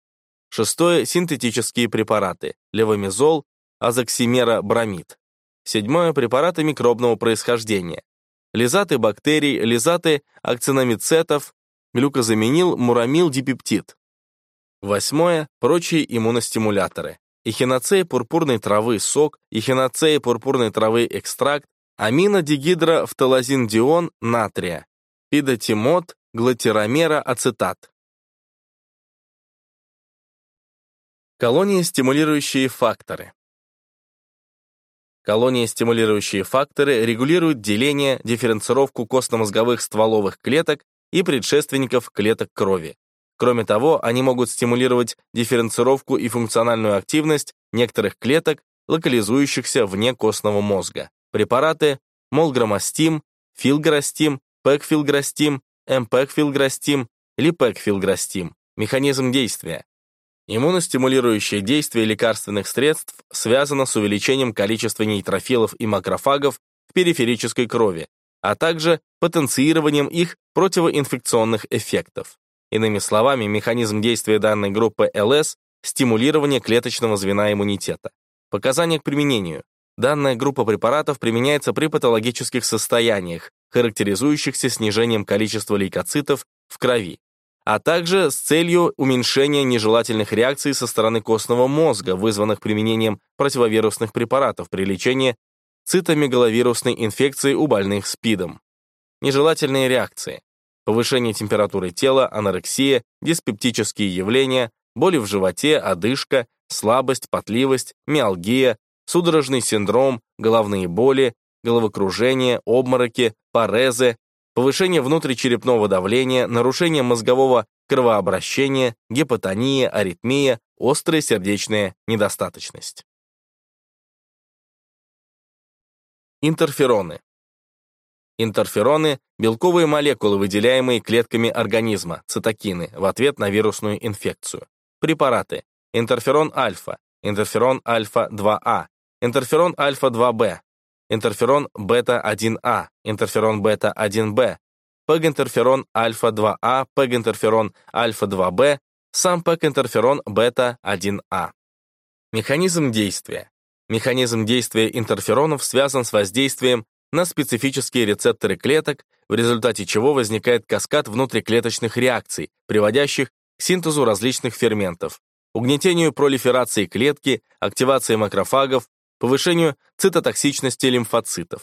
Шестое – синтетические препараты, левомезол, азоксимера, бромид. Седьмое – препараты микробного происхождения. Лизаты бактерий, лизаты акциномицетов, глюкозаминил, мурамил, дипептид. Восьмое – прочие иммуностимуляторы. Эхиноцея пурпурной травы сок, эхиноцея пурпурной травы экстракт, аминодигидрофталазиндион натрия, пидотимот, глатиромера ацетат. Колонии стимулирующие факторы. Колонии стимулирующие факторы регулируют деление, дифференцировку костно-мозговых стволовых клеток и предшественников клеток крови. Кроме того, они могут стимулировать дифференцировку и функциональную активность некоторых клеток, локализующихся вне костного мозга. Препараты молгромастим, филграстим, пекфилграстим, эмпекфилграстим или пекфилграстим. Механизм действия. Иммуностимулирующее действие лекарственных средств связано с увеличением количества нейтрофилов и макрофагов в периферической крови, а также потенцированием их противоинфекционных эффектов. Иными словами, механизм действия данной группы ЛС – стимулирование клеточного звена иммунитета. Показания к применению. Данная группа препаратов применяется при патологических состояниях, характеризующихся снижением количества лейкоцитов в крови, а также с целью уменьшения нежелательных реакций со стороны костного мозга, вызванных применением противовирусных препаратов при лечении цитомегаловирусной инфекции у больных СПИДом. Нежелательные реакции. Повышение температуры тела, анорексия, диспептические явления, боли в животе, одышка, слабость, потливость, миалгия, судорожный синдром, головные боли, головокружение, обмороки, парезы, повышение внутричерепного давления, нарушение мозгового кровообращения, гипотония, аритмия, острая сердечная недостаточность. Интерфероны. Интерфероны – белковые молекулы, выделяемые клетками организма, цитокины, в ответ на вирусную инфекцию. Препараты. Интерферон альфа, интерферон альфа-2А, интерферон альфа-2Б, интерферон бета-1А, интерферон бета-1Б, пэг-интерферон альфа-2А, пэг-интерферон альфа-2Б, сам пэг-интерферон бета-1А. Механизм действия. Механизм действия интерферонов связан с воздействием на специфические рецепторы клеток, в результате чего возникает каскад внутриклеточных реакций, приводящих к синтезу различных ферментов, угнетению пролиферации клетки, активации макрофагов, повышению цитотоксичности лимфоцитов.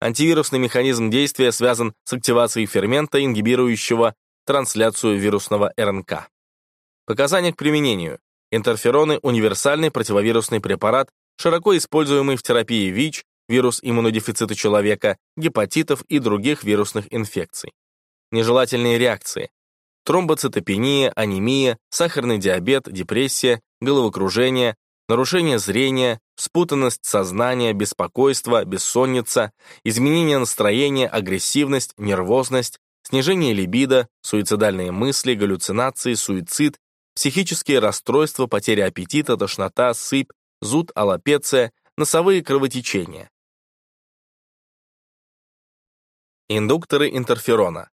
Антивирусный механизм действия связан с активацией фермента, ингибирующего трансляцию вирусного РНК. Показания к применению. Интерфероны – универсальный противовирусный препарат, широко используемый в терапии ВИЧ, вирус иммунодефицита человека, гепатитов и других вирусных инфекций. Нежелательные реакции. Тромбоцитопения, анемия, сахарный диабет, депрессия, головокружение, нарушение зрения, спутанность сознания, беспокойство, бессонница, изменение настроения, агрессивность, нервозность, снижение либидо, суицидальные мысли, галлюцинации, суицид, психические расстройства, потеря аппетита, тошнота, сыпь, зуд, аллопеция, носовые кровотечения. Индукторы интерферона.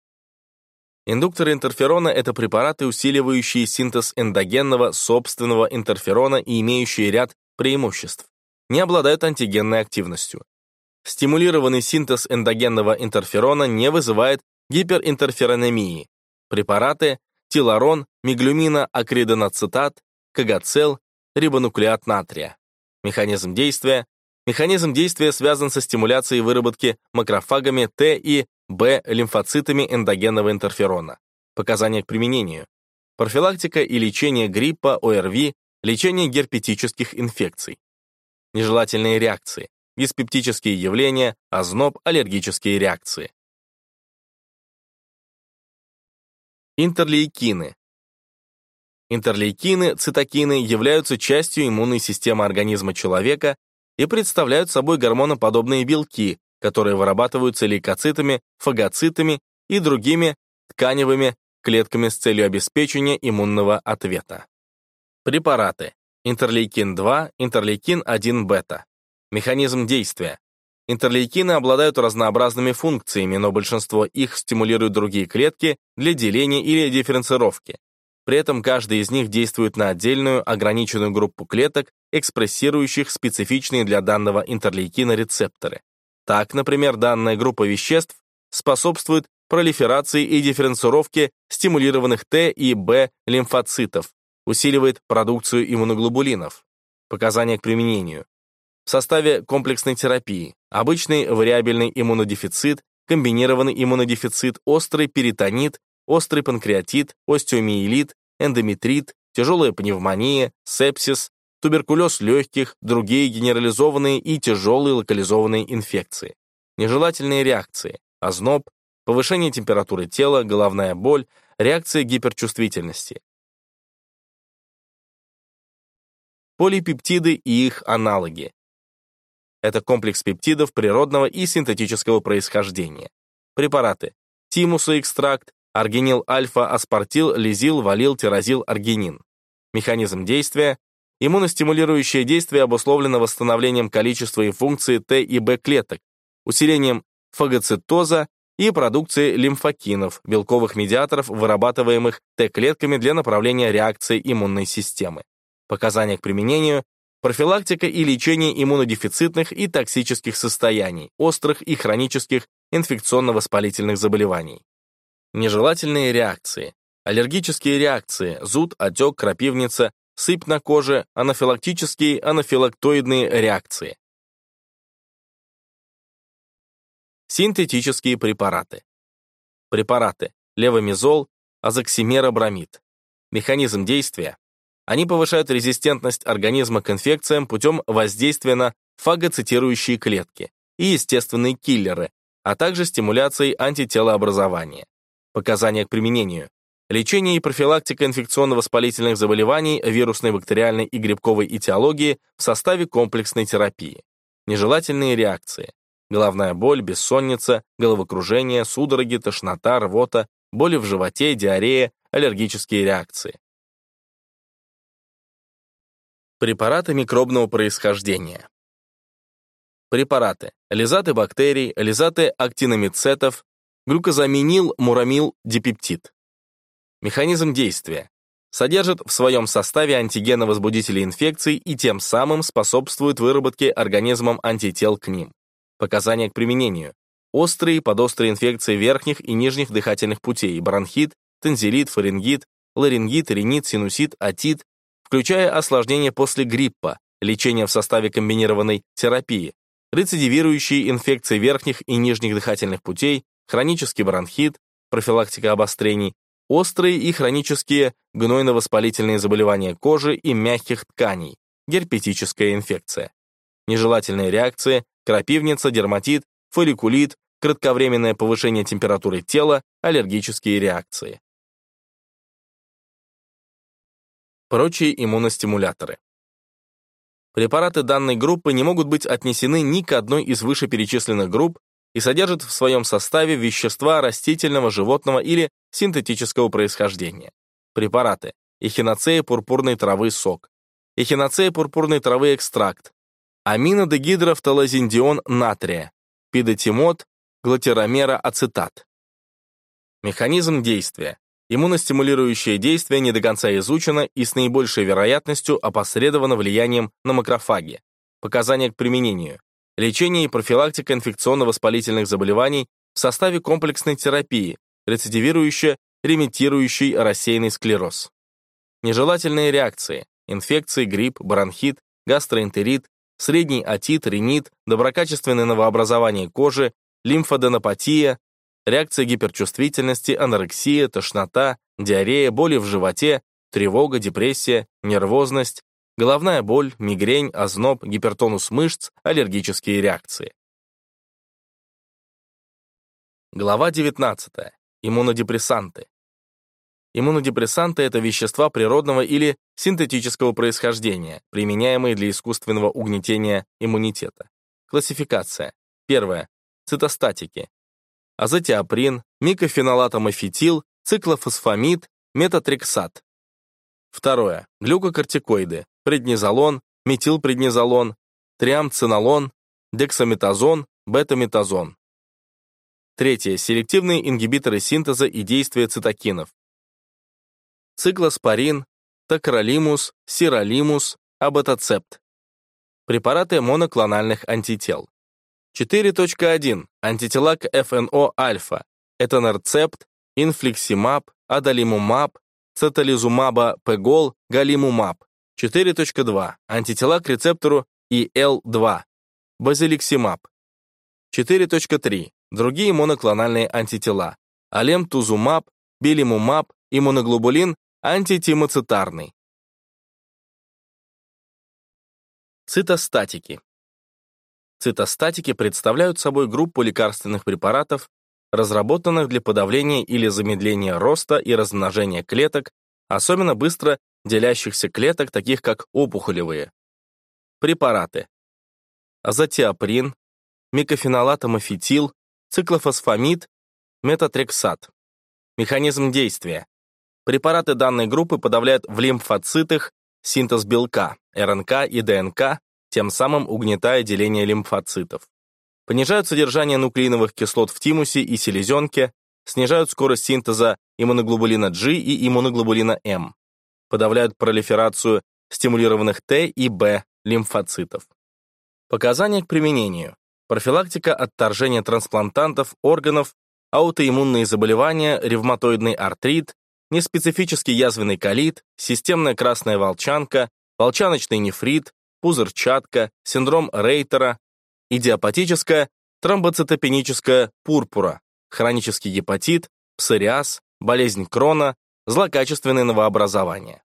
Индукторы интерферона — это препараты, усиливающие синтез эндогенного собственного интерферона и имеющие ряд преимуществ. Не обладают антигенной активностью. Стимулированный синтез эндогенного интерферона не вызывает гиперинтерферонемии. Препараты тиларон, миглюмина, акридоноцетат, кагацел, рибонуклеат натрия. Механизм действия Механизм действия связан со стимуляцией выработки макрофагами Т и Б лимфоцитами эндогенного интерферона. Показания к применению. Профилактика и лечение гриппа, ОРВИ, лечение герпетических инфекций. Нежелательные реакции. Диспептические явления, озноб, аллергические реакции. Интерлейкины. Интерлейкины, цитокины являются частью иммунной системы организма человека и представляют собой гормоноподобные белки, которые вырабатываются лейкоцитами, фагоцитами и другими тканевыми клетками с целью обеспечения иммунного ответа. Препараты. Интерлейкин-2, интерлейкин-1 Механизм действия. Интерлейкины обладают разнообразными функциями, но большинство их стимулируют другие клетки для деления или дифференцировки. При этом каждый из них действует на отдельную ограниченную группу клеток, экспрессирующих специфичные для данного интерлейкина рецепторы. Так, например, данная группа веществ способствует пролиферации и дифференцировке стимулированных Т и Б лимфоцитов, усиливает продукцию иммуноглобулинов. Показания к применению. В составе комплексной терапии обычный вариабельный иммунодефицит, комбинированный иммунодефицит, острый перитонит, острый панкреатит, остеомиелит, эндометрит, тяжелая пневмония, сепсис, туберкулез легких, другие генерализованные и тяжелые локализованные инфекции. Нежелательные реакции, озноб, повышение температуры тела, головная боль, реакция гиперчувствительности. Полипептиды и их аналоги. Это комплекс пептидов природного и синтетического происхождения. Препараты. Тимуса-экстракт, аргинил альфа-аспартил, лизил, валил, тирозил, аргинин. Механизм действия. Иммуностимулирующее действие обусловлено восстановлением количества и функции Т и Б клеток, усилением фагоцитоза и продукции лимфокинов, белковых медиаторов, вырабатываемых Т-клетками для направления реакции иммунной системы. Показания к применению профилактика и лечение иммунодефицитных и токсических состояний, острых и хронических инфекционно-воспалительных заболеваний. Нежелательные реакции. Аллергические реакции, зуд, отек, крапивница, сыпь на коже, анафилактические, анафилактоидные реакции. Синтетические препараты. Препараты. Левомезол, азоксимеробромид. Механизм действия. Они повышают резистентность организма к инфекциям путем воздействия на фагоцитирующие клетки и естественные киллеры, а также стимуляцией антителообразования. Показания к применению. Лечение и профилактика инфекционно-воспалительных заболеваний, вирусной, бактериальной и грибковой этиологии в составе комплексной терапии. Нежелательные реакции. головная боль, бессонница, головокружение, судороги, тошнота, рвота, боли в животе, диарея, аллергические реакции. Препараты микробного происхождения. Препараты. Лизаты бактерий, лизаты актиномицетов, глюкозаминил, мурамил, дипептид. Механизм действия. Содержит в своем составе антигеновозбудители инфекций и тем самым способствует выработке организмом антител к ним. Показания к применению. Острые и подострые инфекции верхних и нижних дыхательных путей, бронхит, тензилит, фарингит, ларингит, ринит, синусит, отит, включая осложнения после гриппа, лечение в составе комбинированной терапии, рецидивирующие инфекции верхних и нижних дыхательных путей, хронический бронхит, профилактика обострений, острые и хронические гнойно-воспалительные заболевания кожи и мягких тканей, герпетическая инфекция, нежелательные реакции, крапивница, дерматит, фолликулит, кратковременное повышение температуры тела, аллергические реакции. Прочие иммуностимуляторы. Препараты данной группы не могут быть отнесены ни к одной из вышеперечисленных групп и содержат в своем составе вещества растительного, животного или синтетического происхождения. Препараты. Эхиноцея пурпурной травы сок. Эхиноцея пурпурной травы экстракт. Аминодегидрофталазиндион натрия. Пидотимот, глатеромера ацетат. Механизм действия. Иммуностимулирующее действие не до конца изучено и с наибольшей вероятностью опосредовано влиянием на макрофаги. Показания к применению. Лечение и профилактика инфекционно-воспалительных заболеваний в составе комплексной терапии, рецидивирующая, ремитирующий рассеянный склероз. Нежелательные реакции. Инфекции, грипп, бронхит, гастроэнтерит, средний отит, ринит, доброкачественное новообразование кожи, лимфоденопатия, реакция гиперчувствительности, анорексия, тошнота, диарея, боли в животе, тревога, депрессия, нервозность, головная боль, мигрень, озноб, гипертонус мышц, аллергические реакции. Глава 19. Иммунодепрессанты. Иммунодепрессанты — это вещества природного или синтетического происхождения, применяемые для искусственного угнетения иммунитета. Классификация. Первое. Цитостатики азотиаприн, микофенолатомофетил, циклофосфамид, метатрексат. Второе. Глюкокортикоиды, преднизолон, метилпреднизолон, триамцинолон, дексаметазон, бетаметазон. Третье. Селективные ингибиторы синтеза и действия цитокинов. Циклоспорин, токролимус, сиролимус, абатацепт. Препараты моноклональных антител. 4.1. Антитела к ФНО-альфа. Этанерцепт, инфликсимаб, адалимумаб, цетализумаба пегол, галимумаб. 4.2. Антитела к рецептору ИЛ-2. Базиликсимаб. 4.3. Другие моноклональные антитела. Алемтузумаб, билимумаб, иммуноглобулин антитимоцитарный. Цитостатики. Цитостатики представляют собой группу лекарственных препаратов, разработанных для подавления или замедления роста и размножения клеток, особенно быстро делящихся клеток, таких как опухолевые. Препараты. Азотиаприн, микофенолатомофетил, циклофосфамид, метатрексат. Механизм действия. Препараты данной группы подавляют в лимфоцитах синтез белка, РНК и ДНК тем самым угнетая деление лимфоцитов. Понижают содержание нуклеиновых кислот в тимусе и селезенке, снижают скорость синтеза иммуноглобулина G и иммуноглобулина М, подавляют пролиферацию стимулированных Т и Б лимфоцитов. Показания к применению. Профилактика отторжения трансплантантов, органов, аутоиммунные заболевания, ревматоидный артрит, неспецифический язвенный колит, системная красная волчанка, волчаночный нефрит, пузырчатка, синдром Рейтера, идиопатическая, тромбоцитопеническая пурпура, хронический гепатит, псориаз, болезнь Крона, злокачественное новообразование.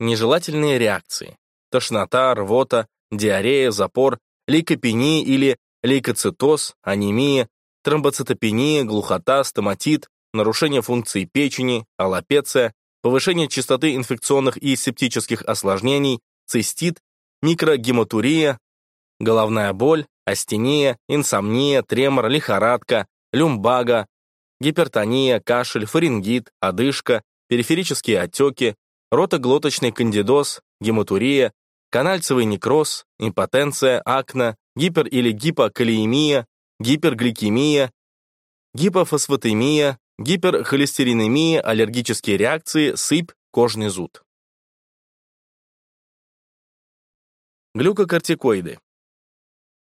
Нежелательные реакции. Тошнота, рвота, диарея, запор, лейкопения или лейкоцитоз, анемия, тромбоцитопения, глухота, стоматит, нарушение функции печени, аллопеция, повышение частоты инфекционных и септических осложнений, цистит, микрогематурия, головная боль, астения, инсомния, тремор, лихорадка, люмбага, гипертония, кашель, фарингит, одышка, периферические отеки, ротоглоточный кандидоз, гематурия, канальцевый некроз, импотенция, акне, гипер- или гипокалиемия, гипергликемия, гипофосфатемия, гиперхолестеринемия, аллергические реакции, сыпь, кожный зуд. Глюкокортикоиды.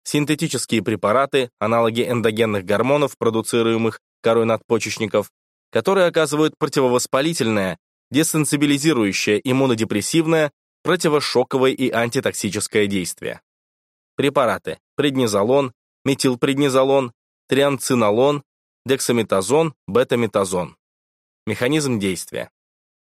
Синтетические препараты, аналоги эндогенных гормонов, продуцируемых корой надпочечников, которые оказывают противовоспалительное, десенсибилизирующее, иммунодепрессивное, противошоковое и антитоксическое действие. Препараты преднизолон, метилпреднизолон, триамцинолон, дексаметазон, бетаметазон. Механизм действия.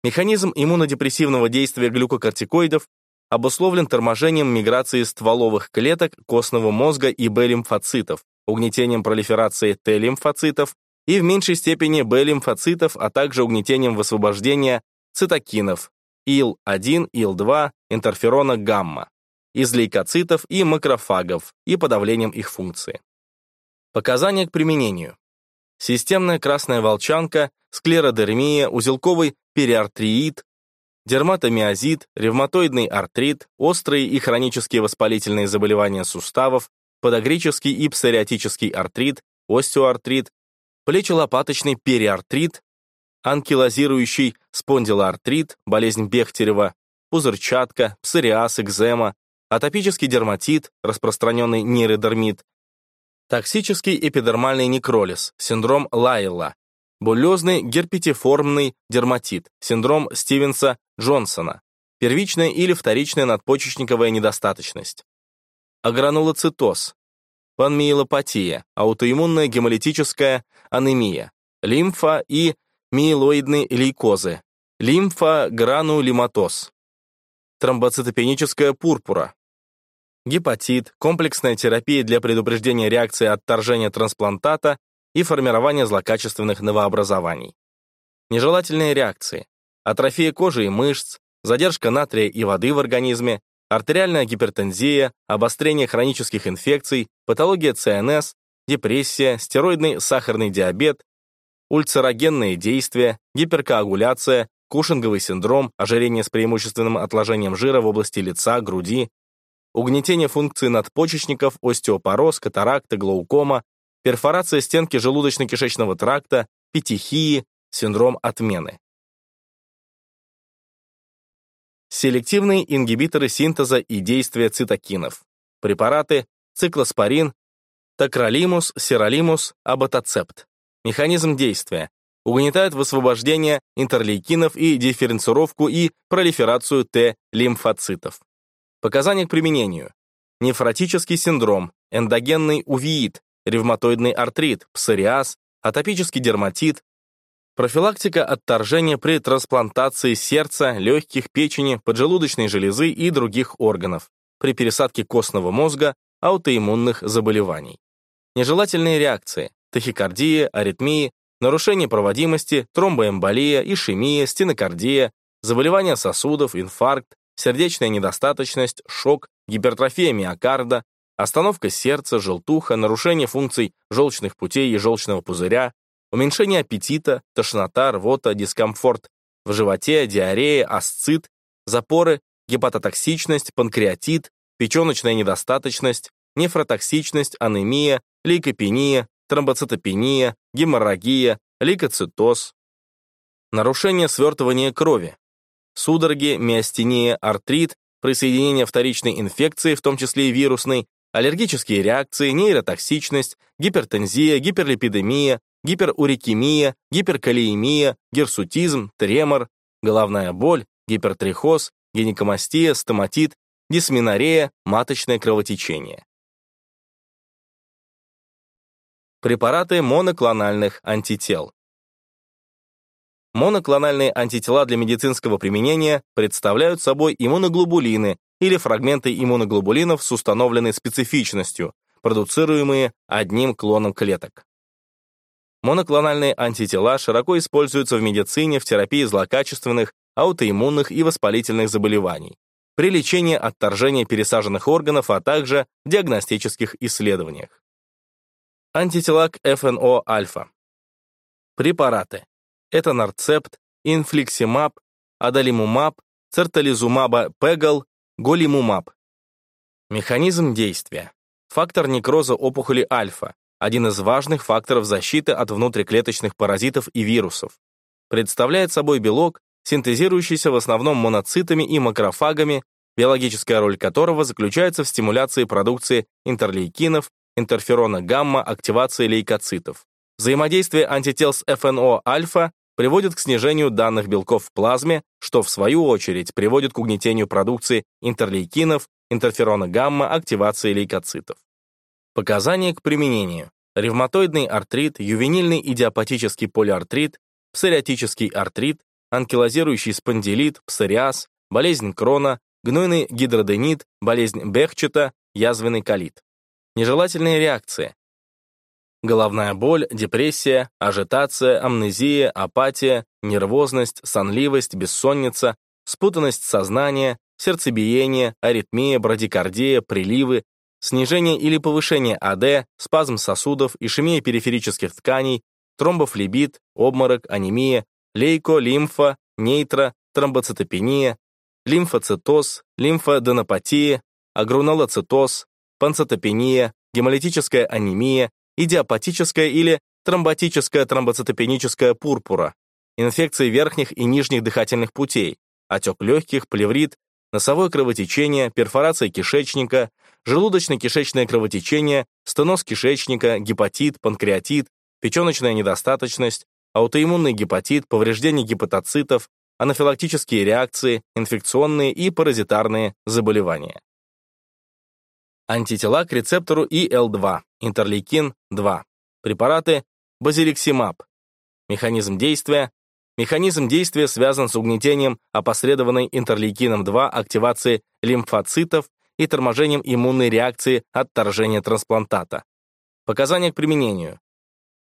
Механизм иммунодепрессивного действия глюкокортикоидов обусловлен торможением миграции стволовых клеток костного мозга и Б-лимфоцитов, угнетением пролиферации Т-лимфоцитов и в меньшей степени Б-лимфоцитов, а также угнетением высвобождения цитокинов ИЛ-1, ИЛ-2, интерферона гамма из лейкоцитов и макрофагов и подавлением их функции. Показания к применению. Системная красная волчанка, склеродермия, узелковый периартриит, дерматомиозит, ревматоидный артрит, острые и хронические воспалительные заболевания суставов, подагрический и псориатический артрит, остеоартрит, плечелопаточный периартрит, анкилозирующий спондилоартрит, болезнь Бехтерева, пузырчатка, псориаз, экзема, атопический дерматит, распространенный нейродермит, токсический эпидермальный некролиз, синдром Лайла, буллезный герпетиформный дерматит, синдром Стивенса-Джонсона, первичная или вторичная надпочечниковая недостаточность, агранулоцитоз, панмиелопатия, аутоиммунная гемолитическая анемия, лимфа и миелоидные лейкозы, лимфогранулематоз, тромбоцитопеническая пурпура, гепатит, комплексная терапия для предупреждения реакции отторжения трансплантата и формирования злокачественных новообразований. Нежелательные реакции, атрофия кожи и мышц, задержка натрия и воды в организме, артериальная гипертензия, обострение хронических инфекций, патология ЦНС, депрессия, стероидный сахарный диабет, ульцерогенные действия, гиперкоагуляция, кушинговый синдром, ожирение с преимущественным отложением жира в области лица, груди, угнетение функции надпочечников, остеопороз, катаракта, глаукома, перфорация стенки желудочно-кишечного тракта, петихии, синдром отмены. Селективные ингибиторы синтеза и действия цитокинов. Препараты циклоспорин, токролимус, сиролимус, аботацепт. Механизм действия. Угнетает высвобождение интерлейкинов и дифференцировку и пролиферацию Т-лимфоцитов. Показания к применению. Нефротический синдром, эндогенный увеит, ревматоидный артрит, псориаз, атопический дерматит, профилактика отторжения при трансплантации сердца, легких, печени, поджелудочной железы и других органов, при пересадке костного мозга, аутоиммунных заболеваний. Нежелательные реакции, тахикардия, аритмии, нарушение проводимости, тромбоэмболия, ишемия, стенокардия, заболевания сосудов, инфаркт, сердечная недостаточность, шок, гипертрофия миокарда, остановка сердца, желтуха, нарушение функций желчных путей и желчного пузыря, уменьшение аппетита, тошнота, рвота, дискомфорт в животе, диарея, асцит, запоры, гепатотоксичность, панкреатит, печеночная недостаточность, нефротоксичность, анемия, лейкопения, тромбоцитопения, геморрагия, лейкоцитоз, нарушение свертывания крови, судороги, миостения, артрит, присоединение вторичной инфекции, в том числе и вирусной, аллергические реакции, нейротоксичность, гипертензия, гиперлипидемия, гиперурикемия, гиперкалиемия, гирсутизм, тремор, головная боль, гипертрихоз, гинекомастия, стоматит, дисменорея, маточное кровотечение. Препараты моноклональных антител. Моноклональные антитела для медицинского применения представляют собой иммуноглобулины или фрагменты иммуноглобулинов с установленной специфичностью, продуцируемые одним клоном клеток. Моноклональные антитела широко используются в медицине в терапии злокачественных, аутоиммунных и воспалительных заболеваний. при лечении отторжения пересаженных органов, а также в диагностических исследованиях. Антитела к ФНО-альфа. Препараты. Это нарцепт, инфликсимаб, адалимумаб, цертализумаба пегал, голимумаб. Механизм действия. Фактор некроза опухоли альфа, один из важных факторов защиты от внутриклеточных паразитов и вирусов. Представляет собой белок, синтезирующийся в основном моноцитами и макрофагами, биологическая роль которого заключается в стимуляции продукции интерлейкинов, интерферона гамма, активации лейкоцитов. Взаимодействие антител с ФНО-альфа приводит к снижению данных белков в плазме, что в свою очередь приводит к угнетению продукции интерлейкинов, интерферона гамма, активации лейкоцитов. Показания к применению. Ревматоидный артрит, ювенильный идиопатический полиартрит, псориатический артрит, анкилозирующий спондилит, псориаз, болезнь Крона, гнойный гидроденит, болезнь Бехчета, язвенный колит. Нежелательные реакции. Головная боль, депрессия, ажитация, амнезия, апатия, нервозность, сонливость, бессонница, спутанность сознания, сердцебиение, аритмия, брадикардия, приливы, снижение или повышение АД, спазм сосудов, ишемия периферических тканей, тромбофлебит, обморок, анемия, лейко, лимфа, нейтро, тромбоцитопения, лимфоцитоз, лимфоденопатия, агрунолоцитоз, панцитопения, гемолитическая анемия, идиопатическая или тромботическая тромбоцитопеническая пурпура, инфекции верхних и нижних дыхательных путей, отек легких, плеврит, носовое кровотечение, перфорация кишечника, желудочно-кишечное кровотечение, стеноз кишечника, гепатит, панкреатит, печеночная недостаточность, аутоиммунный гепатит, повреждение гепатоцитов, анафилактические реакции, инфекционные и паразитарные заболевания. Антитела к рецептору ИЛ-2, интерлейкин-2. Препараты базиликсимаб. Механизм действия Механизм действия связан с угнетением опосредованной интерлейкином-2 активации лимфоцитов и торможением иммунной реакции отторжения трансплантата. Показания к применению.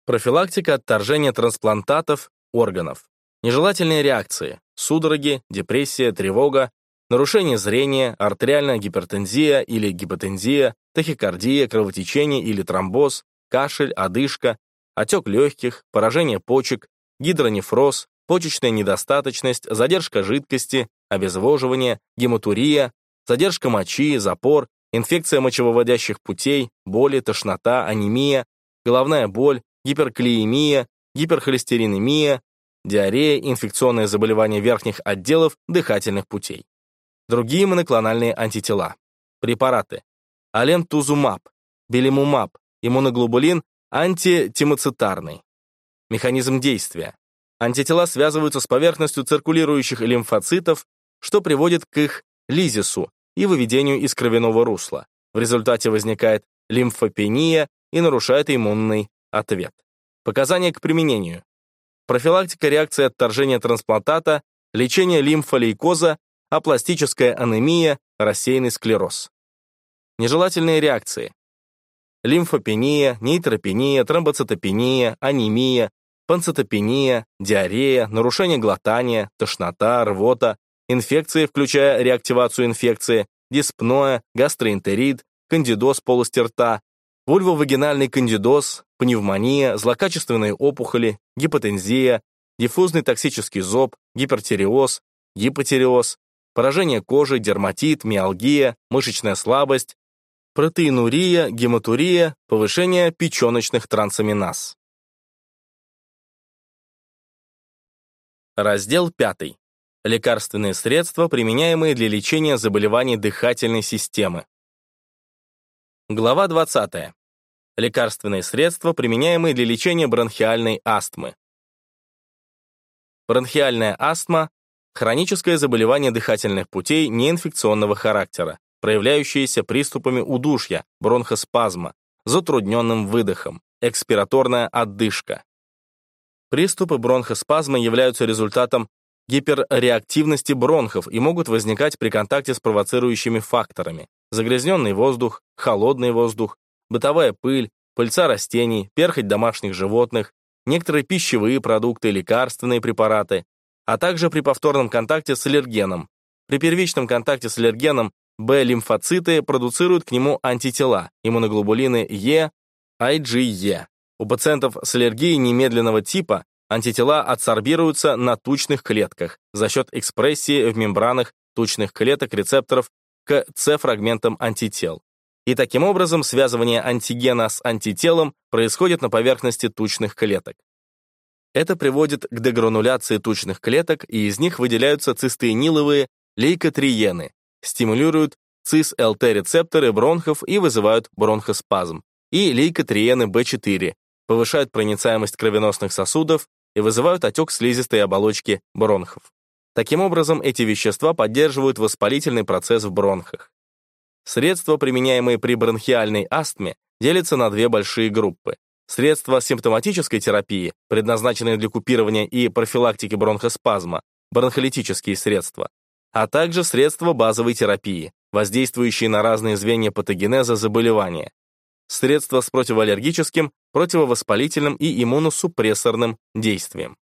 Профилактика отторжения трансплантатов органов. Нежелательные реакции. Судороги, депрессия, тревога, нарушение зрения, артериальная гипертензия или гипотензия, тахикардия, кровотечение или тромбоз, кашель, одышка, отек легких, поражение почек, гидронефроз, почечная недостаточность, задержка жидкости, обезвоживание, гематурия, задержка мочи, запор, инфекция мочевыводящих путей, боли, тошнота, анемия, головная боль, гиперклиемия, гиперхолестеринемия, диарея, инфекционные заболевания верхних отделов дыхательных путей. Другие моноклональные антитела. Препараты. Алентузумаб, белимумаб, иммуноглобулин антитимоцитарный. Механизм действия. Антитела связываются с поверхностью циркулирующих лимфоцитов, что приводит к их лизису и выведению из кровяного русла. В результате возникает лимфопения и нарушает иммунный ответ. Показания к применению. Профилактика реакции отторжения трансплантата, лечение лимфолейкоза, апластическая анемия, рассеянный склероз. Нежелательные реакции. Лимфопения, нейтропения, тромбоцитопения, анемия, панцитопения, диарея, нарушение глотания, тошнота, рвота, инфекции, включая реактивацию инфекции, диспноя, гастроэнтерит, кандидоз полости рта, вульвовагинальный кандидоз, пневмония, злокачественные опухоли, гипотензия, диффузный токсический зоб, гипертиреоз, гипотиреоз, поражение кожи, дерматит, миалгия, мышечная слабость, протеинурия, гематурия, повышение печеночных трансаминаз. Раздел 5. Лекарственные средства, применяемые для лечения заболеваний дыхательной системы. Глава 20. Лекарственные средства, применяемые для лечения бронхиальной астмы. Бронхиальная астма – хроническое заболевание дыхательных путей неинфекционного характера, проявляющееся приступами удушья, бронхоспазма, затрудненным выдохом, экспираторная отдышка. Приступы бронхоспазма являются результатом гиперреактивности бронхов и могут возникать при контакте с провоцирующими факторами. Загрязненный воздух, холодный воздух, бытовая пыль, пыльца растений, перхоть домашних животных, некоторые пищевые продукты, лекарственные препараты, а также при повторном контакте с аллергеном, При первичном контакте с аллергеном Б-лимфоциты продуцируют к нему антитела, иммуноглобулины Е, IgE. У пациентов с аллергией немедленного типа антитела адсорбируются на тучных клетках за счет экспрессии в мембранах тучных клеток рецепторов к С-фрагментам антител. И таким образом связывание антигена с антителом происходит на поверхности тучных клеток. Это приводит к дегрануляции тучных клеток, и из них выделяются цистеиниловые лейкотриены, стимулируют цис-ЛТ-рецепторы бронхов и вызывают бронхоспазм, и лейкотриены B4, повышают проницаемость кровеносных сосудов и вызывают отек слизистой оболочки бронхов. Таким образом, эти вещества поддерживают воспалительный процесс в бронхах. Средства, применяемые при бронхиальной астме, делятся на две большие группы. Средства симптоматической терапии, предназначенные для купирования и профилактики бронхоспазма, бронхолитические средства, а также средства базовой терапии, воздействующие на разные звенья патогенеза заболевания, средства с противоаллергическим, противовоспалительным и иммуносупрессорным действием.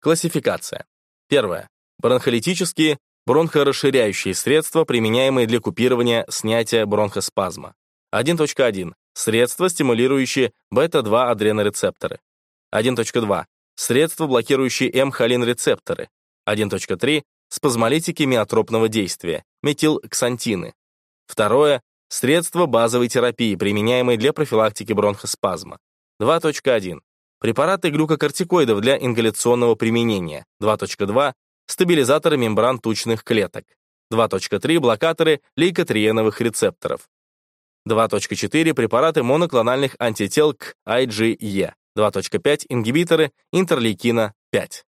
Классификация. Первое. Бронхолитические, бронхорасширяющие средства, применяемые для купирования снятия бронхоспазма. 1.1. Средства, стимулирующие бета-2 адренорецепторы. 1.2. Средства, блокирующие М-холин-рецепторы. 1.3 спазмолитики миотропного действия, метилксантины. Второе – средства базовой терапии, применяемые для профилактики бронхоспазма. 2.1. Препараты глюкокортикоидов для ингаляционного применения. 2.2. Стабилизаторы мембран тучных клеток. 2.3. Блокаторы лейкотриеновых рецепторов. 2.4. Препараты моноклональных антител к IgE. 2.5. Ингибиторы интерлейкина 5.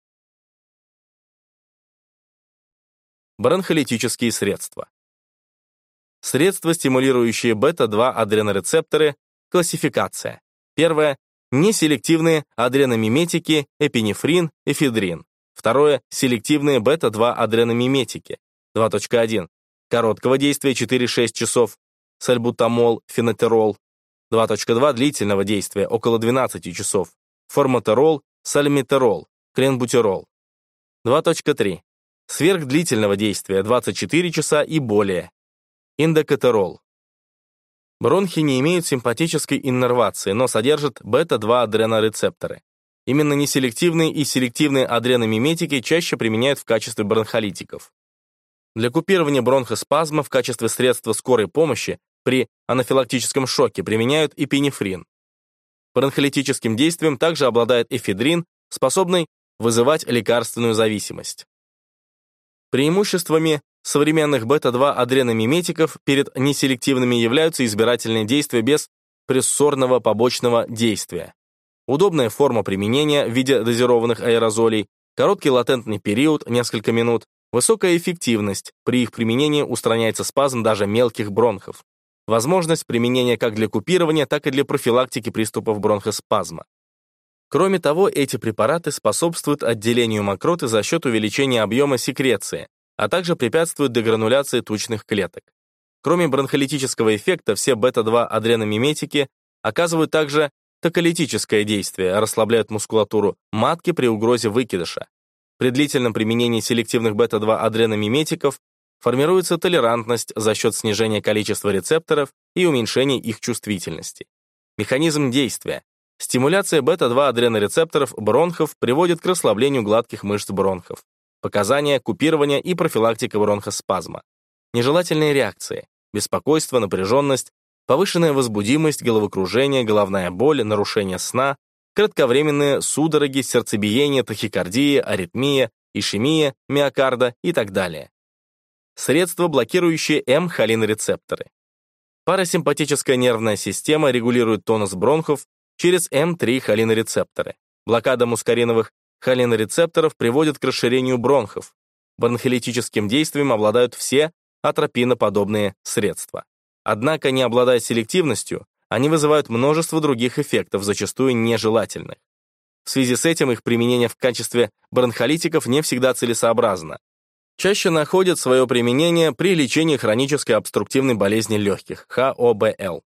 Бронхолитические средства. Средства, стимулирующие бета-2 адренорецепторы, классификация. Первое – неселективные адреномиметики, эпинефрин, эфедрин. Второе – селективные бета-2 адреномиметики. 2.1. Короткого действия 4-6 часов, сальбутамол, фенотерол. 2.2 длительного действия, около 12 часов, форматерол, сальмитерол, кренбутерол. 2.3 сверхдлительного действия 24 часа и более. Индокатерол. Бронхи не имеют симпатической иннервации, но содержат бета-2 адренорецепторы. Именно неселективные и селективные адреномиметики чаще применяют в качестве бронхолитиков. Для купирования бронхоспазма в качестве средства скорой помощи при анафилактическом шоке применяют эпинефрин. Бронхолитическим действием также обладает эфедрин, способный вызывать лекарственную зависимость. Преимуществами современных бета-2 адреномиметиков перед неселективными являются избирательные действия без прессорного побочного действия. Удобная форма применения в виде дозированных аэрозолей, короткий латентный период, несколько минут, высокая эффективность, при их применении устраняется спазм даже мелких бронхов. Возможность применения как для купирования, так и для профилактики приступов бронхоспазма. Кроме того, эти препараты способствуют отделению мокроты за счет увеличения объема секреции, а также препятствуют дегрануляции тучных клеток. Кроме бронхолитического эффекта, все бета-2 адреномиметики оказывают также токолитическое действие, расслабляют мускулатуру матки при угрозе выкидыша. При длительном применении селективных бета-2 адреномиметиков формируется толерантность за счет снижения количества рецепторов и уменьшения их чувствительности. Механизм действия. Стимуляция бета-2 адренорецепторов бронхов приводит к расслаблению гладких мышц бронхов. Показания, купирование и профилактика бронхоспазма. Нежелательные реакции. Беспокойство, напряженность, повышенная возбудимость, головокружение, головная боль, нарушение сна, кратковременные судороги, сердцебиение, тахикардия, аритмия, ишемия, миокарда и так далее. Средства, блокирующие М-холинорецепторы. Парасимпатическая нервная система регулирует тонус бронхов через М3-холинорецепторы. Блокада мускариновых холинорецепторов приводит к расширению бронхов. Бронхолитическим действием обладают все атропиноподобные средства. Однако, не обладая селективностью, они вызывают множество других эффектов, зачастую нежелательных. В связи с этим их применение в качестве бронхолитиков не всегда целесообразно. Чаще находят свое применение при лечении хронической обструктивной болезни легких, ХОБЛ.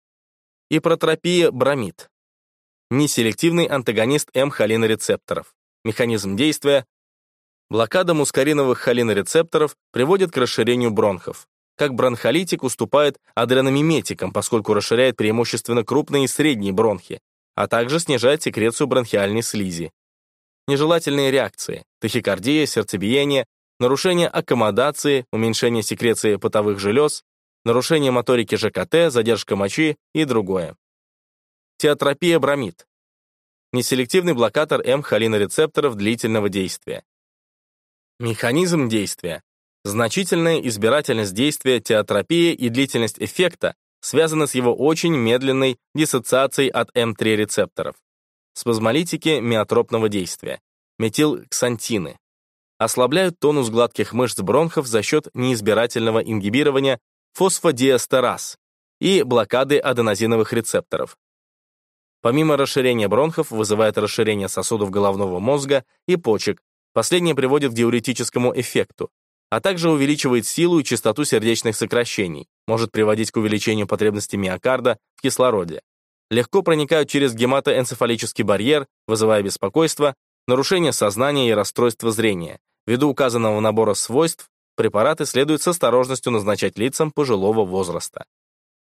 Ипротропия бромид неселективный антагонист М-холинорецепторов. Механизм действия Блокада мускариновых холинорецепторов приводит к расширению бронхов. Как бронхолитик уступает адреномиметикам, поскольку расширяет преимущественно крупные и средние бронхи, а также снижает секрецию бронхиальной слизи. Нежелательные реакции – тахикардия, сердцебиение, нарушение аккомодации, уменьшение секреции потовых желез, нарушение моторики ЖКТ, задержка мочи и другое. Теотропия бромид. Неселективный блокатор М-холинорецепторов длительного действия. Механизм действия. Значительная избирательность действия теотропии и длительность эффекта связаны с его очень медленной диссоциацией от М3 рецепторов. Спазмолитики миотропного действия. Метилксантины. Ослабляют тонус гладких мышц бронхов за счет неизбирательного ингибирования фосфодиэстераз и блокады аденозиновых рецепторов. Помимо расширения бронхов, вызывает расширение сосудов головного мозга и почек, Последнее приводит к диуретическому эффекту, а также увеличивает силу и частоту сердечных сокращений, может приводить к увеличению потребности миокарда в кислороде. Легко проникают через гематоэнцефалический барьер, вызывая беспокойство, нарушение сознания и расстройство зрения. Ввиду указанного набора свойств, препараты следует с осторожностью назначать лицам пожилого возраста.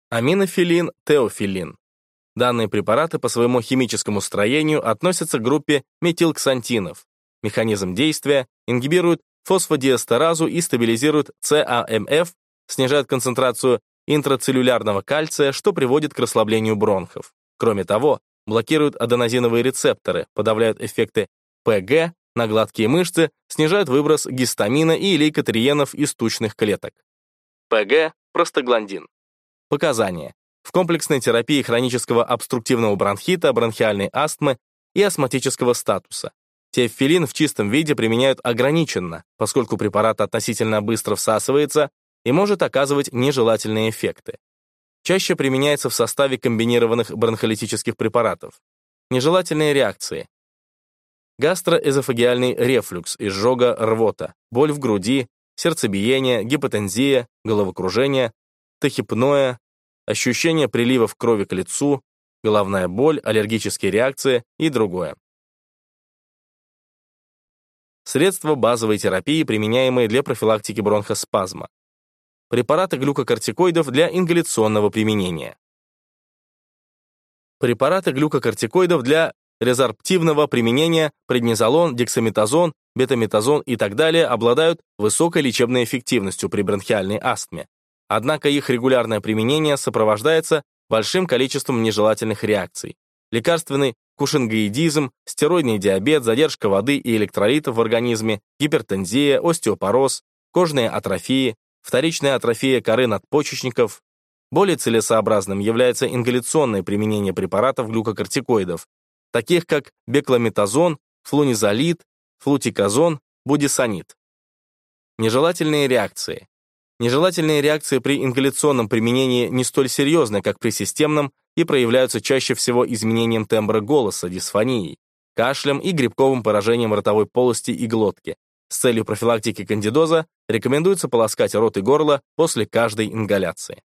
Аминофилин, теофилин. Данные препараты по своему химическому строению относятся к группе метилксантинов, Механизм действия ингибирует фосфодиэстеразу и стабилизирует ЦАМФ, снижает концентрацию интрацеллюлярного кальция, что приводит к расслаблению бронхов. Кроме того, блокируют аденозиновые рецепторы, подавляют эффекты ПГ на гладкие мышцы, снижают выброс гистамина и лейкотриенов из тучных клеток. ПГ – простагландин. Показания. В комплексной терапии хронического обструктивного бронхита, бронхиальной астмы и астматического статуса. Теффилин в чистом виде применяют ограниченно, поскольку препарат относительно быстро всасывается и может оказывать нежелательные эффекты. Чаще применяется в составе комбинированных бронхолитических препаратов. Нежелательные реакции. Гастроэзофагиальный рефлюкс, изжога, рвота, боль в груди, сердцебиение, гипотензия, головокружение, тахипноя, ощущение приливов крови к лицу, головная боль, аллергические реакции и другое. Средства базовой терапии, применяемые для профилактики бронхоспазма. Препараты глюкокортикоидов для ингаляционного применения. Препараты глюкокортикоидов для резорптивного применения преднизолон, дексаметазон, бетаметазон и так далее обладают высокой лечебной эффективностью при бронхиальной астме. Однако их регулярное применение сопровождается большим количеством нежелательных реакций. Лекарственный кушингоидизм, стероидный диабет, задержка воды и электролитов в организме, гипертензия, остеопороз, кожные атрофии, вторичная атрофия коры надпочечников. Более целесообразным является ингаляционное применение препаратов глюкокортикоидов, таких как бекламетазон, флунизолид, флутиказон, будисонид. Нежелательные реакции. Нежелательные реакции при ингаляционном применении не столь серьезны, как при системном, и проявляются чаще всего изменением тембра голоса, дисфонией, кашлем и грибковым поражением ротовой полости и глотки. С целью профилактики кандидоза рекомендуется полоскать рот и горло после каждой ингаляции.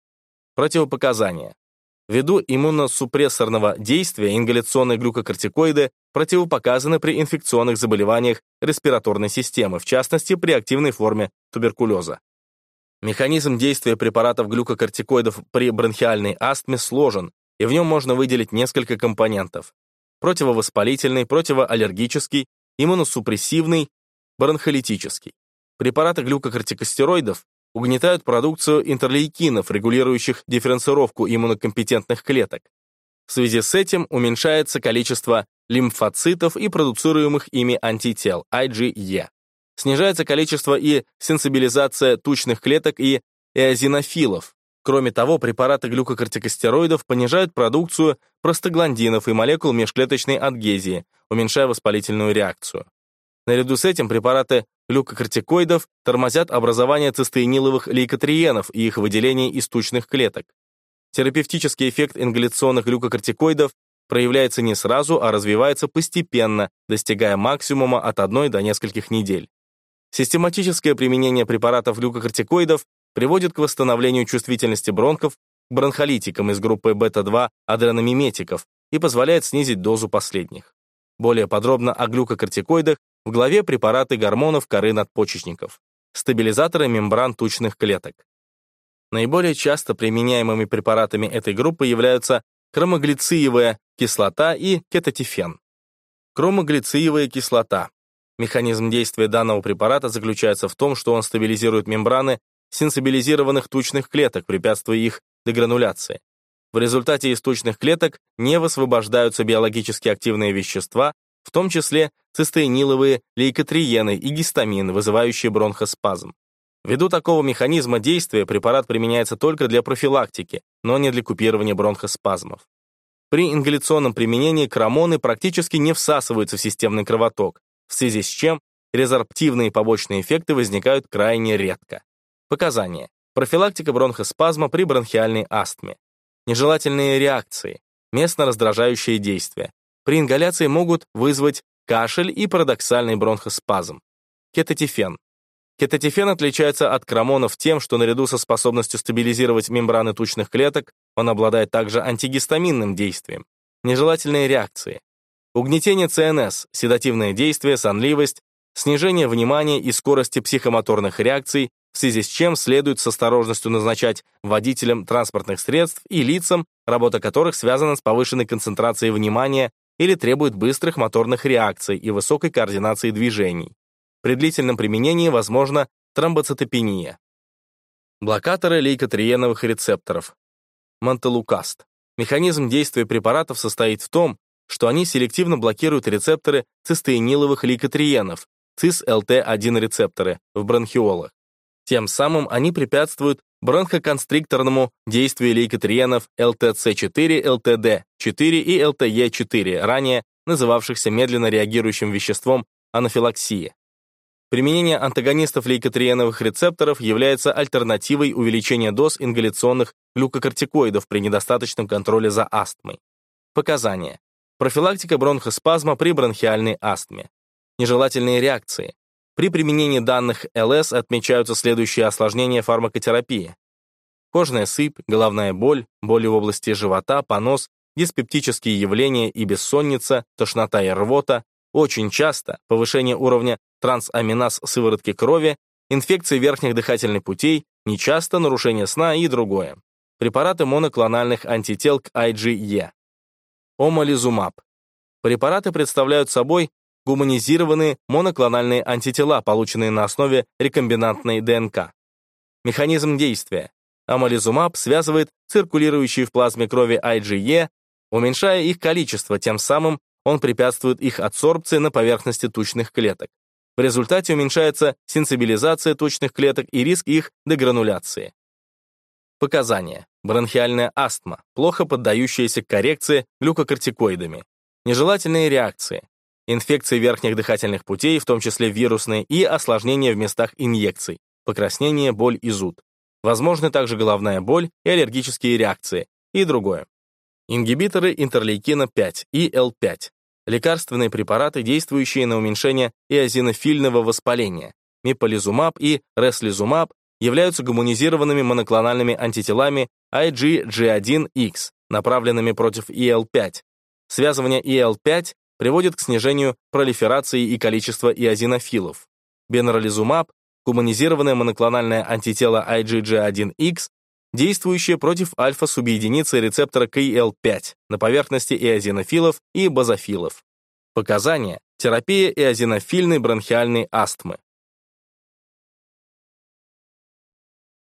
Противопоказания. Ввиду иммуносупрессорного действия ингаляционные глюкокортикоиды противопоказаны при инфекционных заболеваниях респираторной системы, в частности, при активной форме туберкулеза. Механизм действия препаратов глюкокортикоидов при бронхиальной астме сложен, и в нем можно выделить несколько компонентов. Противовоспалительный, противоаллергический, иммуносупрессивный, бронхолитический. Препараты глюкокортикостероидов угнетают продукцию интерлейкинов, регулирующих дифференцировку иммунокомпетентных клеток. В связи с этим уменьшается количество лимфоцитов и продуцируемых ими антител, IgE. Снижается количество и сенсибилизация тучных клеток и эозинофилов. Кроме того, препараты глюкокортикостероидов понижают продукцию простагландинов и молекул межклеточной адгезии, уменьшая воспалительную реакцию. Наряду с этим препараты глюкокортикоидов тормозят образование цистеиниловых лейкотриенов и их выделение из тучных клеток. Терапевтический эффект ингаляционных глюкокортикоидов проявляется не сразу, а развивается постепенно, достигая максимума от одной до нескольких недель. Систематическое применение препаратов глюкокортикоидов приводит к восстановлению чувствительности бронхов к бронхолитикам из группы бета-2 адреномиметиков и позволяет снизить дозу последних. Более подробно о глюкокортикоидах В главе препараты гормонов коры надпочечников, стабилизаторы мембран тучных клеток. Наиболее часто применяемыми препаратами этой группы являются хромоглициевая кислота и кетотифен. Хромоглициевая кислота. Механизм действия данного препарата заключается в том, что он стабилизирует мембраны сенсибилизированных тучных клеток, препятствуя их дегрануляции. В результате из тучных клеток не высвобождаются биологически активные вещества, в том числе цистеиниловые лейкотриены и гистамин, вызывающие бронхоспазм. Ввиду такого механизма действия препарат применяется только для профилактики, но не для купирования бронхоспазмов. При ингаляционном применении крамоны практически не всасываются в системный кровоток, в связи с чем резорптивные побочные эффекты возникают крайне редко. Показания. Профилактика бронхоспазма при бронхиальной астме. Нежелательные реакции. Местно раздражающие действия. При ингаляции могут вызвать кашель и парадоксальный бронхоспазм. Кетотифен. Кетотифен отличается от крамонов тем, что наряду со способностью стабилизировать мембраны тучных клеток, он обладает также антигистаминным действием. Нежелательные реакции. Угнетение ЦНС, седативное действие, сонливость, снижение внимания и скорости психомоторных реакций, в связи с чем следует с осторожностью назначать водителям транспортных средств и лицам, работа которых связана с повышенной концентрацией внимания или требует быстрых моторных реакций и высокой координации движений. При длительном применении возможна тромбоцитопения. Блокаторы лейкотриеновых рецепторов. Монтелукаст. Механизм действия препаратов состоит в том, что они селективно блокируют рецепторы цистеиниловых лейкотриенов, цис-ЛТ1 рецепторы в бронхиолах. Тем самым они препятствуют бронхоконстрикторному действию лейкотриенов ЛТЦ4, ЛТД4 и ЛТЕ4, ранее называвшихся медленно реагирующим веществом анафилаксии. Применение антагонистов лейкотриеновых рецепторов является альтернативой увеличения доз ингаляционных глюкокортикоидов при недостаточном контроле за астмой. Показания. Профилактика бронхоспазма при бронхиальной астме. Нежелательные реакции. При применении данных ЛС отмечаются следующие осложнения фармакотерапии. Кожная сыпь, головная боль, боли в области живота, понос, диспептические явления и бессонница, тошнота и рвота, очень часто повышение уровня трансаминаз сыворотки крови, инфекции верхних дыхательных путей, нечасто нарушение сна и другое. Препараты моноклональных антител к IgE. Омализумаб. Препараты представляют собой гуманизированные моноклональные антитела, полученные на основе рекомбинантной ДНК. Механизм действия. Амализумаб связывает циркулирующие в плазме крови IgE, уменьшая их количество, тем самым он препятствует их адсорбции на поверхности тучных клеток. В результате уменьшается сенсибилизация тучных клеток и риск их дегрануляции. Показания. Бронхиальная астма, плохо поддающаяся коррекции глюкокортикоидами. Нежелательные реакции инфекции верхних дыхательных путей, в том числе вирусные, и осложнения в местах инъекций, покраснение, боль и зуд. Возможны также головная боль и аллергические реакции, и другое. Ингибиторы интерлейкина-5 и L5. Лекарственные препараты, действующие на уменьшение эозинофильного воспаления. Миполизумаб и реслизумаб являются гуманизированными моноклональными антителами IgG1X, направленными против EL5. Связывание EL5 приводит к снижению пролиферации и количества иозинофилов. Бенролизумаб – гуманизированное моноклональное антитело IgG1X, действующее против альфа-субъединицы рецептора KL5 на поверхности иозинофилов и базофилов. Показания – терапия иозинофильной бронхиальной астмы.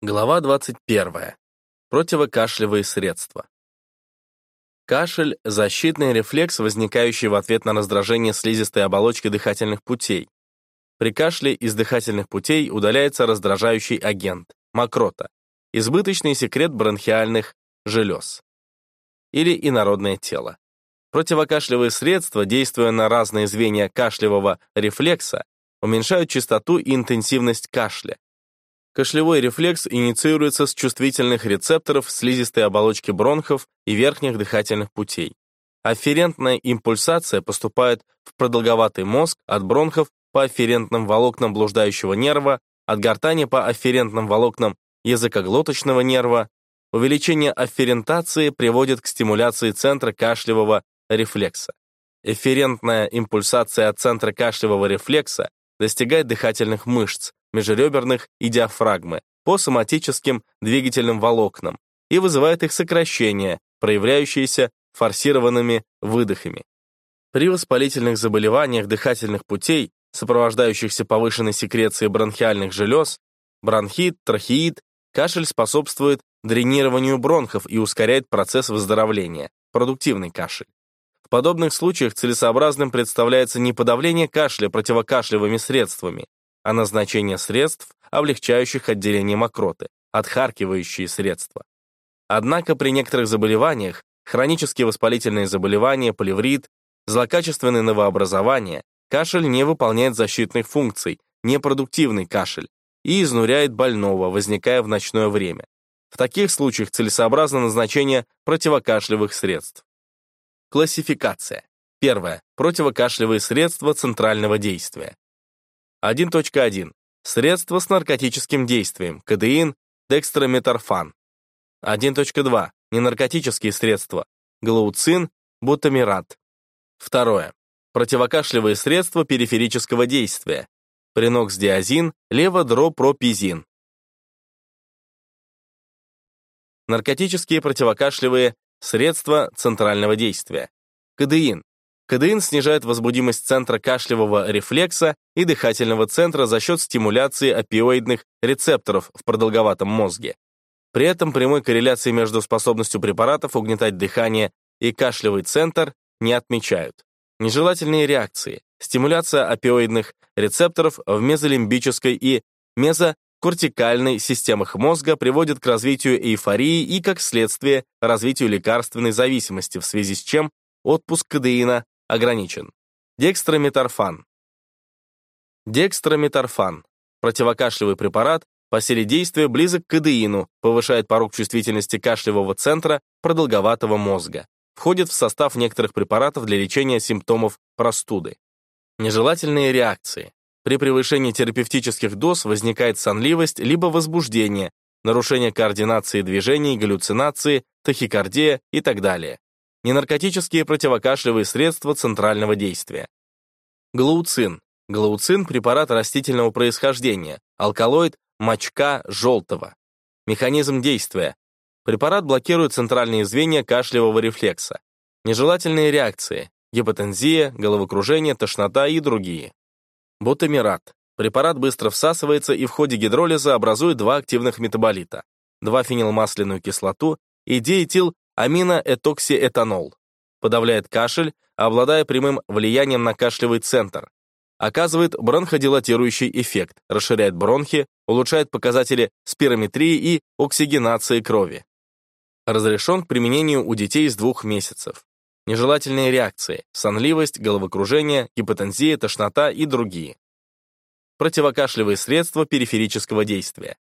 Глава 21. Противокашлевые средства. Кашель – защитный рефлекс, возникающий в ответ на раздражение слизистой оболочки дыхательных путей. При кашле из дыхательных путей удаляется раздражающий агент – мокрота, избыточный секрет бронхиальных желез или инородное тело. Противокашлевые средства, действуя на разные звенья кашлевого рефлекса, уменьшают частоту и интенсивность кашля, Кашлевой рефлекс инициируется с чувствительных рецепторов слизистой оболочки бронхов и верхних дыхательных путей. Афферентная импульсация поступает в продолговатый мозг от бронхов по афферентным волокнам блуждающего нерва, от гортани по афферентным волокнам языкоглоточного нерва. Увеличение афферентации приводит к стимуляции центра кашлевого рефлекса. Эфферентная импульсация от центра кашлевого рефлекса достигает дыхательных мышц, межреберных и диафрагмы по соматическим двигательным волокнам и вызывает их сокращение, проявляющееся форсированными выдохами. При воспалительных заболеваниях дыхательных путей, сопровождающихся повышенной секрецией бронхиальных желез, бронхит, трахеид, кашель способствует дренированию бронхов и ускоряет процесс выздоровления, продуктивный кашель. В подобных случаях целесообразным представляется не подавление кашля противокашлевыми средствами, а назначение средств, облегчающих отделение мокроты, отхаркивающие средства. Однако при некоторых заболеваниях, хронические воспалительные заболевания, полеврит, злокачественные новообразования, кашель не выполняет защитных функций, непродуктивный кашель, и изнуряет больного, возникая в ночное время. В таких случаях целесообразно назначение противокашлевых средств. Классификация. Первое. Противокашлевые средства центрального действия. 1.1. Средства с наркотическим действием. Кадеин, декстрометорфан. 1.2. Ненаркотические средства. Глауцин, бутамират. Второе. Противокашлевые средства периферического действия. Приноксдиазин, леводропропизин. Наркотические противокашлевые Средства центрального действия. Кадеин. Кадеин снижает возбудимость центра кашлевого рефлекса и дыхательного центра за счет стимуляции опиоидных рецепторов в продолговатом мозге. При этом прямой корреляции между способностью препаратов угнетать дыхание и кашлевый центр не отмечают. Нежелательные реакции. Стимуляция опиоидных рецепторов в мезолимбической и мезо кортикальной системах мозга приводит к развитию эйфории и, как следствие, развитию лекарственной зависимости, в связи с чем отпуск кадеина ограничен. Декстрометорфан. Декстрометорфан – противокашлевый препарат, по силе действия близок к кадеину, повышает порог чувствительности кашлевого центра продолговатого мозга. Входит в состав некоторых препаратов для лечения симптомов простуды. Нежелательные реакции. При превышении терапевтических доз возникает сонливость либо возбуждение, нарушение координации движений, галлюцинации, тахикардия и так далее. Ненаркотические противокашлевые средства центрального действия. Глауцин. Глауцин – препарат растительного происхождения, алкалоид мочка желтого. Механизм действия. Препарат блокирует центральные звенья кашлевого рефлекса. Нежелательные реакции – гипотензия, головокружение, тошнота и другие. Бутамират. Препарат быстро всасывается и в ходе гидролиза образует два активных метаболита – 2-фенилмасляную кислоту и диэтиламиноэтоксиэтанол. Подавляет кашель, обладая прямым влиянием на кашлевый центр. Оказывает бронходилатирующий эффект, расширяет бронхи, улучшает показатели спирометрии и оксигенации крови. Разрешен к применению у детей с двух месяцев нежелательные реакции, сонливость, головокружение, гипотензия, тошнота и другие. Противокашлевые средства периферического действия.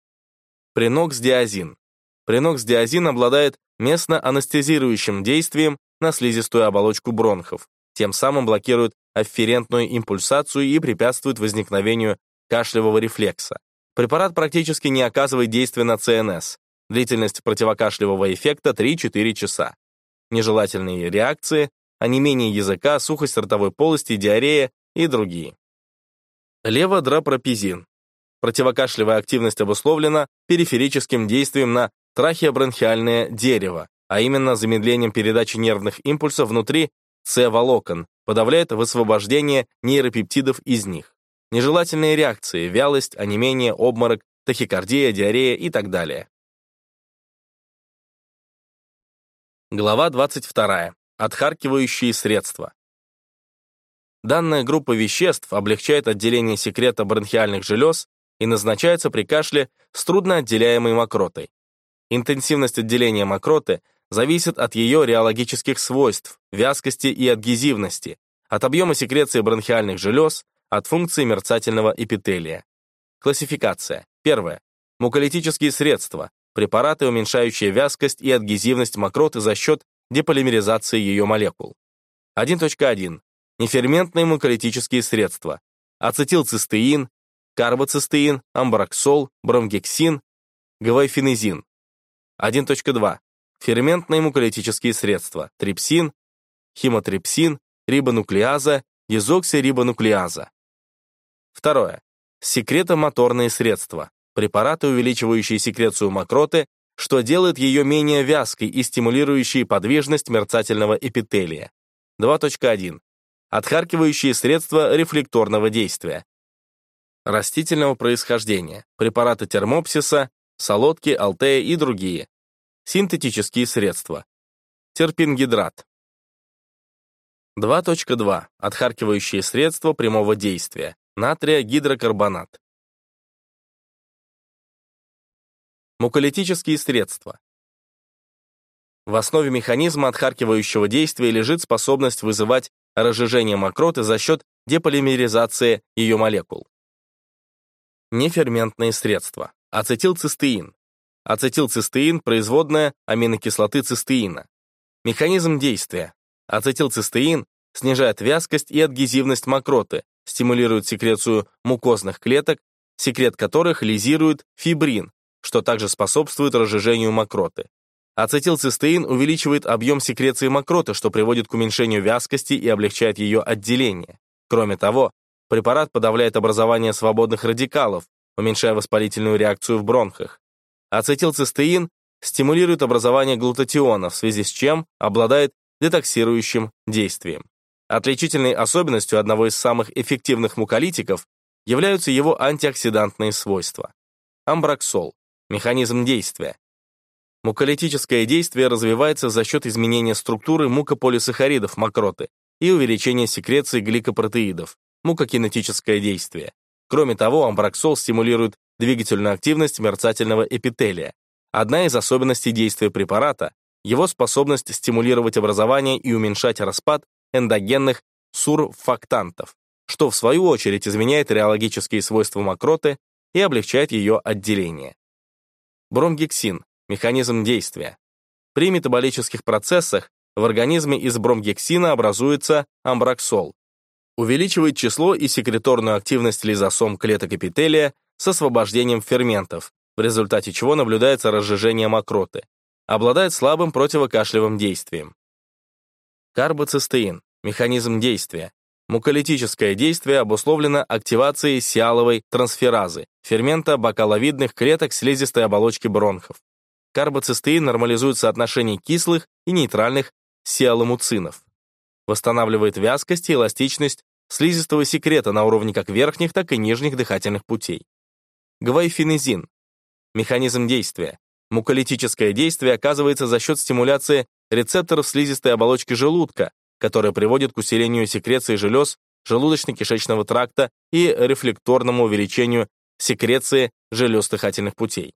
Приноксдиазин. Приноксдиазин обладает местно-анестезирующим действием на слизистую оболочку бронхов, тем самым блокирует афферентную импульсацию и препятствует возникновению кашлевого рефлекса. Препарат практически не оказывает действия на ЦНС. Длительность противокашлевого эффекта 3-4 часа нежелательные реакции, онемение языка, сухость ротовой полости, диарея и другие. Леводропропизин. Противокашлевая активность обусловлена периферическим действием на трахеобронхиальное дерево, а именно замедлением передачи нервных импульсов внутри С-волокон, подавляет высвобождение нейропептидов из них. Нежелательные реакции, вялость, онемение, обморок, тахикардия, диарея и так далее. Глава 22. Отхаркивающие средства. Данная группа веществ облегчает отделение секрета бронхиальных желез и назначается при кашле с трудно отделяемой мокротой. Интенсивность отделения мокроты зависит от ее реологических свойств, вязкости и адгезивности, от объема секреции бронхиальных желез, от функции мерцательного эпителия. Классификация. Первое. Муколитические средства, препараты, уменьшающие вязкость и адгезивность мокроты за счет деполимеризации ее молекул. 1.1. Неферментные муколитические средства. Ацетилцистеин, карбоцистеин, амбраксол, бромгексин, гавайфенезин. 1.2. Ферментные муколитические средства. Трипсин, химотрипсин, рибонуклеаза, дезоксирибонуклеаза. Второе. Секретомоторные средства. Препараты, увеличивающие секрецию мокроты, что делает ее менее вязкой и стимулирующие подвижность мерцательного эпителия. 2.1. Отхаркивающие средства рефлекторного действия. Растительного происхождения. Препараты термопсиса, солодки, алтея и другие. Синтетические средства. Терпингидрат. 2.2. Отхаркивающие средства прямого действия. Натрия гидрокарбонат. Муколитические средства. В основе механизма отхаркивающего действия лежит способность вызывать разжижение мокроты за счет деполимеризации ее молекул. Неферментные средства. Ацетилцистеин. Ацетилцистеин – производная аминокислоты цистеина. Механизм действия. Ацетилцистеин снижает вязкость и адгезивность мокроты, стимулирует секрецию мукозных клеток, секрет которых лизирует фибрин, что также способствует разжижению мокроты. Ацетилцистеин увеличивает объем секреции мокроты, что приводит к уменьшению вязкости и облегчает ее отделение. Кроме того, препарат подавляет образование свободных радикалов, уменьшая воспалительную реакцию в бронхах. Ацетилцистеин стимулирует образование глутатиона, в связи с чем обладает детоксирующим действием. Отличительной особенностью одного из самых эффективных муколитиков являются его антиоксидантные свойства. Амбраксол. Механизм действия. Муколитическое действие развивается за счет изменения структуры мукополисахаридов мокроты и увеличения секреции гликопротеидов, мукокинетическое действие. Кроме того, амбраксол стимулирует двигательную активность мерцательного эпителия. Одна из особенностей действия препарата — его способность стимулировать образование и уменьшать распад эндогенных сурфактантов, что в свою очередь изменяет реологические свойства мокроты и облегчает ее отделение. Бромгексин – механизм действия. При метаболических процессах в организме из бромгексина образуется амбраксол. Увеличивает число и секреторную активность лизосом клеток эпителия с освобождением ферментов, в результате чего наблюдается разжижение мокроты. Обладает слабым противокашлевым действием. Карбоцистеин – механизм действия. Муколитическое действие обусловлено активацией сиаловой трансферазы, фермента бакаловидных клеток слизистой оболочки бронхов. Карбоцистеин нормализует соотношение кислых и нейтральных сиаломуцинов. Восстанавливает вязкость и эластичность слизистого секрета на уровне как верхних, так и нижних дыхательных путей. Гвайфенезин. Механизм действия. Муколитическое действие оказывается за счет стимуляции рецепторов слизистой оболочки желудка, которая приводит к усилению секреции желез желудочно-кишечного тракта и рефлекторному увеличению секреции желез дыхательных путей.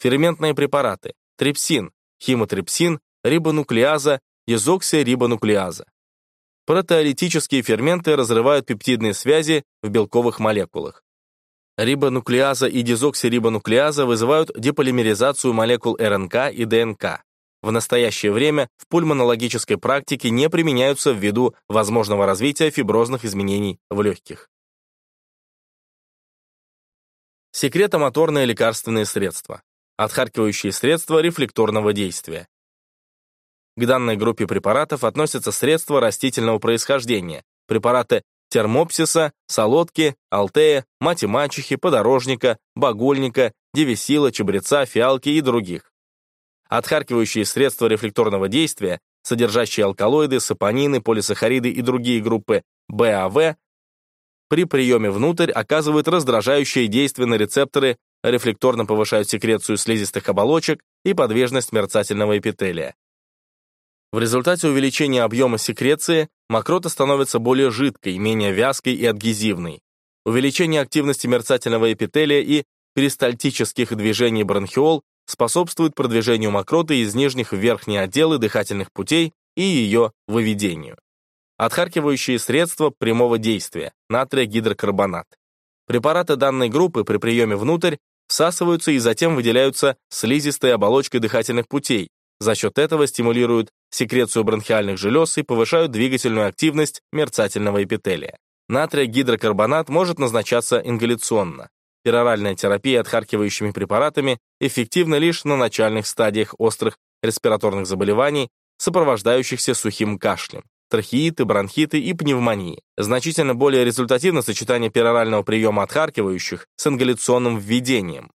Ферментные препараты, трипсин, химотрипсин, рибонуклеаза, дезоксирибонуклеаза. Протеолитические ферменты разрывают пептидные связи в белковых молекулах. Рибонуклеаза и дезоксирибонуклеаза вызывают деполимеризацию молекул РНК и ДНК. В настоящее время в пульмонологической практике не применяются ввиду возможного развития фиброзных изменений в легких. Секретомоторные лекарственные средства. Отхаркивающие средства рефлекторного действия. К данной группе препаратов относятся средства растительного происхождения, препараты термопсиса, солодки, алтея, мати-мачехи, подорожника, багульника, девесила, чабреца, фиалки и других. Отхаркивающие средства рефлекторного действия, содержащие алкалоиды, сапонины, полисахариды и другие группы БАВ, при приеме внутрь оказывают раздражающее действие на рецепторы, рефлекторно повышают секрецию слизистых оболочек и подвижность мерцательного эпителия. В результате увеличения объема секреции мокрота становится более жидкой, менее вязкой и адгезивной. Увеличение активности мерцательного эпителия и перистальтических движений бронхиол способствует продвижению мокроты из нижних в верхние отделы дыхательных путей и ее выведению. Отхаркивающие средства прямого действия, натрия гидрокарбонат. Препараты данной группы при приеме внутрь всасываются и затем выделяются слизистой оболочкой дыхательных путей, за счет этого стимулируют секрецию бронхиальных желез и повышают двигательную активность мерцательного эпителия. Натрия гидрокарбонат может назначаться ингаляционно. Пероральная терапия отхаркивающими препаратами эффективна лишь на начальных стадиях острых респираторных заболеваний, сопровождающихся сухим кашлем, трахеиты, бронхиты и пневмонии. Значительно более результативно сочетание перорального приема отхаркивающих с ингаляционным введением.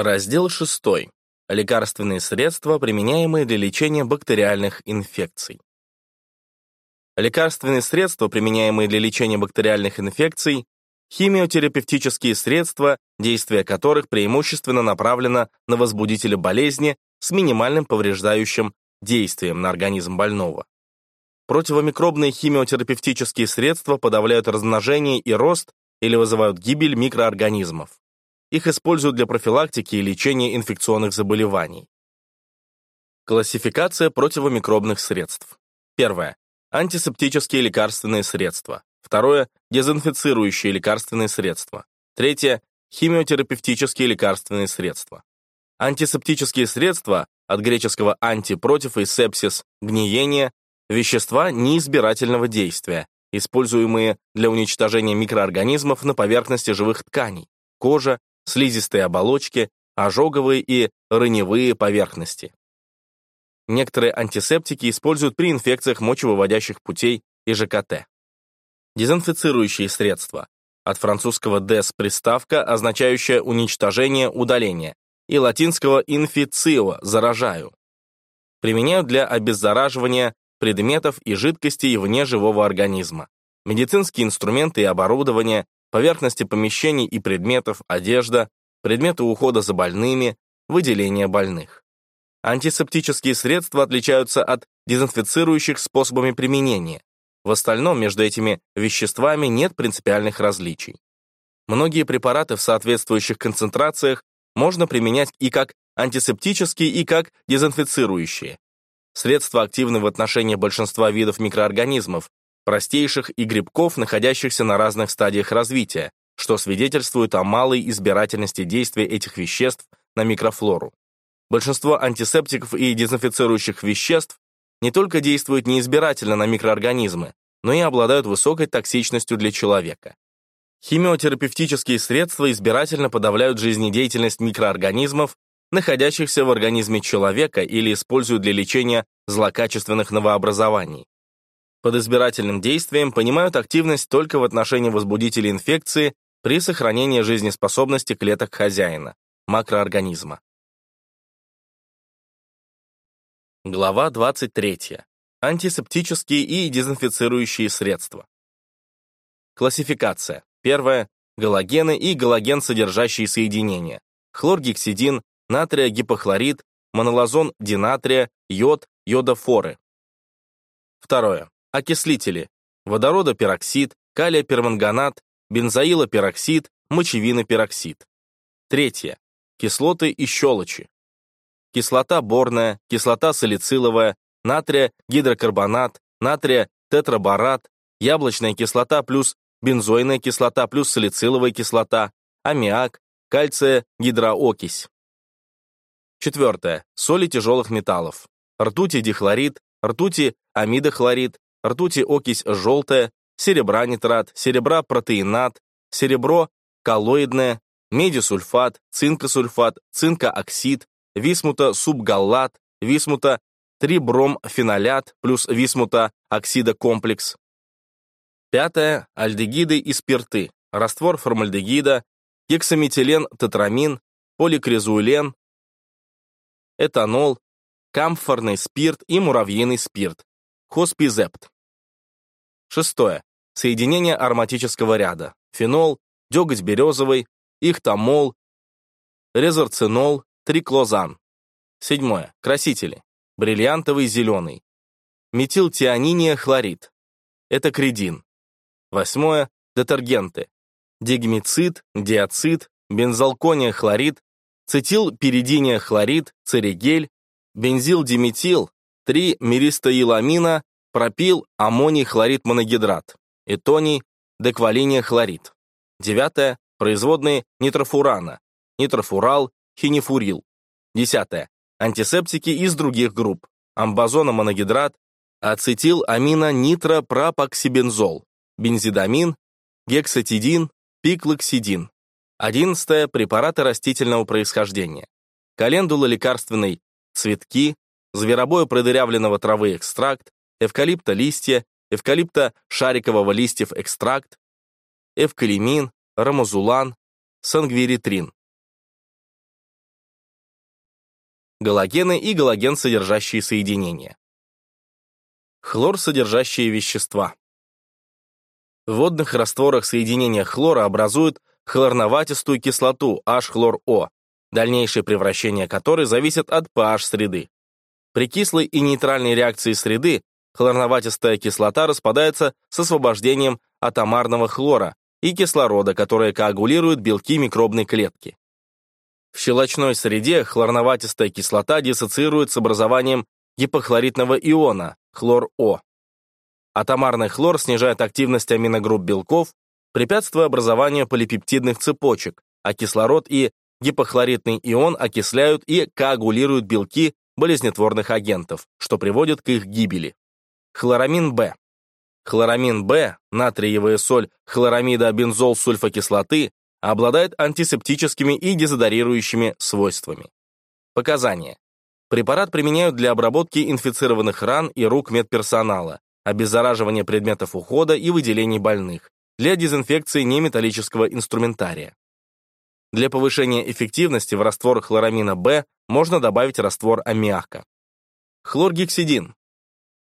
Раздел 6. Лекарственные средства, применяемые для лечения бактериальных инфекций. Лекарственные средства, применяемые для лечения бактериальных инфекций, химиотерапевтические средства, действие которых преимущественно направлено на возбудители болезни с минимальным повреждающим действием на организм больного. Противомикробные химиотерапевтические средства подавляют размножение и рост или вызывают гибель микроорганизмов. Их используют для профилактики и лечения инфекционных заболеваний. Классификация противомикробных средств. Первое. Антисептические лекарственные средства. Второе – дезинфицирующие лекарственные средства. Третье – химиотерапевтические лекарственные средства. Антисептические средства, от греческого «анти» – против и сепсис – гниение, вещества неизбирательного действия, используемые для уничтожения микроорганизмов на поверхности живых тканей, кожа, слизистые оболочки, ожоговые и раневые поверхности. Некоторые антисептики используют при инфекциях мочевыводящих путей и ЖКТ. Дезинфицирующие средства. От французского «des» приставка, означающая уничтожение, удаление, и латинского «inficio» – заражаю. Применяют для обеззараживания предметов и жидкостей вне живого организма. Медицинские инструменты и оборудование, поверхности помещений и предметов, одежда, предметы ухода за больными, выделение больных. Антисептические средства отличаются от дезинфицирующих способами применения. В остальном между этими веществами нет принципиальных различий. Многие препараты в соответствующих концентрациях можно применять и как антисептические, и как дезинфицирующие. Средства активны в отношении большинства видов микроорганизмов, простейших и грибков, находящихся на разных стадиях развития, что свидетельствует о малой избирательности действия этих веществ на микрофлору. Большинство антисептиков и дезинфицирующих веществ не только действуют неизбирательно на микроорганизмы, но и обладают высокой токсичностью для человека. Химиотерапевтические средства избирательно подавляют жизнедеятельность микроорганизмов, находящихся в организме человека или используют для лечения злокачественных новообразований. Под избирательным действием понимают активность только в отношении возбудителей инфекции при сохранении жизнеспособности клеток хозяина, макроорганизма. Глава 23. Антисептические и дезинфицирующие средства. Классификация. Первое. Галогены и галоген-содержащие соединения. Хлоргексидин, натрия гипохлорид, монолазон динатрия, йод, йодофоры. Второе. Окислители. Водородопероксид, калия-перманганат, бензоилопероксид, мочевинопероксид. Третье. Кислоты и щелочи. Кислота борная, кислота салициловая, натрия гидрокарбонат, натрия тетраборат, яблочная кислота плюс бензойная кислота плюс салициловая кислота, аммиак, кальция гидроокись. Четвертое. Соли тяжелых металлов. Ртути дихлорид, ртути амидохлорид, ртути окись желтая, серебра нитрат, серебра протеинат, серебро коллоидное, медисульфат, цинкосульфат, цинкооксид, висмута субгаллат, висмута трибромфенолят плюс висмута оксидокомплекс. Пятое. Альдегиды и спирты. Раствор формальдегида, гексаметилен тетрамин, поликризуэлен, этанол, камфорный спирт и муравьиный спирт. Хоспизепт. Шестое. Соединение ароматического ряда. Фенол, деготь березовый, ихтамол, резорцинол, триклозан. Седьмое. Красители. Бриллиантовый зеленый. Метилтианиния хлорид. Это кредин. Восьмое. Детергенты. Дигмицид, диацид, бензалкония хлорид, цетилпиридиния хлорид, церегель, бензилдиметил, 3 миристоиламина, пропил, аммоний хлорид моногидрат, этоний, деквалиния хлорид. Девятое. Производные нитрофурана, нитрофурал, хинифурил. Десятое. Антисептики из других групп. Амбазона моногидрат, ацетил амино нитропропоксибензол, бензидамин, гексатидин, пиклоксидин. Одиннадцатое. Препараты растительного происхождения. Календула лекарственной, цветки, зверобоя продырявленного травы экстракт, эвкалипта листья, эвкалипта шарикового листьев экстракт, эвкалимин, рамазулан, сангвиритрин. Галогены и галоген содержащие соединения. Хлор содержащие вещества. В водных растворах соединения хлора образуют хлорноватистую кислоту H-хлор-О, дальнейшее превращение которой зависит от pH среды. При кислой и нейтральной реакции среды хлорноватистая кислота распадается с освобождением атомарного хлора и кислорода, которые коагулируют белки микробной клетки. В щелочной среде хлорноватистая кислота диссоциирует с образованием гипохлоритного иона, хлор-О. Атомарный хлор снижает активность аминогрупп белков, препятствуя образованию полипептидных цепочек, а кислород и гипохлоритный ион окисляют и коагулируют белки болезнетворных агентов, что приводит к их гибели. Хлорамин Б. Хлорамин Б, натриевая соль хлорамида бензол сульфокислоты, обладает антисептическими и дезодорирующими свойствами. Показания. Препарат применяют для обработки инфицированных ран и рук медперсонала, обеззараживания предметов ухода и выделений больных, для дезинфекции неметаллического инструментария. Для повышения эффективности в раствор хлорамина Б можно добавить раствор аммиака. Хлоргексидин.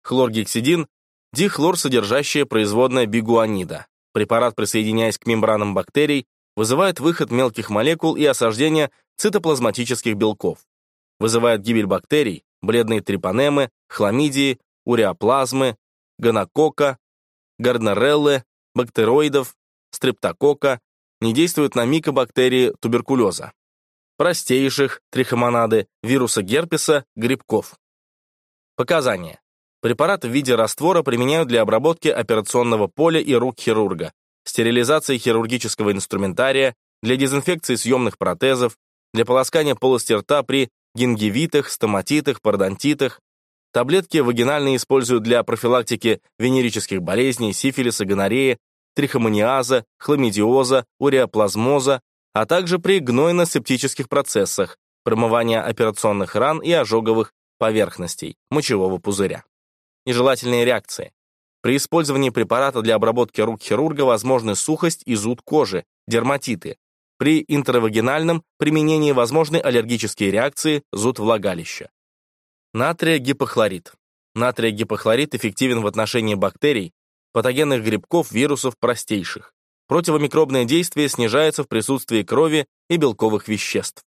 Хлоргексидин – дихлорсодержащая производная бигуанида. Препарат, присоединяясь к мембранам бактерий, вызывает выход мелких молекул и осаждение цитоплазматических белков. Вызывает гибель бактерий, бледные трипанемы, хламидии, уреоплазмы, гонокока, гарднереллы, бактероидов, стрептокока, не действует на микобактерии туберкулеза, простейших, трихомонады, вируса герпеса, грибков. Показания. Препарат в виде раствора применяют для обработки операционного поля и рук хирурга, стерилизации хирургического инструментария, для дезинфекции съемных протезов, для полоскания полости рта при гингивитах, стоматитах, пародонтитах. Таблетки вагинальные используют для профилактики венерических болезней, сифилиса, гонореи, трихомониаза, хламидиоза, уреоплазмоза, а также при гнойно-септических процессах, промывания операционных ран и ожоговых поверхностей мочевого пузыря. Нежелательные реакции. При использовании препарата для обработки рук хирурга возможны сухость и зуд кожи, дерматиты. При интравагинальном применении возможны аллергические реакции, зуд влагалища. Натрия гипохлорид. Натрия гипохлорид эффективен в отношении бактерий, патогенных грибков, вирусов простейших. Противомикробное действие снижается в присутствии крови и белковых веществ.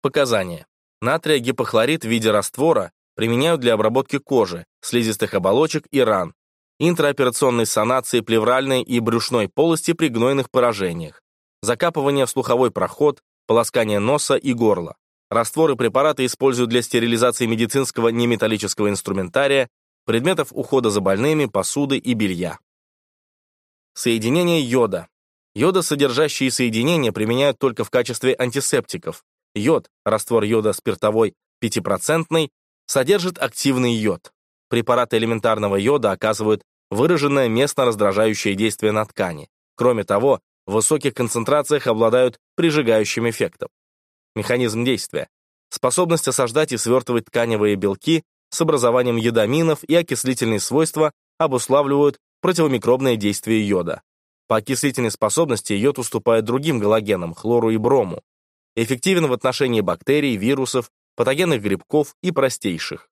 Показания. Натрия гипохлорид в виде раствора применяют для обработки кожи, слизистых оболочек и ран, интраоперационной санации плевральной и брюшной полости при гнойных поражениях, закапывание в слуховой проход, полоскание носа и горла. Растворы препарата используют для стерилизации медицинского неметаллического инструментария, предметов ухода за больными, посуды и белья. Соединение йода. Йодосодержащие соединения применяют только в качестве антисептиков. Йод, раствор йода спиртовой 5%, содержит активный йод. Препараты элементарного йода оказывают выраженное местно раздражающее действие на ткани. Кроме того, в высоких концентрациях обладают прижигающим эффектом. Механизм действия. Способность осаждать и свертывать тканевые белки с образованием ядаминов и окислительные свойства обуславливают противомикробное действие йода. По окислительной способности йод уступает другим галогенам, хлору и брому. Эффективен в отношении бактерий, вирусов, патогенных грибков и простейших.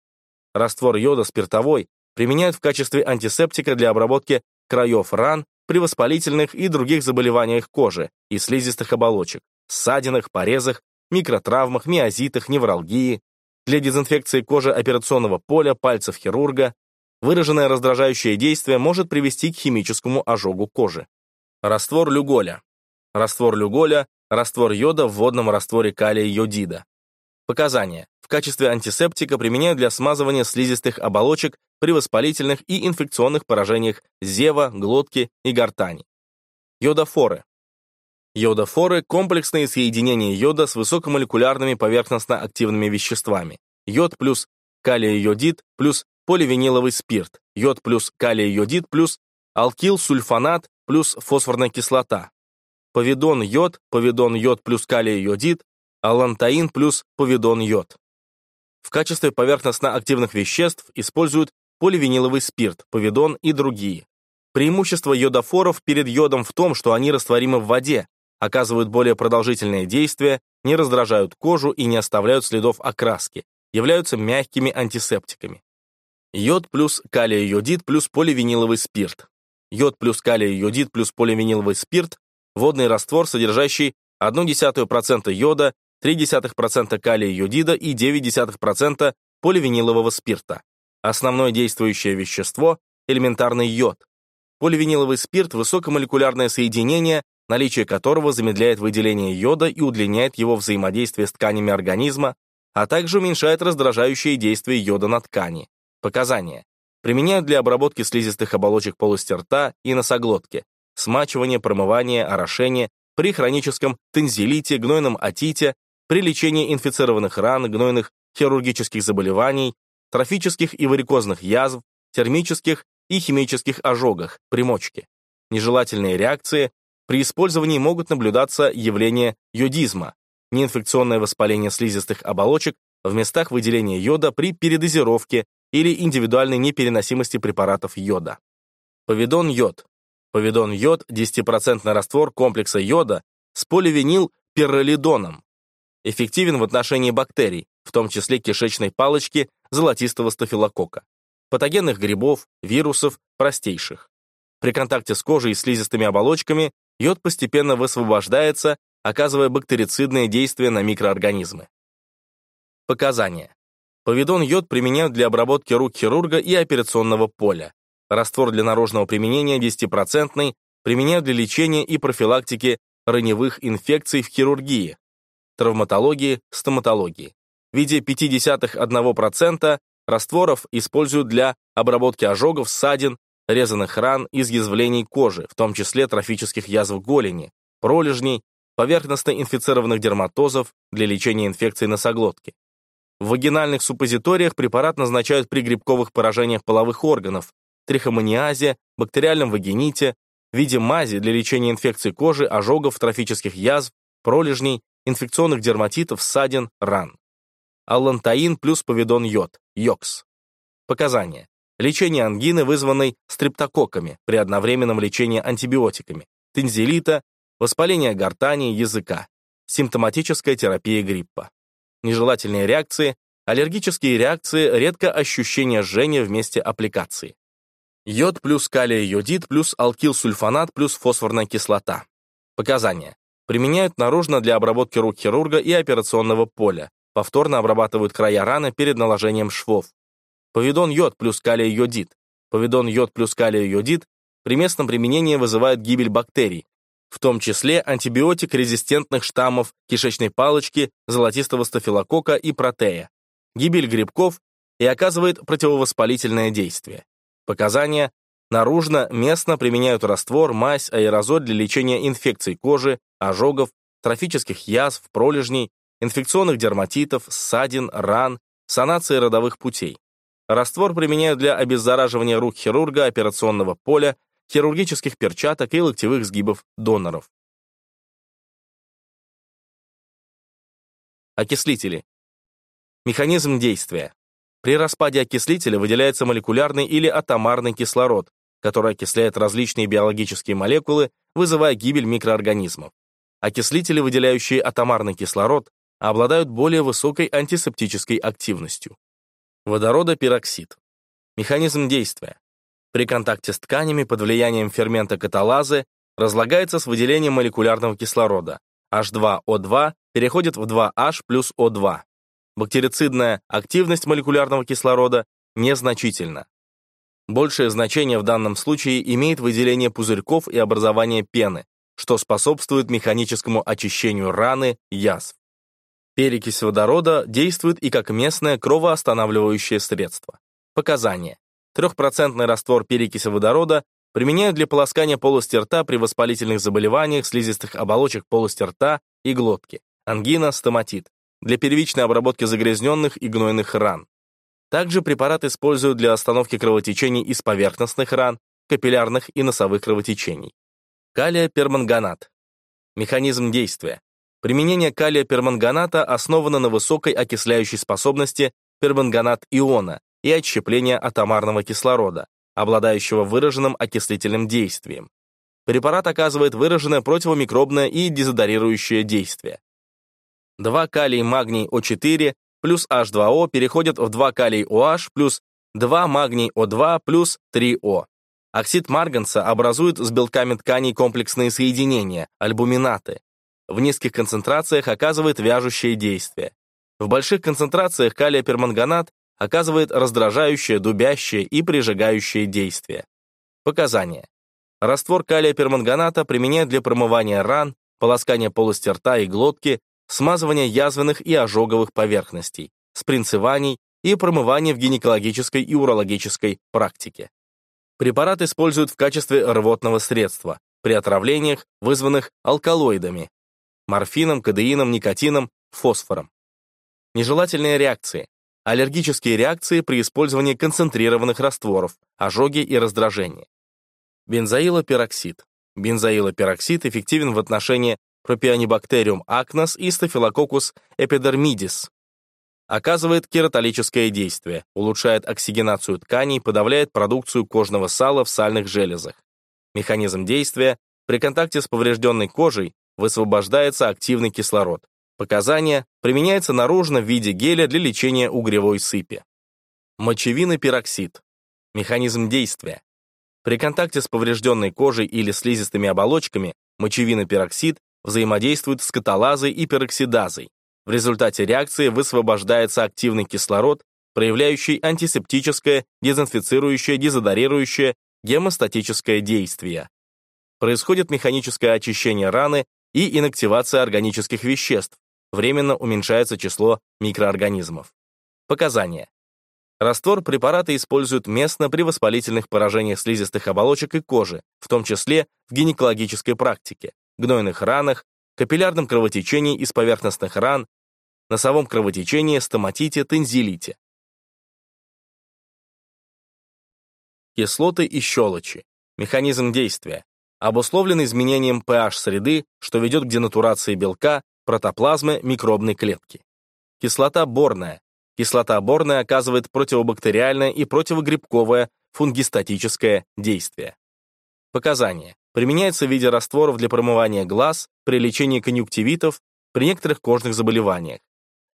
Раствор йода спиртовой применяют в качестве антисептика для обработки краев ран при воспалительных и других заболеваниях кожи и слизистых оболочек, ссадинах, порезах, микротравмах, миозитах, невралгии, для дезинфекции кожи операционного поля, пальцев хирурга, Выраженное раздражающее действие может привести к химическому ожогу кожи. Раствор люголя. Раствор люголя – раствор йода в водном растворе калия йодида. Показания. В качестве антисептика применяют для смазывания слизистых оболочек при воспалительных и инфекционных поражениях зева, глотки и гортани. Йодофоры. Йодофоры – комплексные соединения йода с высокомолекулярными поверхностно-активными веществами. Йод плюс калий-йодид плюс поливиниловый спирт, йод плюс калий-йодид плюс алкил-сульфонат плюс фосфорная кислота, повидон-йод, повидон-йод плюс калий-йодид, алантаин плюс повидон-йод. В качестве поверхностно-активных веществ используют поливиниловый спирт, повидон и другие. Преимущество йодофоров перед йодом в том, что они растворимы в воде, оказывают более продолжительное действие, не раздражают кожу и не оставляют следов окраски, являются мягкими антисептиками. Йод плюс калий-йодид плюс поливиниловый спирт. Йод плюс калий-йодид плюс поливиниловый спирт – водный раствор, содержащий 0,1% йода, 0,3% калия-йодида и 0,9% поливинилового спирта. Основное действующее вещество – элементарный йод. Поливиниловый спирт – высокомолекулярное соединение, наличие которого замедляет выделение йода и удлиняет его взаимодействие с тканями организма, а также уменьшает раздражающие действия йода на ткани. Показания. Применяют для обработки слизистых оболочек полости рта и носоглотки, смачивание, промывание, орошение, при хроническом тензилите, гнойном отите, при лечении инфицированных ран, гнойных хирургических заболеваний, трофических и варикозных язв, термических и химических ожогах, примочки. Нежелательные реакции при использовании могут наблюдаться явления йодизма, неинфекционное воспаление слизистых оболочек в местах выделения йода при передозировке или индивидуальной непереносимости препаратов йода. Повидон йод. Повидон йод – 10% раствор комплекса йода с поливинил пирролидоном. Эффективен в отношении бактерий, в том числе кишечной палочки золотистого стафилококка, патогенных грибов, вирусов, простейших. При контакте с кожей и слизистыми оболочками йод постепенно высвобождается, оказывая бактерицидное действие на микроорганизмы. Показания. Повидон йод применяют для обработки рук хирурга и операционного поля. Раствор для наружного применения 10% применяют для лечения и профилактики раневых инфекций в хирургии, травматологии, стоматологии. В виде 0,5% растворов используют для обработки ожогов, ссадин, резаных ран, изъязвлений кожи, в том числе трофических язв голени, пролежней, поверхностно-инфицированных дерматозов для лечения инфекций носоглотки. В вагинальных суппозиториях препарат назначают при грибковых поражениях половых органов, трихомониазе, бактериальном вагините, в виде мази для лечения инфекций кожи, ожогов, трофических язв, пролежней, инфекционных дерматитов, ссадин, ран. Аллантаин плюс повидон йод, йокс. Показания. Лечение ангины, вызванной стрептококками при одновременном лечении антибиотиками, тензилита, воспаление гортани, языка, симптоматическая терапия гриппа. Нежелательные реакции, аллергические реакции, редко ощущение жжения вместе аппликации. Йод плюс калий-йодид плюс алкилсульфонат плюс фосфорная кислота. Показания. Применяют наружно для обработки рук хирурга и операционного поля. Повторно обрабатывают края раны перед наложением швов. Повидон йод плюс калий-йодид. Повидон йод плюс калий-йодид при местном применении вызывает гибель бактерий, в том числе антибиотик-резистентных штаммов кишечной палочки, золотистого стафилококка и протея, гибель грибков и оказывает противовоспалительное действие. Показания Наружно, местно применяют раствор, мазь, аэрозоль для лечения инфекций кожи, ожогов, трофических язв, пролежней, инфекционных дерматитов, ссадин, ран, санации родовых путей. Раствор применяют для обеззараживания рук хирурга, операционного поля, хирургических перчаток и локтевых сгибов доноров. Окислители. Механизм действия. При распаде окислителя выделяется молекулярный или атомарный кислород, который окисляет различные биологические молекулы, вызывая гибель микроорганизмов. Окислители, выделяющие атомарный кислород, обладают более высокой антисептической активностью. Водородопероксид. Механизм действия. При контакте с тканями под влиянием фермента каталазы разлагается с выделением молекулярного кислорода. H2O2 переходит в 2H плюс O2. Бактерицидная активность молекулярного кислорода незначительна. Большее значение в данном случае имеет выделение пузырьков и образование пены, что способствует механическому очищению раны, язв. Перекись водорода действует и как местное кровоостанавливающее средство. Показания. Трехпроцентный раствор перекиси водорода применяют для полоскания полости рта при воспалительных заболеваниях слизистых оболочек полости рта и глотки, ангина, стоматит, для первичной обработки загрязненных и гнойных ран. Также препарат используют для остановки кровотечений из поверхностных ран, капиллярных и носовых кровотечений. Калия-перманганат. Механизм действия. Применение калия-перманганата основано на высокой окисляющей способности перманганат иона и отщепление атомарного кислорода, обладающего выраженным окислительным действием. Препарат оказывает выраженное противомикробное и дезодорирующее действие. 2 калий магний О4 плюс H2O переходят в 2 калий OH плюс 2 магний О2 плюс 3О. Оксид марганца образует с белками тканей комплексные соединения, альбуминаты. В низких концентрациях оказывает вяжущее действие. В больших концентрациях калия перманганат оказывает раздражающее, дубящее и прижигающее действие. Показания. Раствор калия перманганата применяют для промывания ран, полоскания полости рта и глотки, смазывания язвенных и ожоговых поверхностей, спринцеваний и промывания в гинекологической и урологической практике. Препарат используют в качестве рвотного средства при отравлениях, вызванных алкалоидами, морфином, кадеином, никотином, фосфором. Нежелательные реакции. Аллергические реакции при использовании концентрированных растворов, ожоги и раздражения. Бензоилопероксид. Бензоилопероксид эффективен в отношении пропионибактериум акнос и стафилококус эпидермидис. Оказывает кератолическое действие, улучшает оксигенацию тканей, подавляет продукцию кожного сала в сальных железах. Механизм действия при контакте с поврежденной кожей высвобождается активный кислород. Показания применяется наружно в виде геля для лечения угревой сыпи. Мочевиный пероксид. Механизм действия. При контакте с поврежденной кожей или слизистыми оболочками мочевиный пероксид взаимодействует с каталазой и пероксидазой. В результате реакции высвобождается активный кислород, проявляющий антисептическое, дезинфицирующее, дезодорирующее, гемостатическое действие. Происходит механическое очищение раны и инактивация органических веществ, временно уменьшается число микроорганизмов. Показания. Раствор препарата используют местно при воспалительных поражениях слизистых оболочек и кожи, в том числе в гинекологической практике, гнойных ранах, капиллярном кровотечении из поверхностных ран, носовом кровотечении, стоматите, тензилите. Кислоты и щелочи. Механизм действия. Обусловлен изменением pH среды, что ведет к денатурации белка, протоплазмы микробной клетки. Кислота борная. Кислота борная оказывает противобактериальное и противогрибковое фунгистатическое действие. Показания. Применяется в виде растворов для промывания глаз, при лечении конъюнктивитов, при некоторых кожных заболеваниях.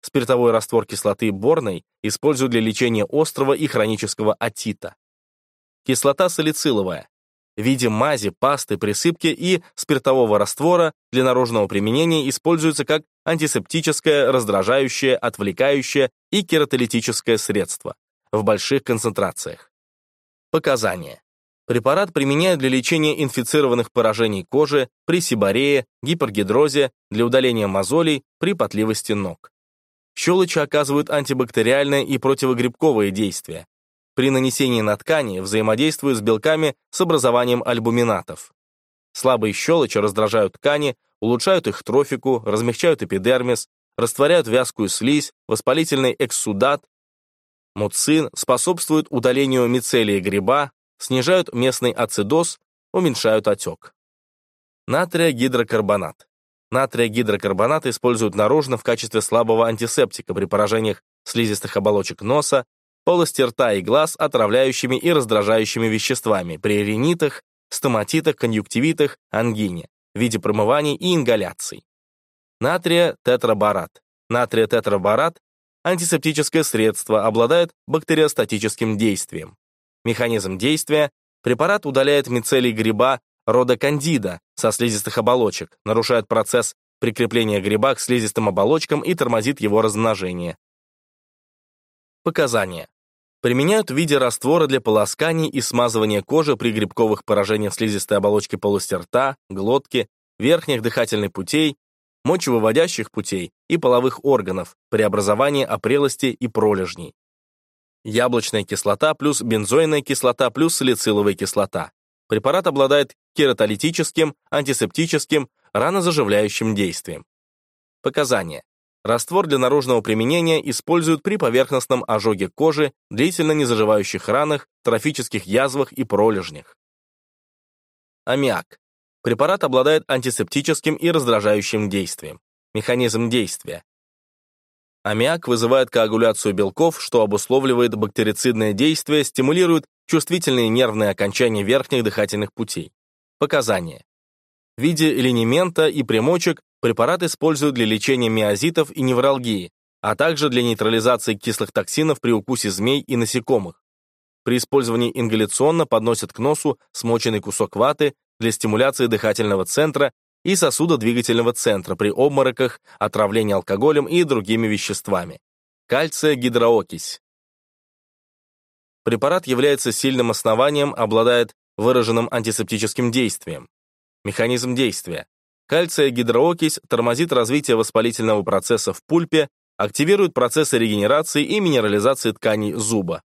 Спиртовой раствор кислоты борной используют для лечения острого и хронического отита. Кислота салициловая. В виде мази, пасты, присыпки и спиртового раствора для наружного применения используется как антисептическое, раздражающее, отвлекающее и кератолитическое средство в больших концентрациях. Показания. Препарат применяют для лечения инфицированных поражений кожи, при сибарее, гипергидрозе, для удаления мозолей, при потливости ног. Щелочи оказывают антибактериальное и противогрибковое действие. При нанесении на ткани взаимодействуют с белками с образованием альбуминатов. Слабые щелочи раздражают ткани, улучшают их трофику, размягчают эпидермис, растворяют вязкую слизь, воспалительный экссудат. Муцин способствует удалению мицелия гриба, снижают местный ацидоз, уменьшают отек. Натрия-гидрокарбонат. Натрия-гидрокарбонат используют наружно в качестве слабого антисептика при поражениях слизистых оболочек носа, полости рта и глаз отравляющими и раздражающими веществами при ринитах, стоматитах, конъюнктивитах, ангине в виде промываний и ингаляций. Натрия-тетраборат. Натрия-тетраборат – антисептическое средство, обладает бактериостатическим действием. Механизм действия – препарат удаляет мицелий гриба рода кандида со слизистых оболочек, нарушает процесс прикрепления гриба к слизистым оболочкам и тормозит его размножение. Показания. Применяют в виде раствора для полосканий и смазывания кожи при грибковых поражениях слизистой оболочки полости рта, глотки, верхних дыхательных путей, мочевыводящих путей и половых органов при образовании опрелости и пролежней. Яблочная кислота плюс бензойная кислота плюс салициловая кислота. Препарат обладает кератолитическим, антисептическим, ранозаживляющим действием. Показания. Раствор для наружного применения используют при поверхностном ожоге кожи, длительно незаживающих ранах, трофических язвах и пролежнях. Аммиак. Препарат обладает антисептическим и раздражающим действием. Механизм действия. Аммиак вызывает коагуляцию белков, что обусловливает бактерицидное действие, стимулирует чувствительные нервные окончания верхних дыхательных путей. Показания. В виде элинемента и примочек препарат используют для лечения миозитов и невралгии, а также для нейтрализации кислых токсинов при укусе змей и насекомых. При использовании ингаляционно подносят к носу смоченный кусок ваты для стимуляции дыхательного центра и сосудодвигательного центра при обмороках, отравлении алкоголем и другими веществами. Кальция гидроокись. Препарат является сильным основанием, обладает выраженным антисептическим действием. Механизм действия. Кальция гидроокись тормозит развитие воспалительного процесса в пульпе, активирует процессы регенерации и минерализации тканей зуба.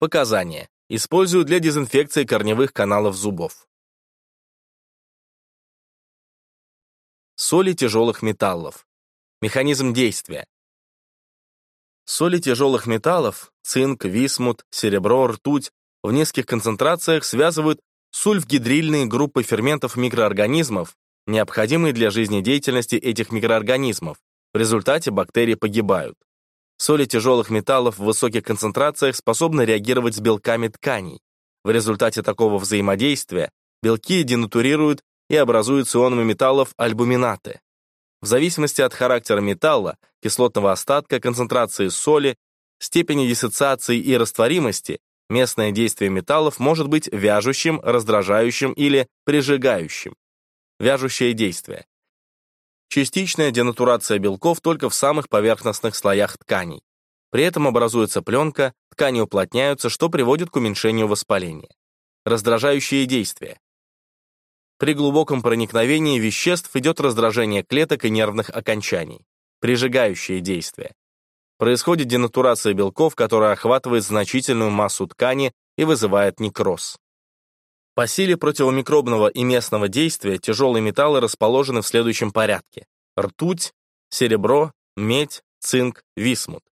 Показания. Используют для дезинфекции корневых каналов зубов. Соли тяжелых металлов. Механизм действия. Соли тяжелых металлов, цинк, висмут, серебро, ртуть, в низких концентрациях связывают сульфгидрильные группы ферментов микроорганизмов, необходимые для жизнедеятельности этих микроорганизмов. В результате бактерии погибают. Соли тяжелых металлов в высоких концентрациях способны реагировать с белками тканей. В результате такого взаимодействия белки денатурируют и образуют с ионами металлов альбуминаты. В зависимости от характера металла, кислотного остатка, концентрации соли, степени диссоциации и растворимости, местное действие металлов может быть вяжущим, раздражающим или прижигающим. Вяжущее действие. Частичная денатурация белков только в самых поверхностных слоях тканей. При этом образуется пленка, ткани уплотняются, что приводит к уменьшению воспаления. Раздражающие действия. При глубоком проникновении веществ идет раздражение клеток и нервных окончаний. Прижигающие действия. Происходит денатурация белков, которая охватывает значительную массу ткани и вызывает некроз. По силе противомикробного и местного действия тяжелые металлы расположены в следующем порядке. Ртуть, серебро, медь, цинк, висмут.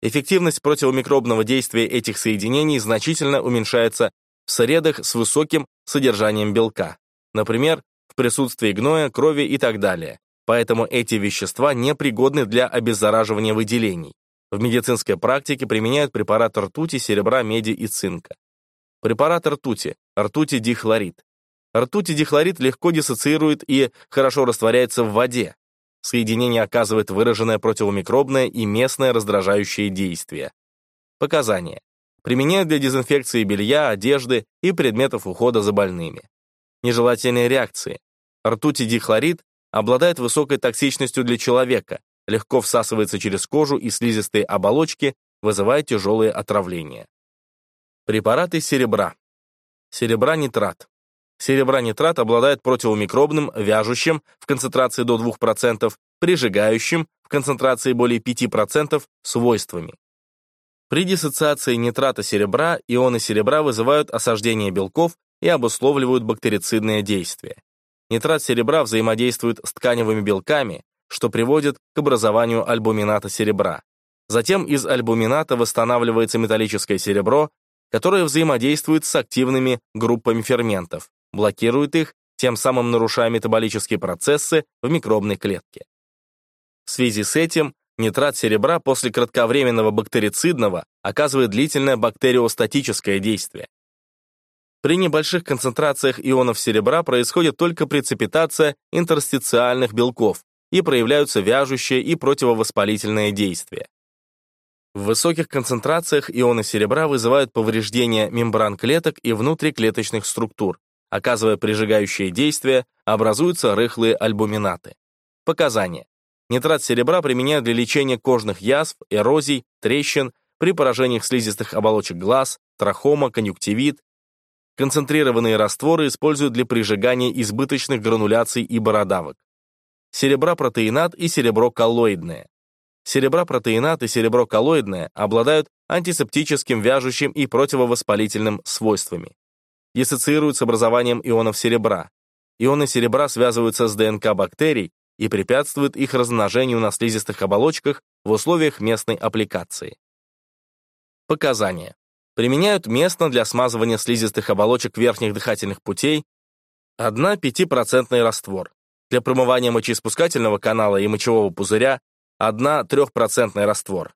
Эффективность противомикробного действия этих соединений значительно уменьшается в средах с высоким содержанием белка, например, в присутствии гноя, крови и так далее. Поэтому эти вещества непригодны для обеззараживания выделений. В медицинской практике применяют препараты ртути, серебра, меди и цинка. Препарат ртути, ртути-дихлорид. Ртути-дихлорид легко диссоциирует и хорошо растворяется в воде. Соединение оказывает выраженное противомикробное и местное раздражающее действие. Показания. Применяют для дезинфекции белья, одежды и предметов ухода за больными нежелательные реакции. Ртути-дихлорид обладает высокой токсичностью для человека, легко всасывается через кожу и слизистые оболочки, вызывая тяжелые отравления. Препараты серебра. Серебра-нитрат. Серебра-нитрат обладает противомикробным, вяжущим в концентрации до 2%, прижигающим в концентрации более 5% свойствами. При диссоциации нитрата серебра ионы серебра вызывают осаждение белков и обусловливают бактерицидное действие. Нитрат серебра взаимодействует с тканевыми белками, что приводит к образованию альбумината серебра. Затем из альбумината восстанавливается металлическое серебро, которое взаимодействует с активными группами ферментов, блокирует их, тем самым нарушая метаболические процессы в микробной клетке. В связи с этим нитрат серебра после кратковременного бактерицидного оказывает длительное бактериостатическое действие. При небольших концентрациях ионов серебра происходит только прецепитация интерстициальных белков и проявляются вяжущие и противовоспалительные действия. В высоких концентрациях ионы серебра вызывают повреждение мембран клеток и внутриклеточных структур, оказывая прижигающее действие, образуются рыхлые альбуминаты. Показания. Нитрат серебра применяют для лечения кожных язв, эрозий, трещин, при поражениях слизистых оболочек глаз, трахома, конъюнктивит, Концентрированные растворы используют для прижигания избыточных грануляций и бородавок. Серебропротеинат и серебро-коллоидное. Серебропротеинат и серебро-коллоидное обладают антисептическим, вяжущим и противовоспалительным свойствами. Диссоциируют с образованием ионов серебра. Ионы серебра связываются с ДНК бактерий и препятствуют их размножению на слизистых оболочках в условиях местной аппликации. Показания применяют местно для смазывания слизистых оболочек верхних дыхательных путей 1-5% раствор. Для промывания мочеиспускательного канала и мочевого пузыря 1 3% раствор.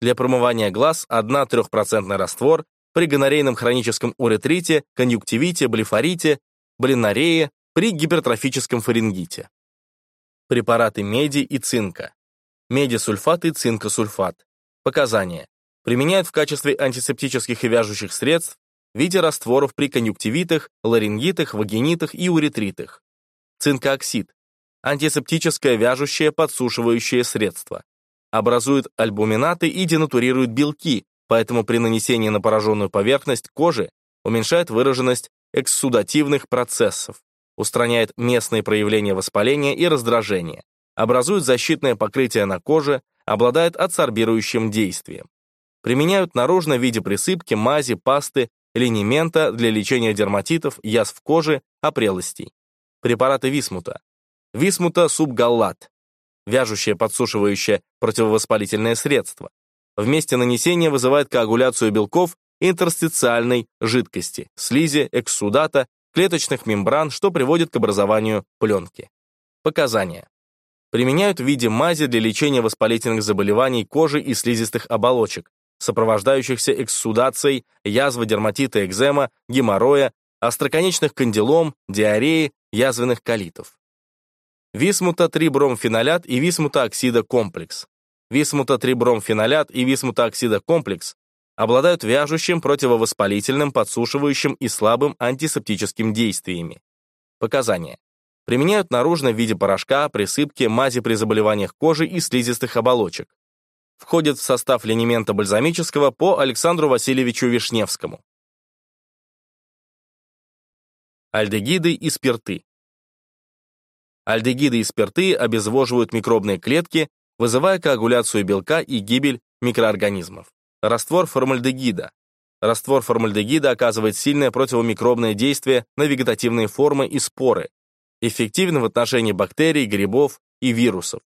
Для промывания глаз 1 3% раствор при гонорейном хроническом уретрите, конъюнктивите, блефорите, блинарее, при гипертрофическом фарингите. Препараты меди и цинка. Меди-сульфат и цинкосульфат. Показания. Применяют в качестве антисептических и вяжущих средств в виде растворов при конъюнктивитах, ларингитах, вагинитах и уретритах. Цинкооксид. Антисептическое вяжущее подсушивающее средство. Образует альбуминаты и денатурирует белки, поэтому при нанесении на пораженную поверхность кожи уменьшает выраженность экссудативных процессов, устраняет местные проявления воспаления и раздражения, образует защитное покрытие на коже, обладает адсорбирующим действием. Применяют наружно в виде присыпки, мази, пасты, линемента для лечения дерматитов, язв кожи, опрелостей. Препараты висмута. Висмута субгаллат. Вяжущее подсушивающее противовоспалительное средство. Вместе нанесения вызывает коагуляцию белков интерстициальной жидкости, слизи, экссудата, клеточных мембран, что приводит к образованию пленки. Показания. Применяют в виде мази для лечения воспалительных заболеваний кожи и слизистых оболочек, сопровождающихся экссудацией, язвы дерматита, экзема, геморроя, остроконечных кандилом, диареи, язвенных колитов. Висмута-3-бромфенолят и висмута-оксида-комплекс. Висмута-3-бромфенолят и висмута-оксида-комплекс обладают вяжущим, противовоспалительным, подсушивающим и слабым антисептическим действиями. Показания. Применяют наружно в виде порошка, присыпки, мази при заболеваниях кожи и слизистых оболочек. Входит в состав линемента бальзамического по Александру Васильевичу Вишневскому. Альдегиды и спирты. Альдегиды и спирты обезвоживают микробные клетки, вызывая коагуляцию белка и гибель микроорганизмов. Раствор формальдегида. Раствор формальдегида оказывает сильное противомикробное действие на вегетативные формы и споры, эффективен в отношении бактерий, грибов и вирусов.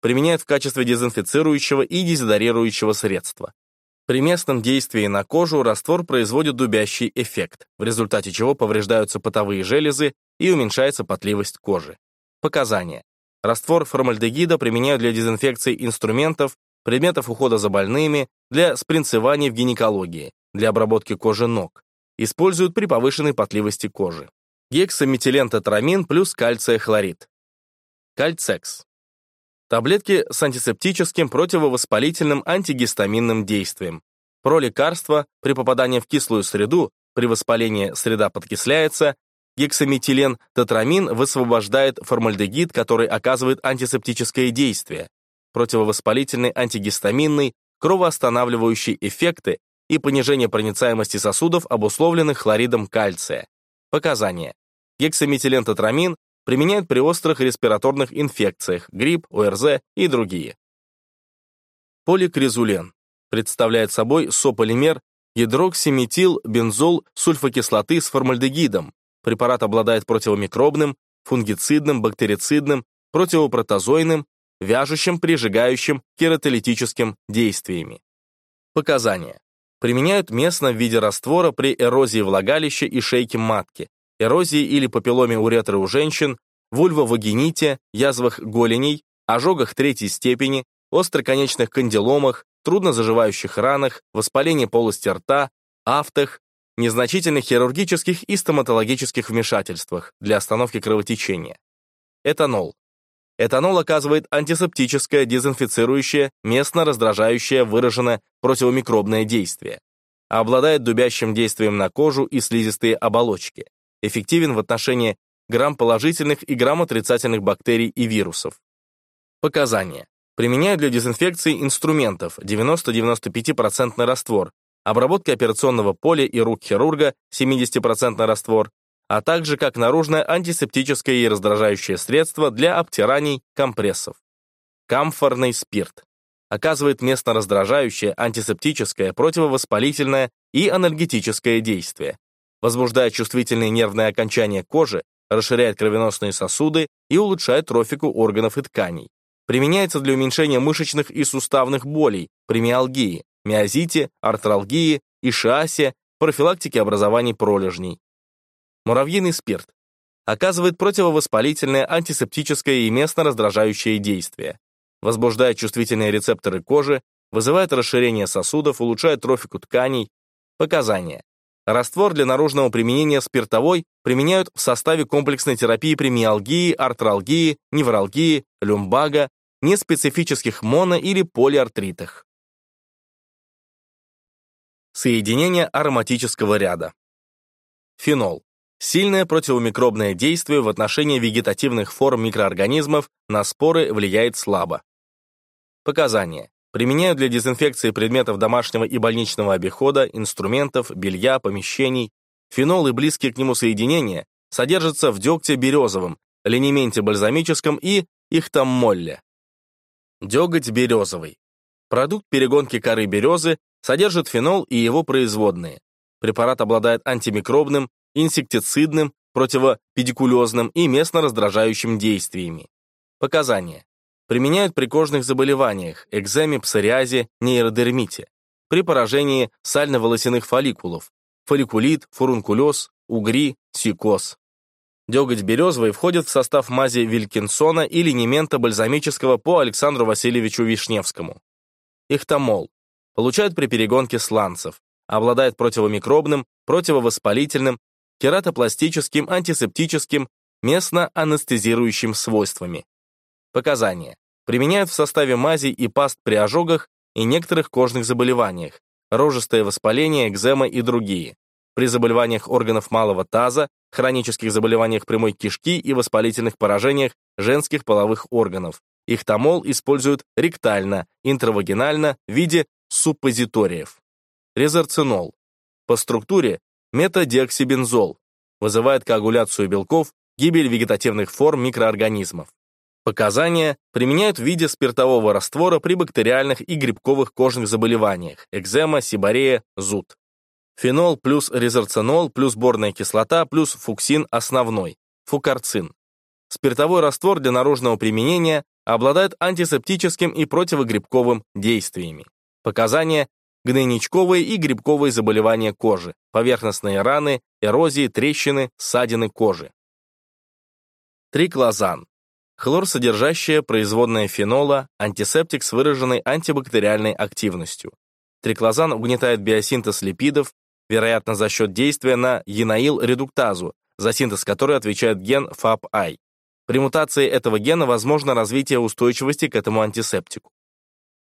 Применяют в качестве дезинфицирующего и дезодорирующего средства. При местном действии на кожу раствор производит дубящий эффект, в результате чего повреждаются потовые железы и уменьшается потливость кожи. Показания. Раствор формальдегида применяют для дезинфекции инструментов, предметов ухода за больными, для спринцевания в гинекологии, для обработки кожи ног. Используют при повышенной потливости кожи. Гексаметилентетрамин плюс кальция хлорид. Кальцекс. Таблетки с антисептическим противовоспалительным антигистаминным действием. Про лекарства при попадании в кислую среду, при воспалении среда подкисляется, гексаметилен тетрамин высвобождает формальдегид, который оказывает антисептическое действие противовоспалительный антигистаминный, кровоостанавливающие эффекты и понижение проницаемости сосудов, обусловленных хлоридом кальция. Показания. Гексаметилентотрамин применяют при острых респираторных инфекциях, грипп, ОРЗ и другие. Поликризулен представляет собой сополимер гидроксиметил сульфокислоты с формальдегидом. Препарат обладает противомикробным, фунгицидным, бактерицидным, противопротозойным вяжущим, прижигающим, кератолитическим действиями. Показания. Применяют местно в виде раствора при эрозии влагалища и шейки матки, эрозии или папилломе уретры у женщин, вульвовагините, язвах голеней, ожогах третьей степени, остроконечных кандиломах, трудно заживающих ранах, воспалении полости рта, автах, незначительных хирургических и стоматологических вмешательствах для остановки кровотечения. Этанол. Этанол оказывает антисептическое, дезинфицирующее, местно раздражающее, выраженное противомикробное действие. Обладает дубящим действием на кожу и слизистые оболочки. Эффективен в отношении грамм-положительных и грамм-отрицательных бактерий и вирусов. Показания. Применяют для дезинфекции инструментов 90-95% раствор, обработка операционного поля и рук хирурга 70% раствор, а также как наружное антисептическое и раздражающее средство для обтираний компрессов. Камфорный спирт. Оказывает местно раздражающее, антисептическое, противовоспалительное и анальгетическое действие. Возбуждает чувствительные нервные окончания кожи, расширяет кровеносные сосуды и улучшает трофику органов и тканей. Применяется для уменьшения мышечных и суставных болей при миалгии, миозите, артралгии, ишиасе, профилактике образований пролежней. Муравьиный спирт. Оказывает противовоспалительное, антисептическое и местно раздражающее действие. возбуждает чувствительные рецепторы кожи, вызывает расширение сосудов, улучшает трофику тканей. Показания. Раствор для наружного применения спиртовой применяют в составе комплексной терапии при миалгии, артралгии, невралгии, люмбага, неспецифических моно- или полиартритах. Соединение ароматического ряда. Фенол. Сильное противомикробное действие в отношении вегетативных форм микроорганизмов на споры влияет слабо. Показания. Применяют для дезинфекции предметов домашнего и больничного обихода, инструментов, белья, помещений. Фенол и близкие к нему соединения содержатся в дегте березовом, линементе бальзамическом и ихтаммолле. Деготь березовый. Продукт перегонки коры березы содержит фенол и его производные. Препарат обладает антимикробным, инсектицидным, противопедикулезным и местно раздражающим действиями. Показания. Применяют при кожных заболеваниях, экземе, псориазе, нейродермите, при поражении сально-волосяных фолликулов, фолликулит, фурункулез, угри, сикоз. Деготь березовый входит в состав мази Вилькинсона или немента бальзамического по Александру Васильевичу Вишневскому. Ихтамол. Получают при перегонке сланцев. Обладает противомикробным, противовоспалительным, кератопластическим, антисептическим, местно-анестезирующим свойствами. Показания. Применяют в составе мазей и паст при ожогах и некоторых кожных заболеваниях, рожистое воспаление, экзема и другие. При заболеваниях органов малого таза, хронических заболеваниях прямой кишки и воспалительных поражениях женских половых органов. Ихтамол используют ректально, интравагинально в виде суппозиториев. Резорцинол. По структуре метадиоксибензол. Вызывает коагуляцию белков, гибель вегетативных форм микроорганизмов. Показания применяют в виде спиртового раствора при бактериальных и грибковых кожных заболеваниях, экзема, сибарея, зуд. Фенол плюс резорцинол плюс борная кислота плюс фуксин основной, фукарцин. Спиртовой раствор для наружного применения обладает антисептическим и противогрибковым действиями. Показания гнойничковые и грибковые заболевания кожи, поверхностные раны, эрозии, трещины, ссадины кожи. Триклозан. Хлор, содержащая производная фенола, антисептик с выраженной антибактериальной активностью. Триклозан угнетает биосинтез липидов, вероятно, за счет действия на янаил-редуктазу, за синтез которой отвечает ген FAP-I. При мутации этого гена возможно развитие устойчивости к этому антисептику.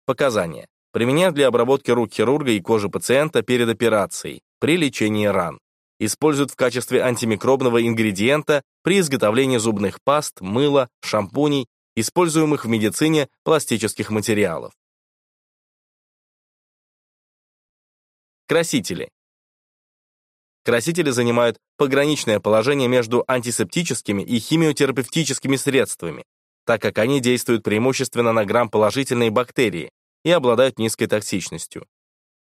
Показания. Применяют для обработки рук хирурга и кожи пациента перед операцией, при лечении ран. Используют в качестве антимикробного ингредиента при изготовлении зубных паст, мыла, шампуней, используемых в медицине пластических материалов. Красители. Красители занимают пограничное положение между антисептическими и химиотерапевтическими средствами, так как они действуют преимущественно на грамм-положительные бактерии, и обладают низкой токсичностью.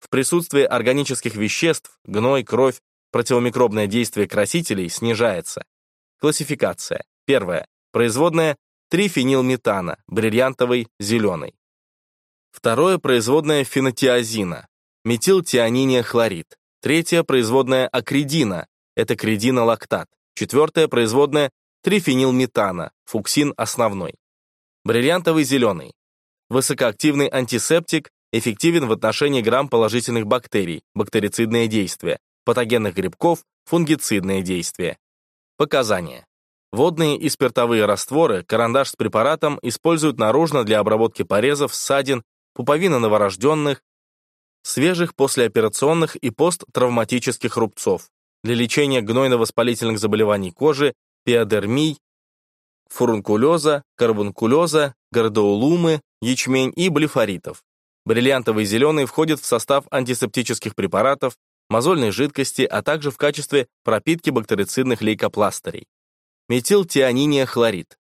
В присутствии органических веществ, гной, кровь, противомикробное действие красителей снижается. Классификация. Первое. Производная трифенилметана, бриллиантовый, зеленый. Второе. Производная фенотиазина, метилтианиния хлорид. Третье. Производная акридина, это кридинолактат. Четвертое. Производная трифенилметана, фуксин основной. Бриллиантовый зеленый. Высокоактивный антисептик эффективен в отношении грамм-положительных бактерий, бактерицидное действие, патогенных грибков, фунгицидное действие. Показания. Водные и спиртовые растворы, карандаш с препаратом используют наружно для обработки порезов, ссадин, пуповины новорожденных, свежих послеоперационных и посттравматических рубцов, для лечения гнойно-воспалительных заболеваний кожи, пиодермий, фурункулеза, карбункулеза, гордоулумы, ячмень и блефоритов. Бриллиантовый зеленый входит в состав антисептических препаратов, мозольной жидкости, а также в качестве пропитки бактерицидных лейкопластырей. Метилтианиния хлорид.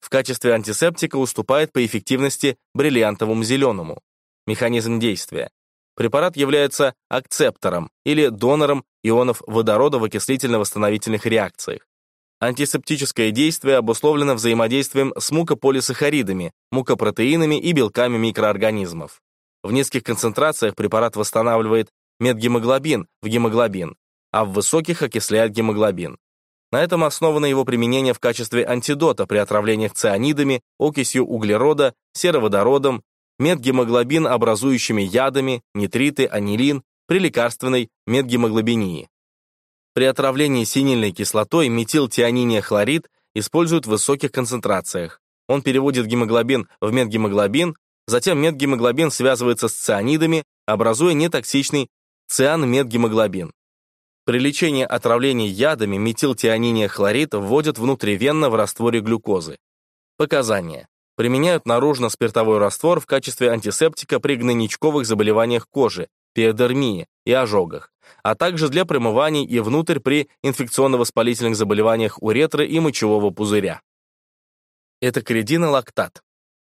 В качестве антисептика уступает по эффективности бриллиантовому зеленому. Механизм действия. Препарат является акцептором или донором ионов водорода в окислительно-восстановительных реакциях. Антисептическое действие обусловлено взаимодействием с мукополисахаридами, мукопротеинами и белками микроорганизмов. В низких концентрациях препарат восстанавливает медгемоглобин в гемоглобин, а в высоких окисляет гемоглобин. На этом основано его применение в качестве антидота при отравлениях цианидами, окисью углерода, сероводородом, медгемоглобин образующими ядами, нитриты, анилин при лекарственной медгемоглобинии. При отравлении синильной кислотой метилтианиния хлорид используют в высоких концентрациях. Он переводит гемоглобин в медгемоглобин, затем медгемоглобин связывается с цианидами, образуя нетоксичный циан-медгемоглобин. При лечении отравлений ядами метилтианиния хлорид вводят внутривенно в растворе глюкозы. Показания. Применяют наружно-спиртовой раствор в качестве антисептика при гнойничковых заболеваниях кожи, пиодермии и ожогах, а также для промываний и внутрь при инфекционно-воспалительных заболеваниях уретры и мочевого пузыря. Это лактат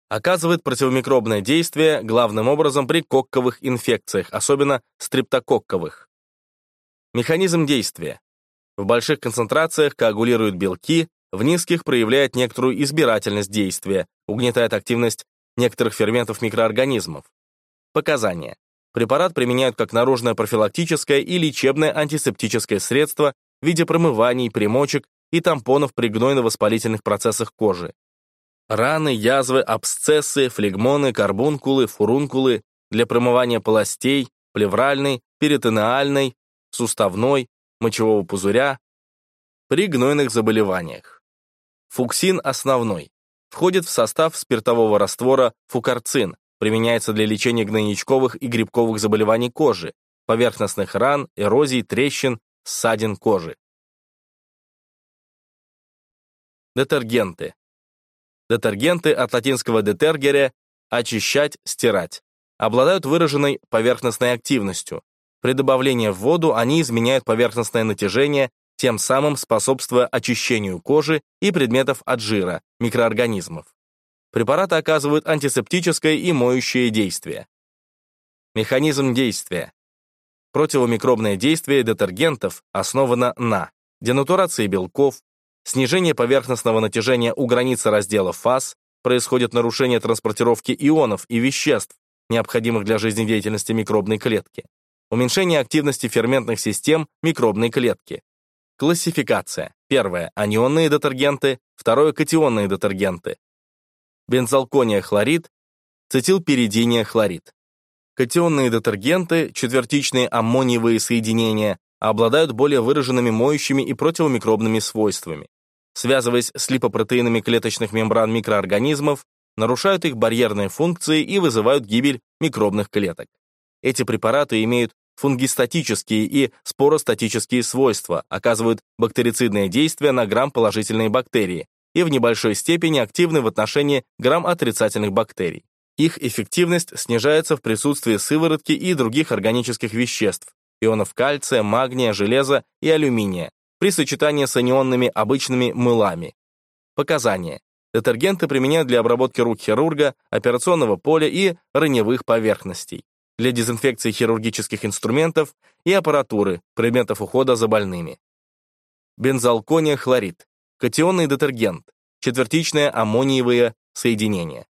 Оказывает противомикробное действие главным образом при кокковых инфекциях, особенно стрептококковых. Механизм действия. В больших концентрациях коагулируют белки, в низких проявляет некоторую избирательность действия, угнетает активность некоторых ферментов микроорганизмов. Показания. Препарат применяют как наружное профилактическое и лечебное антисептическое средство в виде промываний, примочек и тампонов при гнойно-воспалительных процессах кожи. Раны, язвы, абсцессы, флегмоны, карбункулы, фурункулы для промывания полостей, плевральной, перитонеальной, суставной, мочевого пузыря при гнойных заболеваниях. Фуксин основной. Входит в состав спиртового раствора фукарцин, применяется для лечения гнойничковых и грибковых заболеваний кожи, поверхностных ран, эрозий, трещин, ссадин кожи. Детергенты. Детергенты от латинского детергере – очищать, стирать. Обладают выраженной поверхностной активностью. При добавлении в воду они изменяют поверхностное натяжение, тем самым способствуя очищению кожи и предметов от жира, микроорганизмов. Препараты оказывают антисептическое и моющее действие. Механизм действия. Противомикробное действие детергентов основано на денатурации белков, снижении поверхностного натяжения у границы раздела фаз, происходит нарушение транспортировки ионов и веществ, необходимых для жизнедеятельности микробной клетки, уменьшение активности ферментных систем микробной клетки. Классификация. Первое – анионные детергенты, второе – катионные детергенты, бензалкония хлорид, цетилпиридиния хлорид. Катионные детергенты, четвертичные аммониевые соединения, обладают более выраженными моющими и противомикробными свойствами. Связываясь с липопротеинами клеточных мембран микроорганизмов, нарушают их барьерные функции и вызывают гибель микробных клеток. Эти препараты имеют фунгистатические и споростатические свойства, оказывают бактерицидное действие на грамм-положительные бактерии, и в небольшой степени активны в отношении грамм-отрицательных бактерий. Их эффективность снижается в присутствии сыворотки и других органических веществ, ионов кальция, магния, железа и алюминия, при сочетании с анионными обычными мылами. Показания. Детергенты применяют для обработки рук хирурга, операционного поля и раневых поверхностей, для дезинфекции хирургических инструментов и аппаратуры, предметов ухода за больными. Бензалкония хлорид катионный детергент, четвертичное аммониевое соединение.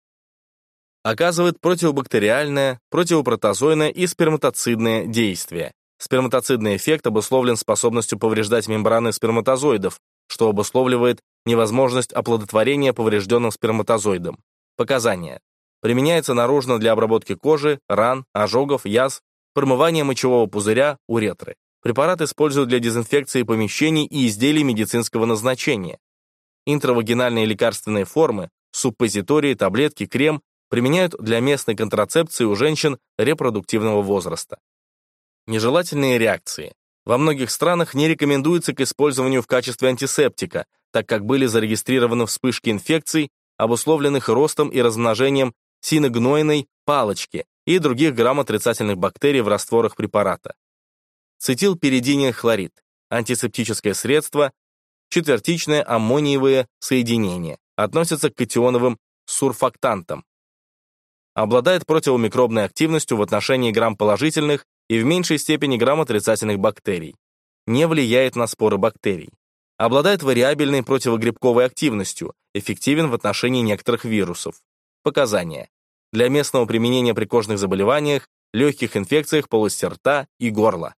Оказывает противобактериальное, противопротозойное и сперматоцидное действие. Сперматоцидный эффект обусловлен способностью повреждать мембраны сперматозоидов, что обусловливает невозможность оплодотворения поврежденным сперматозоидом. Показания. Применяется наружно для обработки кожи, ран, ожогов, язв, промывания мочевого пузыря, уретры. Препарат используют для дезинфекции помещений и изделий медицинского назначения. Интравагинальные лекарственные формы, суппозитории, таблетки, крем применяют для местной контрацепции у женщин репродуктивного возраста. Нежелательные реакции. Во многих странах не рекомендуется к использованию в качестве антисептика, так как были зарегистрированы вспышки инфекций, обусловленных ростом и размножением синогнойной палочки и других грамм-отрицательных бактерий в растворах препарата цетилпиридиния хлорид, антисептическое средство, четвертичное аммониевое соединение, относится к катионовым сурфактантам. Обладает противомикробной активностью в отношении грамм-положительных и в меньшей степени грамм-отрицательных бактерий. Не влияет на споры бактерий. Обладает вариабельной противогрибковой активностью, эффективен в отношении некоторых вирусов. Показания. Для местного применения при кожных заболеваниях, легких инфекциях полости рта и горла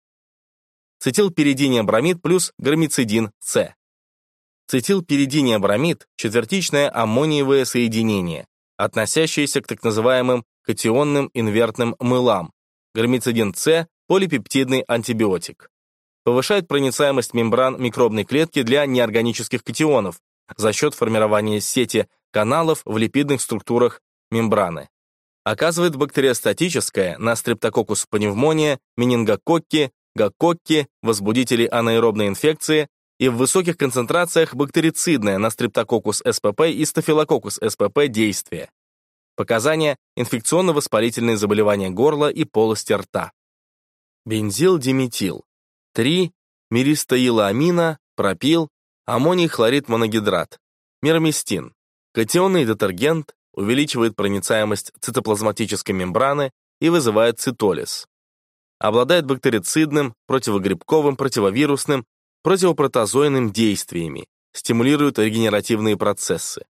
цетилпиридиния бромид плюс громицидин С. Цетилпиридиниабромид – четвертичное аммониевое соединение, относящееся к так называемым катионным инвертным мылам. Гормицидин С – полипептидный антибиотик. Повышает проницаемость мембран микробной клетки для неорганических катионов за счет формирования сети каналов в липидных структурах мембраны. Оказывает бактериостатическое на стрептококкус пневмония, менингококки, гококки, возбудители анаэробной инфекции и в высоких концентрациях бактерицидное на стрептококкус СПП и стафилококкус СПП действие. Показания – инфекционно-воспалительные заболевания горла и полости рта. Бензилдиметил. 3. Миристоиламина, пропил, аммоний хлорид моногидрат. Мироместин. Катионный детергент, увеличивает проницаемость цитоплазматической мембраны и вызывает цитолиз. Обладает бактерицидным, противогрибковым, противовирусным, противопротозойным действиями, стимулирует регенеративные процессы.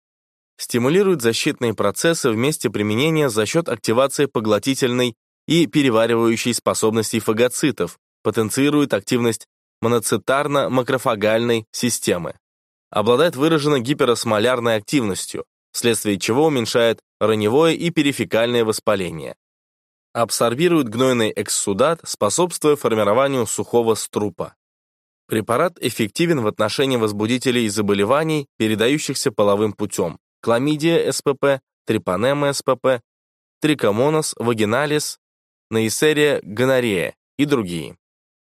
Стимулирует защитные процессы в месте применения за счет активации поглотительной и переваривающей способностей фагоцитов, потенцирует активность моноцитарно-макрофагальной системы. Обладает выраженной гиперосмолярной активностью, вследствие чего уменьшает раневое и перифекальное воспаление. Абсорбирует гнойный экссудат, способствуя формированию сухого струпа. Препарат эффективен в отношении возбудителей заболеваний, передающихся половым путем, хламидия СПП, трипанема СПП, трикомонос вагиналис, наисерия гонорея и другие.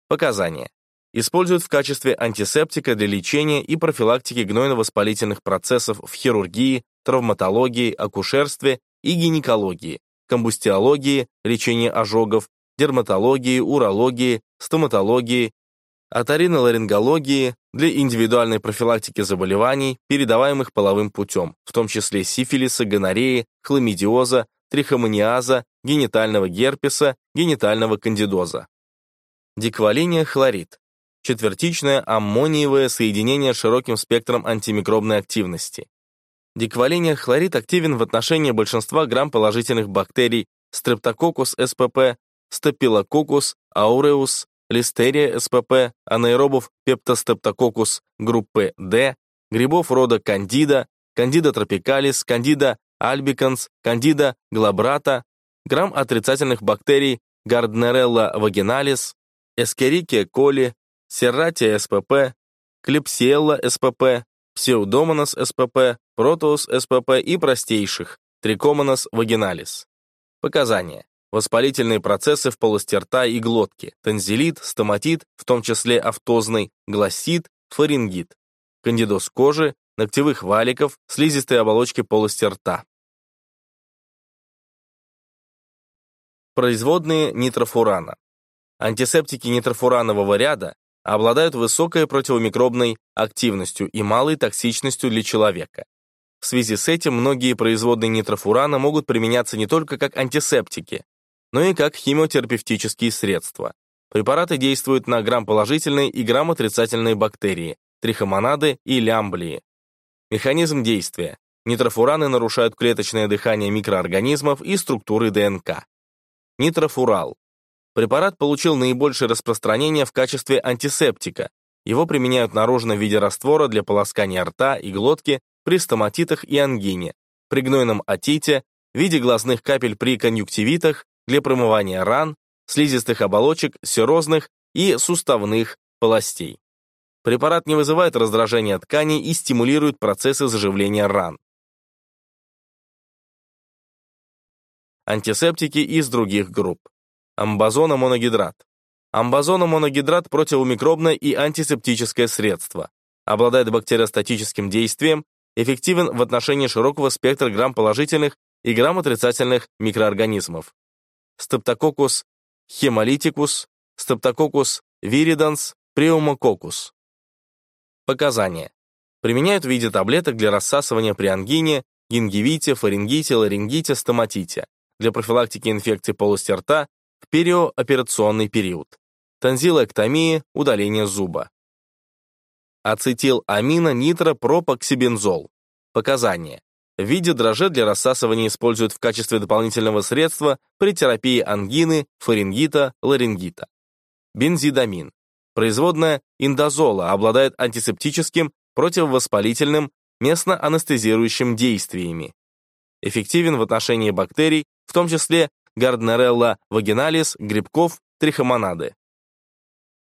Показания. Используют в качестве антисептика для лечения и профилактики гнойно-воспалительных процессов в хирургии, травматологии, акушерстве и гинекологии, комбустиологии, лечении ожогов, дерматологии, урологии, стоматологии, оториноларингологии для индивидуальной профилактики заболеваний, передаваемых половым путем, в том числе сифилиса, гонореи, хламидиоза, трихомониаза, генитального герпеса, генитального кандидоза. Диквалиния хлорид. Четвертичное аммониевое соединение с широким спектром антимикробной активности. Диквалиния хлорид активен в отношении большинства грамм-положительных бактерий Streptococcus spp, Staphylococcus aureus, Listeria spp, анаэробов Peptostaphylococcus группы D, грибов рода Candida, Candida tropicalis, Candida albicans, Candida glabrata, грамм отрицательных бактерий Gardnerella vaginalis, Escherichia coli, Serratia spp, Klebsiella spp, Pseudomonas spp, Proteus spp и простейших Trichomonas vaginalis. Показания. Воспалительные процессы в полости рта и глотки, танзелит, стоматит, в том числе автозный, гласит, фарингит, кандидоз кожи, ногтевых валиков, слизистой оболочки полости рта. Производные нитрофурана. Антисептики нитрофуранового ряда обладают высокой противомикробной активностью и малой токсичностью для человека. В связи с этим многие производные нитрофурана могут применяться не только как антисептики, но и как химиотерапевтические средства. Препараты действуют на грамм-положительные и грамм-отрицательные бактерии, трихомонады и лямблии. Механизм действия. Нитрофураны нарушают клеточное дыхание микроорганизмов и структуры ДНК. Нитрофурал. Препарат получил наибольшее распространение в качестве антисептика. Его применяют наружно в виде раствора для полоскания рта и глотки при стоматитах и ангине, при гнойном отите, в виде глазных капель при конъюнктивитах, для промывания ран, слизистых оболочек, серозных и суставных полостей. Препарат не вызывает раздражения тканей и стимулирует процессы заживления ран. Антисептики из других групп. Амбазона-моногидрат. Амбазона-моногидрат – противомикробное и антисептическое средство. Обладает бактериостатическим действием, эффективен в отношении широкого спектра грамм-положительных и грамм-отрицательных микроорганизмов. Стептококус хемолитикус, стептококус виридans, приумококус. Показания. Применяют в виде таблеток для рассасывания при ангине, гингивите, фарингите, ларингите, стоматите, для профилактики инфекций полости рта, в периооперационный период. Тонзилэктомия, удаление зуба. Ацетиламино-нитропропоксибензол. Показания. В виде дрожжа для рассасывания используют в качестве дополнительного средства при терапии ангины, фарингита, ларингита. Бензидамин. Производная индозола обладает антисептическим противовоспалительным, местно-анестезирующим действиями. Эффективен в отношении бактерий, в том числе Gardnerella vaginalis, грибков, трихомонады.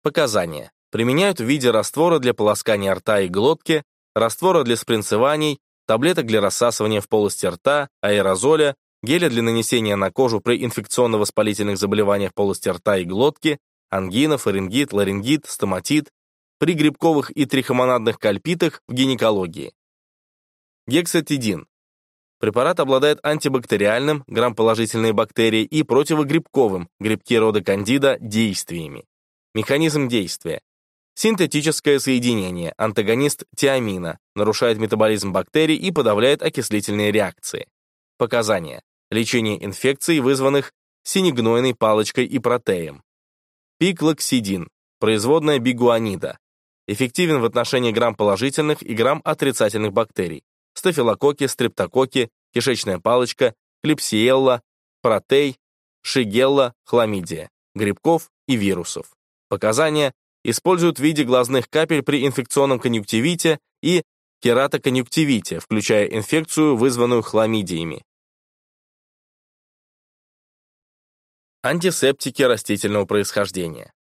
Показания. Применяют в виде раствора для полоскания рта и глотки, раствора для спринцеваний, таблеток для рассасывания в полости рта, аэрозоля, геля для нанесения на кожу при инфекционно-воспалительных заболеваниях полости рта и глотки, ангина, фарингит, ларингит, стоматит, при грибковых и трихомонадных кальпитах в гинекологии. Гексатидин. Препарат обладает антибактериальным, грамположительные бактерии и противогрибковым, грибки рода кандида, действиями. Механизм действия. Синтетическое соединение, антагонист тиамина, нарушает метаболизм бактерий и подавляет окислительные реакции. Показания. Лечение инфекций, вызванных синегнойной палочкой и протеем. Пиклоксидин, производная бигуанида. Эффективен в отношении грамм-положительных и грамм-отрицательных бактерий. Стафилококки, стрептококки, кишечная палочка, клепсиелла, протей, шигелла, хламидия, грибков и вирусов. Показания используют в виде глазных капель при инфекционном конъюнктивите и кератоконъюнктивите, включая инфекцию, вызванную хламидиями. Антисептики растительного происхождения.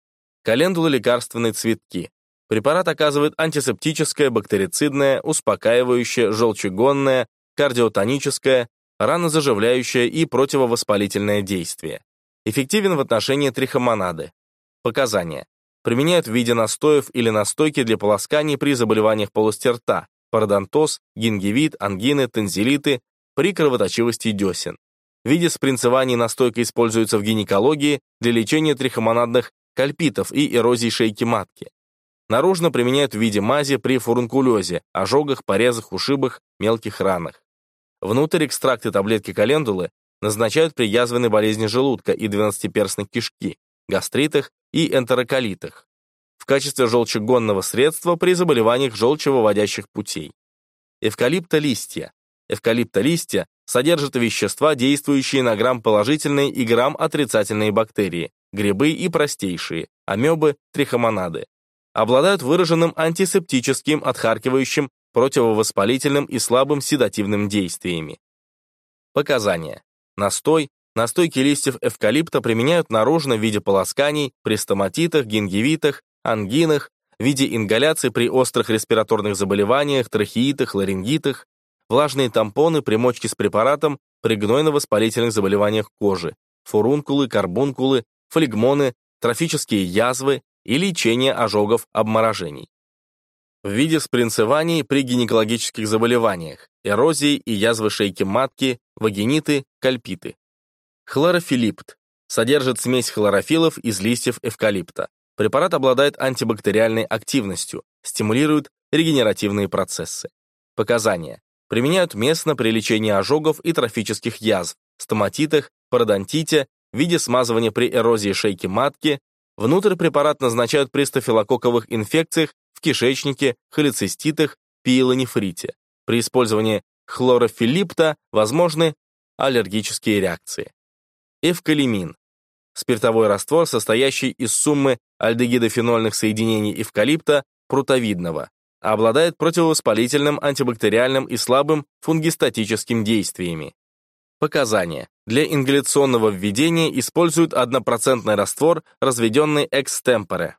Календулы лекарственные цветки. Препарат оказывает антисептическое, бактерицидное, успокаивающее, желчегонное, кардиотоническое, ранозаживляющее и противовоспалительное действие. Эффективен в отношении трихомонады. Показания. Применяют в виде настоев или настойки для полосканий при заболеваниях полости рта, пародонтоз, гингивит, ангины, танзелиты, при кровоточивости десен. В виде спринцевания настойка используется в гинекологии для лечения трихомонадных кальпитов и эрозии шейки матки. Наружно применяют в виде мази при фурункулезе, ожогах, порезах, ушибах, мелких ранах. Внутрь экстракты таблетки календулы назначают при язвенной болезни желудка и двенадцатиперстной кишки, гастритах и энтероколитах. В качестве желчегонного средства при заболеваниях желчевыводящих путей. Эвкалипта-листья. Эвкалипта-листья содержат вещества, действующие на грамм-положительные и грамм-отрицательные бактерии, грибы и простейшие, амебы, трихомонады. Обладают выраженным антисептическим, отхаркивающим, противовоспалительным и слабым седативным действиями. Показания. Настой. Настойки листьев эвкалипта применяют наружно в виде полосканий при стоматитах, гингивитах, ангинах, в виде ингаляции при острых респираторных заболеваниях, трахеитах, ларингитах, влажные тампоны, примочки с препаратом при гнойно-воспалительных заболеваниях кожи, фурункулы, карбункулы, флегмоны, трофические язвы и лечение ожогов обморожений. В виде спринцеваний при гинекологических заболеваниях, эрозии и язвы шейки матки, вагиниты, кальпиты. Хлорофилипт содержит смесь хлорофилов из листьев эвкалипта. Препарат обладает антибактериальной активностью, стимулирует регенеративные процессы. Показания. Применяют местно при лечении ожогов и трофических язв, стоматитах, пародонтите, в виде смазывания при эрозии шейки матки, внутрь препарат назначают при стафилококковых инфекциях в кишечнике, холециститах, пиелонефрите. При использовании хлорофилипта возможны аллергические реакции. Эвкалимин. Спиртовой раствор, состоящий из суммы альдегидофенольных соединений эвкалипта прутовидного, обладает противовоспалительным, антибактериальным и слабым фунгистатическим действиями. Показания. Для ингаляционного введения используют однопроцентный раствор, разведенный экстемпоре.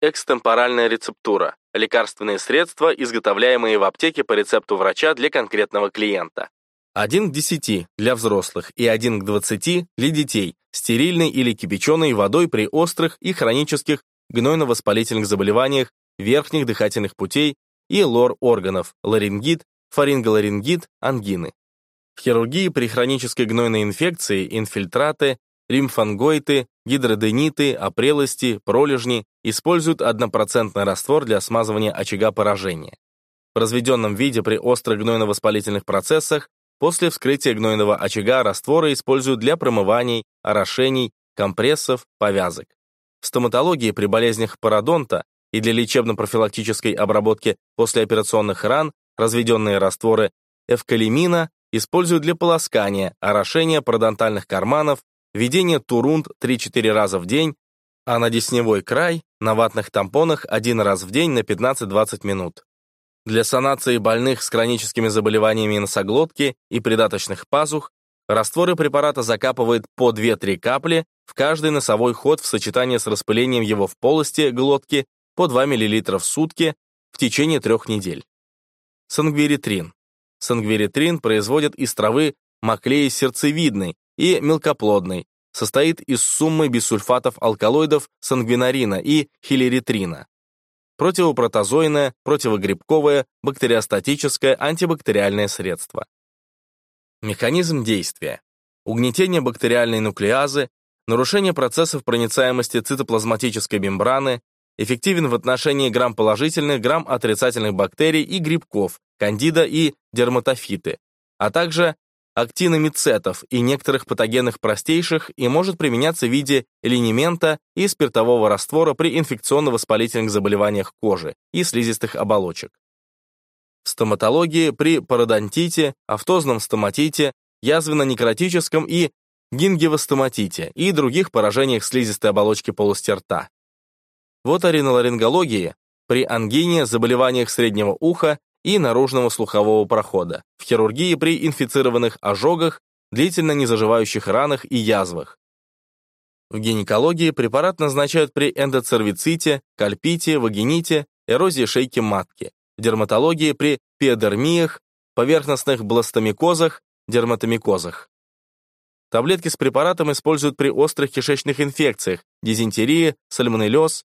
Экстемпоральная рецептура – лекарственные средства, изготовляемые в аптеке по рецепту врача для конкретного клиента. 1 к 10 для взрослых и 1 к 20 для детей, стерильной или кипяченой водой при острых и хронических гнойно-воспалительных заболеваниях верхних дыхательных путей и лор-органов, ларингит, фаринголарингит, ангины. В хирургии при хронической гнойной инфекции инфильтраты, лимфангоиты, гидродениты, опрелости, пролежни используют однопроцентный раствор для смазывания очага поражения. В разведенном виде при острых гнойно-воспалительных процессах после вскрытия гнойного очага растворы используют для промываний, орошений, компрессов, повязок. В стоматологии при болезнях пародонта и для лечебно-профилактической обработки послеоперационных ран разведенные растворы эвкалимина используют для полоскания, орошения пародонтальных карманов, введения турунд 3-4 раза в день, а на десневой край на ватных тампонах один раз в день на 15-20 минут. Для санации больных с хроническими заболеваниями носоглотки и придаточных пазух растворы препарата закапывают по 2-3 капли в каждый носовой ход в сочетании с распылением его в полости глотки по 2 мл в сутки в течение трех недель. Сангвиритрин. Сангвиритрин производят из травы маклеи сердцевидной и мелкоплодной, состоит из суммы бисульфатов алкалоидов сангвинарина и хилеритрина. Противопротозойное, противогрибковое, бактериостатическое, антибактериальное средство. Механизм действия. Угнетение бактериальной нуклеазы, нарушение процессов проницаемости цитоплазматической мембраны, эффективен в отношении грамм-положительных, грамм-отрицательных бактерий и грибков, кандида и дерматофиты, а также актиномицетов и некоторых патогенных простейших и может применяться в виде линемента и спиртового раствора при инфекционно-воспалительных заболеваниях кожи и слизистых оболочек. В стоматологии при пародонтите, автозном стоматите, язвенно-некротическом и гингивостоматите и других поражениях слизистой оболочки полости рта. В оториноларингологии при ангине, заболеваниях среднего уха и наружного слухового прохода, в хирургии при инфицированных ожогах, длительно незаживающих ранах и язвах. В гинекологии препарат назначают при эндоцервиците, кальпите, вагините, эрозии шейки матки, в дерматологии при пиодермиях, поверхностных бластомикозах, дерматомикозах. Таблетки с препаратом используют при острых кишечных инфекциях, дизентерии, сальмонеллез,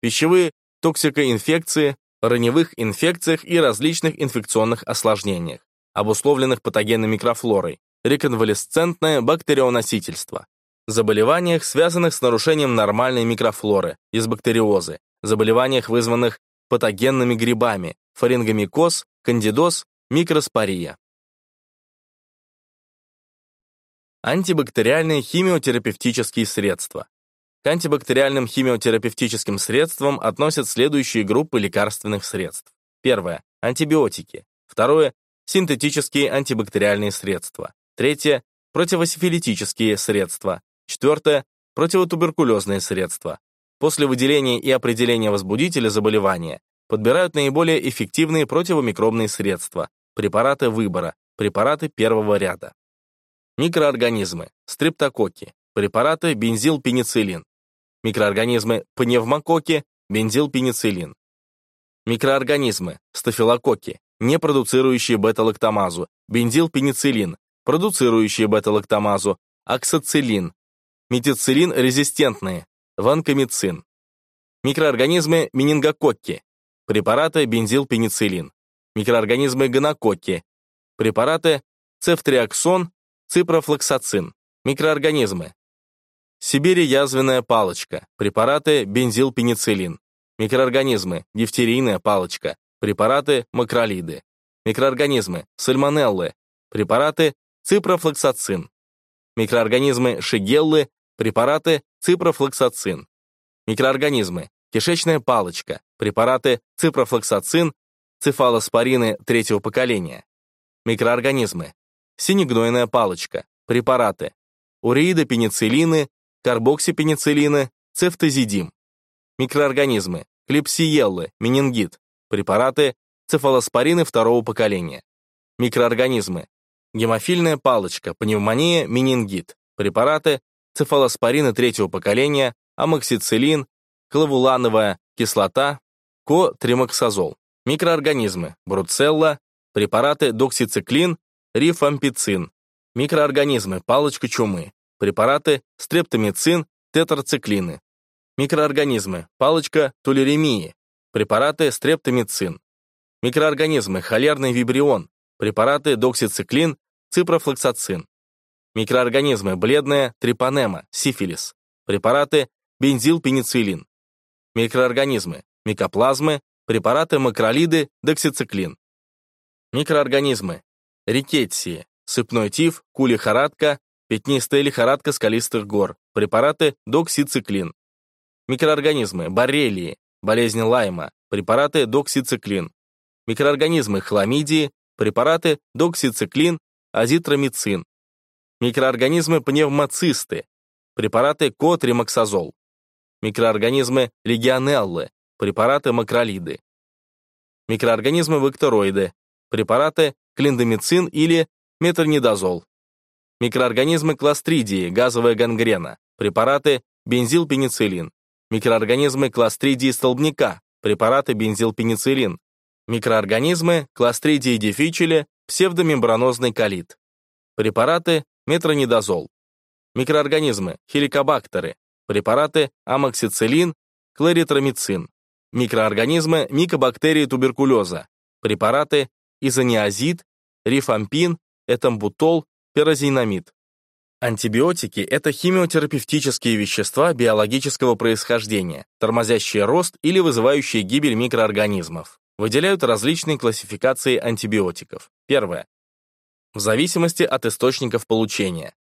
пищевые токсикоинфекции, раневых инфекциях и различных инфекционных осложнениях, обусловленных патогенной микрофлорой, реконвалесцентное бактерионосительство, заболеваниях, связанных с нарушением нормальной микрофлоры, из бактериозы, заболеваниях, вызванных патогенными грибами, фарингомикоз, кандидоз, микроспория. Антибактериальные химиотерапевтические средства. К антибактериальным химиотерапевтическим средствам относят следующие группы лекарственных средств. Первое – антибиотики. Второе – синтетические антибактериальные средства. Третье – противосифилитические средства. Четвертое – противотуберкулезные средства. После выделения и определения возбудителя заболевания подбирают наиболее эффективные противомикробные средства, препараты выбора, препараты первого ряда. Микроорганизмы, стрептококки, препараты бензилпенициллин, микроорганизмы пневмококки, бензилпенициллин. Микроорганизмы, стафилококки, не продуцирующие бета-лактамазу, бензилпенициллин, продуцирующие бета-лактамазу, оксациллин, метициллин-резистентные, ванкомицин. Микроорганизмы менингококки, препараты бензилпенициллин. Микроорганизмы гонококки, препараты цефтриаксон, ципрофлоксацин. Микроорганизмы Сибири язвенная палочка, препараты бензилпенициллин. Микроорганизмы, дифтерийная палочка, препараты макролиды. Микроорганизмы, сальмонеллы, препараты ципрофлоксацин. Микроорганизмы шигеллы, препараты ципрофлоксацин. Микроорганизмы, кишечная палочка, препараты ципрофлоксацин, цефалоспорины третьего поколения. Микроорганизмы, синегнойная палочка, препараты уреидопенициллины, карбоксипенициллины, цефтозидим. Микроорганизмы, клепсиеллы, менингит, препараты, цефалоспорины второго поколения. Микроорганизмы, гемофильная палочка, пневмония, менингит, препараты, цефалоспорины третьего поколения, амоксициллин, клавулановая кислота, котримоксазол. Микроорганизмы, бруцелла, препараты доксициклин, рифампицин. Микроорганизмы, палочка чумы, препараты стрептомицин, тетрациклины. Микроорганизмы, палочка тулеремии, препараты стрептомицин. Микроорганизмы, холерный вибрион, препараты доксициклин, ципрофлоксацин. Микроорганизмы, бледная трипанема, сифилис, препараты бензилпенициллин. Микроорганизмы, микоплазмы, препараты макролиды, доксициклин. Микроорганизмы, рикетсии, сыпной тиф, кулихорадка, пятнистая лихорадка скалистых гор, препараты доксициклин. Микроорганизмы, боррелии, болезнь Лайма, препараты доксициклин. Микроорганизмы, хламидии, препараты доксициклин, азитромицин. Микроорганизмы, пневмоцисты, препараты котримоксазол. Микроорганизмы, легионеллы, препараты макролиды. микроорганизмы-вектороиды, препараты клиндомицин или метронидозол. Микроорганизмы кластридии, газовая гангрена, препараты бензилпенициллин. Микроорганизмы кластридии столбняка, препараты бензилпенициллин. Микроорганизмы кластридии дефичели, псевдомембранозный колит. Препараты метронидозол. Микроорганизмы хеликобактеры, препараты амоксициллин, кларитромицин. Микроорганизмы микобактерии туберкулеза, препараты изониазид, рифампин, этамбутол, пирозинамид. Антибиотики – это химиотерапевтические вещества биологического происхождения, тормозящие рост или вызывающие гибель микроорганизмов. Выделяют различные классификации антибиотиков. Первое. В зависимости от источников получения.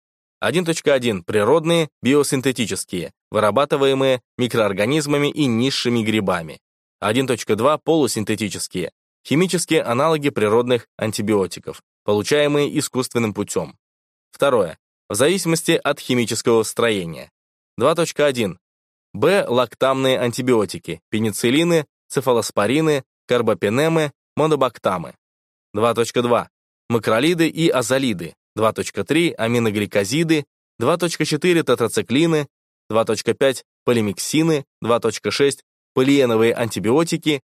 1.1. Природные, биосинтетические, вырабатываемые микроорганизмами и низшими грибами. 1.2. Полусинтетические, химические аналоги природных антибиотиков, получаемые искусственным путем. Второе. В зависимости от химического строения. 2.1. Б. Лактамные антибиотики, пенициллины, цефалоспорины, карбопенемы, монобактамы. 2.2. Макролиды и азолиды. 2.3. Аминогликозиды. 2.4. Тетрациклины. 2.5. Полимиксины. 2.6. Полиеновые антибиотики.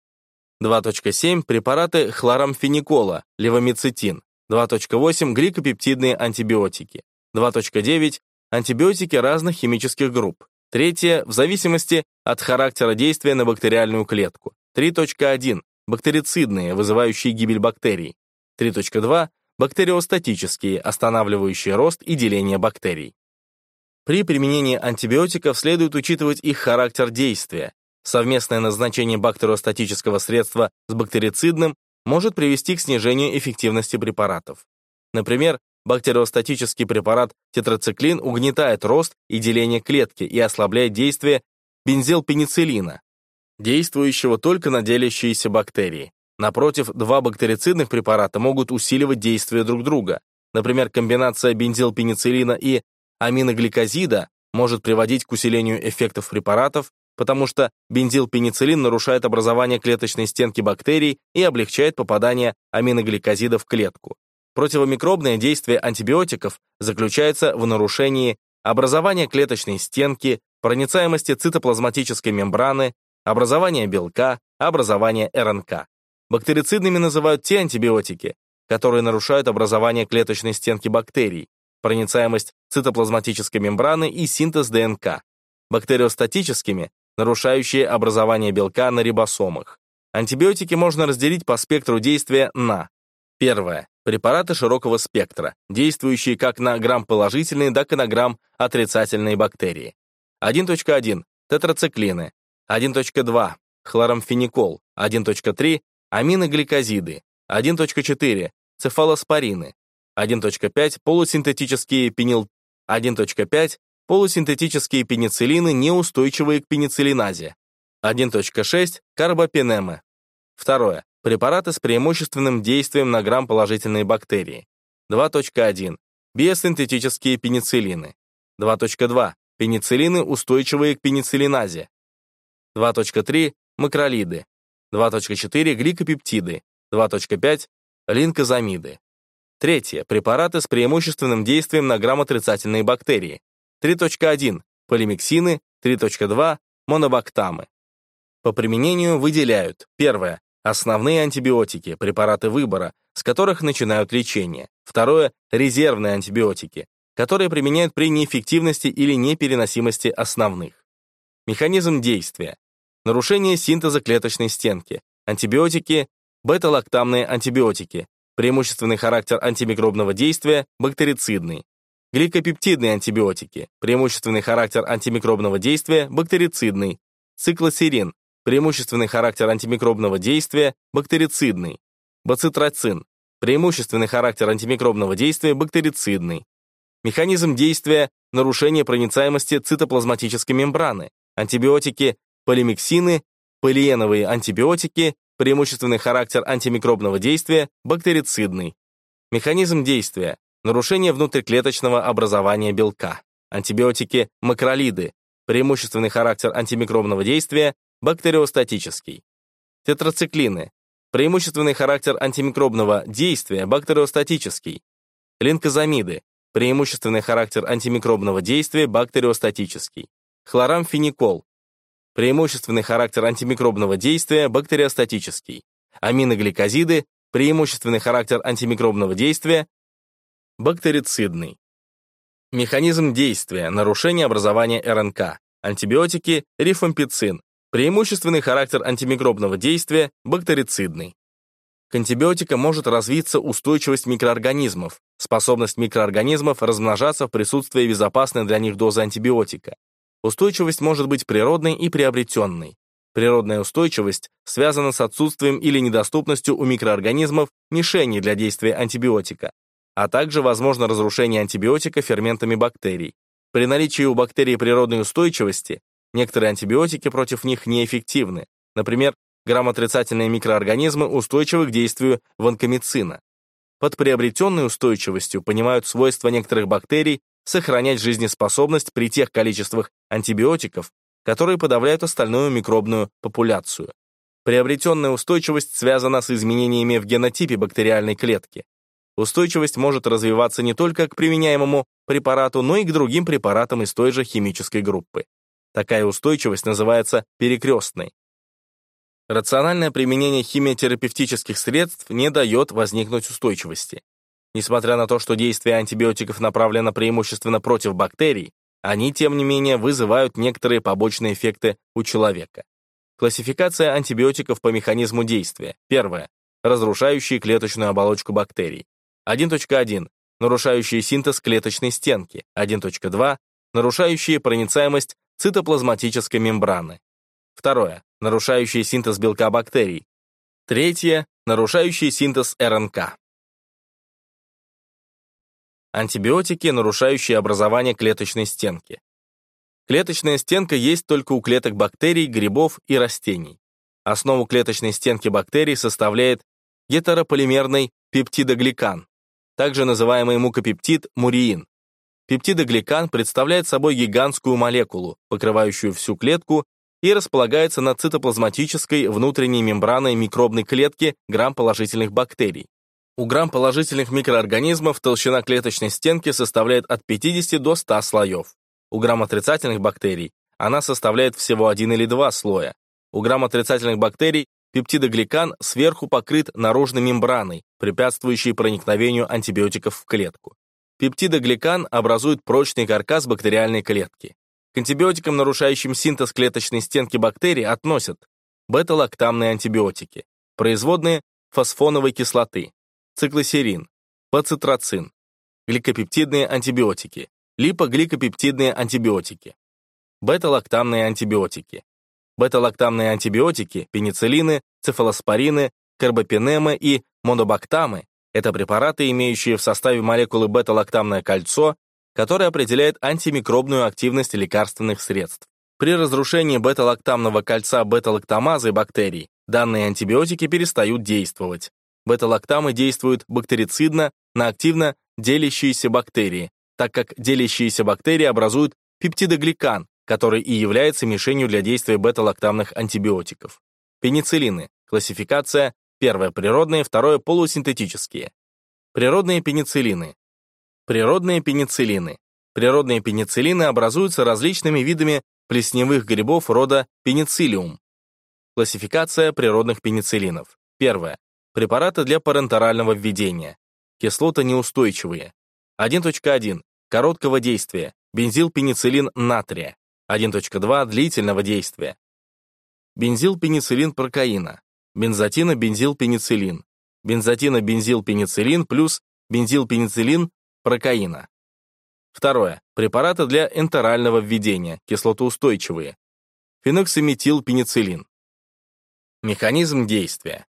2.7 препараты хлорамфеникола, левомицетин, 2.8 гликопептидные антибиотики, 2.9 антибиотики разных химических групп, третье в зависимости от характера действия на бактериальную клетку, 3.1 бактерицидные, вызывающие гибель бактерий, 3.2 бактериостатические, останавливающие рост и деление бактерий. При применении антибиотиков следует учитывать их характер действия, Совместное назначение бактериостатического средства с бактерицидным может привести к снижению эффективности препаратов. Например, бактериостатический препарат тетрациклин угнетает рост и деление клетки и ослабляет действие бензилпенициллина, действующего только на делящиеся бактерии. Напротив, два бактерицидных препарата могут усиливать действие друг друга. Например, комбинация бензилпенициллина и аминогликозида может приводить к усилению эффектов препаратов, потому что бензилпенициллин нарушает образование клеточной стенки бактерий и облегчает попадание аминогликозидов в клетку. Противомикробное действие антибиотиков заключается в нарушении образования клеточной стенки, проницаемости цитоплазматической мембраны, образования белка, образования РНК. Бактерицидными называют те антибиотики, которые нарушают образование клеточной стенки бактерий, проницаемость цитоплазматической мембраны и синтез ДНК. Бактериостатическими нарушающие образование белка на рибосомах. Антибиотики можно разделить по спектру действия на Первое. Препараты широкого спектра, действующие как на грамм-положительные, так и на грамм-отрицательные бактерии. 1.1. Тетрациклины. 1.2. Хлорамфеникол. 1.3. Аминогликозиды. 1.4. Цефалоспорины. 1.5. Полусинтетические пенил... 1.5 полусинтетические пенициллины, неустойчивые к пенициллиназе. 1.6 – карбопенемы. Второе. Препараты с преимущественным действием на грамм положительные бактерии. 2.1. Биосинтетические пенициллины. 2.2. Пенициллины, устойчивые к пенициллиназе. 2.3. Макролиды. 2.4. Гликопептиды. 2.5. Линкозамиды. Третье. Препараты с преимущественным действием на грамм отрицательные бактерии. 3.1 полимиксины, 3.2 монобактамы. По применению выделяют первое основные антибиотики, препараты выбора, с которых начинают лечение. Второе резервные антибиотики, которые применяют при неэффективности или непереносимости основных. Механизм действия. Нарушение синтеза клеточной стенки. Антибиотики, бета-лактамные антибиотики. Преимущественный характер антимикробного действия, бактерицидный. Гликопептидные антибиотики. Преимущественный характер антимикробного действия – бактерицидный. Циклосерин. Преимущественный характер антимикробного действия – бактерицидный. Бацитроцин. Преимущественный характер антимикробного действия – бактерицидный. Механизм действия – нарушение проницаемости цитоплазматической мембраны. Антибиотики – полимиксины, полиеновые антибиотики, преимущественный характер антимикробного действия – бактерицидный. Механизм действия нарушение внутриклеточного образования белка, антибиотики макролиды, преимущественный характер антимикробного действия, бактериостатический. Тетрациклины, Преимущественный характер антимикробного действия бактериостатический. Линкозамиды. Преимущественный характер антимикробного действия бактериостатический. Хлорамфеникол. Преимущественный характер антимикробного действия бактериостатический. Аминогликозиды. Преимущественный характер антимикробного действия бактерицидный. Механизм действия, нарушение образования РНК. Антибиотики, рифампицин. Преимущественный характер антимикробного действия – бактерицидный. К антибиотикам может развиться устойчивость микроорганизмов, способность микроорганизмов размножаться в присутствии безопасной для них дозы антибиотика. Устойчивость может быть природной и приобретенной. Природная устойчивость связана с отсутствием или недоступностью у микроорганизмов мишени для действия антибиотика, а также возможно разрушение антибиотика ферментами бактерий. При наличии у бактерий природной устойчивости некоторые антибиотики против них неэффективны. Например, грамотрицательные микроорганизмы устойчивы к действию ванкомицина. Под приобретенной устойчивостью понимают свойства некоторых бактерий сохранять жизнеспособность при тех количествах антибиотиков, которые подавляют остальную микробную популяцию. Приобретенная устойчивость связана с изменениями в генотипе бактериальной клетки. Устойчивость может развиваться не только к применяемому препарату, но и к другим препаратам из той же химической группы. Такая устойчивость называется перекрестной. Рациональное применение химиотерапевтических средств не дает возникнуть устойчивости. Несмотря на то, что действие антибиотиков направлено преимущественно против бактерий, они, тем не менее, вызывают некоторые побочные эффекты у человека. Классификация антибиотиков по механизму действия. Первое. Разрушающие клеточную оболочку бактерий. 1.1. Нарушающие синтез клеточной стенки. 1.2. Нарушающие проницаемость цитоплазматической мембраны. Второе. Нарушающие синтез белка бактерий. Третье. Нарушающие синтез РНК. Антибиотики, нарушающие образование клеточной стенки. Клеточная стенка есть только у клеток бактерий, грибов и растений. Основу клеточной стенки бактерий составляет гетерополимерный пептидогликан, также называемый мукопептид муриин. Пептидогликан представляет собой гигантскую молекулу, покрывающую всю клетку и располагается на цитоплазматической внутренней мембраной микробной клетки грамм-положительных бактерий. У грамм-положительных микроорганизмов толщина клеточной стенки составляет от 50 до 100 слоев. У грамм-отрицательных бактерий она составляет всего один или два слоя. У грамм-отрицательных бактерий пептидогликан сверху покрыт наружной мембраной, препятствующей проникновению антибиотиков в клетку. Пептидогликан образует прочный каркас бактериальной клетки. К антибиотикам, нарушающим синтез клеточной стенки бактерий, относят бета-лактамные антибиотики, производные фосфоновой кислоты, циклосерин, пацитрацин, гликопептидные антибиотики, липогликопептидные антибиотики, бета-лактамные антибиотики. Бета-лактамные антибиотики, пенициллины, цефалоспорины, карбопенемы и монобактамы – это препараты, имеющие в составе молекулы бета-лактамное кольцо, которое определяет антимикробную активность лекарственных средств. При разрушении бета-лактамного кольца бета-лактамазы бактерий данные антибиотики перестают действовать. Бета-лактамы действуют бактерицидно на активно делящиеся бактерии, так как делящиеся бактерии образуют пептидогликан, который и является мишенью для действия бета-лактамных антибиотиков. Пенициллины. Классификация. Первое – природные, второе – полусинтетические. Природные пенициллины. Природные пенициллины. Природные пенициллины образуются различными видами плесневых грибов рода пенициллиум. Классификация природных пенициллинов. Первое. Препараты для парентерального введения. Кислоты неустойчивые. 1.1. Короткого действия. Бензилпенициллин натрия. 1.2. Длительного действия. Бензилпенициллин прокаина. Бензотина-бензилпенициллин. Бензотина-бензилпенициллин плюс бензилпенициллин прокаина. Второе. Препараты для энтерального введения, кислотоустойчивые. Феноксиметилпенициллин. Механизм действия.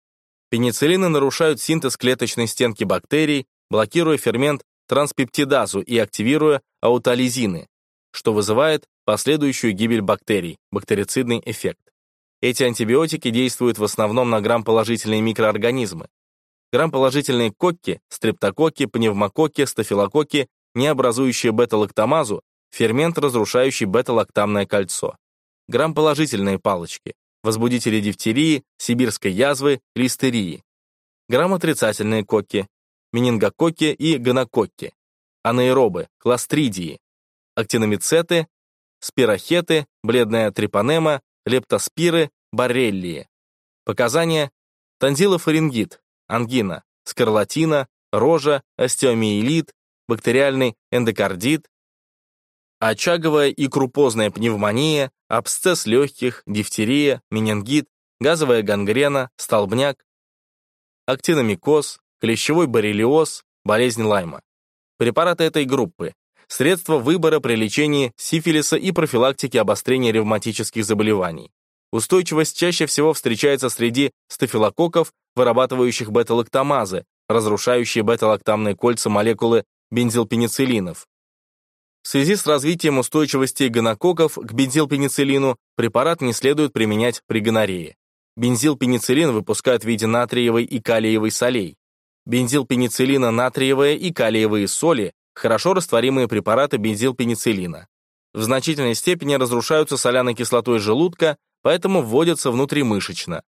Пенициллины нарушают синтез клеточной стенки бактерий, блокируя фермент транспептидазу и активируя аутолизины, что вызывает последующую гибель бактерий, бактерицидный эффект. Эти антибиотики действуют в основном на грамположительные микроорганизмы. Грамположительные кокки, стрептококки, пневмококки, стафилококки, не образующие бета-лактамазу, фермент, разрушающий бета-лактамное кольцо. Грамположительные палочки, возбудители дифтерии, сибирской язвы, листерии. Грамотрицательные коки, менингококки и гонококки. Анаэробы, кластридии. Актиномицеты, спирохеты, бледная трипанема, лептоспиры, боррелии. Показания – тонзиллофарингит, ангина, скарлатина, рожа, остеомиелит, бактериальный эндокардит, очаговая и крупозная пневмония, абсцесс легких, дифтерия, менингит, газовая гангрена, столбняк, актиномикоз, клещевой боррелиоз, болезнь Лайма. Препараты этой группы. Средства выбора при лечении сифилиса и профилактике обострения ревматических заболеваний. Устойчивость чаще всего встречается среди стафилококков, вырабатывающих бета-лактамазы, разрушающие бета-лактамные кольца молекулы бензилпенициллинов. В связи с развитием устойчивости гонококков к бензилпенициллину препарат не следует применять при гонорее. Бензилпенициллин выпускают в виде натриевой и калиевой солей. Бензилпенициллина натриевая и калиевые соли – хорошо растворимые препараты бензилпенициллина. В значительной степени разрушаются соляной кислотой желудка, поэтому вводятся внутримышечно.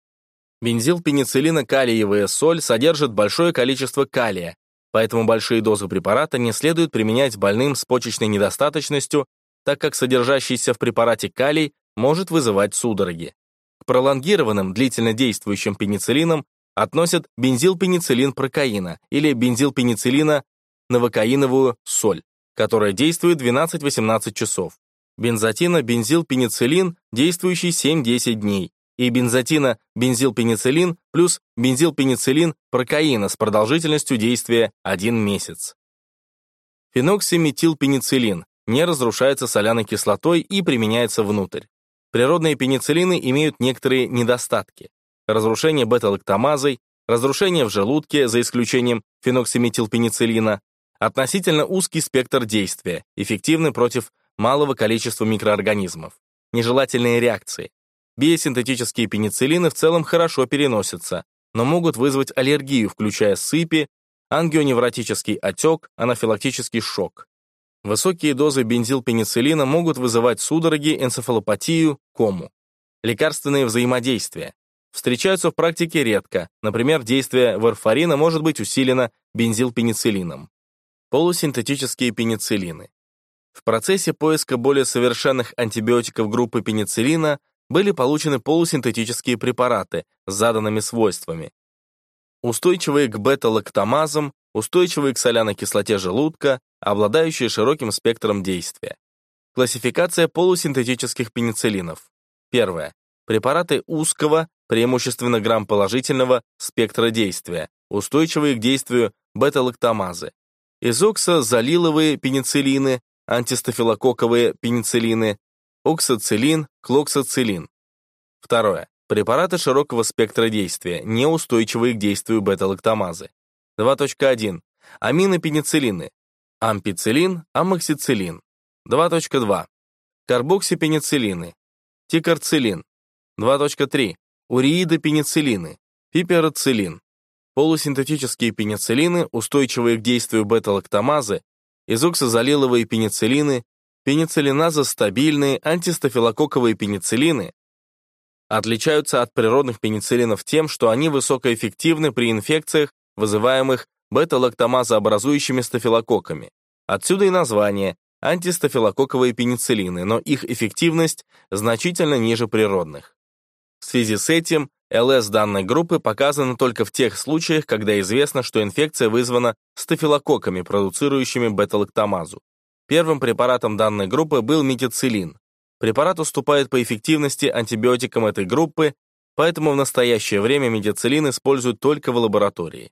Бензилпенициллина калиевая соль содержит большое количество калия, поэтому большие дозы препарата не следует применять больным с почечной недостаточностью, так как содержащийся в препарате калий может вызывать судороги. К пролонгированным длительно действующим пенициллинам относят бензилпенициллин прокаина или бензилпенициллина новокаиновую соль, которая действует 12-18 часов. Бензотина бензилпенициллин, действующий 7-10 дней, и бензотина бензилпенициллин плюс бензилпенициллин прокаина с продолжительностью действия 1 месяц. Феноксиметилпенициллин не разрушается соляной кислотой и применяется внутрь. Природные пенициллины имеют некоторые недостатки. Разрушение бета-лактамазой, разрушение в желудке, за исключением феноксиметилпенициллина, относительно узкий спектр действия, эффективны против малого количества микроорганизмов, нежелательные реакции, Биосинтетические пенициллины в целом хорошо переносятся, но могут вызвать аллергию, включая сыпи, ангионевротический отек, анафилактический шок. Высокие дозы бензилпенициллина могут вызывать судороги, энцефалопатию, кому. Лекарственные взаимодействия. Встречаются в практике редко, например, действие варфарина может быть усилено бензилпенициллином. Полусинтетические пенициллины. В процессе поиска более совершенных антибиотиков группы пенициллина были получены полусинтетические препараты с заданными свойствами. Устойчивые к бета-лактамазам, устойчивые к соляной кислоте желудка, обладающие широким спектром действия. Классификация полусинтетических пенициллинов. Первое. Препараты узкого, преимущественно грамм-положительного, спектра действия, устойчивые к действию бета-лактамазы. Изоксозалиловые пенициллины, антистафилококковые пенициллины, оксацилин, клоксацилин. Второе. Препараты широкого спектра действия, неустойчивые к действию бета-лактамазы. 2.1. Аминопенициллины. Ампицилин, амоксицилин. 2.2. Карбоксипенициллины. Тикарцилин. 2.3. Уриидопенициллины. Пипероцилин. Полусинтетические пенициллины, устойчивые к действию бета-лактамазы, изоксозалиловые пенициллины, стабильные антистафилококковые пенициллины отличаются от природных пенициллинов тем, что они высокоэффективны при инфекциях, вызываемых бета-лактамазообразующими стафилококками. Отсюда и название антистафилококковые пенициллины, но их эффективность значительно ниже природных. В связи с этим ЛС данной группы показана только в тех случаях, когда известно, что инфекция вызвана стафилококками, продуцирующими бета-лактамазу. Первым препаратом данной группы был метицилин. Препарат уступает по эффективности антибиотикам этой группы, поэтому в настоящее время метицилин используют только в лаборатории.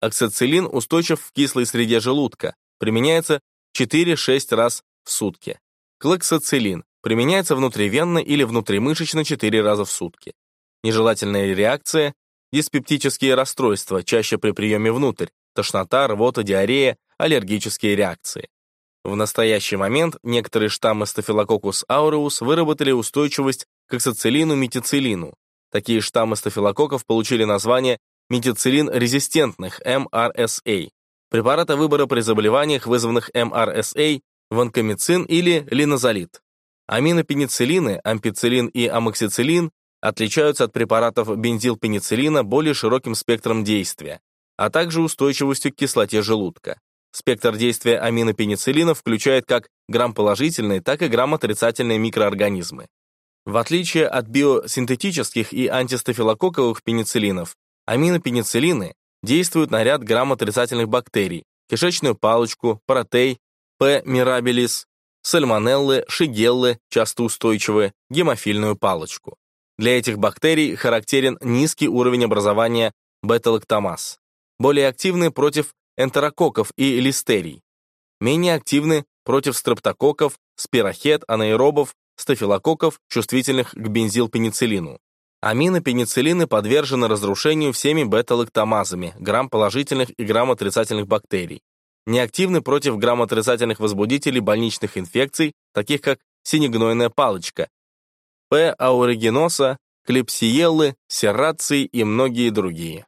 Оксацилин устойчив в кислой среде желудка, применяется 4-6 раз в сутки. Клоксацилин применяется внутривенно или внутримышечно 4 раза в сутки. Нежелательная реакция – диспептические расстройства, чаще при приеме внутрь, тошнота, рвота, диарея, аллергические реакции. В настоящий момент некоторые штаммы Staphylococcus aureus выработали устойчивость к оксацилину-метицилину. Такие штаммы стафилококков получили название метицилин-резистентных MRSA. Препараты выбора при заболеваниях, вызванных MRSA, ванкомицин или линозолид. Аминопенициллины, ампицилин и амоксициллин отличаются от препаратов бензилпенициллина более широким спектром действия, а также устойчивостью к кислоте желудка. Спектр действия аминопенициллина включает как грамположительные, так и грамотрицательные микроорганизмы. В отличие от биосинтетических и антистафилококковых пенициллинов, аминопенициллины действуют на ряд грамотрицательных бактерий, кишечную палочку, протей, П. мирабилис, сальмонеллы, шигеллы, часто устойчивые, гемофильную палочку. Для этих бактерий характерен низкий уровень образования бета-лактамаз. Более активны против энтерококков и листерий. Менее активны против стрептококков, спирохет, анаэробов, стафилококков, чувствительных к бензилпенициллину. Аминопенициллины подвержены разрушению всеми бета-лактамазами, грамм-положительных и грамм-отрицательных бактерий. Неактивны против грамм-отрицательных возбудителей больничных инфекций, таких как синегнойная палочка, П. ауригеноса, клепсиеллы, серрации и многие другие.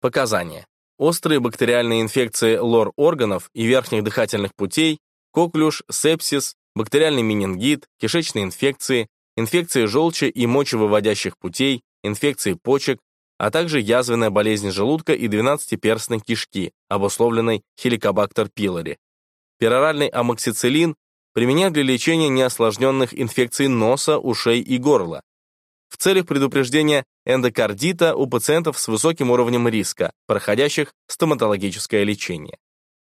Показания. Острые бактериальные инфекции лор-органов и верхних дыхательных путей, коклюш, сепсис, бактериальный менингит, кишечные инфекции, инфекции желчи и мочевыводящих путей, инфекции почек, а также язвенная болезнь желудка и двенадцатиперстной кишки, обусловленной хеликобактер пилори. Пероральный амоксициллин применяют для лечения неосложненных инфекций носа, ушей и горла, в целях предупреждения эндокардита у пациентов с высоким уровнем риска, проходящих стоматологическое лечение.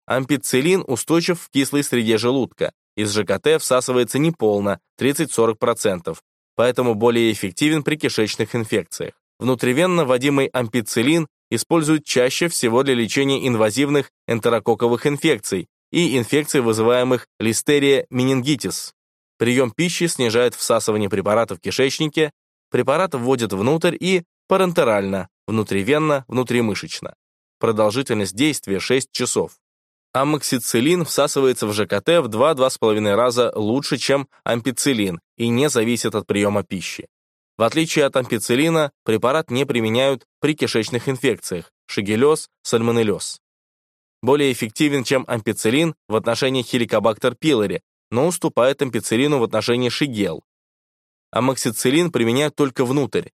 Ампицилин устойчив в кислой среде желудка, из ЖКТ всасывается неполно, 30-40%, поэтому более эффективен при кишечных инфекциях. Внутривенно вводимый ампицилин используют чаще всего для лечения инвазивных энтерококковых инфекций и инфекций, вызываемых листерия менингитис. Прием пищи снижает всасывание препаратов в кишечнике, Препарат вводят внутрь и парентерально, внутривенно, внутримышечно. Продолжительность действия 6 часов. Амоксициллин всасывается в ЖКТ в 2-2,5 раза лучше, чем ампициллин и не зависит от приема пищи. В отличие от ампициллина, препарат не применяют при кишечных инфекциях, шигелез, сальмонеллез. Более эффективен, чем ампициллин в отношении хеликобактер пилори, но уступает ампициллину в отношении шигел, амоксициллин применяют только внутрь.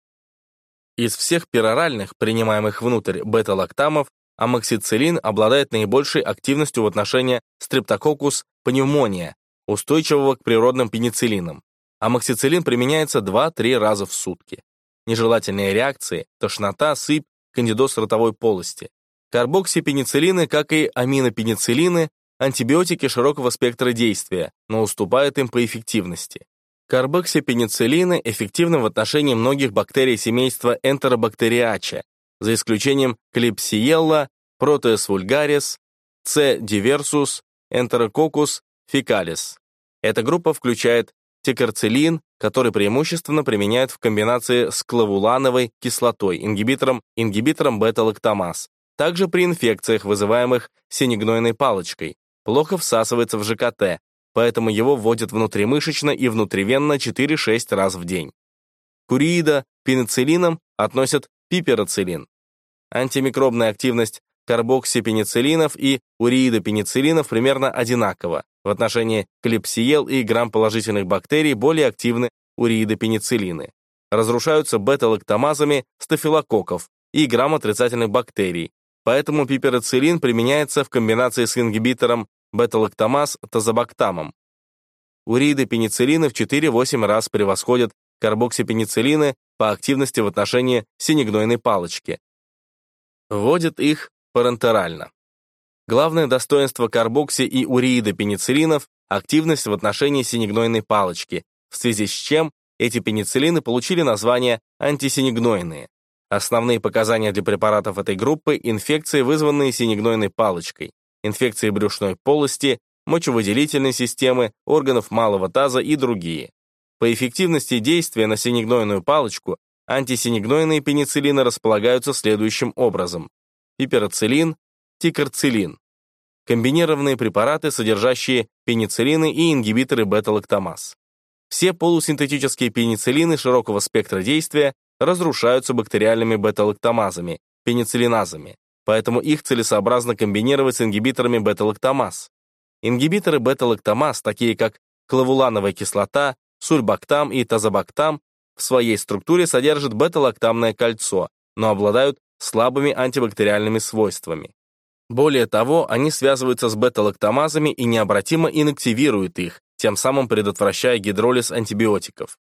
Из всех пероральных, принимаемых внутрь бета-лактамов, амоксициллин обладает наибольшей активностью в отношении стрептококкус пневмония, устойчивого к природным пенициллинам. Амоксициллин применяется 2-3 раза в сутки. Нежелательные реакции, тошнота, сыпь, кандидоз ротовой полости. Карбоксипенициллины, как и аминопенициллины, антибиотики широкого спектра действия, но уступают им по эффективности. Карбоксипенициллины эффективны в отношении многих бактерий семейства Enterobacteriaceae, за исключением Klebsiella, Proteus vulgaris, C. diversus, Enterococcus fecalis. Эта группа включает тикарцилин, который преимущественно применяют в комбинации с клавулановой кислотой, ингибитором, ингибитором бета-лактамаз. Также при инфекциях, вызываемых синегнойной палочкой, плохо всасывается в ЖКТ, поэтому его вводят внутримышечно и внутривенно 4-6 раз в день. Куриида пенициллином относят пипероцилин. Антимикробная активность карбоксипенициллинов и уриидопенициллинов примерно одинакова. В отношении клепсиел и грамм-положительных бактерий более активны уриидопенициллины. Разрушаются бета-лактамазами стафилококков и грамм-отрицательных бактерий, поэтому пипероцилин применяется в комбинации с ингибитором бета-лактамаз тазобактамом. Уриды пенициллины в 4-8 раз превосходят карбоксипенициллины по активности в отношении синегнойной палочки. Вводят их парентерально. Главное достоинство карбокси и уриида пенициллинов – активность в отношении синегнойной палочки, в связи с чем эти пенициллины получили название антисинегнойные. Основные показания для препаратов этой группы – инфекции, вызванные синегнойной палочкой инфекции брюшной полости, мочевыделительной системы, органов малого таза и другие. По эффективности действия на синегнойную палочку антисинегнойные пенициллины располагаются следующим образом. Пипероцилин, тикарцилин. Комбинированные препараты, содержащие пенициллины и ингибиторы бета-лактамаз. Все полусинтетические пенициллины широкого спектра действия разрушаются бактериальными бета-лактамазами, пенициллиназами поэтому их целесообразно комбинировать с ингибиторами бета-лактамаз. Ингибиторы бета-лактамаз, такие как клавулановая кислота, сульбактам и тазобактам, в своей структуре содержат бета-лактамное кольцо, но обладают слабыми антибактериальными свойствами. Более того, они связываются с бета-лактамазами и необратимо инактивируют их, тем самым предотвращая гидролиз антибиотиков.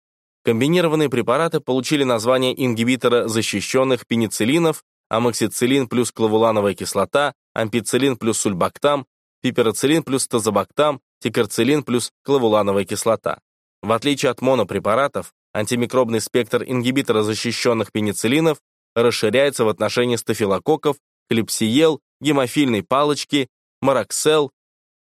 Комбинированные препараты получили название ингибитора защищенных пенициллинов, амоксициллин плюс клавулановая кислота, ампициллин плюс сульбактам, пиперациллин плюс тазобактам, тикарциллин плюс клавулановая кислота. В отличие от монопрепаратов, антимикробный спектр ингибитора защищенных пенициллинов расширяется в отношении стафилококков, клепсиел, гемофильной палочки, мароксел,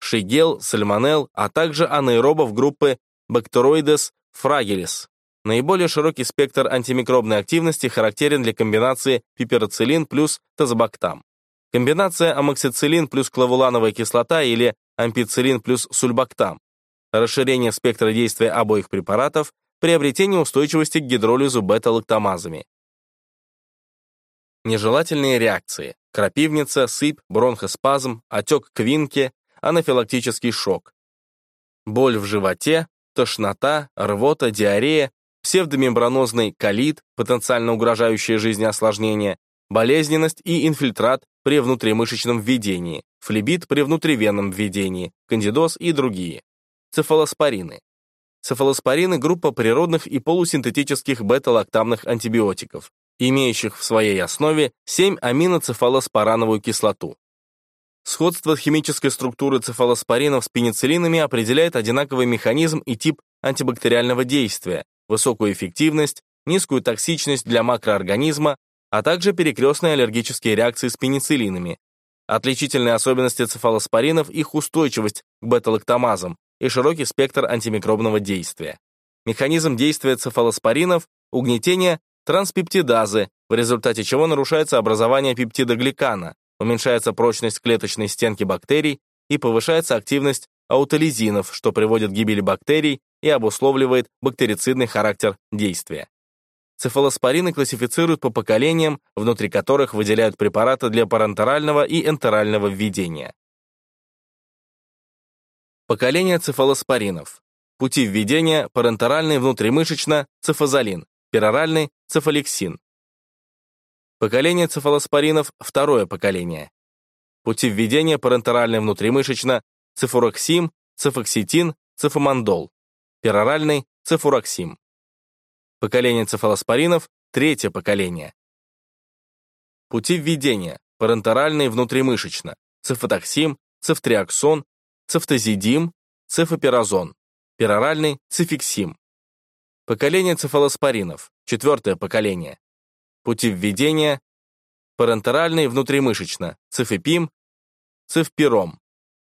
шигел, сальмонелл, а также анаэробов группы Bacteroides fragilis. Наиболее широкий спектр антимикробной активности характерен для комбинации пиперацилин плюс тазобактам. Комбинация амоксициллин плюс клавулановая кислота или ампициллин плюс сульбактам. Расширение спектра действия обоих препаратов, приобретение устойчивости к гидролизу бета-лактамазами. Нежелательные реакции. Крапивница, сыпь, бронхоспазм, отек квинки, анафилактический шок. Боль в животе, тошнота, рвота, диарея, псевдомембранозный колит, потенциально угрожающее жизни осложнение, болезненность и инфильтрат при внутримышечном введении, флебит при внутривенном введении, кандидоз и другие. Цефалоспорины. Цефалоспорины – группа природных и полусинтетических бета-лактамных антибиотиков, имеющих в своей основе 7-аминоцефалоспорановую кислоту. Сходство химической структуры цефалоспоринов с пенициллинами определяет одинаковый механизм и тип антибактериального действия, высокую эффективность, низкую токсичность для макроорганизма, а также перекрестные аллергические реакции с пенициллинами. Отличительные особенности цефалоспоринов – их устойчивость к бета-лактамазам и широкий спектр антимикробного действия. Механизм действия цефалоспоринов – угнетение транспептидазы, в результате чего нарушается образование пептидогликана, уменьшается прочность клеточной стенки бактерий и повышается активность аутолизинов, что приводит к гибели бактерий и обусловливает бактерицидный характер действия. Цефалоспорины классифицируют по поколениям, внутри которых выделяют препараты для парентерального и энтерального введения. Поколение цефалоспоринов. Пути введения парентеральный внутримышечно, цефазолин, пероральный, цефалексин. Поколение цефалоспоринов – второе поколение. Пути введения парентеральный внутримышечно, цефуроксим, цефоксетин, цефамандол. Пероральный, цефуроксим. Поколение цефалоспоринов – третье поколение. Пути введения – парентеральный внутримышечно, цефатоксим, цефтриаксон, цефтозидим, цефапиразон. Пероральный, цефиксим. Поколение цефалоспоринов, четвертое поколение. Пути введения – парентеральный внутримышечно, цифепим, цифпиром.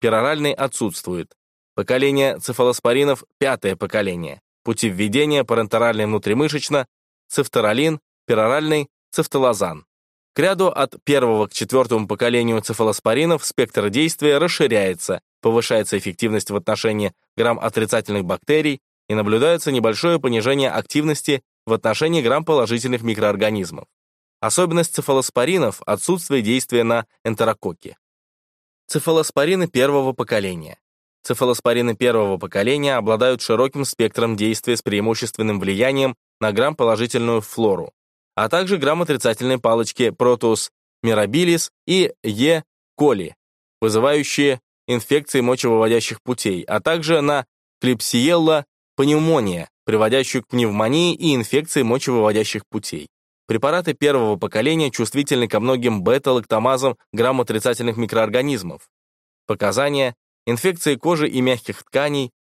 Пероральный отсутствует. Поколение цефалоспоринов – пятое поколение. Пути введения – парентеральный внутримышечно, цифторалин, пероральный, цифтолазан. К ряду от первого к четвертому поколению цефалоспоринов спектр действия расширяется, повышается эффективность в отношении грамм отрицательных бактерий, и наблюдается небольшое понижение активности в отношении грамм-положительных микроорганизмов. Особенность цефалоспоринов – отсутствие действия на энтерококки. Цефалоспорины первого поколения. Цефалоспорины первого поколения обладают широким спектром действия с преимущественным влиянием на грамм-положительную флору, а также грамм-отрицательные палочки Proteus mirabilis и E. coli, вызывающие инфекции мочевыводящих путей, а также на Klebsiella пневмония, приводящую к пневмонии и инфекции мочевыводящих путей. Препараты первого поколения чувствительны ко многим бета-лактамазам грамм-отрицательных микроорганизмов. Показания – инфекции кожи и мягких тканей,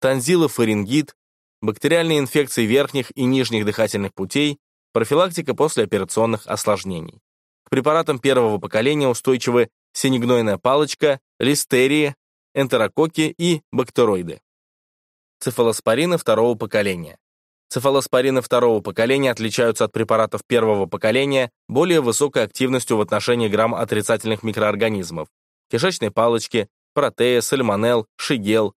танзилофарингит, бактериальные инфекции верхних и нижних дыхательных путей, профилактика послеоперационных осложнений. К препаратам первого поколения устойчивы синегнойная палочка, листерия, энтерококки и бактероиды. Цефалоспорины второго поколения. Цефалоспорины второго поколения отличаются от препаратов первого поколения более высокой активностью в отношении грамм отрицательных микроорганизмов, кишечной палочки, протея, сальмонелл, шигел,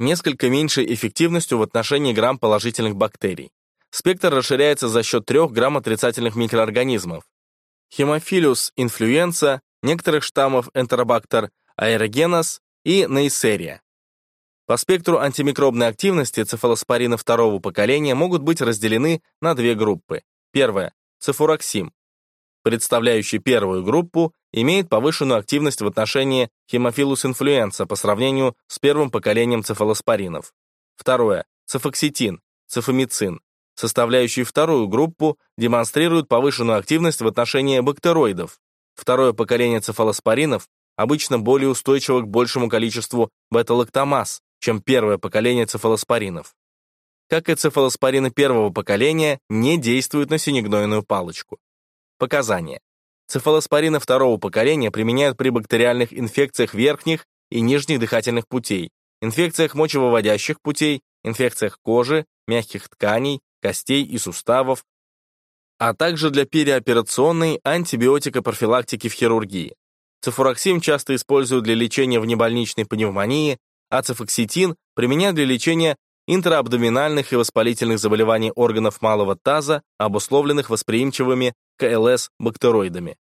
несколько меньшей эффективностью в отношении грамм положительных бактерий. Спектр расширяется за счет трех грамотрицательных микроорганизмов. Haemophilus influenzae, некоторых штаммов Enterobacter aerogenes и нейссерия. По спектру антимикробной активности цефалоспорины второго поколения могут быть разделены на две группы. Первая – цефуроксим, представляющий первую группу, имеет повышенную активность в отношении Haemophilus influenzae по сравнению с первым поколением цефалоспоринов. Второе – цефоксетин, цефамицин, составляющий вторую группу, демонстрирует повышенную активность в отношении бактероидов. Второе поколение цефалоспоринов обычно более устойчиво к большему количеству бета-лактамаз, чем первое поколение цефалоспоринов. Как и цефалоспорины первого поколения, не действуют на синегнойную палочку. Показания. Цефалоспорины второго поколения применяют при бактериальных инфекциях верхних и нижних дыхательных путей, инфекциях мочевыводящих путей, инфекциях кожи, мягких тканей, костей и суставов, а также для переоперационной антибиотикопрофилактики в хирургии. Цефуроксим часто используют для лечения внебольничной пневмонии, ацефоксетин применяют для лечения интраабдоминальных и воспалительных заболеваний органов малого таза, обусловленных восприимчивыми к ЛС бактероидами.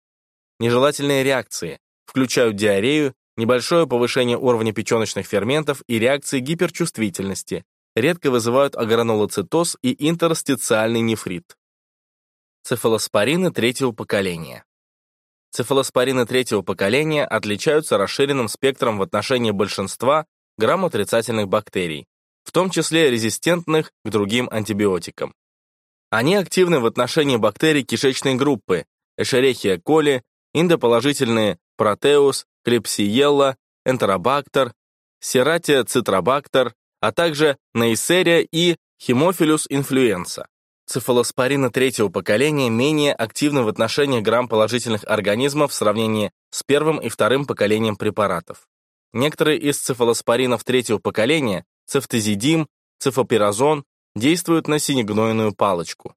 Нежелательные реакции включают диарею, небольшое повышение уровня печеночных ферментов и реакции гиперчувствительности, редко вызывают агранулоцитоз и интерстициальный нефрит. Цефалоспорины третьего поколения. Цефалоспорины третьего поколения отличаются расширенным спектром в отношении большинства грамотрицательных бактерий, в том числе резистентных к другим антибиотикам. Они активны в отношении бактерий кишечной группы Escherichia coli, индоположительные Proteus, Klebsiella, Enterobacter, Serratia citrobacter, а также Neisseria и Haemophilus influenza. Цефалоспорины третьего поколения менее активны в отношении грамм-положительных организмов в сравнении с первым и вторым поколением препаратов. Некоторые из цефалоспоринов третьего поколения, цефтазидим, цефопиразон, действуют на синегнойную палочку.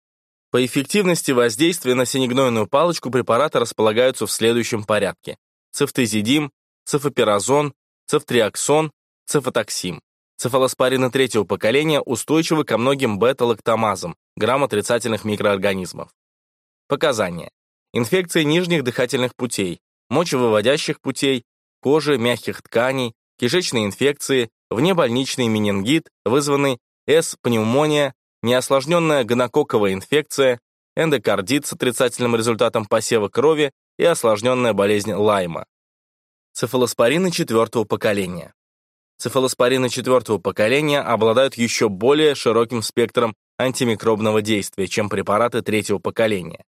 По эффективности воздействия на синегнойную палочку препараты располагаются в следующем порядке. Цефтазидим, цефопиразон, цефтриаксон, цефатоксим. Цефалоспорины третьего поколения устойчивы ко многим бета-лактамазам, грамм-отрицательных микроорганизмов. Показания. Инфекции нижних дыхательных путей, мочевыводящих путей, кожи, мягких тканей, кишечные инфекции, внебольничный менингит, вызванный С-пневмония, неосложненная гонококковая инфекция, эндокардит с отрицательным результатом посева крови и осложненная болезнь Лайма. Цефалоспорины четвертого поколения. Цефалоспорины четвертого поколения обладают еще более широким спектром антимикробного действия, чем препараты третьего поколения.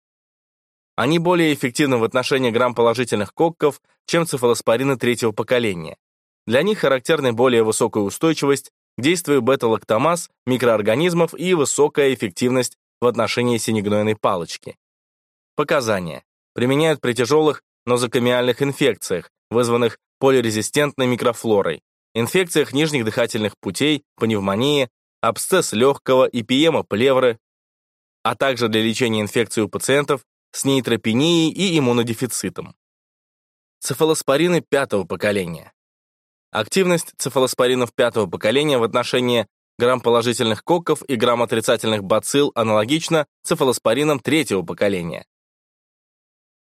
Они более эффективны в отношении грамм-положительных кокков, чем цефалоспорины третьего поколения. Для них характерны более высокая устойчивость к действию бета-лактамаз, микроорганизмов и высокая эффективность в отношении синегнойной палочки. Показания. Применяют при тяжелых нозокомиальных инфекциях, вызванных полирезистентной микрофлорой, инфекциях нижних дыхательных путей, пневмонии, абсцесс легкого, эпиема плевры, а также для лечения инфекций у пациентов с нейтропенией и иммунодефицитом. Цефалоспорины пятого поколения. Активность цефалоспоринов пятого поколения в отношении грамм-положительных кокков и грамм-отрицательных бацилл аналогична цефалоспоринам третьего поколения.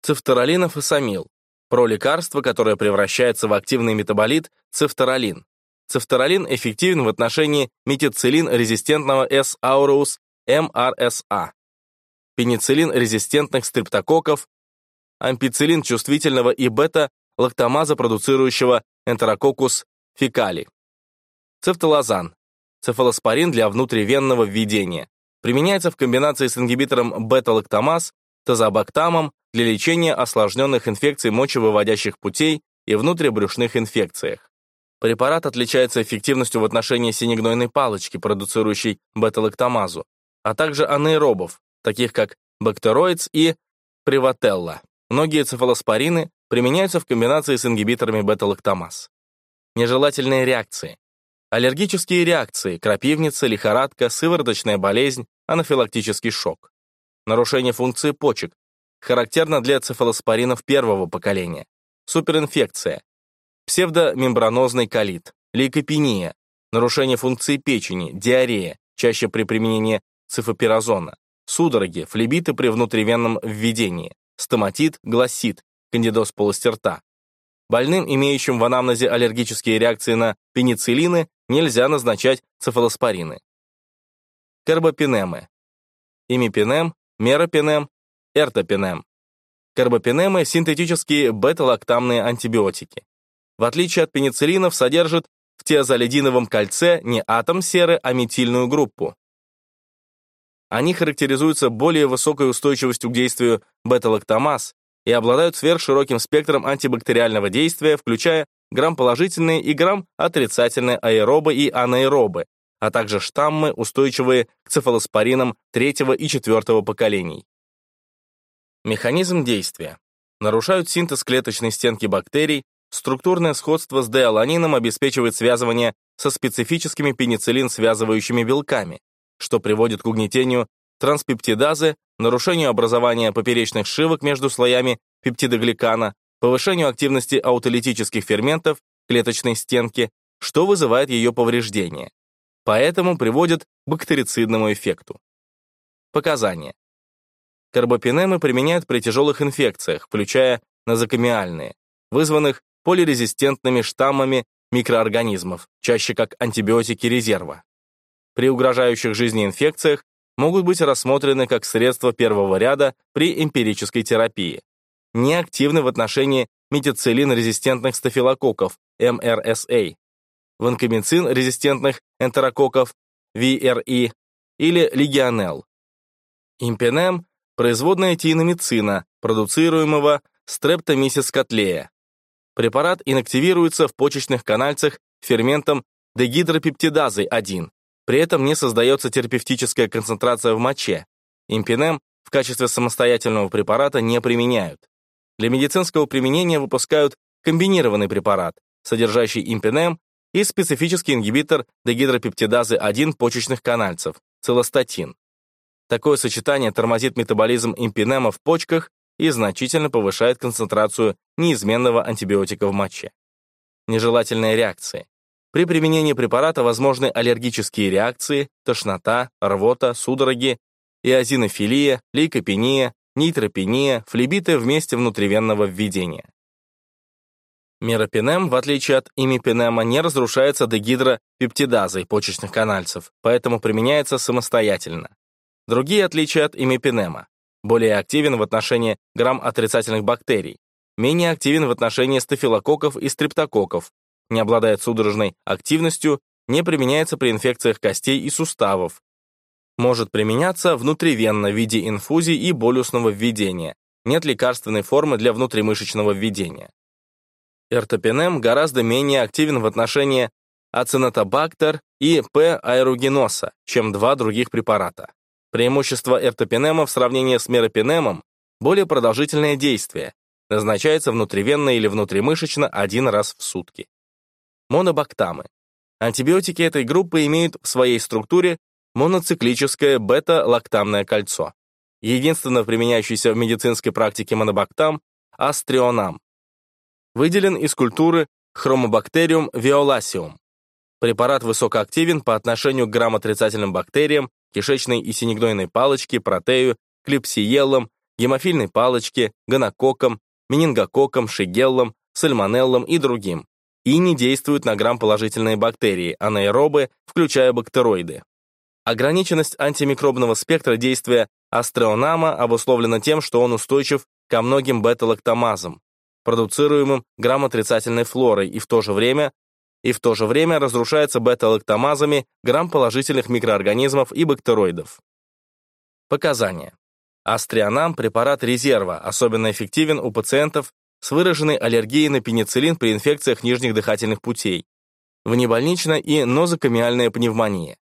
Цефторолинов и самил. Пролекарство, которое превращается в активный метаболит цефторолин. Цефторолин эффективен в отношении метицилин-резистентного S. aureus MRSA пенициллин-резистентных стрептококков, ампицилин чувствительного и бета-лактамаза продуцирующего энтерококкус фекали. Цефталазан. Цефалоспорин для внутривенного введения. Применяется в комбинации с ингибитором бета-лактамаз, тазобактамом для лечения осложненных инфекций мочевыводящих путей и внутрибрюшных инфекциях. Препарат отличается эффективностью в отношении синегнойной палочки, продуцирующей бета-лактамазу, а также анаэробов, таких как бактероидс и привателла. Многие цефалоспорины применяются в комбинации с ингибиторами бета-лактамаз. Нежелательные реакции. Аллергические реакции, крапивница, лихорадка, сывороточная болезнь, анафилактический шок. Нарушение функции почек. Характерно для цефалоспоринов первого поколения. Суперинфекция. Псевдомембранозный колит. Лейкопения. Нарушение функции печени, диарея, чаще при применении цифопиразона судороги, флебиты при внутривенном введении, стоматит, гласит, кандидоз полости рта. Больным, имеющим в анамнезе аллергические реакции на пенициллины, нельзя назначать цефалоспорины. Карбопинемы. Имипинем, меропинем, эртопинем. Карбопинемы – синтетические бета-лактамные антибиотики. В отличие от пенициллинов, содержат в тиазолидиновом кольце не атом серы, а метильную группу. Они характеризуются более высокой устойчивостью к действию бета-лактамаз и обладают сверхшироким спектром антибактериального действия, включая грамм-положительные и грамм-отрицательные аэробы и анаэробы, а также штаммы, устойчивые к цефалоспоринам третьего и четвертого поколений. Механизм действия. Нарушают синтез клеточной стенки бактерий, структурное сходство с деаланином обеспечивает связывание со специфическими пенициллин-связывающими белками, что приводит к угнетению транспептидазы, нарушению образования поперечных шивок между слоями пептидогликана, повышению активности аутолитических ферментов клеточной стенки, что вызывает ее повреждение. Поэтому приводит к бактерицидному эффекту. Показания. Карбопинемы применяют при тяжелых инфекциях, включая нозокомиальные, вызванных полирезистентными штаммами микроорганизмов, чаще как антибиотики резерва. При угрожающих жизни инфекциях могут быть рассмотрены как средство первого ряда при эмпирической терапии. Не активны в отношении метицилин-резистентных стафилококков, МРСА, ванкомицин-резистентных энтерококков, VRE или легионелл. Импенем производная тииномицина, продуцируемого стрептомисис котлея. Препарат инактивируется в почечных канальцах ферментом дегидропептидазой 1. При этом не создается терапевтическая концентрация в моче. Импинем в качестве самостоятельного препарата не применяют. Для медицинского применения выпускают комбинированный препарат, содержащий импинем и специфический ингибитор дегидропептидазы 1 почечных канальцев, целостатин. Такое сочетание тормозит метаболизм импинема в почках и значительно повышает концентрацию неизменного антибиотика в моче. Нежелательные реакции. При применении препарата возможны аллергические реакции, тошнота, рвота, судороги, иозинофилия, лейкопения, нейтропения, флебиты вместе внутривенного введения. Меропинем, в отличие от имипинема, не разрушается дегидропептидазой почечных канальцев, поэтому применяется самостоятельно. Другие отличия от имипинема. Более активен в отношении грамм-отрицательных бактерий, менее активен в отношении стафилококков и стрептококков, не обладает судорожной активностью, не применяется при инфекциях костей и суставов, может применяться внутривенно в виде инфузий и болюсного введения, нет лекарственной формы для внутримышечного введения. Эртопинем гораздо менее активен в отношении ацинатобактер и П-аэрогеноса, чем два других препарата. Преимущество эртопинема в сравнении с меропинемом – более продолжительное действие, назначается внутривенно или внутримышечно один раз в сутки. Монобактамы. Антибиотики этой группы имеют в своей структуре моноциклическое бета-лактамное кольцо. Единственно применяющийся в медицинской практике монобактам – астрионам. Выделен из культуры хромобактериум виоласиум. Препарат высокоактивен по отношению к грамотрицательным бактериям кишечной и синегнойной палочке, протею, клепсиеллам, гемофильной палочке, гонококкам, менингококкам, шигеллам, сальмонеллам и другим, и не действуют на грамм-положительные бактерии, анаэробы, включая бактероиды. Ограниченность антимикробного спектра действия астреонама обусловлена тем, что он устойчив ко многим бета-лактамазам, продуцируемым грамм-отрицательной флорой, и в то же время и в то же время разрушается бета-лактамазами грамм-положительных микроорганизмов и бактероидов. Показания. Астрианам – препарат резерва, особенно эффективен у пациентов с выраженной аллергией на пенициллин при инфекциях нижних дыхательных путей, внебольничная и нозокомиальная пневмония,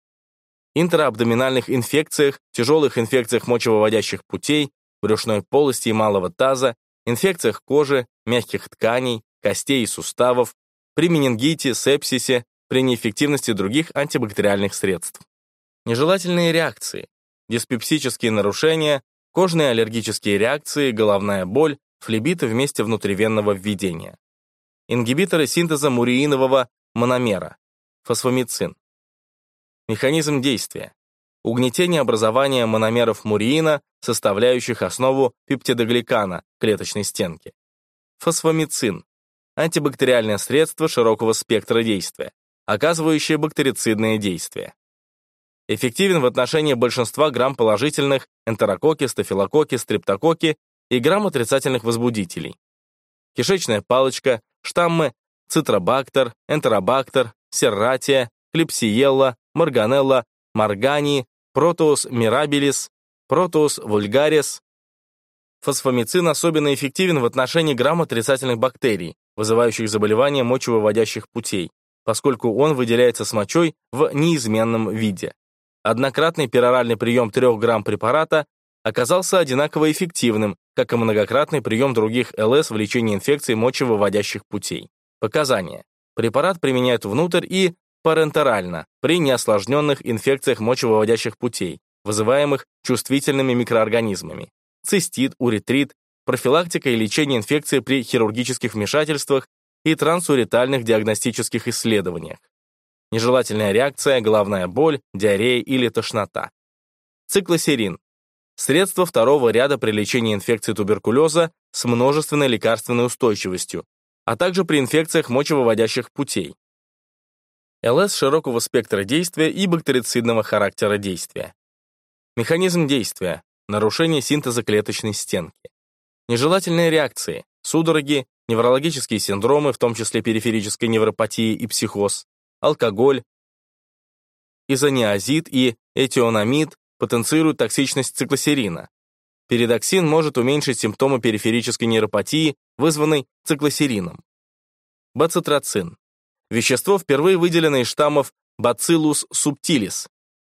интраабдоминальных инфекциях, тяжелых инфекциях мочевыводящих путей, брюшной полости и малого таза, инфекциях кожи, мягких тканей, костей и суставов, при менингите, сепсисе, при неэффективности других антибактериальных средств. Нежелательные реакции, диспепсические нарушения, кожные аллергические реакции, головная боль, флебиты вместе внутривенного введения. Ингибиторы синтеза муриинового мономера, фосфомицин. Механизм действия. Угнетение образования мономеров муриина, составляющих основу пептидогликана клеточной стенки. Фосфомицин антибактериальное средство широкого спектра действия, оказывающие бактерицидное действие. Эффективен в отношении большинства грамм-положительных энтерококи, стафилококи, стрептококи и грамм-отрицательных возбудителей. Кишечная палочка, штаммы цитробактер, энтеробактер, серратия, клипсиелла, марганелла, маргани, протеус мирабилис, протеус вульгарис. Фосфомицин особенно эффективен в отношении грамм-отрицательных бактерий, вызывающих заболевания мочевыводящих путей, поскольку он выделяется с мочой в неизменном виде. Однократный пероральный прием 3 грамм препарата оказался одинаково эффективным, как и многократный прием других ЛС в лечении инфекций мочевыводящих путей. Показания. Препарат применяют внутрь и парентерально при неосложненных инфекциях мочевыводящих путей, вызываемых чувствительными микроорганизмами. Цистит, уретрит, профилактика и лечение инфекции при хирургических вмешательствах и трансуретальных диагностических исследованиях. Нежелательная реакция, головная боль, диарея или тошнота. Циклосерин. Средство второго ряда при лечении инфекции туберкулеза с множественной лекарственной устойчивостью, а также при инфекциях мочевыводящих путей. ЛС широкого спектра действия и бактерицидного характера действия. Механизм действия. Нарушение синтеза клеточной стенки. Нежелательные реакции. Судороги, неврологические синдромы, в том числе периферической невропатии и психоз, алкоголь, изониазид и этионамид потенцируют токсичность циклосерина. Передоксин может уменьшить симптомы периферической нейропатии, вызванной циклосерином. Бацитроцин. Вещество, впервые выделенное из штаммов Bacillus subtilis.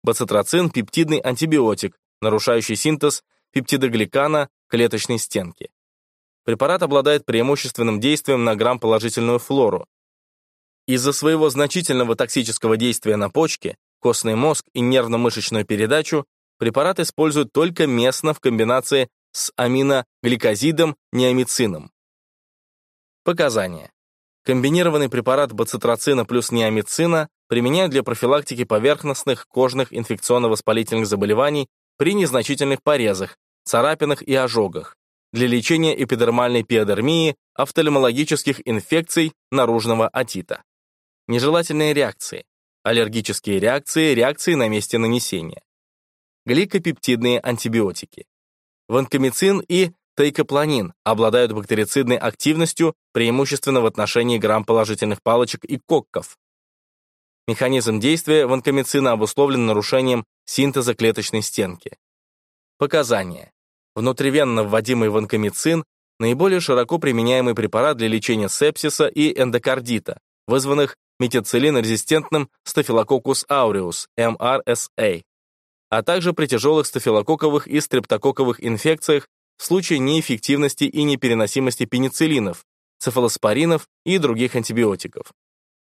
Бацитроцин – пептидный антибиотик, нарушающий синтез пептидогликана клеточной стенки. Препарат обладает преимущественным действием на грамм-положительную флору. Из-за своего значительного токсического действия на почки, костный мозг и нервно-мышечную передачу препарат используют только местно в комбинации с аминогликозидом неомицином. Показания. Комбинированный препарат бацитроцина плюс неомицина применяют для профилактики поверхностных кожных инфекционно-воспалительных заболеваний при незначительных порезах, царапинах и ожогах, для лечения эпидермальной пиодермии, офтальмологических инфекций наружного отита. Нежелательные реакции, аллергические реакции, реакции на месте нанесения гликопептидные антибиотики. Ванкомицин и тейкопланин обладают бактерицидной активностью преимущественно в отношении грамм-положительных палочек и кокков. Механизм действия ванкомицина обусловлен нарушением синтеза клеточной стенки. Показания. Внутривенно вводимый ванкомицин – наиболее широко применяемый препарат для лечения сепсиса и эндокардита, вызванных метицилин-резистентным стафилококус ауреус, MRSA а также при тяжелых стафилококковых и стрептококковых инфекциях в случае неэффективности и непереносимости пенициллинов, цефалоспоринов и других антибиотиков.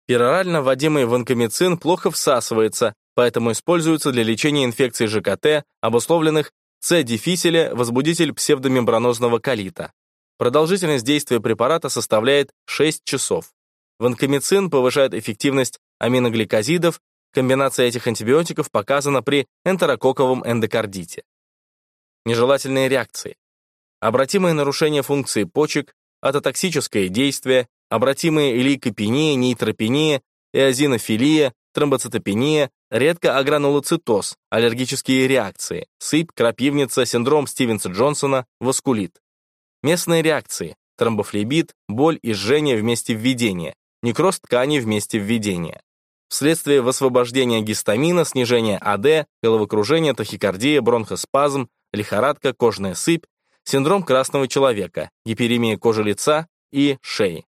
Перорально вводимый ванкомицин плохо всасывается, поэтому используется для лечения инфекций ЖКТ, обусловленных С-диффиселя, возбудитель псевдомембранозного колита. Продолжительность действия препарата составляет 6 часов. Ванкомицин повышает эффективность аминогликозидов Комбинация этих антибиотиков показана при энтерококковом эндокардите. Нежелательные реакции. Обратимые нарушения функции почек, атотоксическое действие, обратимые лейкопения, нейтропения, эозинофилия, тромбоцитопения, редко агранулоцитоз, аллергические реакции, сыпь, крапивница, синдром Стивенса-Джонсона, васкулит. Местные реакции, тромбофлебит, боль и жжение вместе введения, некроз ткани вместе введения. Вследствие высвобождения гистамина, снижения АД, головокружение, тахикардия, бронхоспазм, лихорадка, кожная сыпь, синдром красного человека, гиперемия кожи лица и шеи.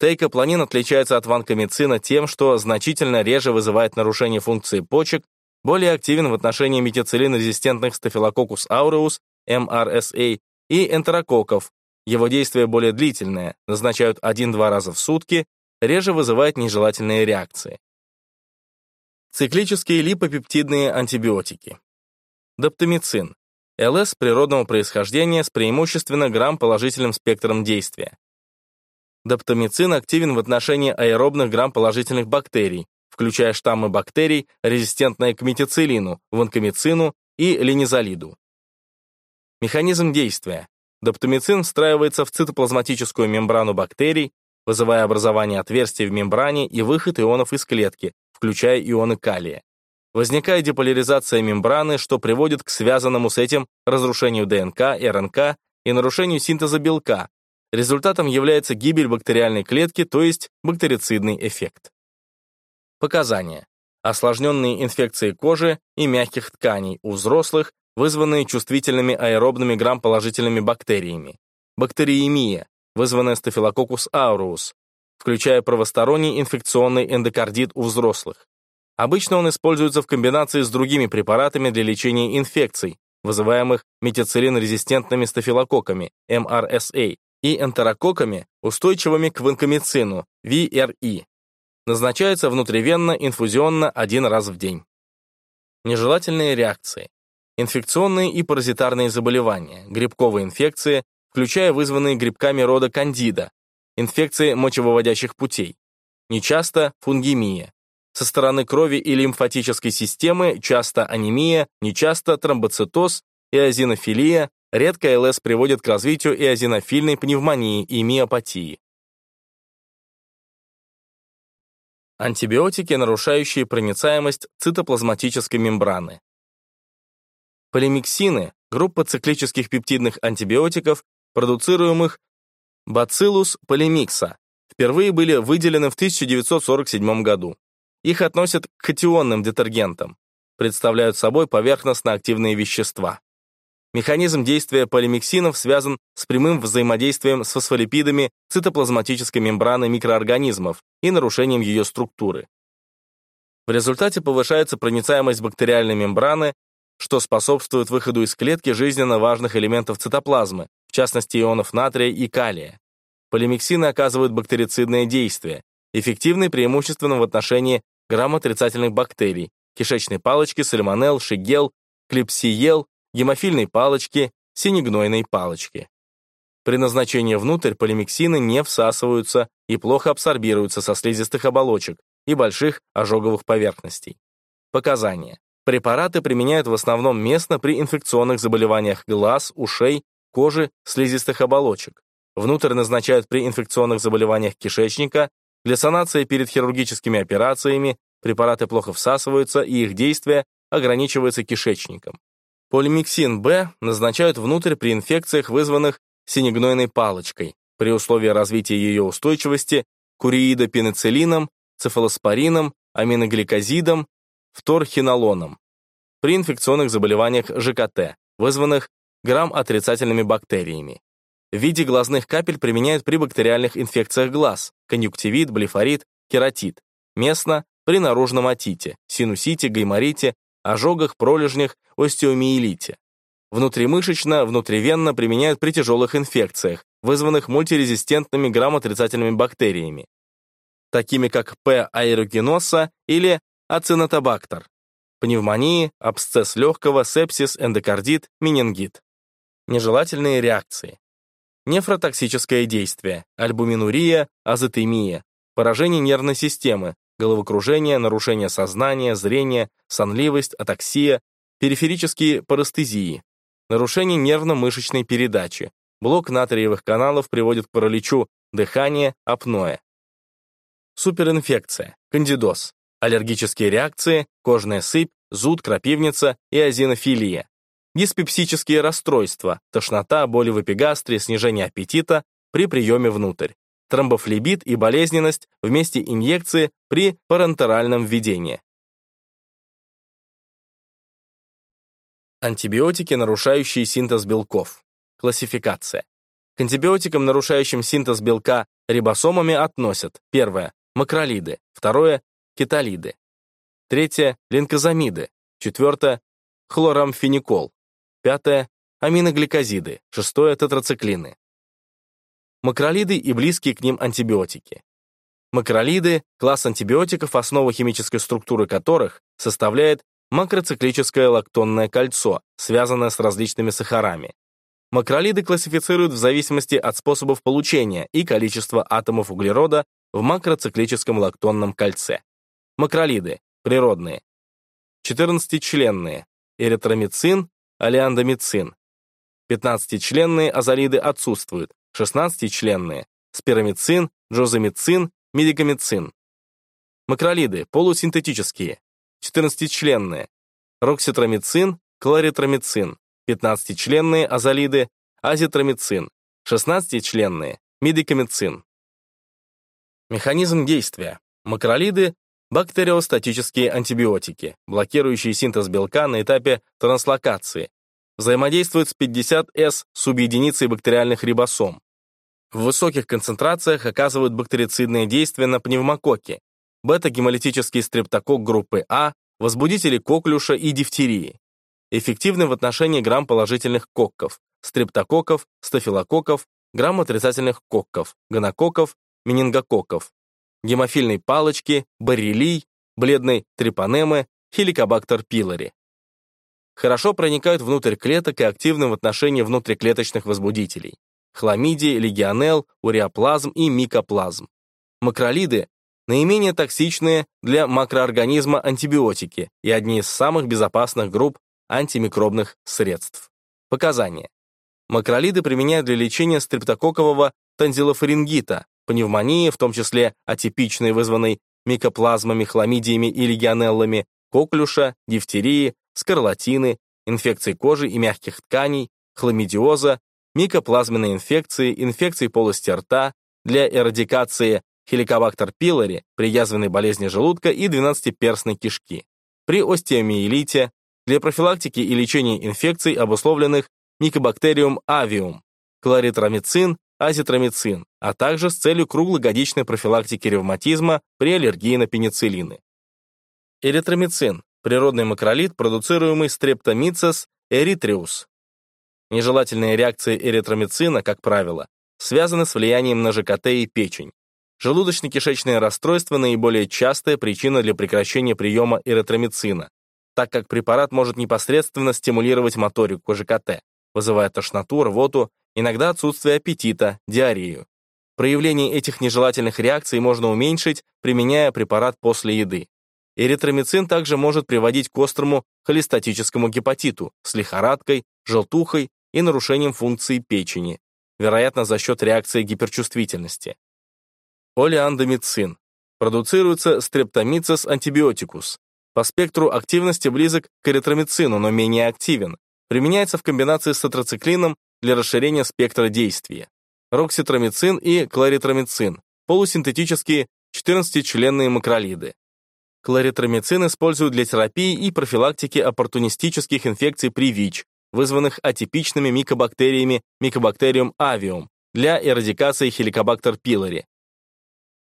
Тейкопланин отличается от ванкомицина тем, что значительно реже вызывает нарушение функции почек, более активен в отношении метицилин-резистентных стафилококус ауреус, MRSA, и энтерококков. Его действие более длительное, назначают 1-2 раза в сутки, реже вызывает нежелательные реакции. Циклические липопептидные антибиотики. Доптомицин. ЛС природного происхождения с преимущественно грамм-положительным спектром действия. Доптомицин активен в отношении аэробных грамм-положительных бактерий, включая штаммы бактерий, резистентные к метицилину, ванкомицину и линизолиду. Механизм действия. Доптомицин встраивается в цитоплазматическую мембрану бактерий, вызывая образование отверстий в мембране и выход ионов из клетки, включая ионы калия. Возникает деполяризация мембраны, что приводит к связанному с этим разрушению ДНК, РНК и нарушению синтеза белка. Результатом является гибель бактериальной клетки, то есть бактерицидный эффект. Показания. Осложненные инфекции кожи и мягких тканей у взрослых, вызванные чувствительными аэробными грамположительными бактериями. Бактериемия, вызванная стафилококус ауреус, включая правосторонний инфекционный эндокардит у взрослых. Обычно он используется в комбинации с другими препаратами для лечения инфекций, вызываемых метицилин-резистентными стафилококками, MRSA, и энтерококками, устойчивыми к ванкомицину, VRE. Назначается внутривенно, инфузионно один раз в день. Нежелательные реакции. Инфекционные и паразитарные заболевания, грибковые инфекции, включая вызванные грибками рода кандида, инфекции мочевыводящих путей. Нечасто фунгемия. Со стороны крови и лимфатической системы часто анемия, нечасто тромбоцитоз, эозинофилия, редко ЛС приводит к развитию эозинофильной пневмонии и миопатии. Антибиотики, нарушающие проницаемость цитоплазматической мембраны. Полимиксины – группа циклических пептидных антибиотиков, продуцируемых Bacillus polymyxa, впервые были выделены в 1947 году. Их относят к катионным детергентам, представляют собой поверхностно-активные вещества. Механизм действия полимиксинов связан с прямым взаимодействием с фосфолипидами цитоплазматической мембраны микроорганизмов и нарушением ее структуры. В результате повышается проницаемость бактериальной мембраны, что способствует выходу из клетки жизненно важных элементов цитоплазмы, частности ионов натрия и калия. Полимиксины оказывают бактерицидное действие, эффективны преимущественно в отношении грамотрицательных бактерий, кишечной палочки, сальмонелл, шигел, клепсиел, гемофильной палочки, синегнойной палочки. При назначении внутрь полимиксины не всасываются и плохо абсорбируются со слизистых оболочек и больших ожоговых поверхностей. Показания. Препараты применяют в основном местно при инфекционных заболеваниях глаз, ушей, кожи, слизистых оболочек. Внутрь назначают при инфекционных заболеваниях кишечника, для санации перед хирургическими операциями препараты плохо всасываются и их действие ограничивается кишечником. Полимиксин Б назначают внутрь при инфекциях, вызванных синегнойной палочкой, при условии развития ее устойчивости куриидопенициллином, цефалоспорином, аминогликозидом, вторхинолоном. При инфекционных заболеваниях ЖКТ, вызванных грамм-отрицательными бактериями. В виде глазных капель применяют при бактериальных инфекциях глаз, конъюнктивит, блефорит, кератит. Местно при наружном отите, синусите, гайморите, ожогах, пролежнях, остеомиелите. Внутримышечно, внутривенно применяют при тяжелых инфекциях, вызванных мультирезистентными грамотрицательными бактериями, такими как П. аэрогеноса или ацинотобактер, пневмонии, абсцесс легкого, сепсис, эндокардит, менингит. Нежелательные реакции нефротоксическое действие, альбуминурия, азотемия, поражение нервной системы, головокружение, нарушение сознания, зрения, сонливость, атаксия, периферические парестезии, нарушение нервно-мышечной передачи, блок натриевых каналов приводит к параличу дыхания, апноэ. Суперинфекция, кандидоз, аллергические реакции, кожная сыпь, зуд, крапивница и азинофилия диспепсические расстройства, тошнота, боли в эпигастре, снижение аппетита при приеме внутрь, тромбофлебит и болезненность вместе инъекции при парентеральном введении. Антибиотики, нарушающие синтез белков. Классификация. К антибиотикам, нарушающим синтез белка рибосомами, относят первое – макролиды, второе – кеталиды, третье – линкозамиды, четвертое – хлорамфеникол, Пятое – аминогликозиды. Шестое – тетрациклины. Макролиды и близкие к ним антибиотики. Макролиды – класс антибиотиков, основа химической структуры которых составляет макроциклическое лактонное кольцо, связанное с различными сахарами. Макролиды классифицируют в зависимости от способов получения и количества атомов углерода в макроциклическом лактонном кольце. Макролиды – природные. 14-членные – эритромицин, алиандомицин. 15-членные азолиды отсутствуют, 16-членные спиромицин, джозамицин, медикамицин. Макролиды полусинтетические, 14-членные, рокситромицин, кларитромицин, 15-членные азолиды, азитромицин, 16-членные, медикамицин. Механизм действия. Макролиды – бактериостатические антибиотики, блокирующие синтез белка на этапе транслокации, взаимодействуют с 50С субъединицей бактериальных рибосом. В высоких концентрациях оказывают бактерицидное действие на пневмококки, бета-гемолитический стрептокок группы А, возбудители коклюша и дифтерии. Эффективны в отношении грамм-положительных кокков, стрептококков, стафилококков, грамм-отрицательных кокков, гонококков, менингококков, гемофильной палочки, боррелий, бледной трипанемы, хеликобактер пилори. Хорошо проникают внутрь клеток и активны в отношении внутриклеточных возбудителей. Хламидии, легионелл, уреоплазм и микоплазм. Макролиды – наименее токсичные для макроорганизма антибиотики и одни из самых безопасных групп антимикробных средств. Показания. Макролиды применяют для лечения стрептококкового танзилофарингита, пневмонии, в том числе атипичной, вызванной микоплазмами, хламидиями и легионеллами, коклюша, дифтерии, скарлатины, инфекции кожи и мягких тканей, хламидиоза, микоплазменной инфекции, инфекции полости рта, для эрадикации хеликобактер пилори при язвенной болезни желудка и двенадцатиперстной кишки, при остеомиелите, для профилактики и лечения инфекций, обусловленных микобактериум авиум, кларитромицин, азитромицин, а также с целью круглогодичной профилактики ревматизма при аллергии на пенициллины. Эритромицин – природный макролид, продуцируемый стрептомицес эритриус. Нежелательные реакции эритромицина, как правило, связаны с влиянием на ЖКТ и печень. Желудочно-кишечные расстройства – наиболее частая причина для прекращения приема эритромицина, так как препарат может непосредственно стимулировать моторику ЖКТ, вызывая тошноту, рвоту, иногда отсутствие аппетита, диарею. Проявление этих нежелательных реакций можно уменьшить, применяя препарат после еды. Эритромицин также может приводить к острому холестатическому гепатиту с лихорадкой, желтухой и нарушением функции печени, вероятно, за счет реакции гиперчувствительности. Олеандомицин. Продуцируется стрептомицис антибиотикус. По спектру активности близок к эритромицину, но менее активен. Применяется в комбинации с тетрациклином для расширения спектра действия. Рокситромицин и кларитромицин – полусинтетические 14-членные макролиды. Кларитромицин используют для терапии и профилактики оппортунистических инфекций при ВИЧ, вызванных атипичными микобактериями Mycobacterium avium, для эрадикации хеликобактер пилори.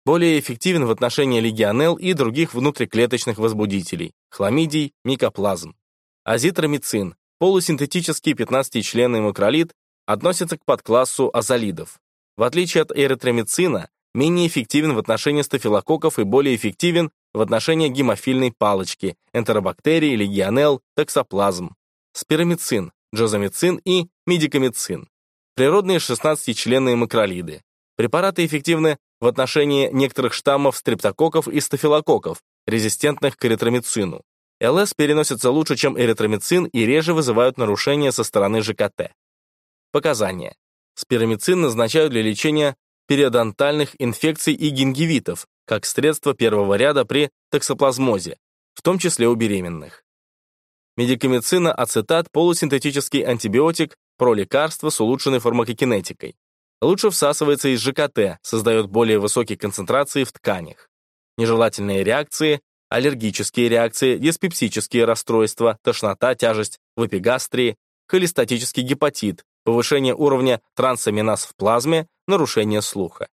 Более эффективен в отношении легионелл и других внутриклеточных возбудителей, хламидий, микоплазм. Азитромицин, полусинтетический 15-членный макролид, относится к подклассу азолидов. В отличие от эритромицина, менее эффективен в отношении стафилококков и более эффективен в отношении гемофильной палочки, энтеробактерий, легионелл, токсоплазм. Спиромицин, джозамицин и медикамицин. Природные 16-членные макролиды. Препараты эффективны в отношении некоторых штаммов стрептококков и стафилококков, резистентных к эритромицину. ЛС переносятся лучше, чем эритромицин и реже вызывают нарушения со стороны ЖКТ. Показания. Спиромицин назначают для лечения периодонтальных инфекций и гингивитов, как средство первого ряда при токсоплазмозе, в том числе у беременных. Медикамицина ацетат – полусинтетический антибиотик, пролекарство с улучшенной фармакокинетикой. Лучше всасывается из ЖКТ, создает более высокие концентрации в тканях. Нежелательные реакции аллергические реакции, диспепсические расстройства, тошнота, тяжесть в эпигастрии, холестатический гепатит, повышение уровня трансаминаз в плазме, нарушение слуха.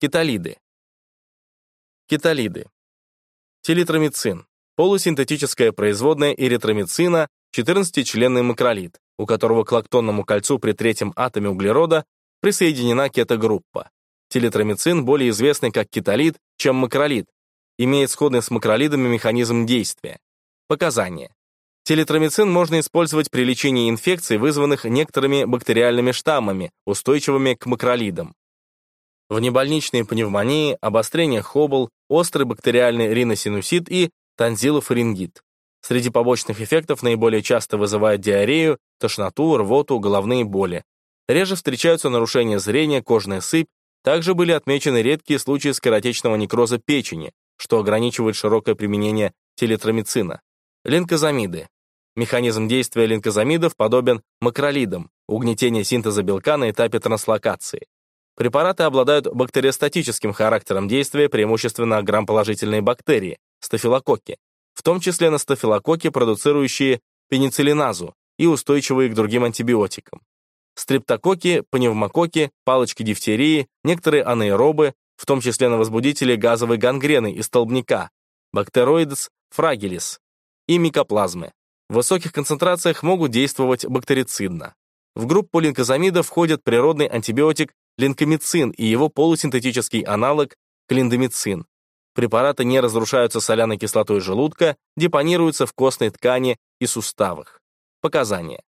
Кеталиды. Кеталиды. Телитромицин. Полусинтетическая производная эритромицина, 14-членный макролид, у которого к лактонному кольцу при третьем атоме углерода присоединена кетогруппа. Телитромицин более известный как кеталид, чем макролид, имеет сходный с макролидами механизм действия. Показания. Телетромицин можно использовать при лечении инфекций, вызванных некоторыми бактериальными штаммами, устойчивыми к макролидам. В небольничной пневмонии, обострение хобл, острый бактериальный риносинусит и танзилофарингит. Среди побочных эффектов наиболее часто вызывают диарею, тошноту, рвоту, головные боли. Реже встречаются нарушения зрения, кожная сыпь, Также были отмечены редкие случаи скоротечного некроза печени, что ограничивает широкое применение телетромицина. Линкозамиды. Механизм действия линкозамидов подобен макролидам, угнетение синтеза белка на этапе транслокации. Препараты обладают бактериостатическим характером действия, преимущественно грамположительные бактерии, стафилококки, в том числе на стафилококки, продуцирующие пенициллиназу и устойчивые к другим антибиотикам. Стрептококки, пневмококки, палочки дифтерии, некоторые анаэробы, в том числе на возбудители газовой гангрены и столбняка, бактероидс фрагилис и микоплазмы. В высоких концентрациях могут действовать бактерицидно. В группу линкозамидов входит природный антибиотик линкомицин и его полусинтетический аналог клиндомицин. Препараты не разрушаются соляной кислотой желудка, депонируются в костной ткани и суставах. Показания.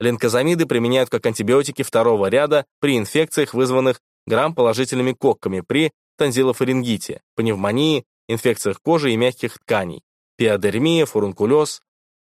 Линкозамиды применяют как антибиотики второго ряда при инфекциях, вызванных грамм-положительными кокками при тонзиллофарингите, пневмонии, инфекциях кожи и мягких тканей, пиодермия, фурункулез,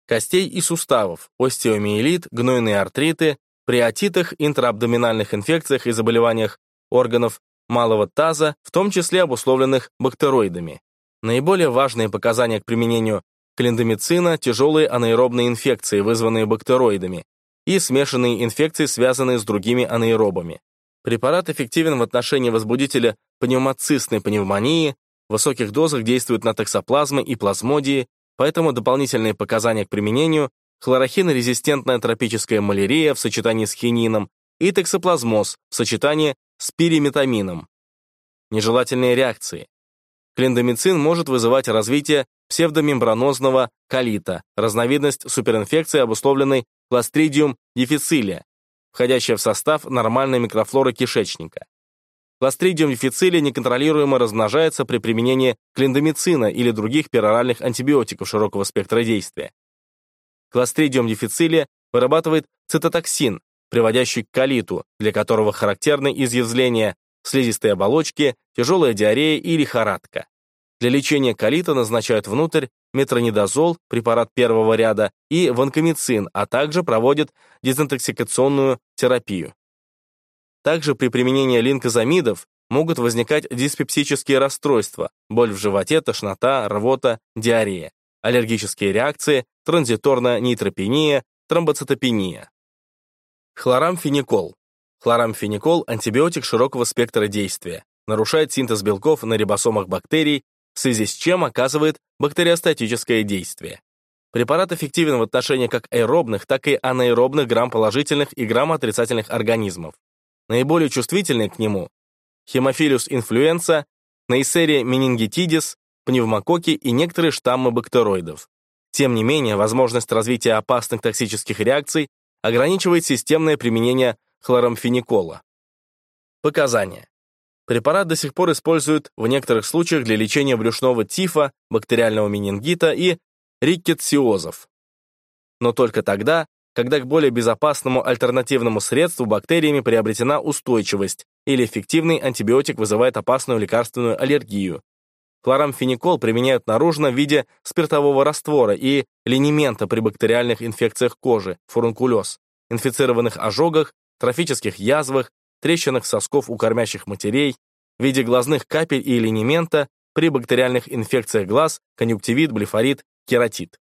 костей и суставов, остеомиелит, гнойные артриты, при отитах, интраабдоминальных инфекциях и заболеваниях органов малого таза, в том числе обусловленных бактероидами. Наиболее важные показания к применению клиндомицина – тяжелые анаэробные инфекции, вызванные бактероидами, и смешанные инфекции, связанные с другими анаэробами. Препарат эффективен в отношении возбудителя пневмоцистной пневмонии, в высоких дозах действует на токсоплазмы и плазмодии, поэтому дополнительные показания к применению хлорохинорезистентная тропическая малярия в сочетании с хинином и токсоплазмоз в сочетании с пириметамином. Нежелательные реакции. Клиндомицин может вызывать развитие псевдомембранозного колита, разновидность суперинфекции, обусловленной Clostridium difficile, входящая в состав нормальной микрофлоры кишечника. Clostridium difficile неконтролируемо размножается при применении клиндомицина или других пероральных антибиотиков широкого спектра действия. Clostridium difficile вырабатывает цитотоксин, приводящий к колиту, для которого характерны изъязвления слизистой оболочки, тяжелая диарея и лихорадка. Для лечения колита назначают внутрь метронидозол, препарат первого ряда, и ванкомицин, а также проводят дезинтоксикационную терапию. Также при применении линкозамидов могут возникать диспепсические расстройства, боль в животе, тошнота, рвота, диарея аллергические реакции, транзиторная нейтропения, тромбоцитопения. Хлорамфеникол. Хлорамфеникол – антибиотик широкого спектра действия, нарушает синтез белков на рибосомах бактерий, в связи с чем оказывает бактериостатическое действие. Препарат эффективен в отношении как аэробных, так и анаэробных грамм-положительных и грамм-отрицательных организмов. Наиболее чувствительны к нему – Haemophilus influenza, Neisseria meningitidis, пневмококи и некоторые штаммы бактероидов. Тем не менее, возможность развития опасных токсических реакций ограничивает системное применение хлорамфеникола. Показания. Препарат до сих пор используют в некоторых случаях для лечения брюшного тифа, бактериального менингита и риккетсиозов. Но только тогда, когда к более безопасному альтернативному средству бактериями приобретена устойчивость или эффективный антибиотик вызывает опасную лекарственную аллергию, Хлорамфеникол применяют наружно в виде спиртового раствора и линемента при бактериальных инфекциях кожи, фурункулез, инфицированных ожогах, трофических язвах, трещинах сосков у кормящих матерей, в виде глазных капель и линемента при бактериальных инфекциях глаз, конъюнктивит, блефорит, кератит.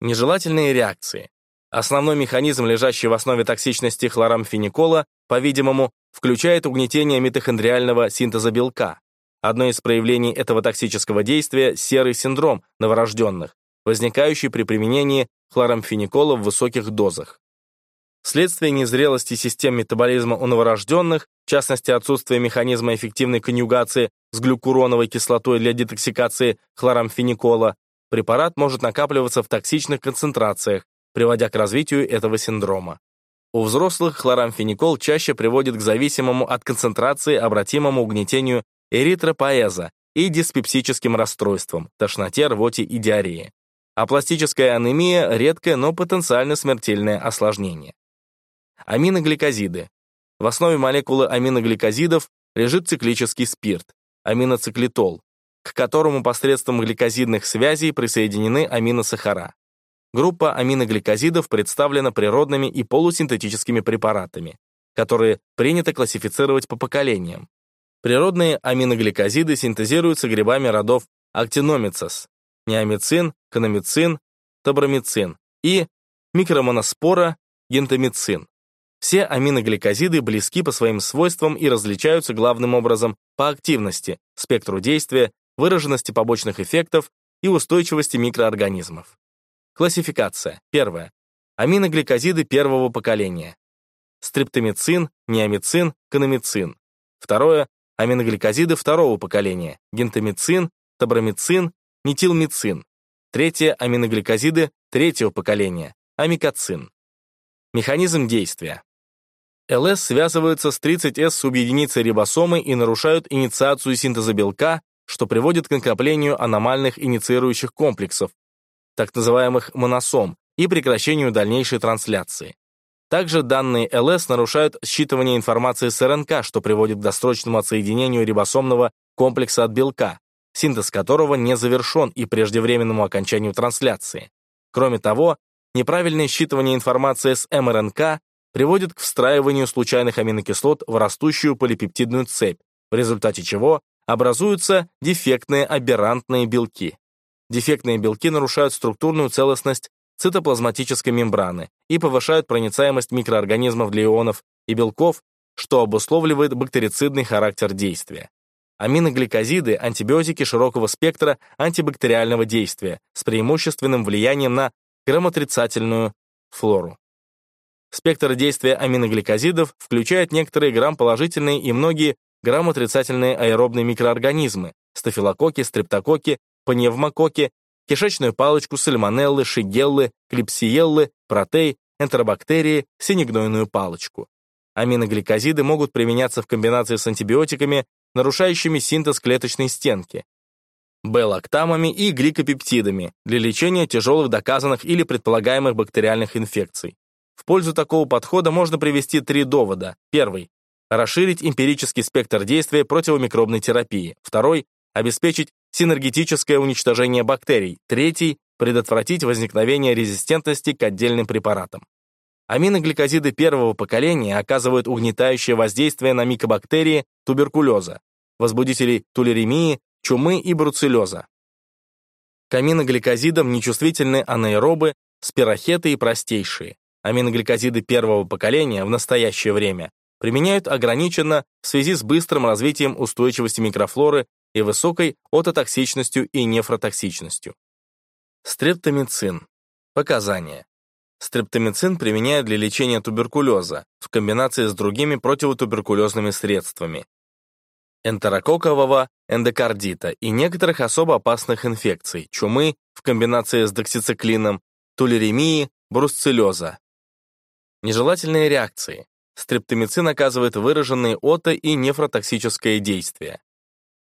Нежелательные реакции. Основной механизм, лежащий в основе токсичности хлорамфеникола, по-видимому, включает угнетение митохондриального синтеза белка, Одно из проявлений этого токсического действия – серый синдром новорожденных, возникающий при применении хлорамфеникола в высоких дозах. Вследствие незрелости систем метаболизма у новорожденных, в частности отсутствия механизма эффективной конъюгации с глюкуроновой кислотой для детоксикации хлорамфеникола, препарат может накапливаться в токсичных концентрациях, приводя к развитию этого синдрома. У взрослых хлорамфеникол чаще приводит к зависимому от концентрации обратимому угнетению эритропоэза и диспепсическим расстройствам, тошноте, рвоте и диарее. А пластическая анемия – редкое, но потенциально смертельное осложнение. Аминогликозиды. В основе молекулы аминогликозидов лежит циклический спирт, аминоциклитол, к которому посредством гликозидных связей присоединены аминосахара. Группа аминогликозидов представлена природными и полусинтетическими препаратами, которые принято классифицировать по поколениям. Природные аминогликозиды синтезируются грибами родов актиномицес, неомицин, каномицин, табромицин и микромоноспора гентамицин. Все аминогликозиды близки по своим свойствам и различаются главным образом по активности, спектру действия, выраженности побочных эффектов и устойчивости микроорганизмов. Классификация. Первое. Аминогликозиды первого поколения. Стриптомицин, неомицин, каномицин. Второе. Аминогликозиды второго поколения. Гентамицин, табромицин, нетилмицин. Третье. Аминогликозиды третьего поколения. Амикоцин. Механизм действия. ЛС связываются с 30С субъединицей рибосомы и нарушают инициацию синтеза белка, что приводит к накоплению аномальных инициирующих комплексов, так называемых моносом, и прекращению дальнейшей трансляции. Также данные ЛС нарушают считывание информации с РНК, что приводит к досрочному отсоединению рибосомного комплекса от белка, синтез которого не завершен и преждевременному окончанию трансляции. Кроме того, неправильное считывание информации с мРНК приводит к встраиванию случайных аминокислот в растущую полипептидную цепь, в результате чего образуются дефектные аберрантные белки. Дефектные белки нарушают структурную целостность цитоплазматической мембраны и повышают проницаемость микроорганизмов для ионов и белков, что обусловливает бактерицидный характер действия. Аминогликозиды – антибиотики широкого спектра антибактериального действия с преимущественным влиянием на грамотрицательную флору. Спектр действия аминогликозидов включает некоторые грамположительные и многие грамотрицательные аэробные микроорганизмы, стафилококки, стрептококки, пневмококки, кишечную палочку, сальмонеллы, шигеллы, клипсиеллы, протей, энтеробактерии, синегнойную палочку. Аминогликозиды могут применяться в комбинации с антибиотиками, нарушающими синтез клеточной стенки, Б-лактамами и гликопептидами для лечения тяжелых доказанных или предполагаемых бактериальных инфекций. В пользу такого подхода можно привести три довода. Первый – расширить эмпирический спектр действия противомикробной терапии. Второй – обеспечить синергетическое уничтожение бактерий. Третий – предотвратить возникновение резистентности к отдельным препаратам. Аминогликозиды первого поколения оказывают угнетающее воздействие на микобактерии туберкулеза, возбудителей тулеремии, чумы и бруцеллеза. К аминогликозидам нечувствительны анаэробы, спирохеты и простейшие. Аминогликозиды первого поколения в настоящее время применяют ограниченно в связи с быстрым развитием устойчивости микрофлоры и высокой ототоксичностью и нефротоксичностью. Стрептомицин. Показания. Стрептомицин применяют для лечения туберкулеза в комбинации с другими противотуберкулезными средствами, энтерококкового эндокардита и некоторых особо опасных инфекций, чумы в комбинации с доксициклином, тулеремии, брусцеллеза. Нежелательные реакции. Стрептомицин оказывает выраженные ото- и нефротоксическое действие.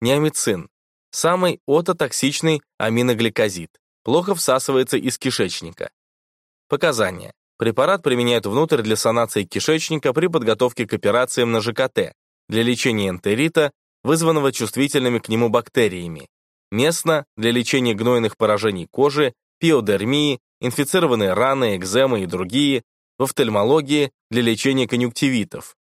Неомицин. Самый ототоксичный аминогликозид. Плохо всасывается из кишечника. Показания. Препарат применяют внутрь для санации кишечника при подготовке к операциям на ЖКТ, для лечения энтерита, вызванного чувствительными к нему бактериями. Местно для лечения гнойных поражений кожи, пиодермии, инфицированные раны, экземы и другие, в офтальмологии для лечения конъюнктивитов.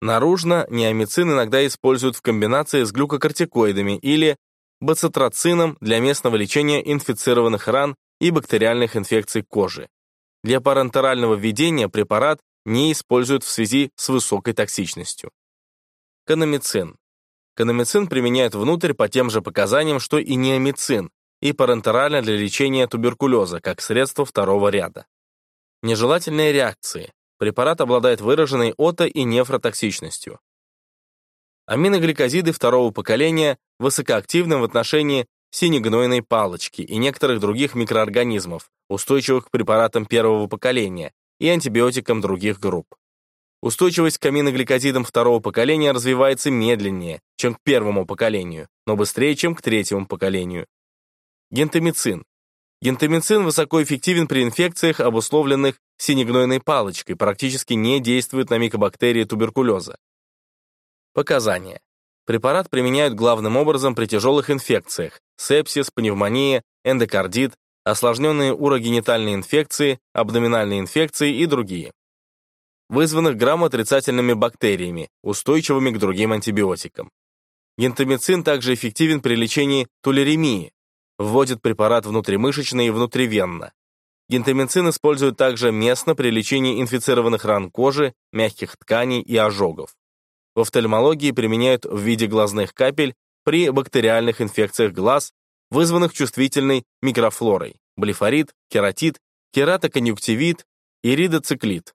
Наружно неомицин иногда используют в комбинации с глюкокортикоидами или бацитроцином для местного лечения инфицированных ран и бактериальных инфекций кожи. Для парентерального введения препарат не используют в связи с высокой токсичностью. Каномицин. Каномицин применяют внутрь по тем же показаниям, что и неомицин, и парентерально для лечения туберкулеза, как средство второго ряда. Нежелательные реакции. Препарат обладает выраженной ото- и нефротоксичностью. Аминогликозиды второго поколения высокоактивны в отношении синегнойной палочки и некоторых других микроорганизмов, устойчивых к препаратам первого поколения и антибиотикам других групп. Устойчивость к аминогликозидам второго поколения развивается медленнее, чем к первому поколению, но быстрее, чем к третьему поколению. Гентамицин. Гентамицин высокоэффективен при инфекциях, обусловленных синегнойной палочкой, практически не действует на микобактерии туберкулеза. Показания. Препарат применяют главным образом при тяжелых инфекциях – сепсис, пневмония, эндокардит, осложненные урогенитальные инфекции, абдоминальные инфекции и другие вызванных грамотрицательными бактериями, устойчивыми к другим антибиотикам. Гентамицин также эффективен при лечении тулеремии, вводит препарат внутримышечно и внутривенно. Гентамицин используют также местно при лечении инфицированных ран кожи, мягких тканей и ожогов. В офтальмологии применяют в виде глазных капель при бактериальных инфекциях глаз, вызванных чувствительной микрофлорой, блефорит, кератит, кератоконъюнктивит, иридоциклит.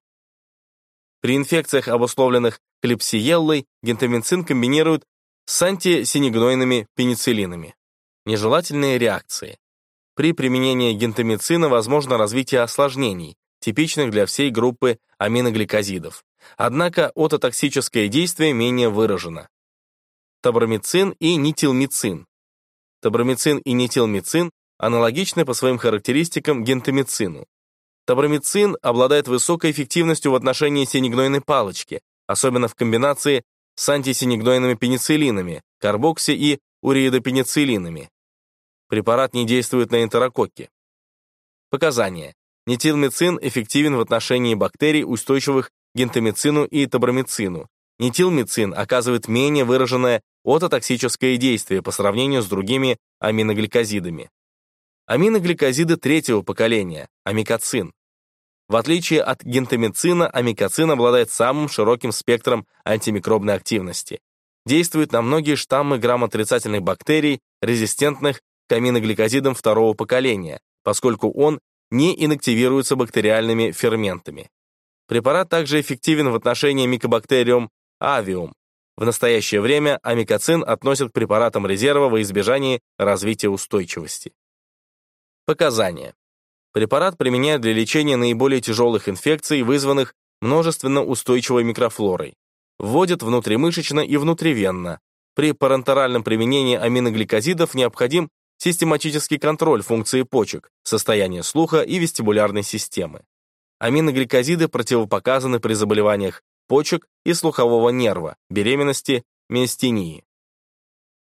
При инфекциях, обусловленных клепсиеллой, гентамицин комбинируют с антисинегнойными пенициллинами. Нежелательные реакции. При применении гентамицина возможно развитие осложнений, типичных для всей группы аминогликозидов. Однако ототоксическое действие менее выражено. Табромицин и нитилмицин. Табромицин и нитилмицин аналогичны по своим характеристикам гентамицину. Табромицин обладает высокой эффективностью в отношении синегнойной палочки, особенно в комбинации с антисинегнойными пенициллинами, карбокси и уреидопенициллинами. Препарат не действует на энтерококки. Показания. Нитилмицин эффективен в отношении бактерий, устойчивых к гентамицину и табромицину. Нитилмицин оказывает менее выраженное ототоксическое действие по сравнению с другими аминогликозидами. Аминогликозиды третьего поколения, амикоцин. В отличие от гентамицина, амикоцин обладает самым широким спектром антимикробной активности. Действует на многие штаммы грамотрицательных бактерий, резистентных к аминогликозидам второго поколения, поскольку он не инактивируется бактериальными ферментами. Препарат также эффективен в отношении микобактериум авиум. В настоящее время амикоцин относят к препаратам резерва во избежание развития устойчивости. Показания. Препарат применяют для лечения наиболее тяжелых инфекций, вызванных множественно устойчивой микрофлорой. Вводят внутримышечно и внутривенно. При парентеральном применении аминогликозидов необходим систематический контроль функции почек, состояния слуха и вестибулярной системы. Аминогликозиды противопоказаны при заболеваниях почек и слухового нерва, беременности, миостении.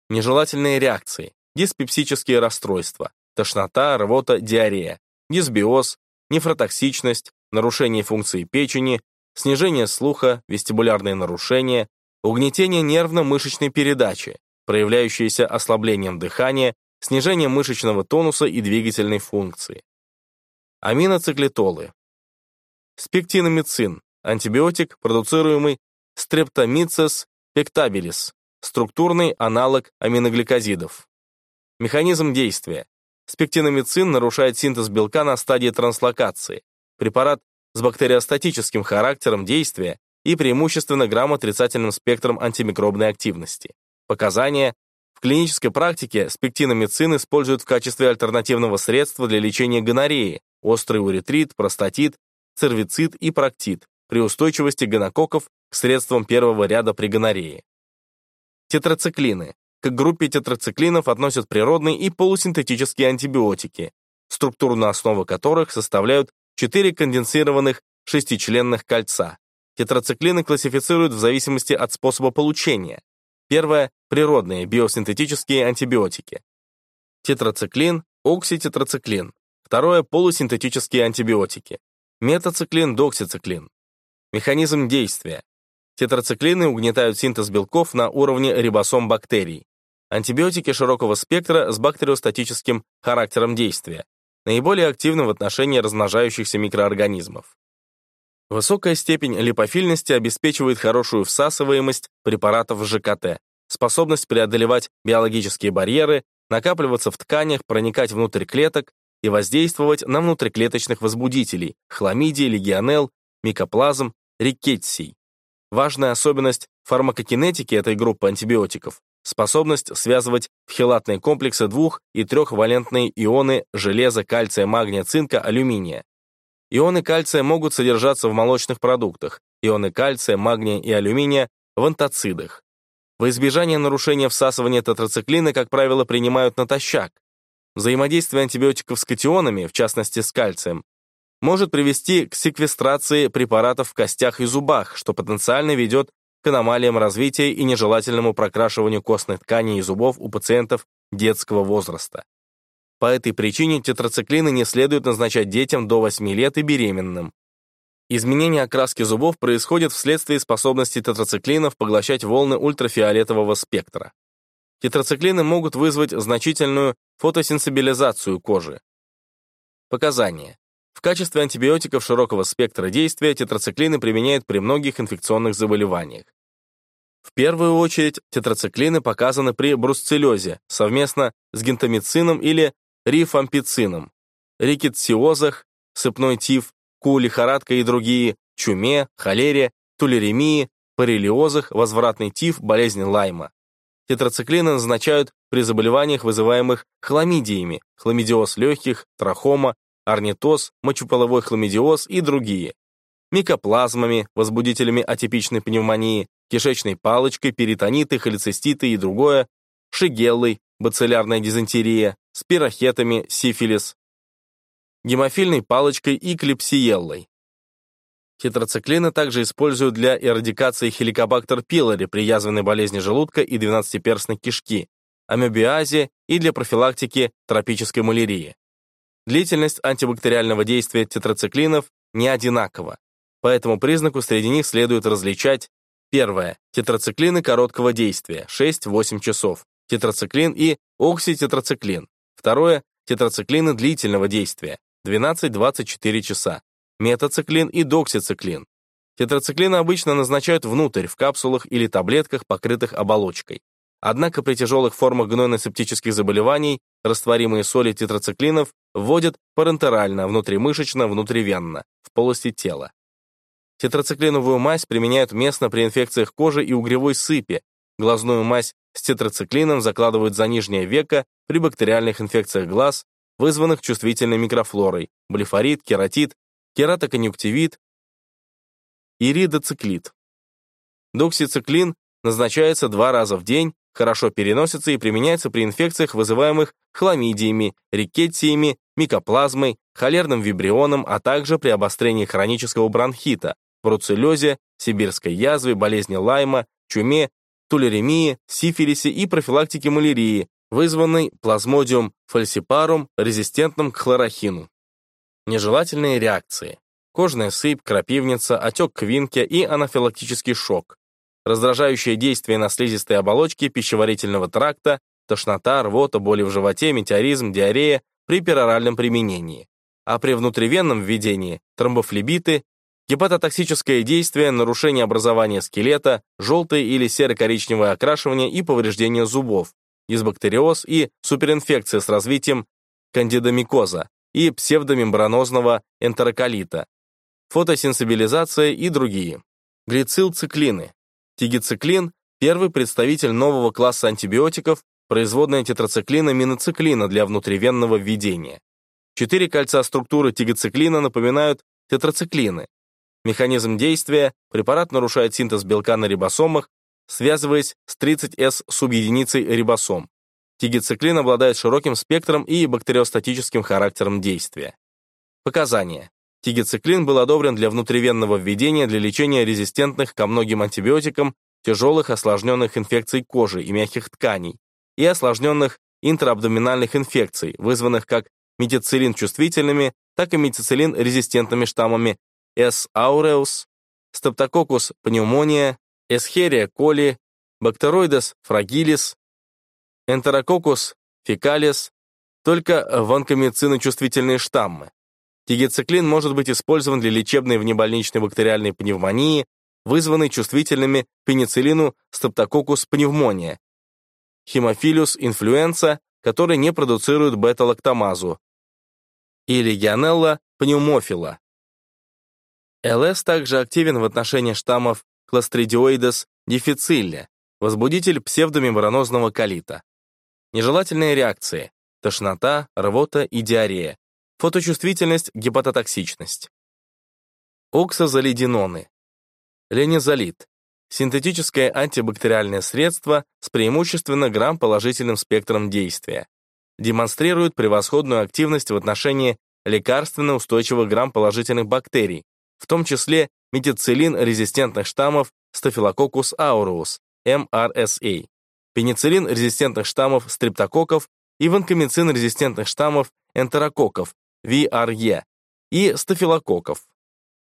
Нежелательные реакции, диспепсические расстройства, тошнота, рвота, диарея, дисбиоз, нефротоксичность, нарушение функции печени, снижение слуха, вестибулярные нарушения, угнетение нервно-мышечной передачи, проявляющиеся ослаблением дыхания, снижение мышечного тонуса и двигательной функции. Аминоциклетолы. Спектиномицин – антибиотик, продуцируемый стрептомицес пектабилис, структурный аналог аминогликозидов. Механизм действия. Спектиномицин нарушает синтез белка на стадии транслокации. Препарат с бактериостатическим характером действия и преимущественно грамотрицательным спектром антимикробной активности. Показания в клинической практике спектиномицин используют в качестве альтернативного средства для лечения гонореи, острый уретрит, простатит, цервицит и проктит при устойчивости гонококков к средствам первого ряда при гонорее. Тетрациклины. К группе тетрациклинов относят природные и полусинтетические антибиотики, структурную основу которых составляют четыре конденсированных шестичленных кольца. Тетрациклины классифицируют в зависимости от способа получения. Первое – природные биосинтетические антибиотики. Тетрациклин, окситетрациклин. Второе – полусинтетические антибиотики. Метациклин, доксициклин. Механизм действия. Тетрациклины угнетают синтез белков на уровне рибосом бактерий. Антибиотики широкого спектра с бактериостатическим характером действия, наиболее активны в отношении размножающихся микроорганизмов. Высокая степень липофильности обеспечивает хорошую всасываемость препаратов ЖКТ, способность преодолевать биологические барьеры, накапливаться в тканях, проникать внутрь клеток и воздействовать на внутриклеточных возбудителей – хламидии, легионелл, микоплазм, рикетсий. Важная особенность фармакокинетики этой группы антибиотиков – способность связывать в хелатные комплексы двух- и трехвалентные ионы железа, кальция, магния, цинка, алюминия. Ионы кальция могут содержаться в молочных продуктах, ионы кальция, магния и алюминия в антоцидах. Во избежание нарушения всасывания тетрациклина, как правило, принимают натощак. Взаимодействие антибиотиков с катионами, в частности с кальцием, может привести к секвестрации препаратов в костях и зубах, что потенциально ведет к аномалиям развития и нежелательному прокрашиванию костных тканей и зубов у пациентов детского возраста. По этой причине тетрациклины не следует назначать детям до 8 лет и беременным. Изменение окраски зубов происходит вследствие способности тетрациклинов поглощать волны ультрафиолетового спектра. Тетрациклины могут вызвать значительную фотосенсибилизацию кожи. Показания. В качестве антибиотиков широкого спектра действия тетрациклины применяют при многих инфекционных заболеваниях. В первую очередь тетрациклины показаны при брусцеллезе совместно с гентамицином или рифампицином, рикетсиозах, сыпной тиф, ку-лихорадка и другие, чуме, холере, тулеремии, парелиозах, возвратный тиф, болезнь Лайма. Тетрациклины назначают при заболеваниях, вызываемых хламидиями, хламидиоз легких, трахома, орнитоз, мочеполовой хламидиоз и другие, микоплазмами, возбудителями атипичной пневмонии, кишечной палочкой, перитониты, холециститы и другое, шигеллой, бациллярная дизентерия, спирохетами, сифилис, гемофильной палочкой и клепсиеллой. Тетрациклины также используют для эрадикации хеликобактер пилори при язвенной болезни желудка и двенадцатиперстной кишки, амебиазе и для профилактики тропической малярии. Длительность антибактериального действия тетрациклинов не одинакова. По этому признаку среди них следует различать первое тетрациклины короткого действия 6-8 часов, тетрациклин и окситетрациклин. Второе тетрациклины длительного действия 12-24 часа, метациклин и доксициклин. Тетрациклины обычно назначают внутрь, в капсулах или таблетках, покрытых оболочкой. Однако при тяжелых формах гнойно-септических заболеваний растворимые соли тетрациклинов вводят парентерально, внутримышечно, внутривенно, в полости тела. Тетрациклиновую мазь применяют местно при инфекциях кожи и угревой сыпи. Глазную мазь с тетрациклином закладывают за нижнее веко при бактериальных инфекциях глаз, вызванных чувствительной микрофлорой, блефорит, кератит, кератоконъюнктивит, иридоциклит. Доксициклин назначается два раза в день хорошо переносится и применяется при инфекциях, вызываемых хламидиями, рикетсиями, микоплазмой, холерным вибрионом, а также при обострении хронического бронхита, бруцеллезе, сибирской язве, болезни Лайма, чуме, тулеремии, сифилисе и профилактике малярии, вызванной плазмодиум фальсипарум, резистентным к хлорохину. Нежелательные реакции. Кожная сыпь, крапивница, отек квинки и анафилактический шок раздражающее действие на слизистой оболочке пищеварительного тракта, тошнота, рвота, боли в животе, метеоризм, диарея при пероральном применении. А при внутривенном введении тромбофлебиты, гепатотоксическое действие, нарушение образования скелета, желтое или серо-коричневое окрашивание и повреждение зубов, дисбактериоз и суперинфекция с развитием кандидомикоза и псевдомембранозного энтероколита, фотосенсибилизация и другие. Глицилциклины, Тигициклин – первый представитель нового класса антибиотиков, производная тетрациклина миноциклина для внутривенного введения. Четыре кольца структуры тигициклина напоминают тетрациклины. Механизм действия – препарат нарушает синтез белка на рибосомах, связываясь с 30С субъединицей рибосом. Тигициклин обладает широким спектром и бактериостатическим характером действия. Показания. Тигициклин был одобрен для внутривенного введения для лечения резистентных ко многим антибиотикам, тяжелых осложненных инфекций кожи и мягких тканей и осложненных интраабдоминальных инфекций, вызванных как метицилин-чувствительными, так и метицилин-резистентными штаммами S. aureus, Streptococcus pneumonia, Escherichia coli, Bacteroides fragilis, Enterococcus fecalis, только ванкомициночувствительные штаммы. Тигициклин может быть использован для лечебной внебольничной бактериальной пневмонии, вызванной чувствительными пенициллину стептококус пневмония, хемофилюс инфлюенса, который не продуцирует бета-лактамазу, и легионелла пневмофила. ЛС также активен в отношении штаммов Clostridoides difficile, возбудитель псевдомембранозного колита. Нежелательные реакции – тошнота, рвота и диарея, Фоточувствительность, гепатотоксичность. Оксазолидиноны. Ленизолид. Синтетическое антибактериальное средство с преимущественно грамм-положительным спектром действия. Демонстрирует превосходную активность в отношении лекарственно устойчивых грамм-положительных бактерий, в том числе метицилин-резистентных штаммов Staphylococcus aureus, MRSA, пенициллин-резистентных штаммов стрептококков и ванкомицин-резистентных штаммов энтерококков, VRE и стафилококков.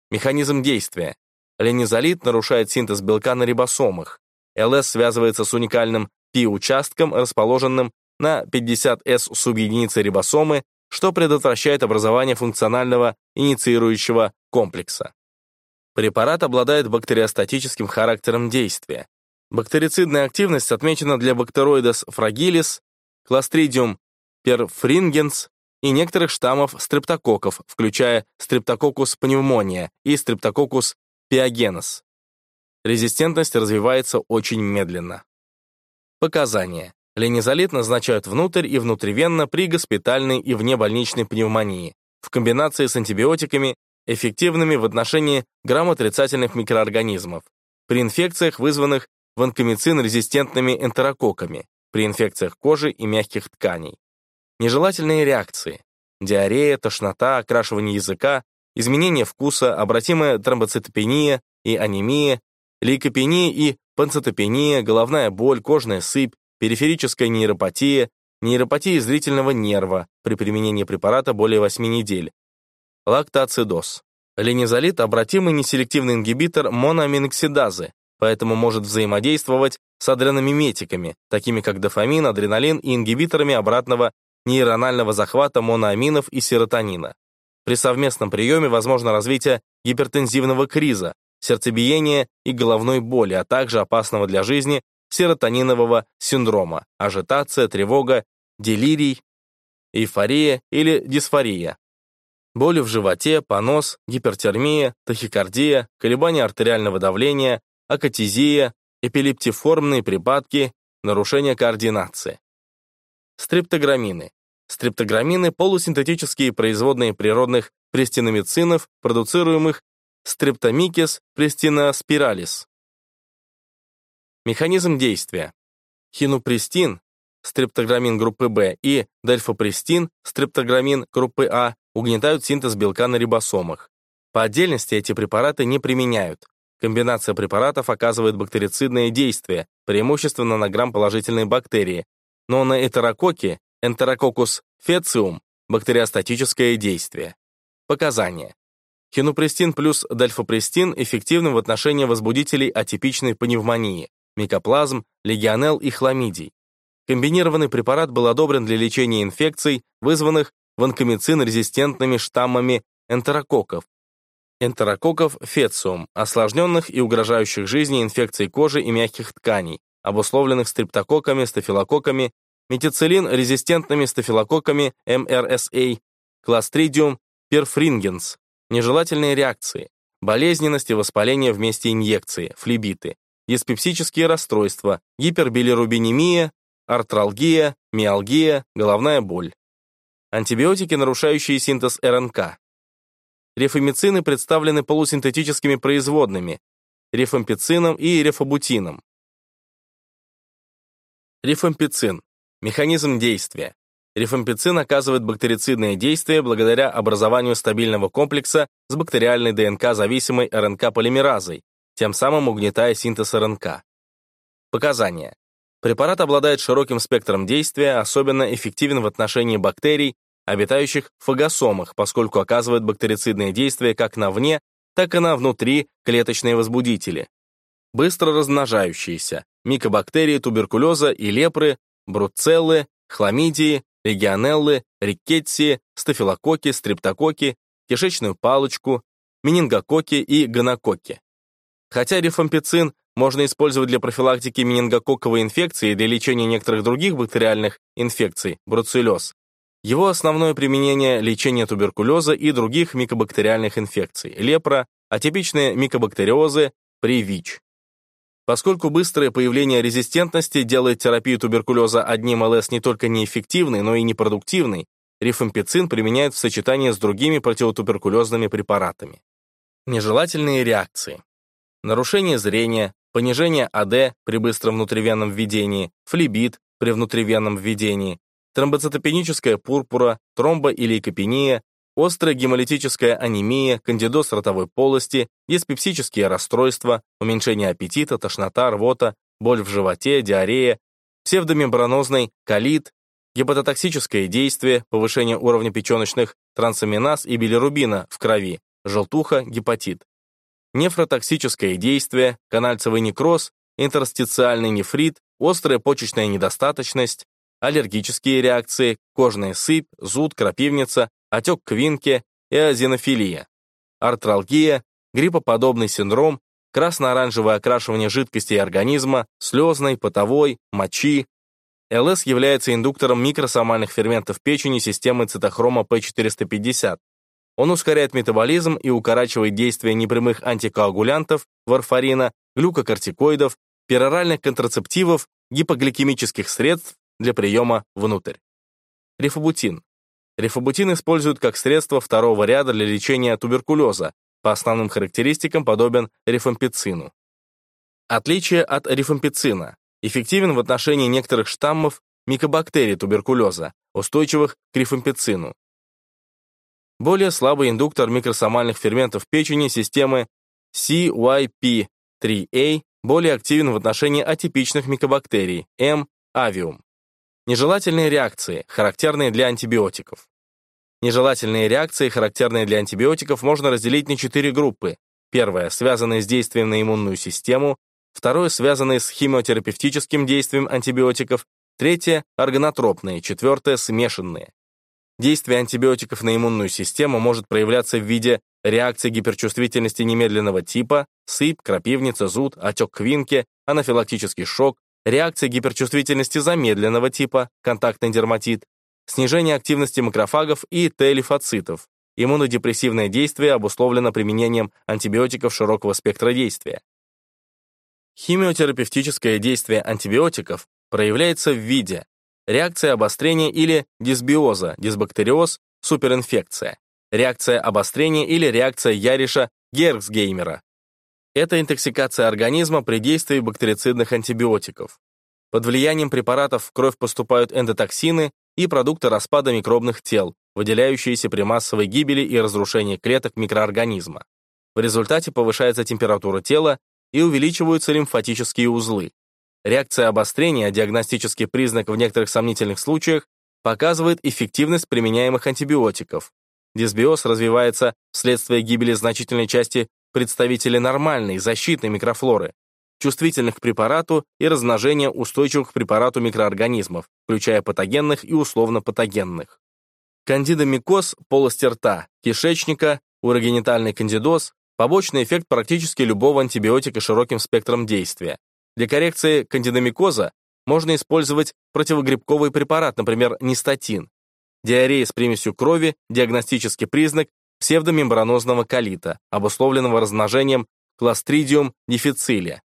Механизм действия. Ленизолит нарушает синтез белка на рибосомах. ЛС связывается с уникальным пи-участкам, расположенным на 50С субъединицы рибосомы, что предотвращает образование функционального инициирующего комплекса. Препарат обладает бактериостатическим характером действия. Бактерицидная активность отмечена для бактероидес фрагилис, кластридиум перфрингенс и некоторых штаммов стрептококков, включая стрептококкус пневмония и стрептококкус пиогенес. Резистентность развивается очень медленно. Показания. Ленизолит назначают внутрь и внутривенно при госпитальной и внебольничной пневмонии, в комбинации с антибиотиками, эффективными в отношении грамотрицательных микроорганизмов, при инфекциях, вызванных ванкомицин-резистентными энтерококками, при инфекциях кожи и мягких тканей. Нежелательные реакции. Диарея, тошнота, окрашивание языка, изменение вкуса, обратимая тромбоцитопения и анемия, лейкопения и панцитопения, головная боль, кожная сыпь, периферическая нейропатия, нейропатия зрительного нерва при применении препарата более 8 недель, лактацидоз. Ленизолит – обратимый неселективный ингибитор моноаминоксидазы, поэтому может взаимодействовать с адреномиметиками, такими как дофамин, адреналин и ингибиторами обратного нейронального захвата моноаминов и серотонина. При совместном приеме возможно развитие гипертензивного криза, сердцебиения и головной боли, а также опасного для жизни серотонинового синдрома, ажитация, тревога, делирий, эйфория или дисфория. Боли в животе, понос, гипертермия, тахикардия, колебания артериального давления, акатизия, эпилептиформные припадки, нарушение координации. Стриптограммины. Стриптограммины – полусинтетические производные природных престиномицинов, продуцируемых стрептомикис престиноспиралис. Механизм действия. Хинупрестин, стрептограммин группы В и дельфопрестин, стрептограммин группы А угнетают синтез белка на рибосомах. По отдельности эти препараты не применяют. Комбинация препаратов оказывает бактерицидное действие, преимущественно на грамм-положительные бактерии, но на этерококе, энтерококус фециум, бактериостатическое действие. Показания. Хинупрестин плюс дальфопрестин эффективны в отношении возбудителей атипичной пневмонии, микоплазм, легионелл и хламидий. Комбинированный препарат был одобрен для лечения инфекций, вызванных ванкомицин-резистентными штаммами энтерококков, энтерококков фециум, осложненных и угрожающих жизни инфекций кожи и мягких тканей, обусловленных стрептококками, стафилококками, метицилин-резистентными стафилококками МРСА, кластридиум перфрингенс, нежелательные реакции, болезненность и воспаление вместе инъекции, флебиты, диспепсические расстройства, гипербилирубинемия, артралгия, миалгия, головная боль. Антибиотики, нарушающие синтез РНК. Рефамицины представлены полусинтетическими производными, рифампицином и рефабутином. Рифампицин. Механизм действия. Рифампицин оказывает бактерицидное действие благодаря образованию стабильного комплекса с бактериальной ДНК-зависимой РНК-полимеразой, тем самым угнетая синтез РНК. Показания. Препарат обладает широким спектром действия, особенно эффективен в отношении бактерий, обитающих в фагосомах, поскольку оказывает бактерицидное действие как на вне, так и на внутри клеточные возбудители. Быстро размножающиеся, микобактерии туберкулеза и лепры, бруцеллы, хламидии, легионеллы, риккетсии, стафилококки, стрептококки, кишечную палочку, менингококки и гонококки. Хотя рифампицин можно использовать для профилактики менингококковой инфекции и для лечения некоторых других бактериальных инфекций, бруцеллез, его основное применение – лечение туберкулеза и других микобактериальных инфекций, лепра, атипичные микобактериозы, при ВИЧ. Поскольку быстрое появление резистентности делает терапию туберкулеза одним ЛС не только неэффективной, но и непродуктивной, рифампицин применяют в сочетании с другими противотуберкулезными препаратами. Нежелательные реакции. Нарушение зрения, понижение АД при быстром внутривенном введении, флебит при внутривенном введении, тромбоцитопеническая пурпура, тромбо- или лейкопения, острая гемолитическая анемия, кандидоз ротовой полости, диспепсические расстройства, уменьшение аппетита, тошнота, рвота, боль в животе, диарея, псевдомембранозный колит, гепатотоксическое действие, повышение уровня печеночных трансаминаз и билирубина в крови, желтуха, гепатит. Нефротоксическое действие, канальцевый некроз, интерстициальный нефрит, острая почечная недостаточность, аллергические реакции, кожная сыпь, зуд, крапивница, отек квинки, эозинофилия, артралгия, гриппоподобный синдром, красно-оранжевое окрашивание жидкостей организма, слезной, потовой, мочи. ЛС является индуктором микросомальных ферментов печени системы цитохрома P450. Он ускоряет метаболизм и укорачивает действие непрямых антикоагулянтов, варфарина, глюкокортикоидов, пероральных контрацептивов, гипогликемических средств для приема внутрь. Рифабутин. Рифабутин используют как средство второго ряда для лечения туберкулеза, по основным характеристикам подобен рифампицину. Отличие от рифампицина. Эффективен в отношении некоторых штаммов микобактерий туберкулеза, устойчивых к рифампицину. Более слабый индуктор микросомальных ферментов печени системы CYP3A более активен в отношении атипичных микобактерий M. avium. Нежелательные реакции, характерные для антибиотиков. Нежелательные реакции, характерные для антибиотиков, можно разделить на четыре группы. Первое – связанные с действием на иммунную систему. Второе – связанные с химиотерапевтическим действием антибиотиков. Третье – органотропные. Четвертое – смешанные. Действие антибиотиков на иммунную систему может проявляться в виде реакции гиперчувствительности немедленного типа, сыпь, крапивница, зуд, отек квинки, анафилактический шок, реакция гиперчувствительности замедленного типа, контактный дерматит, снижение активности макрофагов и Т-лимфоцитов. Иммунодепрессивное действие обусловлено применением антибиотиков широкого спектра действия. Химиотерапевтическое действие антибиотиков проявляется в виде реакция обострения или дисбиоза, дисбактериоз, суперинфекция, реакция обострения или реакция Яриша Герцгеймера. Это интоксикация организма при действии бактерицидных антибиотиков. Под влиянием препаратов в кровь поступают эндотоксины, и продукты распада микробных тел, выделяющиеся при массовой гибели и разрушении клеток микроорганизма. В результате повышается температура тела и увеличиваются лимфатические узлы. Реакция обострения, диагностический признак в некоторых сомнительных случаях, показывает эффективность применяемых антибиотиков. Дисбиоз развивается вследствие гибели значительной части представителей нормальной, защитной микрофлоры, чувствительных к препарату и размножения устойчивых к препарату микроорганизмов, включая патогенных и условно-патогенных. Кандидомикоз полости рта, кишечника, урогенитальный кандидоз – побочный эффект практически любого антибиотика широким спектром действия. Для коррекции кандидомикоза можно использовать противогрибковый препарат, например, нистатин. Диарея с примесью крови – диагностический признак псевдомембранозного колита, обусловленного размножением Clostridium difficile.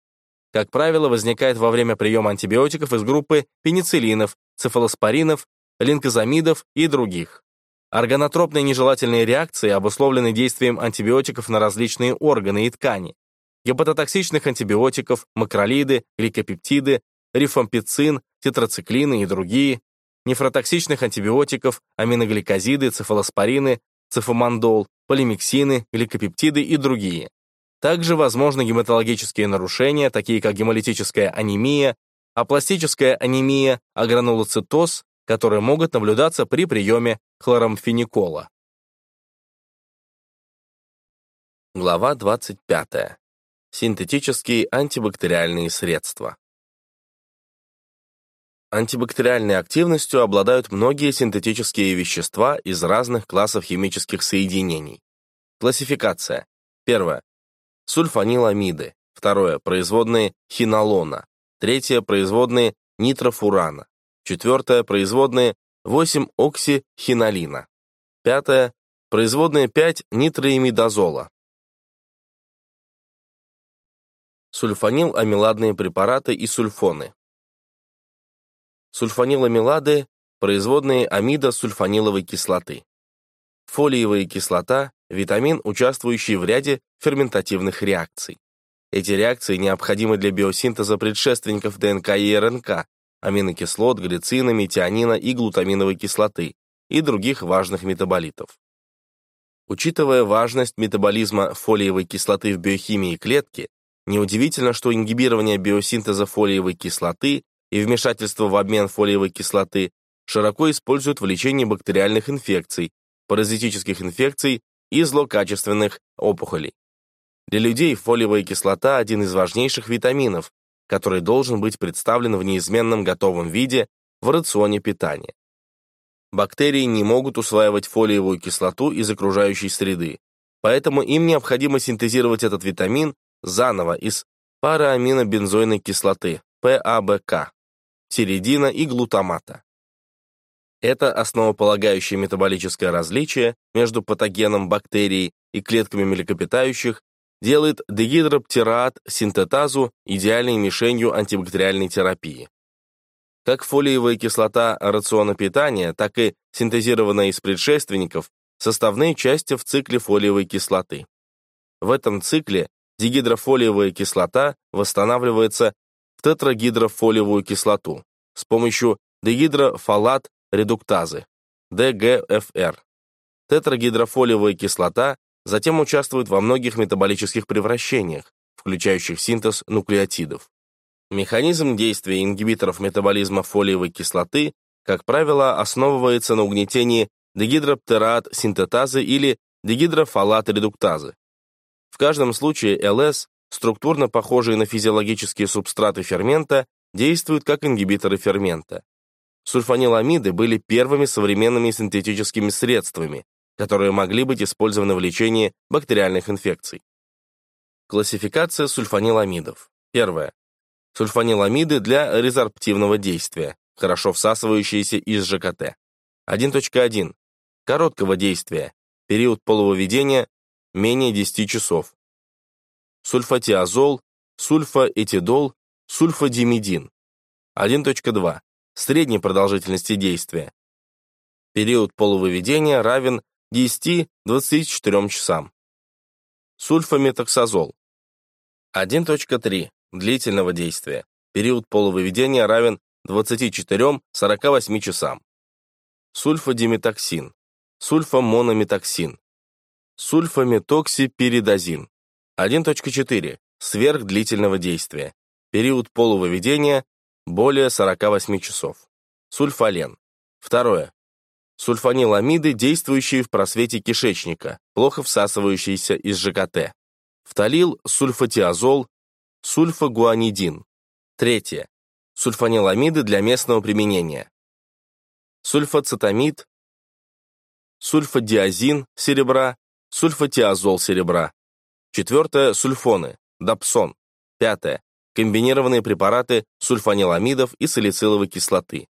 Как правило, возникает во время приема антибиотиков из группы пенициллинов, цефалоспоринов, линкозамидов и других. Органотропные нежелательные реакции обусловлены действием антибиотиков на различные органы и ткани. Гепатотоксичных антибиотиков, макролиды, гликопептиды, рифампицин, тетрациклины и другие, нефротоксичных антибиотиков, аминогликозиды, цефалоспорины, цефамандол, полимиксины, гликопептиды и другие. Также возможны гематологические нарушения, такие как гемолитическая анемия, апластическая анемия, агранулоцитоз, которые могут наблюдаться при приеме хлорамфеникола. Глава 25. Синтетические антибактериальные средства. Антибактериальной активностью обладают многие синтетические вещества из разных классов химических соединений. Классификация. Первое. Сульфаниламиды. Второе. Производные хинолона. Третье. Производные нитрофурана. Четвертое. Производные 8-оксихинолина. Пятое. Производные 5-нитроимидазола. Сульфаниламиладные препараты и сульфоны. Сульфаниламилады – производные амида сульфаниловой кислоты. Фолиевая кислота – витамин, участвующий в ряде ферментативных реакций. Эти реакции необходимы для биосинтеза предшественников ДНК и РНК, аминокислот, глицина, метионина и глутаминовой кислоты и других важных метаболитов. Учитывая важность метаболизма фолиевой кислоты в биохимии клетки, неудивительно, что ингибирование биосинтеза фолиевой кислоты и вмешательство в обмен фолиевой кислоты широко используют в лечении бактериальных инфекций, паразитических инфекций и злокачественных опухолей. Для людей фолиевая кислота – один из важнейших витаминов, который должен быть представлен в неизменном готовом виде в рационе питания. Бактерии не могут усваивать фолиевую кислоту из окружающей среды, поэтому им необходимо синтезировать этот витамин заново из парааминобензойной кислоты, ПАБК, середина и глутамата. Это основополагающее метаболическое различие между патогеном бактерий и клетками млекопитающих делает дегидроптират синтетазу идеальной мишенью антибактериальной терапии. Как фолиевая кислота рациона питания, так и синтезированная из предшественников составные части в цикле фолиевой кислоты. В этом цикле дигидрофолиевая кислота восстанавливается в тетрагидрофолиевую кислоту с помощью дегидрофолат редуктазы, ДГФР. Тетрагидрофолиевая кислота затем участвует во многих метаболических превращениях, включающих синтез нуклеотидов. Механизм действия ингибиторов метаболизма фолиевой кислоты, как правило, основывается на угнетении дегидроптерат синтетазы или дегидрофолат редуктазы. В каждом случае ЛС, структурно похожие на физиологические субстраты фермента, действуют как ингибиторы фермента. Сульфаниламиды были первыми современными синтетическими средствами, которые могли быть использованы в лечении бактериальных инфекций. Классификация сульфаниламидов. Первое. Сульфаниламиды для резорптивного действия, хорошо всасывающиеся из ЖКТ. 1.1. Короткого действия, период полувыведения менее 10 часов. Сульфатиазол, сульфаэтидол, сульфадимидин. 1.2. Средней продолжительности действия. Период полувыведения равен 10-24 часам. Сульфаметоксазол. 1.3 длительного действия. Период полувыведения равен 24-48 часам. Сульфадиметоксин, сульфамонометоксин, сульфаметоксиперидозин. 1.4 сверхдлительного действия. Период полувыведения более 48 часов. Сульфален. Второе. Сульфаниламиды, действующие в просвете кишечника, плохо всасывающиеся из ЖКТ. Фталил, сульфатиазол, сульфагуанидин. Третье. Сульфаниламиды для местного применения. Сульфацетамид, сульфадиазин серебра, сульфатиазол серебра. Четвертое. Сульфоны, дапсон. Пятое. Комбинированные препараты сульфаниламидов и салициловой кислоты.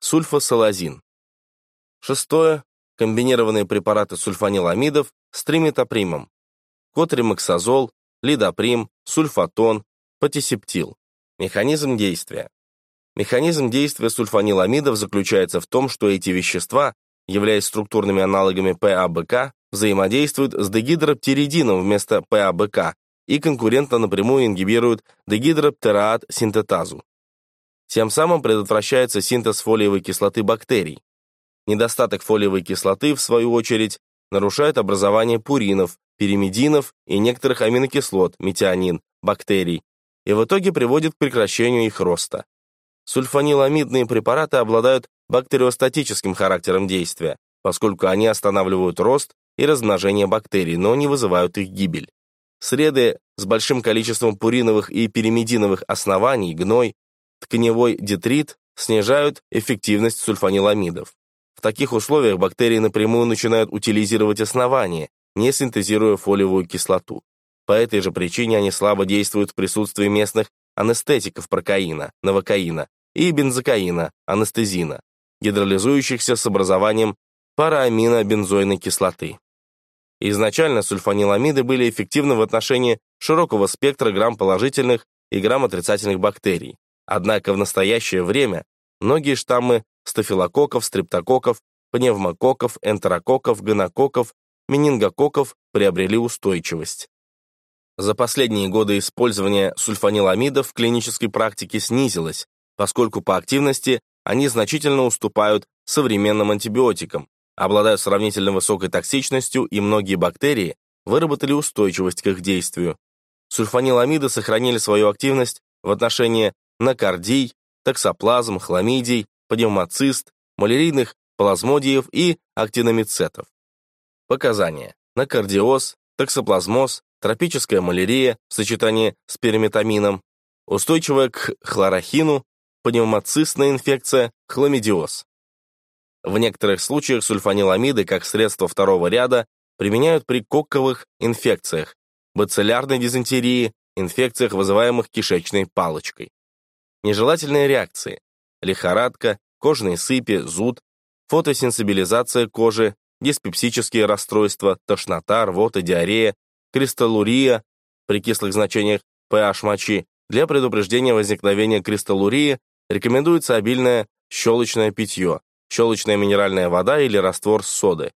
Сульфасалазин. Шестое. Комбинированные препараты сульфаниламидов с триметопримом. Котримаксазол, лидоприм, сульфатон, патисептил. Механизм действия. Механизм действия сульфаниламидов заключается в том, что эти вещества, являясь структурными аналогами ПАБК, взаимодействуют с дегидроптеридином вместо ПАБК и конкурентно напрямую ингибируют дегидроптерат синтетазу. Тем самым предотвращается синтез фолиевой кислоты бактерий. Недостаток фолиевой кислоты, в свою очередь, нарушает образование пуринов, пиримидинов и некоторых аминокислот, метионин, бактерий, и в итоге приводит к прекращению их роста. Сульфаниламидные препараты обладают бактериостатическим характером действия, поскольку они останавливают рост и размножение бактерий, но не вызывают их гибель. Среды с большим количеством пуриновых и пиримидиновых оснований, гной, тканевой детрит снижают эффективность сульфаниламидов. В таких условиях бактерии напрямую начинают утилизировать основания, не синтезируя фолиевую кислоту. По этой же причине они слабо действуют в присутствии местных анестетиков прокаина, новокаина и бензокаина, анестезина, гидролизующихся с образованием парааминобензойной кислоты. Изначально сульфаниламиды были эффективны в отношении широкого спектра грамм-положительных и грамм-отрицательных бактерий. Однако в настоящее время многие штаммы стафилококков, стрептококков, пневмококков, энтерококков, гонококков, менингококков приобрели устойчивость. За последние годы использование сульфаниламидов в клинической практике снизилось, поскольку по активности они значительно уступают современным антибиотикам, обладают сравнительно высокой токсичностью и многие бактерии выработали устойчивость к их действию. Сульфаниламиды сохранили свою активность в отношении накардий, токсоплазм, хламидий, пневмоцист, малярийных плазмодиев и актиномицетов. Показания. Накардиоз, токсоплазмоз, тропическая малярия в сочетании с периметамином, устойчивая к хлорохину, пневмоцистная инфекция, хламидиоз. В некоторых случаях сульфаниламиды как средство второго ряда применяют при коковых инфекциях, бациллярной дизентерии, инфекциях, вызываемых кишечной палочкой. Нежелательные реакции – лихорадка, кожные сыпи, зуд, фотосенсибилизация кожи, диспепсические расстройства, тошнота, рвота, диарея, кристаллурия при кислых значениях pH мочи. Для предупреждения возникновения кристаллурии рекомендуется обильное щелочное питье, щелочная минеральная вода или раствор соды,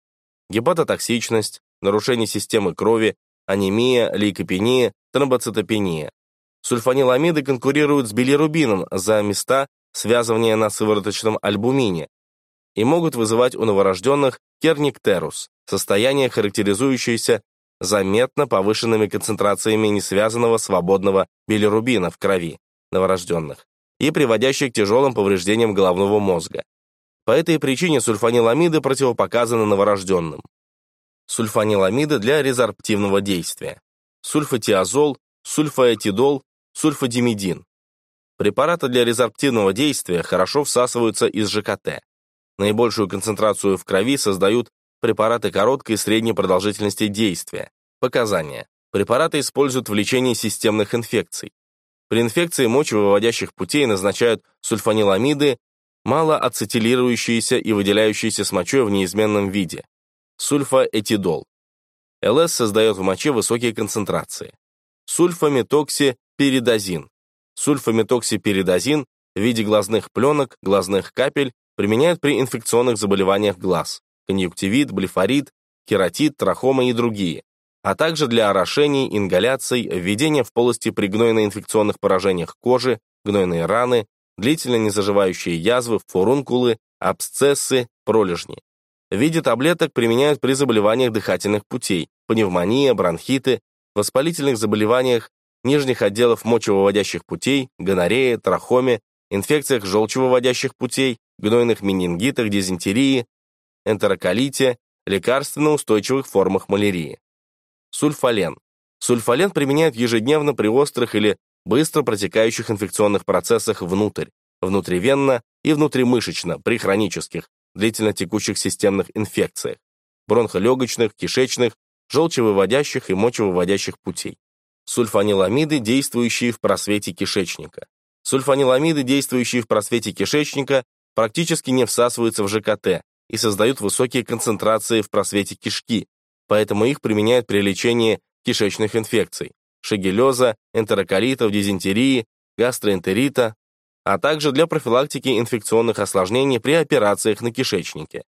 гепатотоксичность, нарушение системы крови, анемия, лейкопения, тромбоцитопения. Сульфаниламиды конкурируют с билирубином за места связывания на сывороточном альбумине и могут вызывать у новорожденных керниктерус, состояние, характеризующееся заметно повышенными концентрациями несвязанного свободного билирубина в крови новорожденных и приводящее к тяжелым повреждениям головного мозга. По этой причине сульфаниламиды противопоказаны новорожденным. Сульфаниламиды для резорптивного действия. Сульфатиазол, сульфаэтидол, сульфадимидин. Препараты для резорптивного действия хорошо всасываются из ЖКТ. Наибольшую концентрацию в крови создают препараты короткой и средней продолжительности действия. Показания. Препараты используют в лечении системных инфекций. При инфекции мочевыводящих путей назначают сульфаниламиды, малоацетилирующиеся и выделяющиеся с мочой в неизменном виде. Сульфаэтидол. ЛС создает в моче высокие концентрации. Сульфаметоксиперидозин. Сульфаметоксиперидозин в виде глазных пленок, глазных капель применяют при инфекционных заболеваниях глаз, конъюнктивит, блефорит, кератит, трахома и другие а также для орошений, ингаляций, введения в полости при гнойно-инфекционных поражениях кожи, гнойные раны, длительно незаживающие язвы, фурункулы, абсцессы, пролежни. В виде таблеток применяют при заболеваниях дыхательных путей, пневмония, бронхиты, воспалительных заболеваниях нижних отделов мочевыводящих путей, гонорея, трахоме, инфекциях желчевыводящих путей, гнойных менингитах, дизентерии, энтероколите, лекарственно устойчивых формах малярии. Сульфален. Сульфален применяют ежедневно при острых или быстро протекающих инфекционных процессах внутрь, внутривенно и внутримышечно при хронических, длительно текущих системных инфекциях, бронхолегочных, кишечных, желчевыводящих и мочевыводящих путей. Сульфаниламиды, действующие в просвете кишечника. Сульфаниламиды, действующие в просвете кишечника, практически не всасываются в ЖКТ и создают высокие концентрации в просвете кишки, поэтому их применяют при лечении кишечных инфекций, шегелеза, энтероколитов, дизентерии, гастроэнтерита, а также для профилактики инфекционных осложнений при операциях на кишечнике.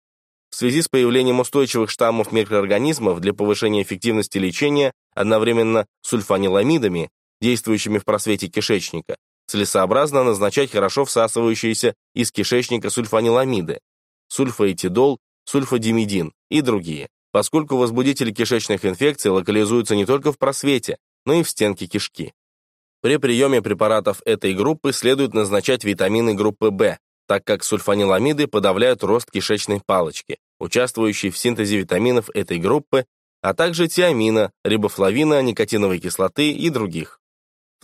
В связи с появлением устойчивых штаммов микроорганизмов для повышения эффективности лечения одновременно сульфаниламидами, действующими в просвете кишечника, целесообразно назначать хорошо всасывающиеся из кишечника сульфаниламиды, сульфаэтидол, сульфадимидин и другие поскольку возбудители кишечных инфекций локализуются не только в просвете, но и в стенке кишки. При приеме препаратов этой группы следует назначать витамины группы В, так как сульфаниламиды подавляют рост кишечной палочки, участвующей в синтезе витаминов этой группы, а также тиамина, рибофлавина, никотиновой кислоты и других.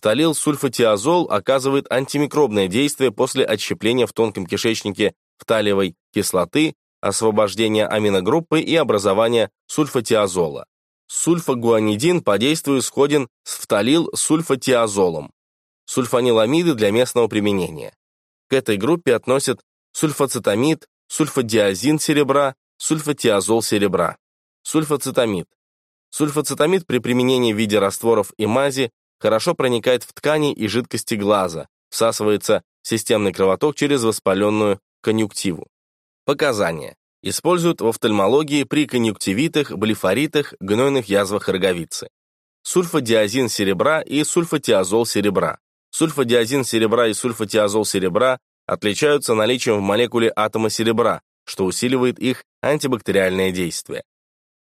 Фталил-сульфатиазол оказывает антимикробное действие после отщепления в тонком кишечнике фталиевой кислоты освобождения аминогруппы и образования сульфатиазола. Сульфагуанидин по действию сходен с фталил-сульфатиазолом. Сульфаниламиды для местного применения. К этой группе относят сульфацетамид, сульфадиазин серебра, сульфатиазол серебра. Сульфацетамид. Сульфацетамид при применении в виде растворов и мази хорошо проникает в ткани и жидкости глаза, всасывается в системный кровоток через воспаленную конъюнктиву. Показания. Используют в офтальмологии при конъюнктивитах, блефоритах, гнойных язвах роговицы. Сульфадиазин серебра и сульфатиазол серебра. Сульфадиазин серебра и сульфатиазол серебра отличаются наличием в молекуле атома серебра, что усиливает их антибактериальное действие.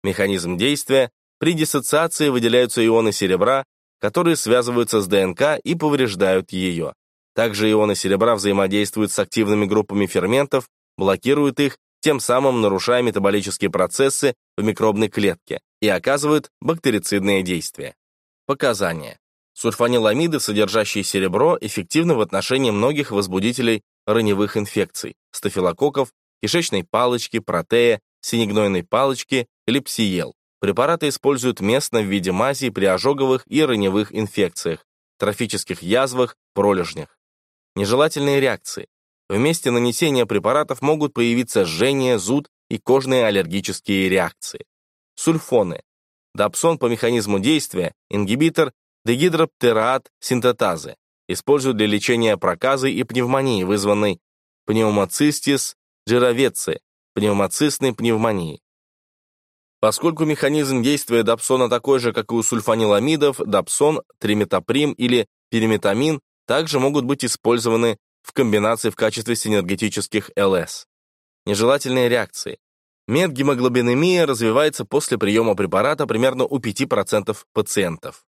Механизм действия при диссоциации выделяются ионы серебра, которые связываются с ДНК и повреждают ее. Также ионы серебра взаимодействуют с активными группами ферментов, блокирует их, тем самым нарушая метаболические процессы в микробной клетке и оказывают бактерицидное действие. Показания. Сульфаниламиды, содержащие серебро, эффективны в отношении многих возбудителей раневых инфекций, стафилококков, кишечной палочки, протея, синегнойной палочки, липсиел. Препараты используют местно в виде мази при ожоговых и раневых инфекциях, трофических язвах, пролежнях. Нежелательные реакции. В нанесения препаратов могут появиться жжение, зуд и кожные аллергические реакции. Сульфоны. Дапсон по механизму действия, ингибитор дегидроптерат синтетазы, используют для лечения проказы и пневмонии, вызванной пневмоцистис джировецы, пневмоцистной пневмонии. Поскольку механизм действия дапсона такой же, как и у сульфаниламидов, дапсон, триметаприм или периметамин также могут быть использованы в комбинации в качестве синергетических ЛС. Нежелательные реакции. Медгемоглобинемия развивается после приема препарата примерно у 5% пациентов.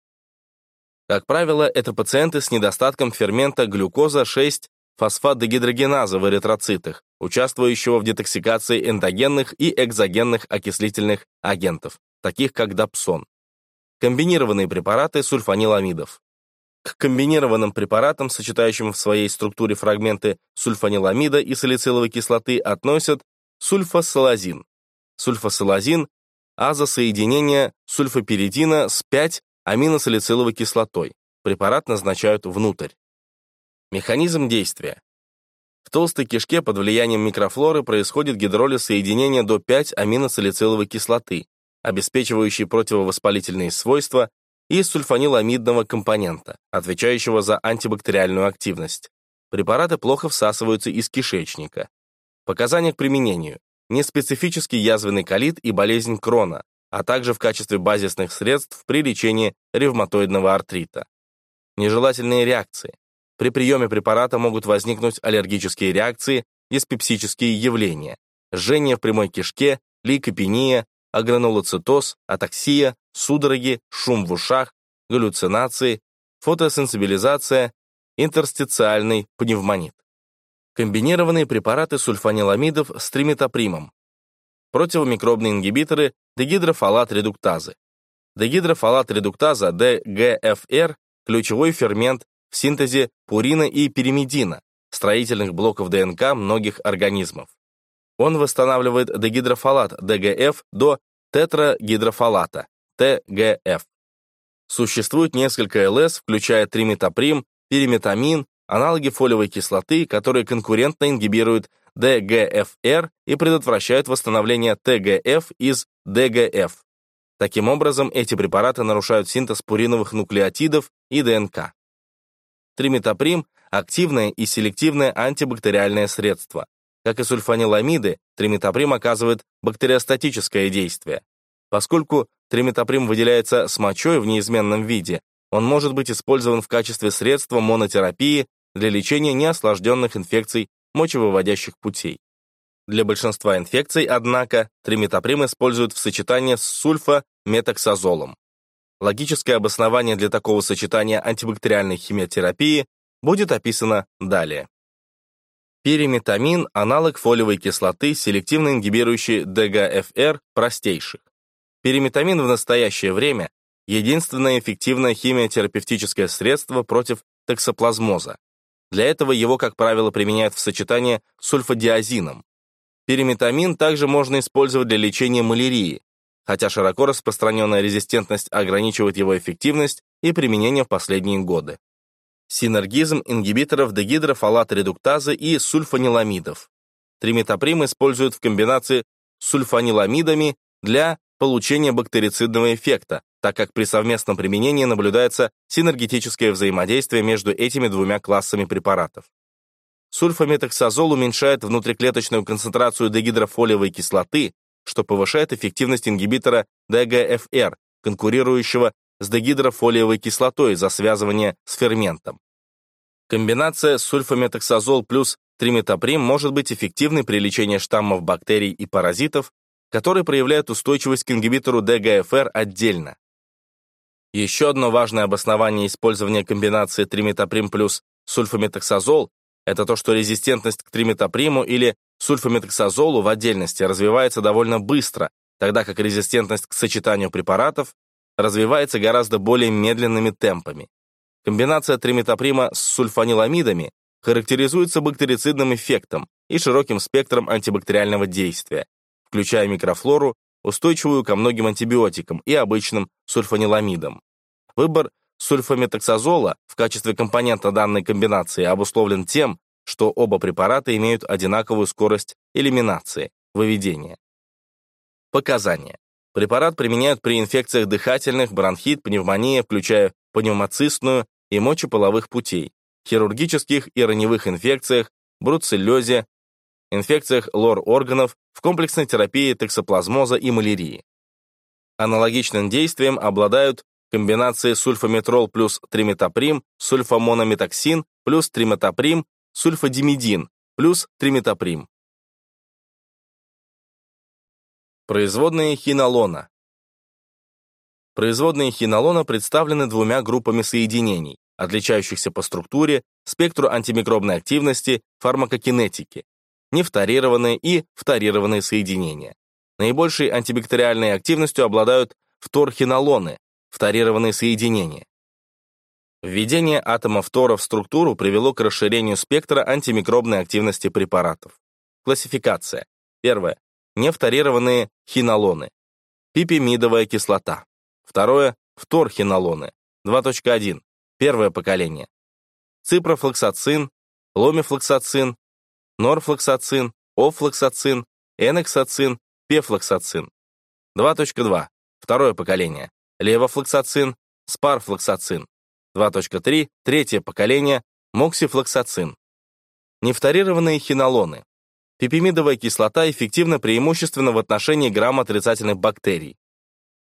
Как правило, это пациенты с недостатком фермента глюкоза 6 фосфатдегидрогеназа в эритроцитах, участвующего в детоксикации эндогенных и экзогенных окислительных агентов, таких как дапсон. Комбинированные препараты сульфаниламидов. К комбинированным препаратам, сочетающим в своей структуре фрагменты сульфаниламида и салициловой кислоты, относят сульфасалазин. Сульфасалазин – азосоединение сульфаперидина с 5 аминосалициловой кислотой. Препарат назначают внутрь. Механизм действия. В толстой кишке под влиянием микрофлоры происходит гидролиз соединения до 5-аминосалициловой кислоты, обеспечивающей противовоспалительные свойства, и сульфаниламидного компонента, отвечающего за антибактериальную активность. Препараты плохо всасываются из кишечника. Показания к применению. Неспецифический язвенный колит и болезнь Крона, а также в качестве базисных средств при лечении ревматоидного артрита. Нежелательные реакции. При приеме препарата могут возникнуть аллергические реакции, диспепсические явления, жжение в прямой кишке, лейкопения, агранулоцитоз, атаксия, судороги, шум в ушах, галлюцинации, фотосенсибилизация, интерстициальный пневмонит. Комбинированные препараты сульфаниламидов с триметопримом, противомикробные ингибиторы дегидрофалат редуктазы. Дегидрофалат редуктаза, ДГФР, ключевой фермент в синтезе пурина и пиримидина, строительных блоков ДНК многих организмов. Он восстанавливает дегидрофалат, ДГФ, до тетрагидрофалата, ТГФ. Существует несколько ЛС, включая триметоприм, пириметамин, аналоги фолиевой кислоты, которые конкурентно ингибируют ДГФР и предотвращают восстановление ТГФ из ДГФ. Таким образом, эти препараты нарушают синтез пуриновых нуклеотидов и ДНК. Триметоприм – активное и селективное антибактериальное средство. Как и сульфаниламиды, триметоприм оказывает бактериостатическое действие. Поскольку триметоприм выделяется с мочой в неизменном виде, он может быть использован в качестве средства монотерапии для лечения неослажденных инфекций мочевыводящих путей. Для большинства инфекций, однако, триметоприм используют в сочетании с сульфаметоксазолом. Логическое обоснование для такого сочетания антибактериальной химиотерапии будет описано далее. Периметамин – аналог фолиевой кислоты, селективно ингибирующий ДГФР простейших. Периметамин в настоящее время – единственное эффективное химиотерапевтическое средство против токсоплазмоза. Для этого его, как правило, применяют в сочетании с сульфадиазином. Периметамин также можно использовать для лечения малярии, хотя широко распространенная резистентность ограничивает его эффективность и применение в последние годы. Синергизм ингибиторов дегидрофалат-редуктазы и сульфаниламидов. Триметоприм используют в комбинации с сульфаниламидами для получения бактерицидного эффекта, так как при совместном применении наблюдается синергетическое взаимодействие между этими двумя классами препаратов. Сульфаметоксазол уменьшает внутриклеточную концентрацию дегидрофолиевой кислоты, что повышает эффективность ингибитора ДГФР, конкурирующего с дегидрофолиевой кислотой за связывание с ферментом. Комбинация сульфаметоксазол плюс триметоприм может быть эффективной при лечении штаммов бактерий и паразитов, которые проявляют устойчивость к ингибитору ДГФР отдельно. Еще одно важное обоснование использования комбинации триметоприм плюс сульфаметоксазол – это то, что резистентность к триметоприму или сульфаметоксазолу в отдельности развивается довольно быстро, тогда как резистентность к сочетанию препаратов развивается гораздо более медленными темпами. Комбинация триметаприма с сульфаниламидами характеризуется бактерицидным эффектом и широким спектром антибактериального действия, включая микрофлору, устойчивую ко многим антибиотикам и обычным сульфаниламидам. Выбор сульфаметоксазола в качестве компонента данной комбинации обусловлен тем, что оба препарата имеют одинаковую скорость элиминации, выведения. Показания. Препарат применяют при инфекциях дыхательных, бронхит, пневмония, включая пневмоцистную и мочеполовых путей, хирургических и раневых инфекциях, бруцеллезе, инфекциях лор-органов, в комплексной терапии токсоплазмоза и малярии. Аналогичным действием обладают комбинации сульфаметрол плюс триметаприм, сульфамонометоксин плюс триметаприм, сульфадимидин плюс триметаприм. Производные хинолона. Производные хинолона представлены двумя группами соединений, отличающихся по структуре, спектру антимикробной активности, фармакокинетике, нефторированные и фторированные соединения. Наибольшей антибактериальной активностью обладают фторхинолоны, фторированные соединения. Введение атома фтора в структуру привело к расширению спектра антимикробной активности препаратов. Классификация. Первое. Нефторированные хинолоны. Пипимидовая кислота. Второе — фторхинолоны, 2.1, первое поколение. Ципрофлоксацин, ломифлоксацин, норфлоксацин, офлоксацин, энексацин, пефлоксацин. 2.2, второе поколение. Левофлоксацин, спарфлоксацин. 2.3, третье поколение, моксифлоксацин. Нефторированные хинолоны. Пипимидовая кислота эффективна преимущественно в отношении грамм-отрицательных бактерий.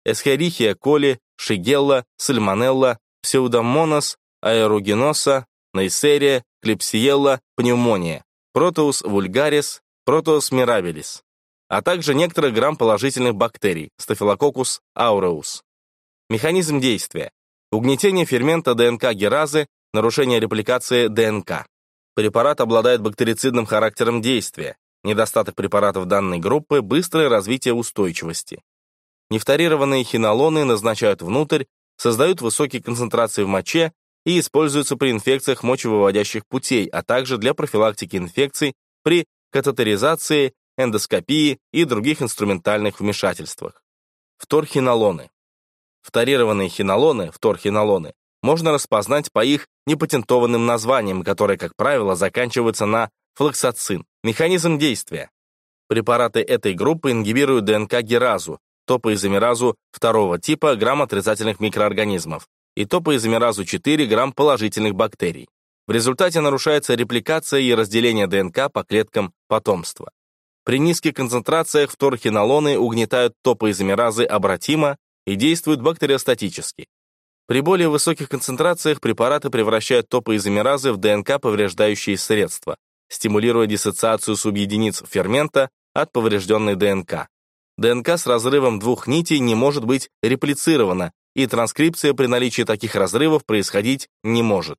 Эсхерихия коли, шигелла, сальмонелла, псевдомонос, аэрогеноса, нейсерия, клепсиелла, пневмония, протеус вульгарис, протеус мирабилис, а также некоторых грамм-положительных бактерий, стафилококус ауреус. Механизм действия. Угнетение фермента ДНК-геразы, нарушение репликации ДНК. Препарат обладает бактерицидным характером действия. Недостаток препаратов данной группы – быстрое развитие устойчивости. Нефторированные хинолоны назначают внутрь, создают высокие концентрации в моче и используются при инфекциях мочевыводящих путей, а также для профилактики инфекций при катетеризации, эндоскопии и других инструментальных вмешательствах. Вторхинолоны. Фторированные хинолоны, вторхинолоны, можно распознать по их непатентованным названиям, которые, как правило, заканчиваются на флоксацин. Механизм действия. Препараты этой группы ингибируют ДНК-геразу, топоизомеразу второго типа грамм отрицательных микроорганизмов и топоизомеразу 4 грамм положительных бактерий. В результате нарушается репликация и разделение ДНК по клеткам потомства. При низких концентрациях фторхинолоны угнетают топоизомеразы обратимо и действуют бактериостатически. При более высоких концентрациях препараты превращают топоизомеразы в ДНК-повреждающие средства, стимулируя диссоциацию субъединиц фермента от поврежденной ДНК. ДНК с разрывом двух нитей не может быть реплицирована, и транскрипция при наличии таких разрывов происходить не может.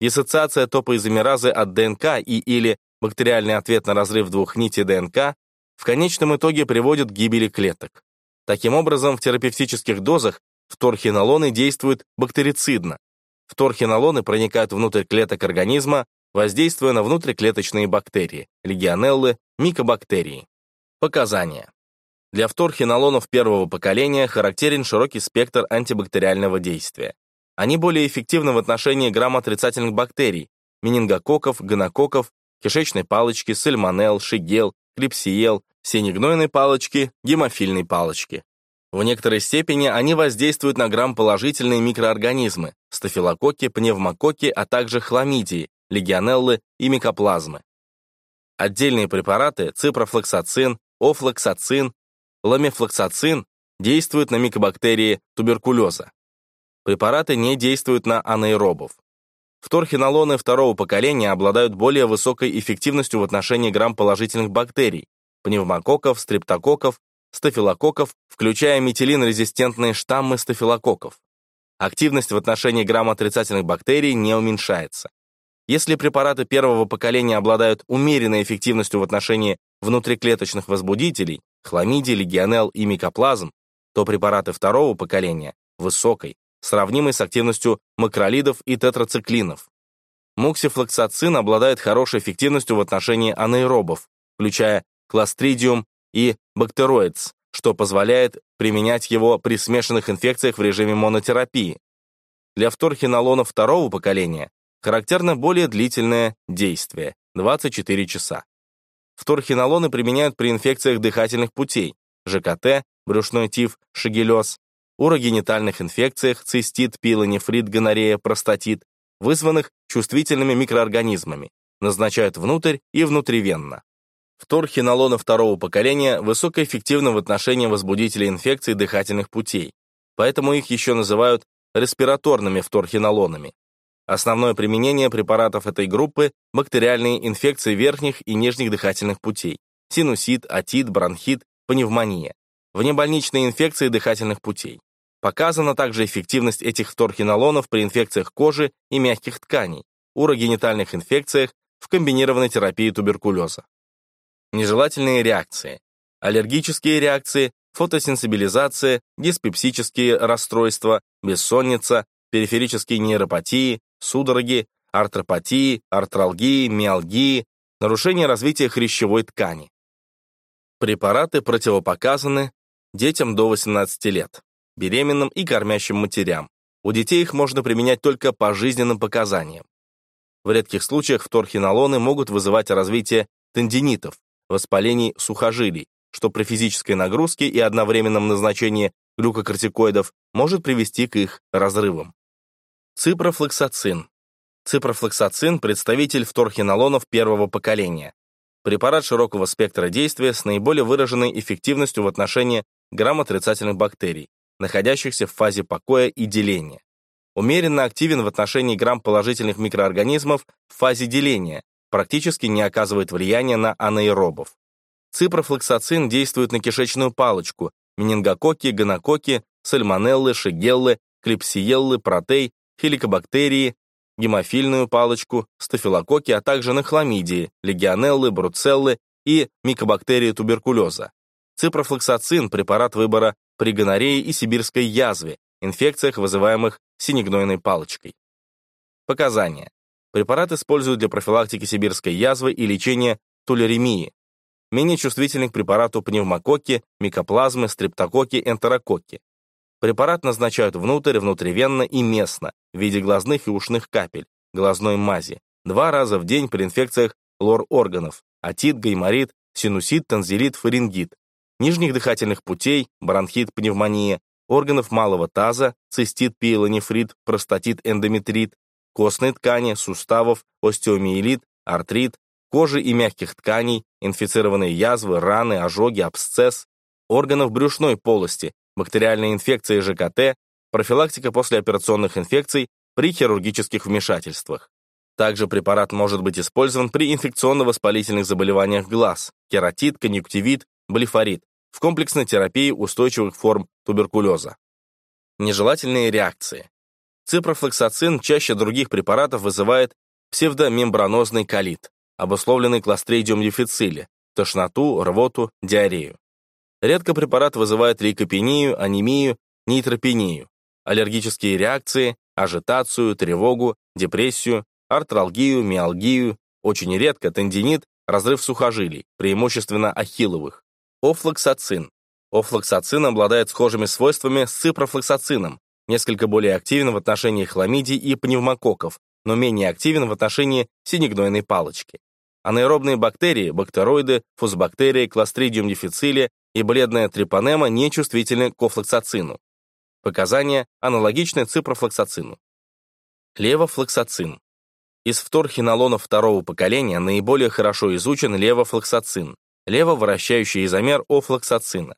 Диссоциация топоизомеразы от ДНК и или бактериальный ответ на разрыв двух нитей ДНК в конечном итоге приводит к гибели клеток. Таким образом, в терапевтических дозах фторхинолоны действуют бактерицидно. Фторхинолоны проникают внутрь клеток организма, воздействуя на внутриклеточные бактерии, легионеллы, микобактерии. Показания. Для фторхинолонов первого поколения характерен широкий спектр антибактериального действия. Они более эффективны в отношении грамм-отрицательных бактерий, менингококков, гонококков, кишечной палочки, сальмонелл, шигел, клепсиел, синегнойной палочки, гемофильной палочки. В некоторой степени они воздействуют на грамм-положительные микроорганизмы, стафилококки, пневмококки, а также хламидии, легионеллы и микоплазмы. Отдельные препараты ципрофлоксацин, офлоксацин, ламифлоксацин действует на микобактерии туберкулеза. Препараты не действуют на анаэробов. Фторхинолоны второго поколения обладают более высокой эффективностью в отношении грамм-положительных бактерий, пневмококков, стрептококков, стафилококков, включая метилин-резистентные штаммы стафилококков. Активность в отношении грамм-отрицательных бактерий не уменьшается. Если препараты первого поколения обладают умеренной эффективностью в отношении внутриклеточных возбудителей, хламидий, легионелл и микоплазм, то препараты второго поколения — высокой, сравнимой с активностью макролидов и тетрациклинов. Муксифлоксацин обладает хорошей эффективностью в отношении анаэробов, включая кластридиум и бактероидс, что позволяет применять его при смешанных инфекциях в режиме монотерапии. Для вторхинолонов второго поколения характерно более длительное действие – 24 часа. Вторхинолоны применяют при инфекциях дыхательных путей, ЖКТ, брюшной тиф, шагелез, урогенитальных инфекциях, цистит, пилонефрит, гонорея, простатит, вызванных чувствительными микроорганизмами, назначают внутрь и внутривенно. Вторхинолоны второго поколения высокоэффективны в отношении возбудителей инфекций дыхательных путей, поэтому их еще называют респираторными вторхинолонами. Основное применение препаратов этой группы – бактериальные инфекции верхних и нижних дыхательных путей, синусит, отит, бронхит, пневмония, внебольничные инфекции дыхательных путей. Показана также эффективность этих вторхинолонов при инфекциях кожи и мягких тканей, урогенитальных инфекциях в комбинированной терапии туберкулеза. Нежелательные реакции. Аллергические реакции, фотосенсибилизация, диспепсические расстройства, бессонница, периферические нейропатии, судороги, артропатии, артралгии, миалгии, нарушение развития хрящевой ткани. Препараты противопоказаны детям до 18 лет, беременным и кормящим матерям. У детей их можно применять только по жизненным показаниям. В редких случаях вторхинолоны могут вызывать развитие тендинитов, воспалений сухожилий, что при физической нагрузке и одновременном назначении глюкокортикоидов может привести к их разрывам. Ципрофлексацин. Ципрофлексацин – представитель вторхинолонов первого поколения. Препарат широкого спектра действия с наиболее выраженной эффективностью в отношении грамотрицательных бактерий, находящихся в фазе покоя и деления. Умеренно активен в отношении грамм-положительных микроорганизмов в фазе деления, практически не оказывает влияния на анаэробов. Ципрофлексацин действует на кишечную палочку, менингококки, гонококки, сальмонеллы, шигеллы, клепсиеллы, протей, хеликобактерии, гемофильную палочку, стафилококки, а также на хламидии, легионеллы, бруцеллы и микобактерии туберкулеза. Ципрофлоксацин – препарат выбора при гонорее и сибирской язве, инфекциях, вызываемых синегнойной палочкой. Показания. Препарат используют для профилактики сибирской язвы и лечения тулеремии. Менее чувствительный к препарату пневмококки, микоплазмы, стрептококки, энтерококки. Препарат назначают внутрь, внутривенно и местно, в виде глазных и ушных капель, глазной мази, два раза в день при инфекциях лор-органов, отит, гайморит, синусит, танзелит, фарингит, нижних дыхательных путей, бронхит, пневмония, органов малого таза, цистит, пиелонефрит, простатит, эндометрит, костной ткани, суставов, остеомиелит, артрит, кожи и мягких тканей, инфицированные язвы, раны, ожоги, абсцесс, органов брюшной полости, бактериальные инфекции ЖКТ, профилактика послеоперационных инфекций при хирургических вмешательствах. Также препарат может быть использован при инфекционно-воспалительных заболеваниях глаз, кератит, конъюнктивит, блефорит, в комплексной терапии устойчивых форм туберкулеза. Нежелательные реакции. Ципрофлексацин чаще других препаратов вызывает псевдомембранозный колит, обусловленный кластридиум дифициле, тошноту, рвоту, диарею. Редко препарат вызывает лейкопению, анемию, нейтропению, аллергические реакции, ажитацию, тревогу, депрессию, артралгию, миалгию, очень редко тендинит, разрыв сухожилий, преимущественно ахилловых. Офлоксацин. Офлоксацин обладает схожими свойствами с ципрофлоксацином, несколько более активен в отношении хламидий и пневмококков, но менее активен в отношении синегнойной палочки. Анаэробные бактерии, бактероиды, фузбактерии, кластридиум дифициле и бледная трипанема нечувствительны к офлоксацину. Показания аналогичны ципрофлоксацину. Левофлоксацин. Из фторхинолонов второго поколения наиболее хорошо изучен левофлоксацин, левовращающий изомер офлоксацина.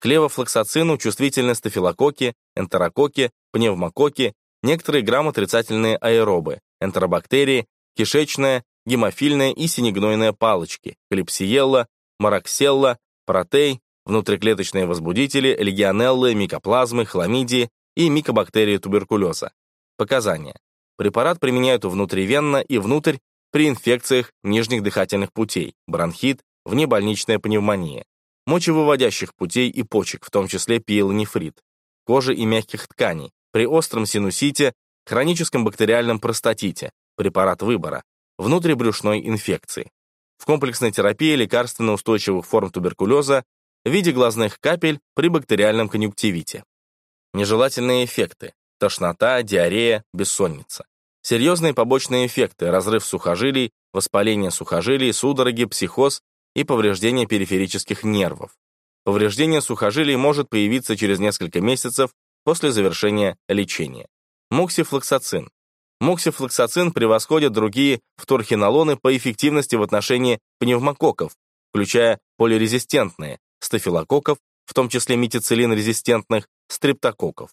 К левофлоксацину чувствительны стафилококки, энтерококки, пневмококки, некоторые грамотрицательные аэробы, энтеробактерии, кишечная, гемофильная и синегнойная палочки, клепсиелла, марокселла, протей, внутриклеточные возбудители, легионеллы, микоплазмы, хламидии и микобактерии туберкулеза. Показания. Препарат применяют внутривенно и внутрь при инфекциях нижних дыхательных путей, бронхит, внебольничная пневмония, мочевыводящих путей и почек, в том числе пиелонефрит, кожи и мягких тканей, при остром синусите, хроническом бактериальном простатите, препарат выбора, внутрибрюшной инфекции. В комплексной терапии лекарственно-устойчивых форм туберкулеза в виде глазных капель при бактериальном конъюнктивите. Нежелательные эффекты – тошнота, диарея, бессонница. Серьезные побочные эффекты – разрыв сухожилий, воспаление сухожилий, судороги, психоз и повреждение периферических нервов. Повреждение сухожилий может появиться через несколько месяцев после завершения лечения. Моксифлоксацин. Моксифлоксацин превосходит другие фторхинолоны по эффективности в отношении пневмококков, включая полирезистентные, стафилококков, в том числе метицилин-резистентных, стрептококков.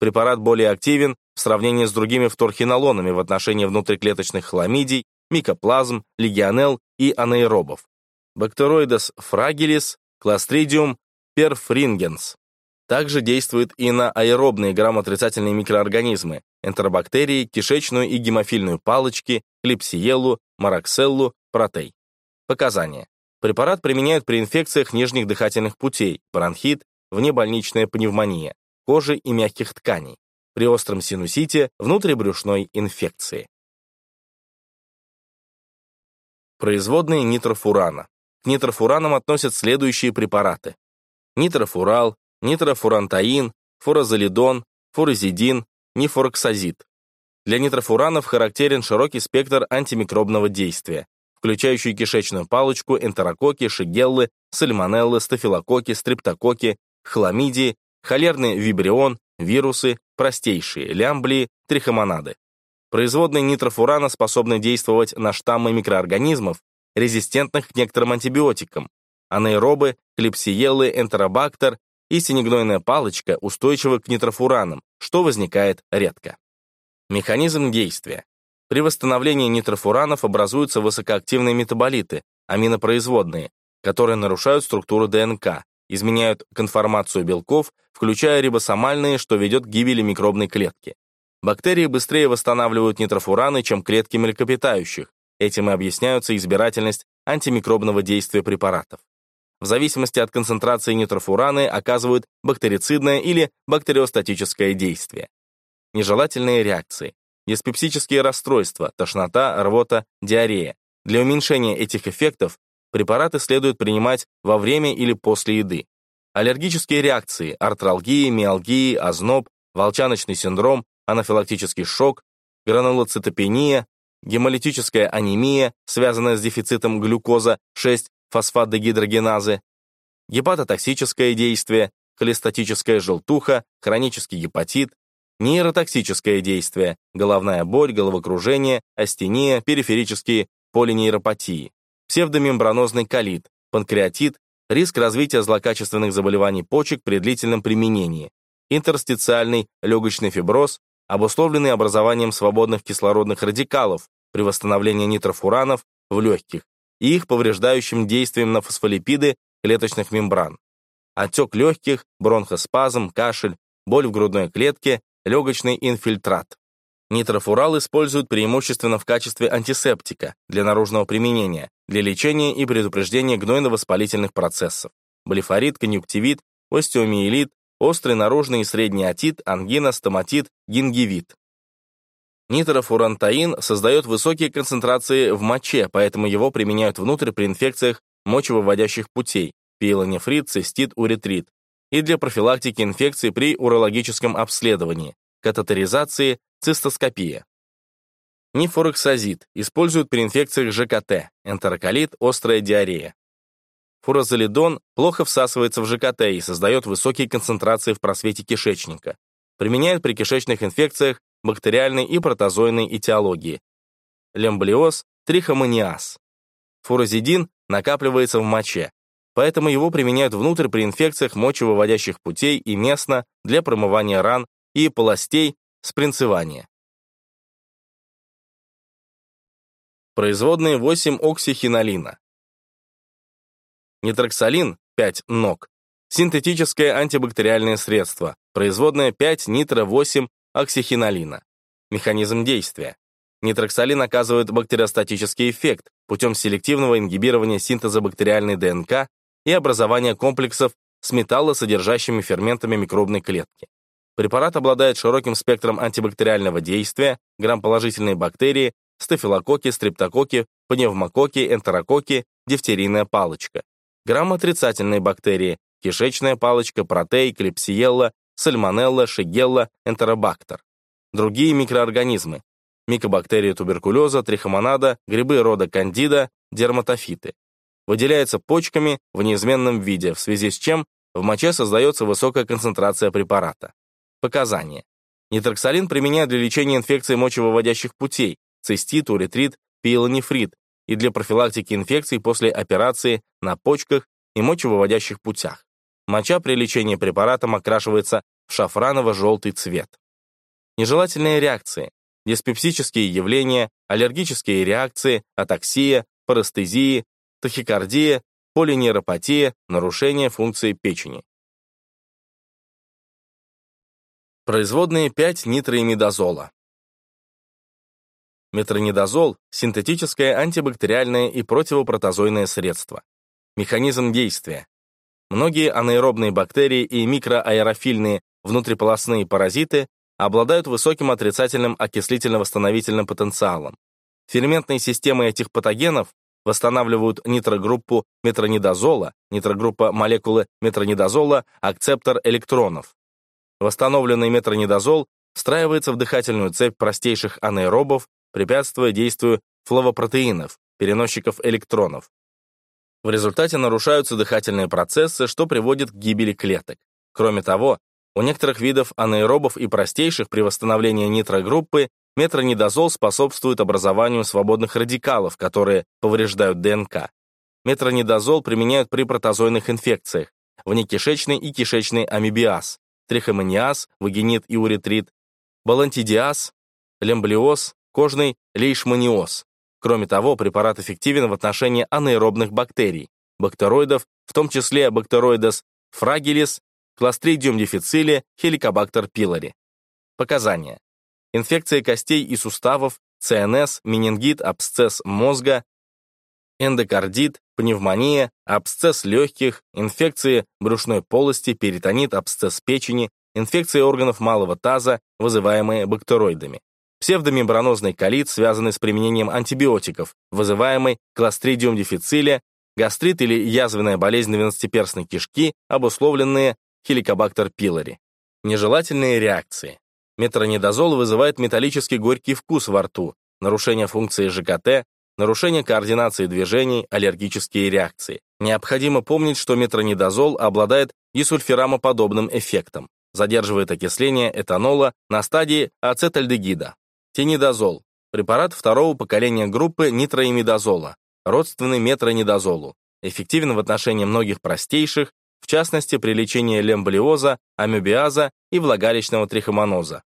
Препарат более активен в сравнении с другими вторхинолонами в отношении внутриклеточных хламидий, микоплазм, легионелл и анаэробов. Бактероидес фрагилис, кластридиум перфрингенс. Также действует и на аэробные грамотрицательные микроорганизмы, энтеробактерии, кишечную и гемофильную палочки, клипсиеллу, маракселлу, протей. Показания. Препарат применяют при инфекциях нижних дыхательных путей, бронхит, внебольничная пневмония, кожи и мягких тканей, при остром синусите, внутрибрюшной инфекции. Производные нитрофурана. К нитрофуранам относят следующие препараты. Нитрофурал, нитрофурантаин, фурозолидон, фурозидин, нифороксазид. Для нитрофуранов характерен широкий спектр антимикробного действия, включающий кишечную палочку, энтерококи, шигеллы, сальмонеллы, стафилококки, стрептококи, хламидии, холерный вибрион, вирусы, простейшие, лямблии, трихомонады. Производные нитрофурана способны действовать на штаммы микроорганизмов, резистентных к некоторым антибиотикам, анаэробы, клепсиеллы, энтеробактер и синегнойная палочка устойчивы к нитрофуранам, что возникает редко. Механизм действия. При восстановлении нитрофуранов образуются высокоактивные метаболиты, аминопроизводные, которые нарушают структуру ДНК, изменяют конформацию белков, включая рибосомальные, что ведет к гибели микробной клетки. Бактерии быстрее восстанавливают нитрофураны, чем клетки млекопитающих. Этим и объясняется избирательность антимикробного действия препаратов. В зависимости от концентрации нитрофураны оказывают бактерицидное или бактериостатическое действие. Нежелательные реакции. Диспепсические расстройства, тошнота, рвота, диарея. Для уменьшения этих эффектов препараты следует принимать во время или после еды. Аллергические реакции, артралгии, миалгии, озноб, волчаночный синдром, анафилактический шок, гранулоцитопения, гемолитическая анемия, связанная с дефицитом глюкоза 6-фосфатдегидрогеназы, гепатотоксическое действие, холестатическая желтуха, хронический гепатит, нейротоксическое действие, головная боль, головокружение, астения, периферические полинейропатии, псевдомембранозный колит, панкреатит, риск развития злокачественных заболеваний почек при длительном применении, интерстициальный легочный фиброз, обусловленный образованием свободных кислородных радикалов при восстановлении нитрофуранов в легких и их повреждающим действием на фосфолипиды клеточных мембран. Отек легких, бронхоспазм, кашель, боль в грудной клетке, легочный инфильтрат. Нитрофурал используют преимущественно в качестве антисептика для наружного применения, для лечения и предупреждения гнойно-воспалительных процессов. Блефорит, конъюнктивит, остеомиелит, острый наружный и средний отит, ангина, стоматит, гингивит. Нитрофурантаин создает высокие концентрации в моче, поэтому его применяют внутрь при инфекциях мочевыводящих путей, пиелонефрит, цистит, уретрит, и для профилактики инфекций при урологическом обследовании, катетеризации, цистоскопия. Нифорексазид используют при инфекциях ЖКТ, энтероколит, острая диарея. Фурозолидон плохо всасывается в ЖКТ и создает высокие концентрации в просвете кишечника. Применяют при кишечных инфекциях бактериальной и протозойной этиологии. Лемблиоз, трихомониаз. Фурозидин накапливается в моче, поэтому его применяют внутрь при инфекциях мочевыводящих путей и местно для промывания ран и полостей спринцевания. Производные 8-оксихинолина. Нитроксалин 5 ног. Синтетическое антибактериальное средство. Производное 5-нитро-8-оксихинолина. Механизм действия. Нитроксалин оказывает бактериостатический эффект путем селективного ингибирования синтеза бактериальной ДНК и образования комплексов с металлосодержащими ферментами микробной клетки. Препарат обладает широким спектром антибактериального действия, грамположительные бактерии, стафилококки, стрептококки, пневмококки, энтерококки, дифтерийная палочка. Грамотрицательные бактерии, кишечная палочка, протей, клепсиелла, сальмонелла, шигелла, энтеробактер. Другие микроорганизмы. Микобактерии туберкулеза, трихомонада, грибы рода кандида, дерматофиты. Выделяется почками в неизменном виде, в связи с чем в моче создается высокая концентрация препарата. Показания. Нитроксалин применяют для лечения инфекций мочевыводящих путей, цистит, уретрит, пиелонефрит и для профилактики инфекций после операции на почках и мочевыводящих путях. Моча при лечении препаратом окрашивается в шафраново-желтый цвет. Нежелательные реакции, диспепсические явления, аллергические реакции, атаксия, парестезии, тахикардия, полинейропатия, нарушение функции печени. Производные 5-нитроимидазола. Метронидазол – синтетическое антибактериальное и противопротозойное средство. Механизм действия. Многие анаэробные бактерии и микроаэрофильные внутриполосные паразиты обладают высоким отрицательным окислительно-восстановительным потенциалом. Ферментные системы этих патогенов восстанавливают нитрогруппу метронидазола, нитрогруппа молекулы метронидазола, акцептор электронов. Восстановленный метронидазол встраивается в дыхательную цепь простейших анаэробов, препятствуя действию флавопротеинов, переносчиков электронов. В результате нарушаются дыхательные процессы, что приводит к гибели клеток. Кроме того, у некоторых видов анаэробов и простейших при восстановлении нитрогруппы метронидазол способствует образованию свободных радикалов, которые повреждают ДНК. Метронидазол применяют при протозойных инфекциях, внекишечный и кишечный амебиаз, трихомониаз, вагинит и уретрит, балантидиаз, лемблиоз, кожный лейшманиоз. Кроме того, препарат эффективен в отношении анаэробных бактерий, бактероидов, в том числе бактероидес фрагилис, кластридиум дифициле, хеликобактер пилори. Показания. Инфекция костей и суставов, ЦНС, менингит, абсцесс мозга, эндокардит, пневмония, абсцесс легких, инфекции брюшной полости, перитонит, абсцесс печени, инфекции органов малого таза, вызываемые бактероидами псевдомембранозный колит, связанный с применением антибиотиков, вызываемый кластридиум дифицилия, гастрит или язвенная болезнь двенадцатиперстной кишки, обусловленные хеликобактер пилори. Нежелательные реакции. Метронидозол вызывает металлический горький вкус во рту, нарушение функции ЖКТ, нарушение координации движений, аллергические реакции. Необходимо помнить, что метронидозол обладает дисульфирамоподобным эффектом, задерживает окисление этанола на стадии ацетальдегида. Тенидозол – препарат второго поколения группы нитроимидозола, родственный метронидозолу, эффективен в отношении многих простейших, в частности при лечении лемблиоза, амебиаза и влагалищного трихомоноза.